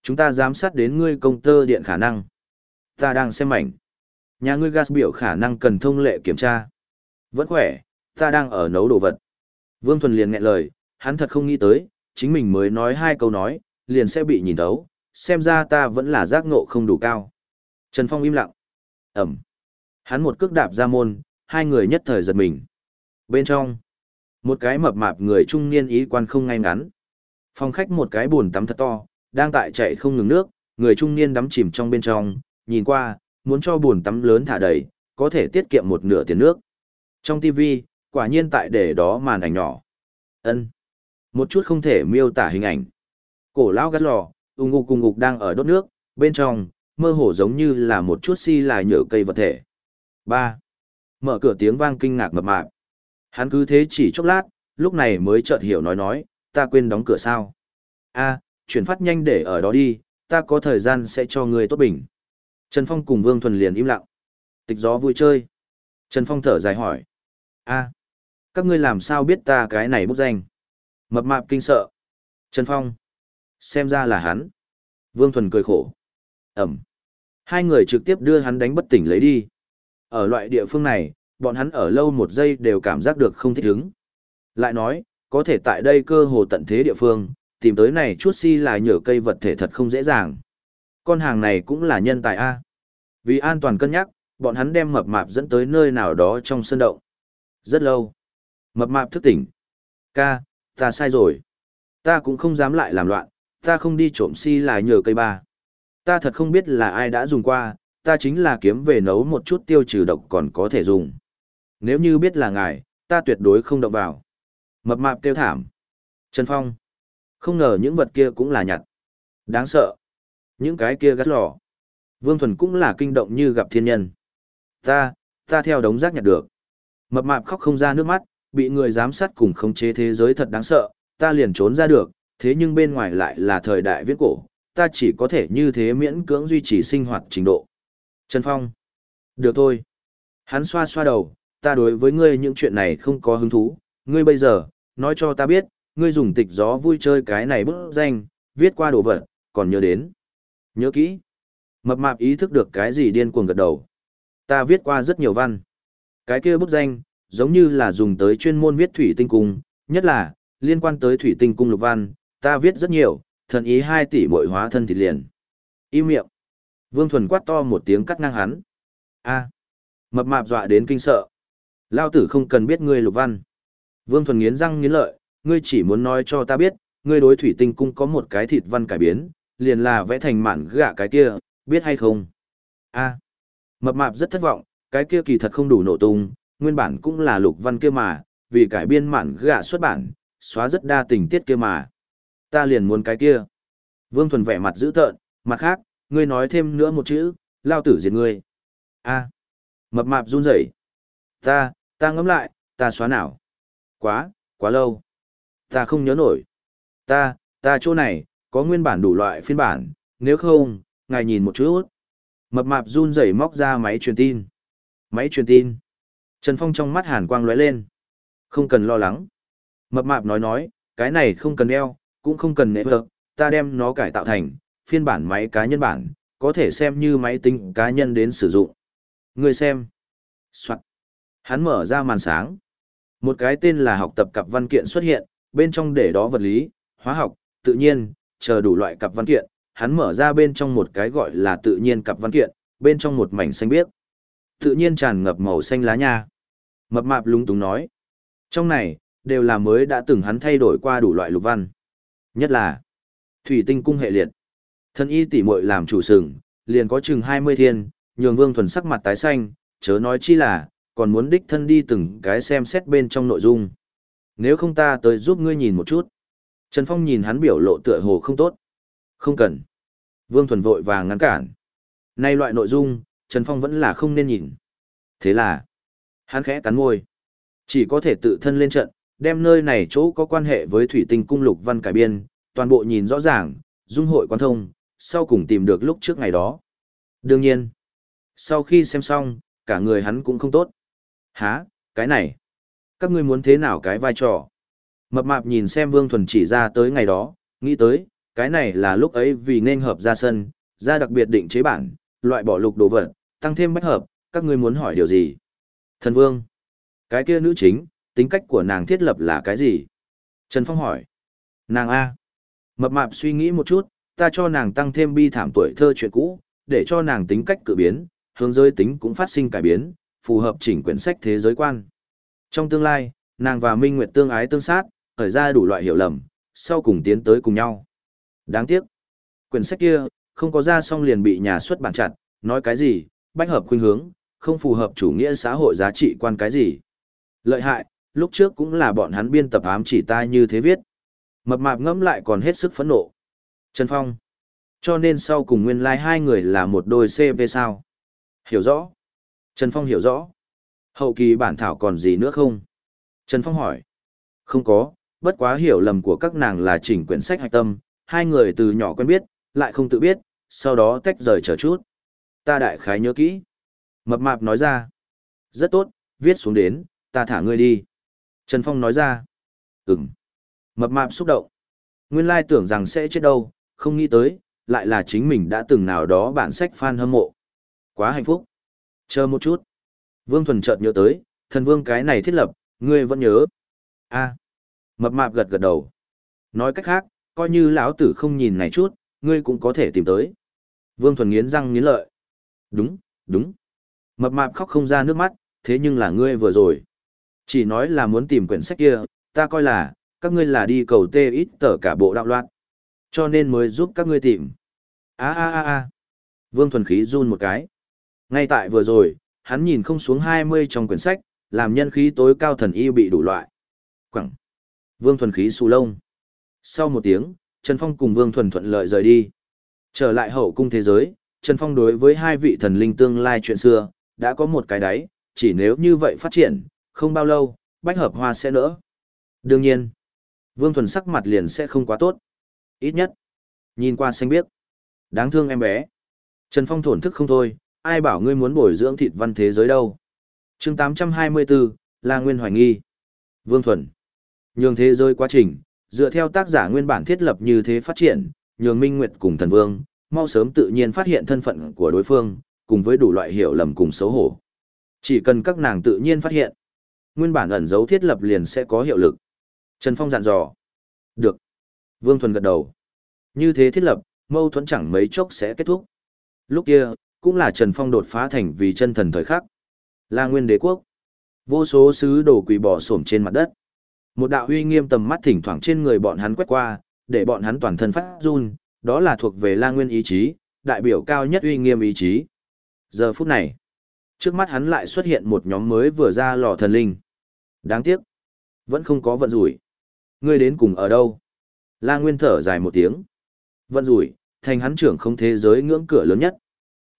Chúng ta giám sát đến ngươi công tơ điện khả năng. Ta đang xem mảnh. Nhà ngươi gas biểu khả năng cần thông lệ kiểm tra. Vẫn khỏe, ta đang ở nấu đồ vật. Vương Thuần liền nghẹn lời, hắn thật không nghĩ tới, chính mình mới nói hai câu nói, liền sẽ bị nhìn thấu, xem ra ta vẫn là giác ngộ không đủ cao. Trần Phong im lặng. Ẩm. Hắn một cước đạp ra môn, hai người nhất thời giật mình. Bên trong, một cái mập mạp người trung niên ý quan không ngay ngắn. Phòng khách một cái buồn tắm thật to, đang tại chạy không ngừng nước, người trung niên đắm chìm trong bên trong, nhìn qua, muốn cho buồn tắm lớn thả đầy, có thể tiết kiệm một nửa tiền nước. Trong TV, quả nhiên tại để đó màn ảnh nhỏ. ân Một chút không thể miêu tả hình ảnh. Cổ lão gắt lò, ung ục cùng ngục đang ở đốt nước, bên trong, mơ hồ giống như là một chút xi si lại nhựa cây vật thể. ba Mở cửa tiếng vang kinh ngạc mập mạp. Hắn cứ thế chỉ chốc lát, lúc này mới chợt hiểu nói nói, ta quên đóng cửa sao. a chuyển phát nhanh để ở đó đi, ta có thời gian sẽ cho người tốt bình. Trần Phong cùng Vương Thuần liền im lặng. Tịch gió vui chơi. Trần Phong thở dài hỏi. a các ngươi làm sao biết ta cái này bút danh? Mập mạp kinh sợ. Trần Phong. Xem ra là hắn. Vương Thuần cười khổ. Ẩm. Hai người trực tiếp đưa hắn đánh bất tỉnh lấy đi. Ở loại địa phương này, bọn hắn ở lâu một giây đều cảm giác được không thích ứng. Lại nói, có thể tại đây cơ hồ tận thế địa phương, tìm tới này chút si là nhở cây vật thể thật không dễ dàng. Con hàng này cũng là nhân tài A. Vì an toàn cân nhắc, bọn hắn đem mập mạp dẫn tới nơi nào đó trong sân động. Rất lâu. Mập mạp thức tỉnh. Ca, ta sai rồi. Ta cũng không dám lại làm loạn, ta không đi trộm si là nhờ cây ba. Ta thật không biết là ai đã dùng qua, ta chính là kiếm về nấu một chút tiêu trừ độc còn có thể dùng. Nếu như biết là ngài, ta tuyệt đối không động vào. Mập mạp kêu thảm. Trần Phong. Không ngờ những vật kia cũng là nhặt. Đáng sợ. Những cái kia gắt lò. Vương Thuần cũng là kinh động như gặp thiên nhân. Ta, ta theo đống rác nhặt được. Mập mạp khóc không ra nước mắt, bị người giám sát cùng khống chế thế giới thật đáng sợ, ta liền trốn ra được, thế nhưng bên ngoài lại là thời đại viễn cổ, ta chỉ có thể như thế miễn cưỡng duy trì sinh hoạt trình độ. Trần Phong. Được thôi. Hắn xoa xoa đầu, ta đối với ngươi những chuyện này không có hứng thú, ngươi bây giờ, nói cho ta biết, ngươi dùng tịch gió vui chơi cái này bức danh, viết qua đồ vật, còn nhớ đến. Nhớ kỹ. Mập mạp ý thức được cái gì điên cuồng gật đầu. Ta viết qua rất nhiều văn. Cái kia bức danh, giống như là dùng tới chuyên môn viết thủy tinh cung, nhất là, liên quan tới thủy tinh cung lục văn, ta viết rất nhiều, thần ý hai tỷ mội hóa thân thịt liền. Im miệng. Vương Thuần quát to một tiếng cắt ngang hắn. A. Mập mạp dọa đến kinh sợ. Lao tử không cần biết ngươi lục văn. Vương Thuần nghiến răng nghiến lợi, ngươi chỉ muốn nói cho ta biết, ngươi đối thủy tinh cung có một cái thịt văn cải biến, liền là vẽ thành mạn gạ cái kia, biết hay không? A. Mập mạp rất thất vọng, cái kia kỳ thật không đủ nổ tung, nguyên bản cũng là lục văn kia mà, vì cải biên mạn gạ xuất bản, xóa rất đa tình tiết kia mà. Ta liền muốn cái kia. Vương Thuần vẻ mặt dữ tợn, mặt khác, ngươi nói thêm nữa một chữ, lao tử diệt ngươi. A. Mập mạp run rẩy. Ta, ta ngẫm lại, ta xóa nào? Quá, quá lâu. Ta không nhớ nổi. Ta, ta chỗ này, có nguyên bản đủ loại phiên bản, nếu không, ngài nhìn một chút. Mập mạp run rẩy móc ra máy truyền tin. Máy truyền tin. Trần Phong trong mắt hàn quang lóe lên. Không cần lo lắng. Mập mạp nói nói, cái này không cần đeo, cũng không cần nệ vợ, ta đem nó cải tạo thành, phiên bản máy cá nhân bản, có thể xem như máy tính cá nhân đến sử dụng. Người xem. Soạn. Hắn mở ra màn sáng. Một cái tên là học tập cặp văn kiện xuất hiện, bên trong để đó vật lý, hóa học, tự nhiên, chờ đủ loại cặp văn kiện. Hắn mở ra bên trong một cái gọi là tự nhiên cặp văn kiện, bên trong một mảnh xanh biếc. Tự nhiên tràn ngập màu xanh lá nha. Mập mạp lúng túng nói. Trong này, đều là mới đã từng hắn thay đổi qua đủ loại lục văn. Nhất là thủy tinh cung hệ liệt. Thân y tỷ muội làm chủ sừng, liền có chừng 20 thiên, nhường vương thuần sắc mặt tái xanh, chớ nói chi là, còn muốn đích thân đi từng cái xem xét bên trong nội dung. Nếu không ta tới giúp ngươi nhìn một chút. Trần Phong nhìn hắn biểu lộ tựa hồ không tốt. Không cần. Vương Thuần vội vàng ngăn cản. Nay loại nội dung, Trần Phong vẫn là không nên nhìn. Thế là, hắn khẽ cắn môi. Chỉ có thể tự thân lên trận, đem nơi này chỗ có quan hệ với thủy tinh cung lục văn cải biên, toàn bộ nhìn rõ ràng, dung hội quan thông, sau cùng tìm được lúc trước ngày đó. Đương nhiên, sau khi xem xong, cả người hắn cũng không tốt. Hả, cái này, các ngươi muốn thế nào cái vai trò? Mập mạp nhìn xem Vương Thuần chỉ ra tới ngày đó, nghĩ tới, cái này là lúc ấy vì nên hợp ra sân, ra đặc biệt định chế bản, loại bỏ lục đồ vật, tăng thêm bách hợp, các ngươi muốn hỏi điều gì? Thần Vương, cái kia nữ chính, tính cách của nàng thiết lập là cái gì? Trần Phong hỏi. Nàng A. Mập mạp suy nghĩ một chút, ta cho nàng tăng thêm bi thảm tuổi thơ chuyện cũ, để cho nàng tính cách cử biến, hướng giới tính cũng phát sinh cải biến, phù hợp chỉnh quyển sách thế giới quan. Trong tương lai, nàng và Minh Nguyệt tương ái tương sát, khởi ra đủ loại hiểu lầm, sau cùng tiến tới cùng nhau. Đáng tiếc, quyển sách kia, không có ra xong liền bị nhà xuất bản chặt, nói cái gì, bách hợp khuynh hướng, không phù hợp chủ nghĩa xã hội giá trị quan cái gì. Lợi hại, lúc trước cũng là bọn hắn biên tập ám chỉ ta như thế viết. Mập mạp ngẫm lại còn hết sức phẫn nộ. Trần Phong. Cho nên sau cùng nguyên lai like hai người là một đôi CP sao. Hiểu rõ. Trần Phong hiểu rõ. Hậu kỳ bản thảo còn gì nữa không? Trần Phong hỏi. Không có, bất quá hiểu lầm của các nàng là chỉnh quyển sách hạch tâm, hai người từ nhỏ quen biết, lại không tự biết, sau đó tách rời chờ chút. Ta đại khái nhớ kỹ. Mập mạp nói ra. Rất tốt, viết xuống đến, ta thả ngươi đi. Trần Phong nói ra. Ừm. Mập mạp xúc động. Nguyên lai tưởng rằng sẽ chết đâu, không nghĩ tới, lại là chính mình đã từng nào đó bản sách fan hâm mộ. Quá hạnh phúc. Chờ một chút. Vương Thuần chợt nhớ tới, thần vương cái này thiết lập, ngươi vẫn nhớ. a à. Mập mạp gật gật đầu. Nói cách khác, coi như lão tử không nhìn này chút, ngươi cũng có thể tìm tới. Vương Thuần nghiến răng nghiến lợi. Đúng, đúng. Mập mạp khóc không ra nước mắt, thế nhưng là ngươi vừa rồi. Chỉ nói là muốn tìm quyển sách kia, ta coi là, các ngươi là đi cầu tê ít tờ cả bộ đạo loạn. Cho nên mới giúp các ngươi tìm. a a a a Vương Thuần khí run một cái. Ngay tại vừa rồi, hắn nhìn không xuống 20 trong quyển sách, làm nhân khí tối cao thần y bị đủ loại. Quẳng. Vương Thuần khí xù lông. Sau một tiếng, Trần Phong cùng Vương Thuần thuận lợi rời đi. Trở lại hậu cung thế giới, Trần Phong đối với hai vị thần linh tương lai chuyện xưa, đã có một cái đáy, chỉ nếu như vậy phát triển, không bao lâu, bách hợp hoa sẽ nỡ. Đương nhiên, Vương Thuần sắc mặt liền sẽ không quá tốt. Ít nhất, nhìn qua xanh biếc. Đáng thương em bé. Trần Phong thổn thức không thôi, ai bảo ngươi muốn bồi dưỡng thịt văn thế giới đâu. chương 824, là Nguyên Hoài Nghi. Vương Thuần. Nhường thế giới quá trình, dựa theo tác giả nguyên bản thiết lập như thế phát triển, nhường Minh Nguyệt cùng thần vương, mau sớm tự nhiên phát hiện thân phận của đối phương, cùng với đủ loại hiểu lầm cùng xấu hổ. Chỉ cần các nàng tự nhiên phát hiện, nguyên bản ẩn dấu thiết lập liền sẽ có hiệu lực. Trần Phong dặn dò. Được. Vương Thuần gật đầu. Như thế thiết lập, mâu thuẫn chẳng mấy chốc sẽ kết thúc. Lúc kia, cũng là Trần Phong đột phá thành vì chân thần thời khắc. Là nguyên đế quốc. Vô số sứ đồ quỳ bỏ xổm trên mặt đất. Một đạo uy nghiêm tầm mắt thỉnh thoảng trên người bọn hắn quét qua, để bọn hắn toàn thân phát run, đó là thuộc về La Nguyên ý chí, đại biểu cao nhất uy nghiêm ý chí. Giờ phút này, trước mắt hắn lại xuất hiện một nhóm mới vừa ra lò thần linh. Đáng tiếc, vẫn không có vận rủi. Ngươi đến cùng ở đâu? La Nguyên thở dài một tiếng. Vận rủi, thành hắn trưởng không thế giới ngưỡng cửa lớn nhất.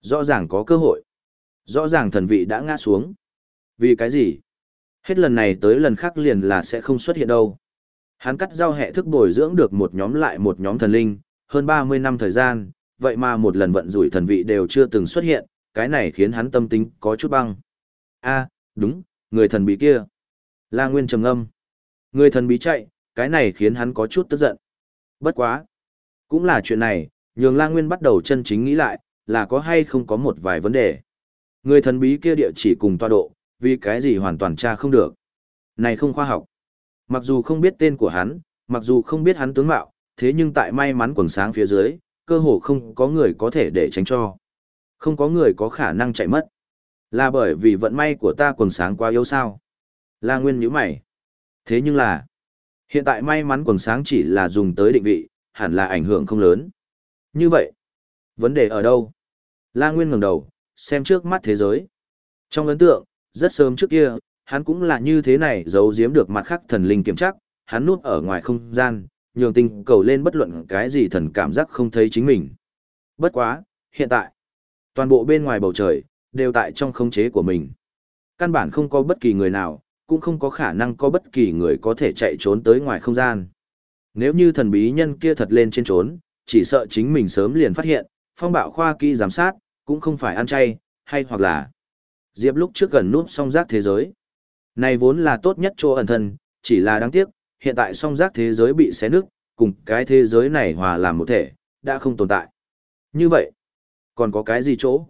Rõ ràng có cơ hội. Rõ ràng thần vị đã ngã xuống. Vì cái gì? Hết lần này tới lần khác liền là sẽ không xuất hiện đâu. Hắn cắt giao hệ thức bồi dưỡng được một nhóm lại một nhóm thần linh, hơn 30 năm thời gian, vậy mà một lần vận rủi thần vị đều chưa từng xuất hiện, cái này khiến hắn tâm tính có chút băng. a đúng, người thần bí kia. La Nguyên trầm ngâm. Người thần bí chạy, cái này khiến hắn có chút tức giận. Bất quá. Cũng là chuyện này, nhường La Nguyên bắt đầu chân chính nghĩ lại, là có hay không có một vài vấn đề. Người thần bí kia địa chỉ cùng toa độ, vì cái gì hoàn toàn tra không được. Này không khoa học. Mặc dù không biết tên của hắn, mặc dù không biết hắn tướng mạo, thế nhưng tại may mắn quần sáng phía dưới, cơ hồ không có người có thể để tránh cho. Không có người có khả năng chạy mất. Là bởi vì vận may của ta quần sáng quá yếu sao. La Nguyên nhíu mày. Thế nhưng là, hiện tại may mắn quần sáng chỉ là dùng tới định vị, hẳn là ảnh hưởng không lớn. Như vậy, vấn đề ở đâu? La Nguyên ngẩng đầu, xem trước mắt thế giới. Trong ấn tượng, rất sớm trước kia, hắn cũng là như thế này giấu giếm được mặt khắc thần linh kiểm chắc, hắn nuốt ở ngoài không gian, nhường tinh cầu lên bất luận cái gì thần cảm giác không thấy chính mình. Bất quá, hiện tại, toàn bộ bên ngoài bầu trời, đều tại trong khống chế của mình. Căn bản không có bất kỳ người nào, cũng không có khả năng có bất kỳ người có thể chạy trốn tới ngoài không gian. Nếu như thần bí nhân kia thật lên trên trốn, chỉ sợ chính mình sớm liền phát hiện, phong bạo khoa kỹ giám sát, cũng không phải ăn chay, hay hoặc là Diệp lúc trước gần núp song giác thế giới. Này vốn là tốt nhất chỗ ẩn thân, chỉ là đáng tiếc, hiện tại song giác thế giới bị xé nứt, cùng cái thế giới này hòa làm một thể, đã không tồn tại. Như vậy, còn có cái gì chỗ?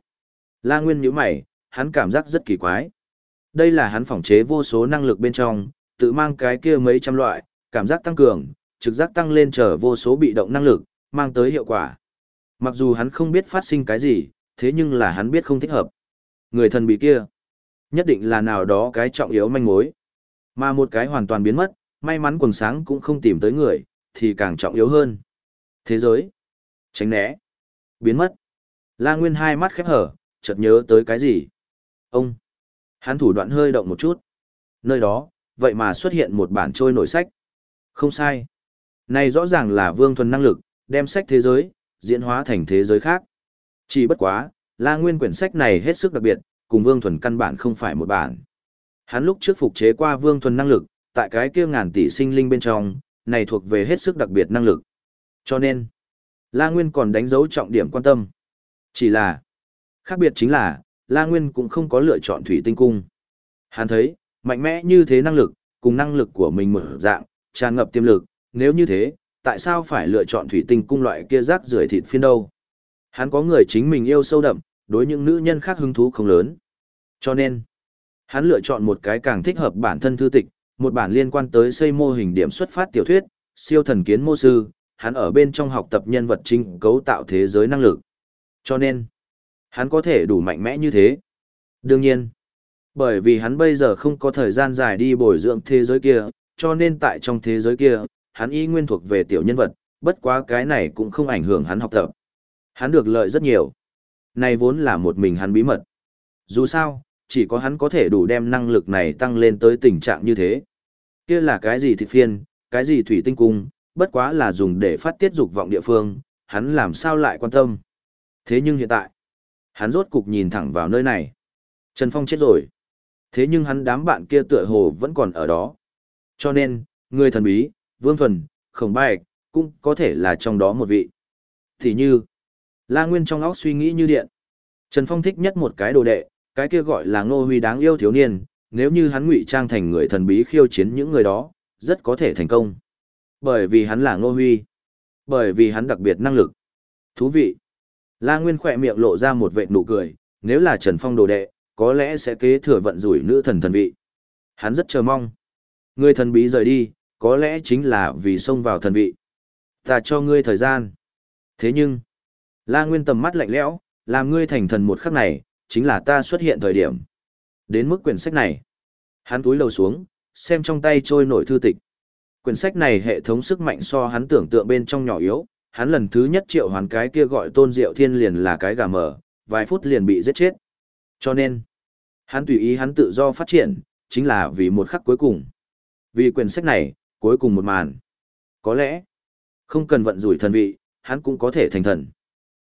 La Nguyên nhíu mày, hắn cảm giác rất kỳ quái. Đây là hắn phỏng chế vô số năng lực bên trong, tự mang cái kia mấy trăm loại, cảm giác tăng cường, trực giác tăng lên trở vô số bị động năng lực, mang tới hiệu quả. Mặc dù hắn không biết phát sinh cái gì, thế nhưng là hắn biết không thích hợp. Người thần bị kia, nhất định là nào đó cái trọng yếu manh mối. Mà một cái hoàn toàn biến mất, may mắn quần sáng cũng không tìm tới người, thì càng trọng yếu hơn. Thế giới, tránh né, biến mất. La Nguyên hai mắt khép hở, chợt nhớ tới cái gì. Ông, hắn thủ đoạn hơi động một chút. Nơi đó, vậy mà xuất hiện một bản trôi nổi sách. Không sai. Này rõ ràng là vương thuần năng lực, đem sách thế giới, diễn hóa thành thế giới khác. Chỉ bất quá, La Nguyên quyển sách này hết sức đặc biệt, cùng Vương Thuần căn bản không phải một bản. Hắn lúc trước phục chế qua Vương Thuần năng lực, tại cái kia ngàn tỷ sinh linh bên trong, này thuộc về hết sức đặc biệt năng lực. Cho nên, La Nguyên còn đánh dấu trọng điểm quan tâm. Chỉ là, khác biệt chính là, La Nguyên cũng không có lựa chọn thủy tinh cung. Hắn thấy, mạnh mẽ như thế năng lực, cùng năng lực của mình mở dạng, tràn ngập tiềm lực, nếu như thế, tại sao phải lựa chọn thủy tinh cung loại kia rác rưởi thịt phiên đâu? Hắn có người chính mình yêu sâu đậm, đối những nữ nhân khác hứng thú không lớn. Cho nên, hắn lựa chọn một cái càng thích hợp bản thân thư tịch, một bản liên quan tới xây mô hình điểm xuất phát tiểu thuyết, siêu thần kiến mô sư, hắn ở bên trong học tập nhân vật chính cấu tạo thế giới năng lực. Cho nên, hắn có thể đủ mạnh mẽ như thế. Đương nhiên, bởi vì hắn bây giờ không có thời gian dài đi bồi dưỡng thế giới kia, cho nên tại trong thế giới kia, hắn y nguyên thuộc về tiểu nhân vật, bất quá cái này cũng không ảnh hưởng hắn học tập. Hắn được lợi rất nhiều. Này vốn là một mình hắn bí mật. Dù sao, chỉ có hắn có thể đủ đem năng lực này tăng lên tới tình trạng như thế. Kia là cái gì thịt phiên, cái gì thủy tinh cung, bất quá là dùng để phát tiết dục vọng địa phương, hắn làm sao lại quan tâm. Thế nhưng hiện tại, hắn rốt cục nhìn thẳng vào nơi này. Trần Phong chết rồi. Thế nhưng hắn đám bạn kia tựa hồ vẫn còn ở đó. Cho nên, người thần bí, Vương Thuần, Khổng Bạch, cũng có thể là trong đó một vị. Thì như, La Nguyên trong óc suy nghĩ như điện. Trần Phong thích nhất một cái đồ đệ, cái kia gọi là Ngô Huy đáng yêu thiếu niên, nếu như hắn ngụy trang thành người thần bí khiêu chiến những người đó, rất có thể thành công. Bởi vì hắn là Ngô Huy. Bởi vì hắn đặc biệt năng lực. Thú vị. La Nguyên khỏe miệng lộ ra một vệt nụ cười, nếu là Trần Phong đồ đệ, có lẽ sẽ kế thừa vận rủi nữ thần thần vị. Hắn rất chờ mong. Người thần bí rời đi, có lẽ chính là vì xông vào thần vị. Ta cho ngươi thời gian. Thế nhưng, La Nguyên tầm mắt lạnh lẽo, làm ngươi thành thần một khắc này, chính là ta xuất hiện thời điểm. Đến mức quyển sách này, hắn túi lầu xuống, xem trong tay trôi nổi thư tịch. Quyển sách này hệ thống sức mạnh so hắn tưởng tượng bên trong nhỏ yếu, hắn lần thứ nhất triệu hoàn cái kia gọi tôn diệu thiên liền là cái gà mờ, vài phút liền bị giết chết. Cho nên, hắn tùy ý hắn tự do phát triển, chính là vì một khắc cuối cùng. Vì quyển sách này, cuối cùng một màn. Có lẽ, không cần vận rủi thần vị, hắn cũng có thể thành thần.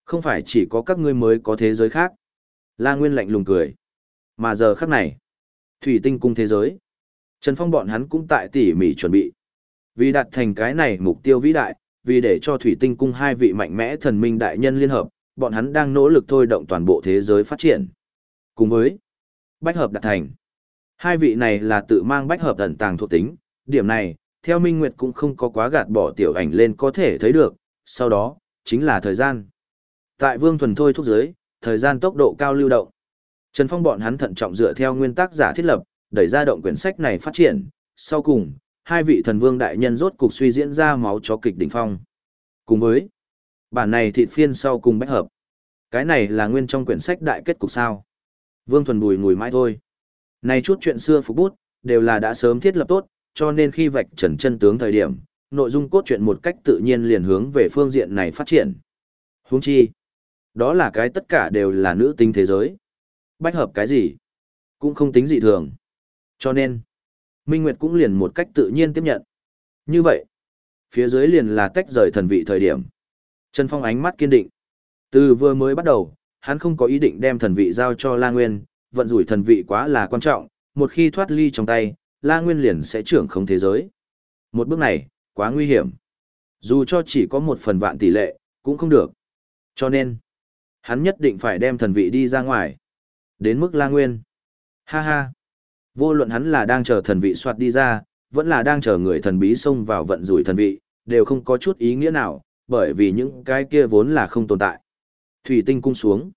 Không phải chỉ có các ngươi mới có thế giới khác. La Nguyên lạnh lùng cười. Mà giờ khắc này, thủy tinh cung thế giới. Trần Phong bọn hắn cũng tại tỉ mỉ chuẩn bị. Vì đạt thành cái này mục tiêu vĩ đại, vì để cho thủy tinh cung hai vị mạnh mẽ thần minh đại nhân liên hợp, bọn hắn đang nỗ lực thôi động toàn bộ thế giới phát triển. Cùng với bách hợp đạt thành. Hai vị này là tự mang bách hợp ẩn tàng thuộc tính, điểm này, theo Minh Nguyệt cũng không có quá gạt bỏ tiểu ảnh lên có thể thấy được, sau đó, chính là thời gian. Tại Vương Thuần thôi thúc giới, thời gian tốc độ cao lưu động. Trần Phong bọn hắn thận trọng dựa theo nguyên tắc giả thiết lập, đẩy ra động quyển sách này phát triển, sau cùng, hai vị thần vương đại nhân rốt cục suy diễn ra máu chó kịch đỉnh phong. Cùng với bản này thịt phiên sau cùng bách hợp. Cái này là nguyên trong quyển sách đại kết cục sao? Vương Thuần bùi ngùi mãi thôi. Này chút chuyện xưa phục bút, đều là đã sớm thiết lập tốt, cho nên khi vạch trần chân tướng thời điểm, nội dung cốt truyện một cách tự nhiên liền hướng về phương diện này phát triển. Huống chi, đó là cái tất cả đều là nữ tính thế giới. Bách hợp cái gì? Cũng không tính gì thường. Cho nên, Minh Nguyệt cũng liền một cách tự nhiên tiếp nhận. Như vậy, phía dưới liền là tách rời thần vị thời điểm. Trần Phong ánh mắt kiên định. Từ vừa mới bắt đầu, hắn không có ý định đem thần vị giao cho La Nguyên, vận rủi thần vị quá là quan trọng, một khi thoát ly trong tay, La Nguyên liền sẽ trưởng không thế giới. Một bước này, quá nguy hiểm. Dù cho chỉ có một phần vạn tỷ lệ, cũng không được. Cho nên, hắn nhất định phải đem thần vị đi ra ngoài. Đến mức La Nguyên. Ha ha. Vô luận hắn là đang chờ thần vị soạt đi ra, vẫn là đang chờ người thần bí xông vào vận rủi thần vị, đều không có chút ý nghĩa nào, bởi vì những cái kia vốn là không tồn tại. Thủy tinh cung xuống.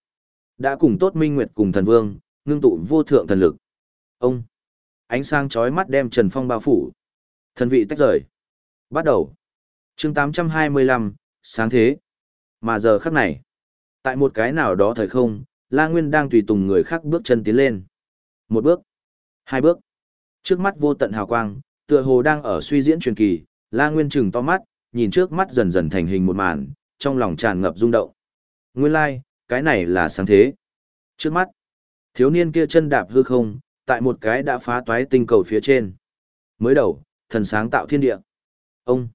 Đã cùng tốt minh nguyệt cùng thần vương, ngưng tụ vô thượng thần lực. Ông. Ánh sáng chói mắt đem Trần Phong bao phủ. Thần vị tách rời. Bắt đầu. chương 825, sáng thế. Mà giờ khắc này. Tại một cái nào đó thời không, La Nguyên đang tùy tùng người khác bước chân tiến lên. Một bước. Hai bước. Trước mắt vô tận hào quang, tựa hồ đang ở suy diễn truyền kỳ, La Nguyên trừng to mắt, nhìn trước mắt dần dần thành hình một màn, trong lòng tràn ngập rung động. Nguyên lai, like, cái này là sáng thế. Trước mắt, thiếu niên kia chân đạp hư không, tại một cái đã phá toái tinh cầu phía trên. Mới đầu, thần sáng tạo thiên địa. Ông,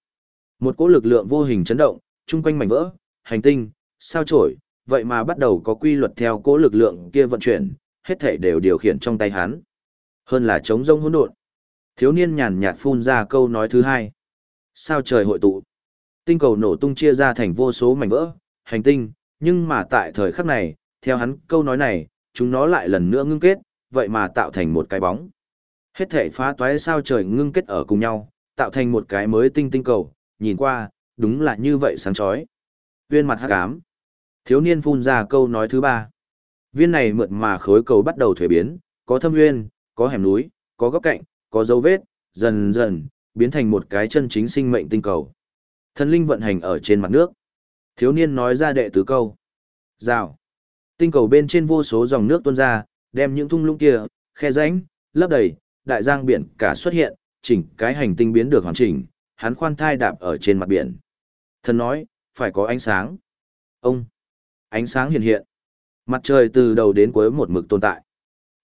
một cỗ lực lượng vô hình chấn động, chung quanh mảnh vỡ, hành tinh, sao chổi, vậy mà bắt đầu có quy luật theo cỗ lực lượng kia vận chuyển, hết thảy đều điều khiển trong tay hắn. Hơn là chống rông hỗn độn. Thiếu niên nhàn nhạt phun ra câu nói thứ hai. Sao trời hội tụ. Tinh cầu nổ tung chia ra thành vô số mảnh vỡ, hành tinh, nhưng mà tại thời khắc này, theo hắn câu nói này, chúng nó lại lần nữa ngưng kết, vậy mà tạo thành một cái bóng. Hết thể phá toái sao trời ngưng kết ở cùng nhau, tạo thành một cái mới tinh tinh cầu, nhìn qua, đúng là như vậy sáng chói. Viên mặt hắc ám. Thiếu niên phun ra câu nói thứ ba. Viên này mượt mà khối cầu bắt đầu thuế biến, có thâm nguyên, có hẻm núi, có góc cạnh, có dấu vết, dần dần, biến thành một cái chân chính sinh mệnh tinh cầu. Thần linh vận hành ở trên mặt nước. Thiếu niên nói ra đệ tứ câu. Rào. Tinh cầu bên trên vô số dòng nước tuôn ra, đem những thung lũng kia, khe rãnh, lấp đầy, đại giang biển cả xuất hiện, chỉnh cái hành tinh biến được hoàn chỉnh, hắn khoan thai đạp ở trên mặt biển. Thần nói, phải có ánh sáng. Ông. Ánh sáng hiện hiện. Mặt trời từ đầu đến cuối một mực tồn tại.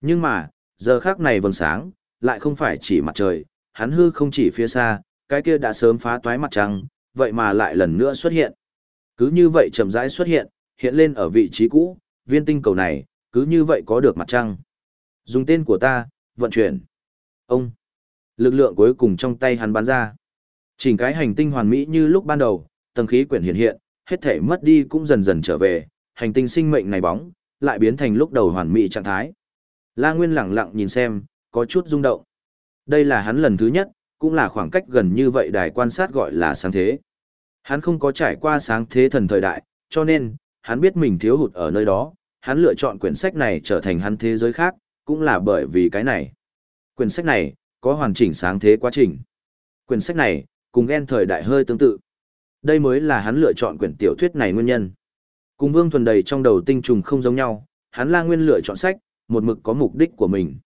Nhưng mà, giờ khác này vầng sáng, lại không phải chỉ mặt trời, hắn hư không chỉ phía xa, cái kia đã sớm phá toái mặt trăng, vậy mà lại lần nữa xuất hiện. Cứ như vậy chậm rãi xuất hiện, hiện lên ở vị trí cũ, viên tinh cầu này, cứ như vậy có được mặt trăng. Dùng tên của ta, vận chuyển. Ông. Lực lượng cuối cùng trong tay hắn bắn ra. Chỉnh cái hành tinh hoàn mỹ như lúc ban đầu, tầng khí quyển hiện hiện, hết thể mất đi cũng dần dần trở về, hành tinh sinh mệnh này bóng, lại biến thành lúc đầu hoàn mỹ trạng thái. La Nguyên lặng lặng nhìn xem, có chút rung động. Đây là hắn lần thứ nhất, cũng là khoảng cách gần như vậy đài quan sát gọi là sáng thế. Hắn không có trải qua sáng thế thần thời đại, cho nên, hắn biết mình thiếu hụt ở nơi đó, hắn lựa chọn quyển sách này trở thành hắn thế giới khác, cũng là bởi vì cái này. Quyển sách này, có hoàn chỉnh sáng thế quá trình. Quyển sách này, cùng ghen thời đại hơi tương tự. Đây mới là hắn lựa chọn quyển tiểu thuyết này nguyên nhân. Cùng Vương Thuần đầy trong đầu tinh trùng không giống nhau, hắn la nguyên lựa chọn sách, một mực có mục đích của mình.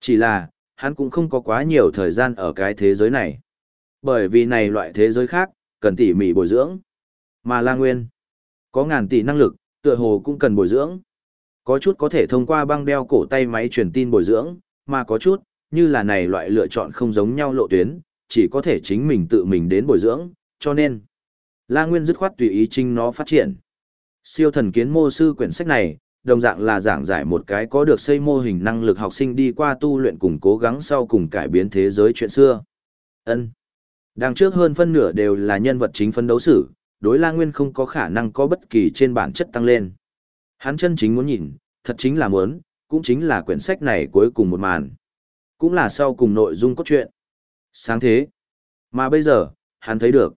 Chỉ là, hắn cũng không có quá nhiều thời gian ở cái thế giới này. Bởi vì này loại thế giới khác, cần tỉ mỉ bồi dưỡng. Mà la nguyên, có ngàn tỷ năng lực, tựa hồ cũng cần bồi dưỡng. Có chút có thể thông qua băng đeo cổ tay máy truyền tin bồi dưỡng, mà có chút, như là này loại lựa chọn không giống nhau lộ tuyến, chỉ có thể chính mình tự mình đến bồi dưỡng, cho nên, La Nguyên dứt khoát tùy ý chính nó phát triển. Siêu thần kiến mô sư quyển sách này, đồng dạng là giảng giải một cái có được xây mô hình năng lực học sinh đi qua tu luyện cùng cố gắng sau cùng cải biến thế giới chuyện xưa. Ân. Đằng trước hơn phân nửa đều là nhân vật chính phân đấu sử, đối La Nguyên không có khả năng có bất kỳ trên bản chất tăng lên. Hắn chân chính muốn nhìn, thật chính là muốn, cũng chính là quyển sách này cuối cùng một màn. Cũng là sau cùng nội dung cốt truyện. Sáng thế. Mà bây giờ, hắn thấy được.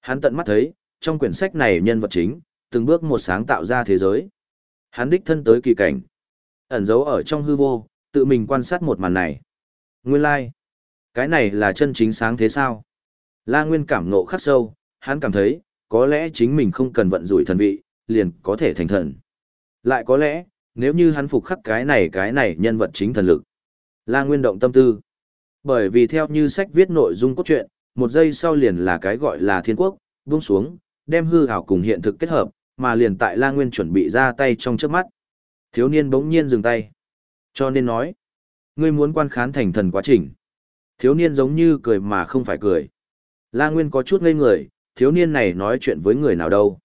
Hắn tận mắt thấy, trong quyển sách này nhân vật chính, từng bước một sáng tạo ra thế giới. Hắn đích thân tới kỳ cảnh. Ẩn giấu ở trong hư vô, tự mình quan sát một màn này. Nguyên lai. Like. Cái này là chân chính sáng thế sao? La Nguyên cảm nộ khắc sâu, hắn cảm thấy, có lẽ chính mình không cần vận rủi thần vị, liền có thể thành thần. Lại có lẽ, nếu như hắn phục khắc cái này cái này nhân vật chính thần lực. La Nguyên động tâm tư. Bởi vì theo như sách viết nội dung cốt truyện, một giây sau liền là cái gọi là thiên quốc, buông xuống, đem hư ảo cùng hiện thực kết hợp, mà liền tại La Nguyên chuẩn bị ra tay trong trước mắt. Thiếu niên bỗng nhiên dừng tay. Cho nên nói, ngươi muốn quan khán thành thần quá trình. Thiếu niên giống như cười mà không phải cười. La Nguyên có chút ngây người, thiếu niên này nói chuyện với người nào đâu.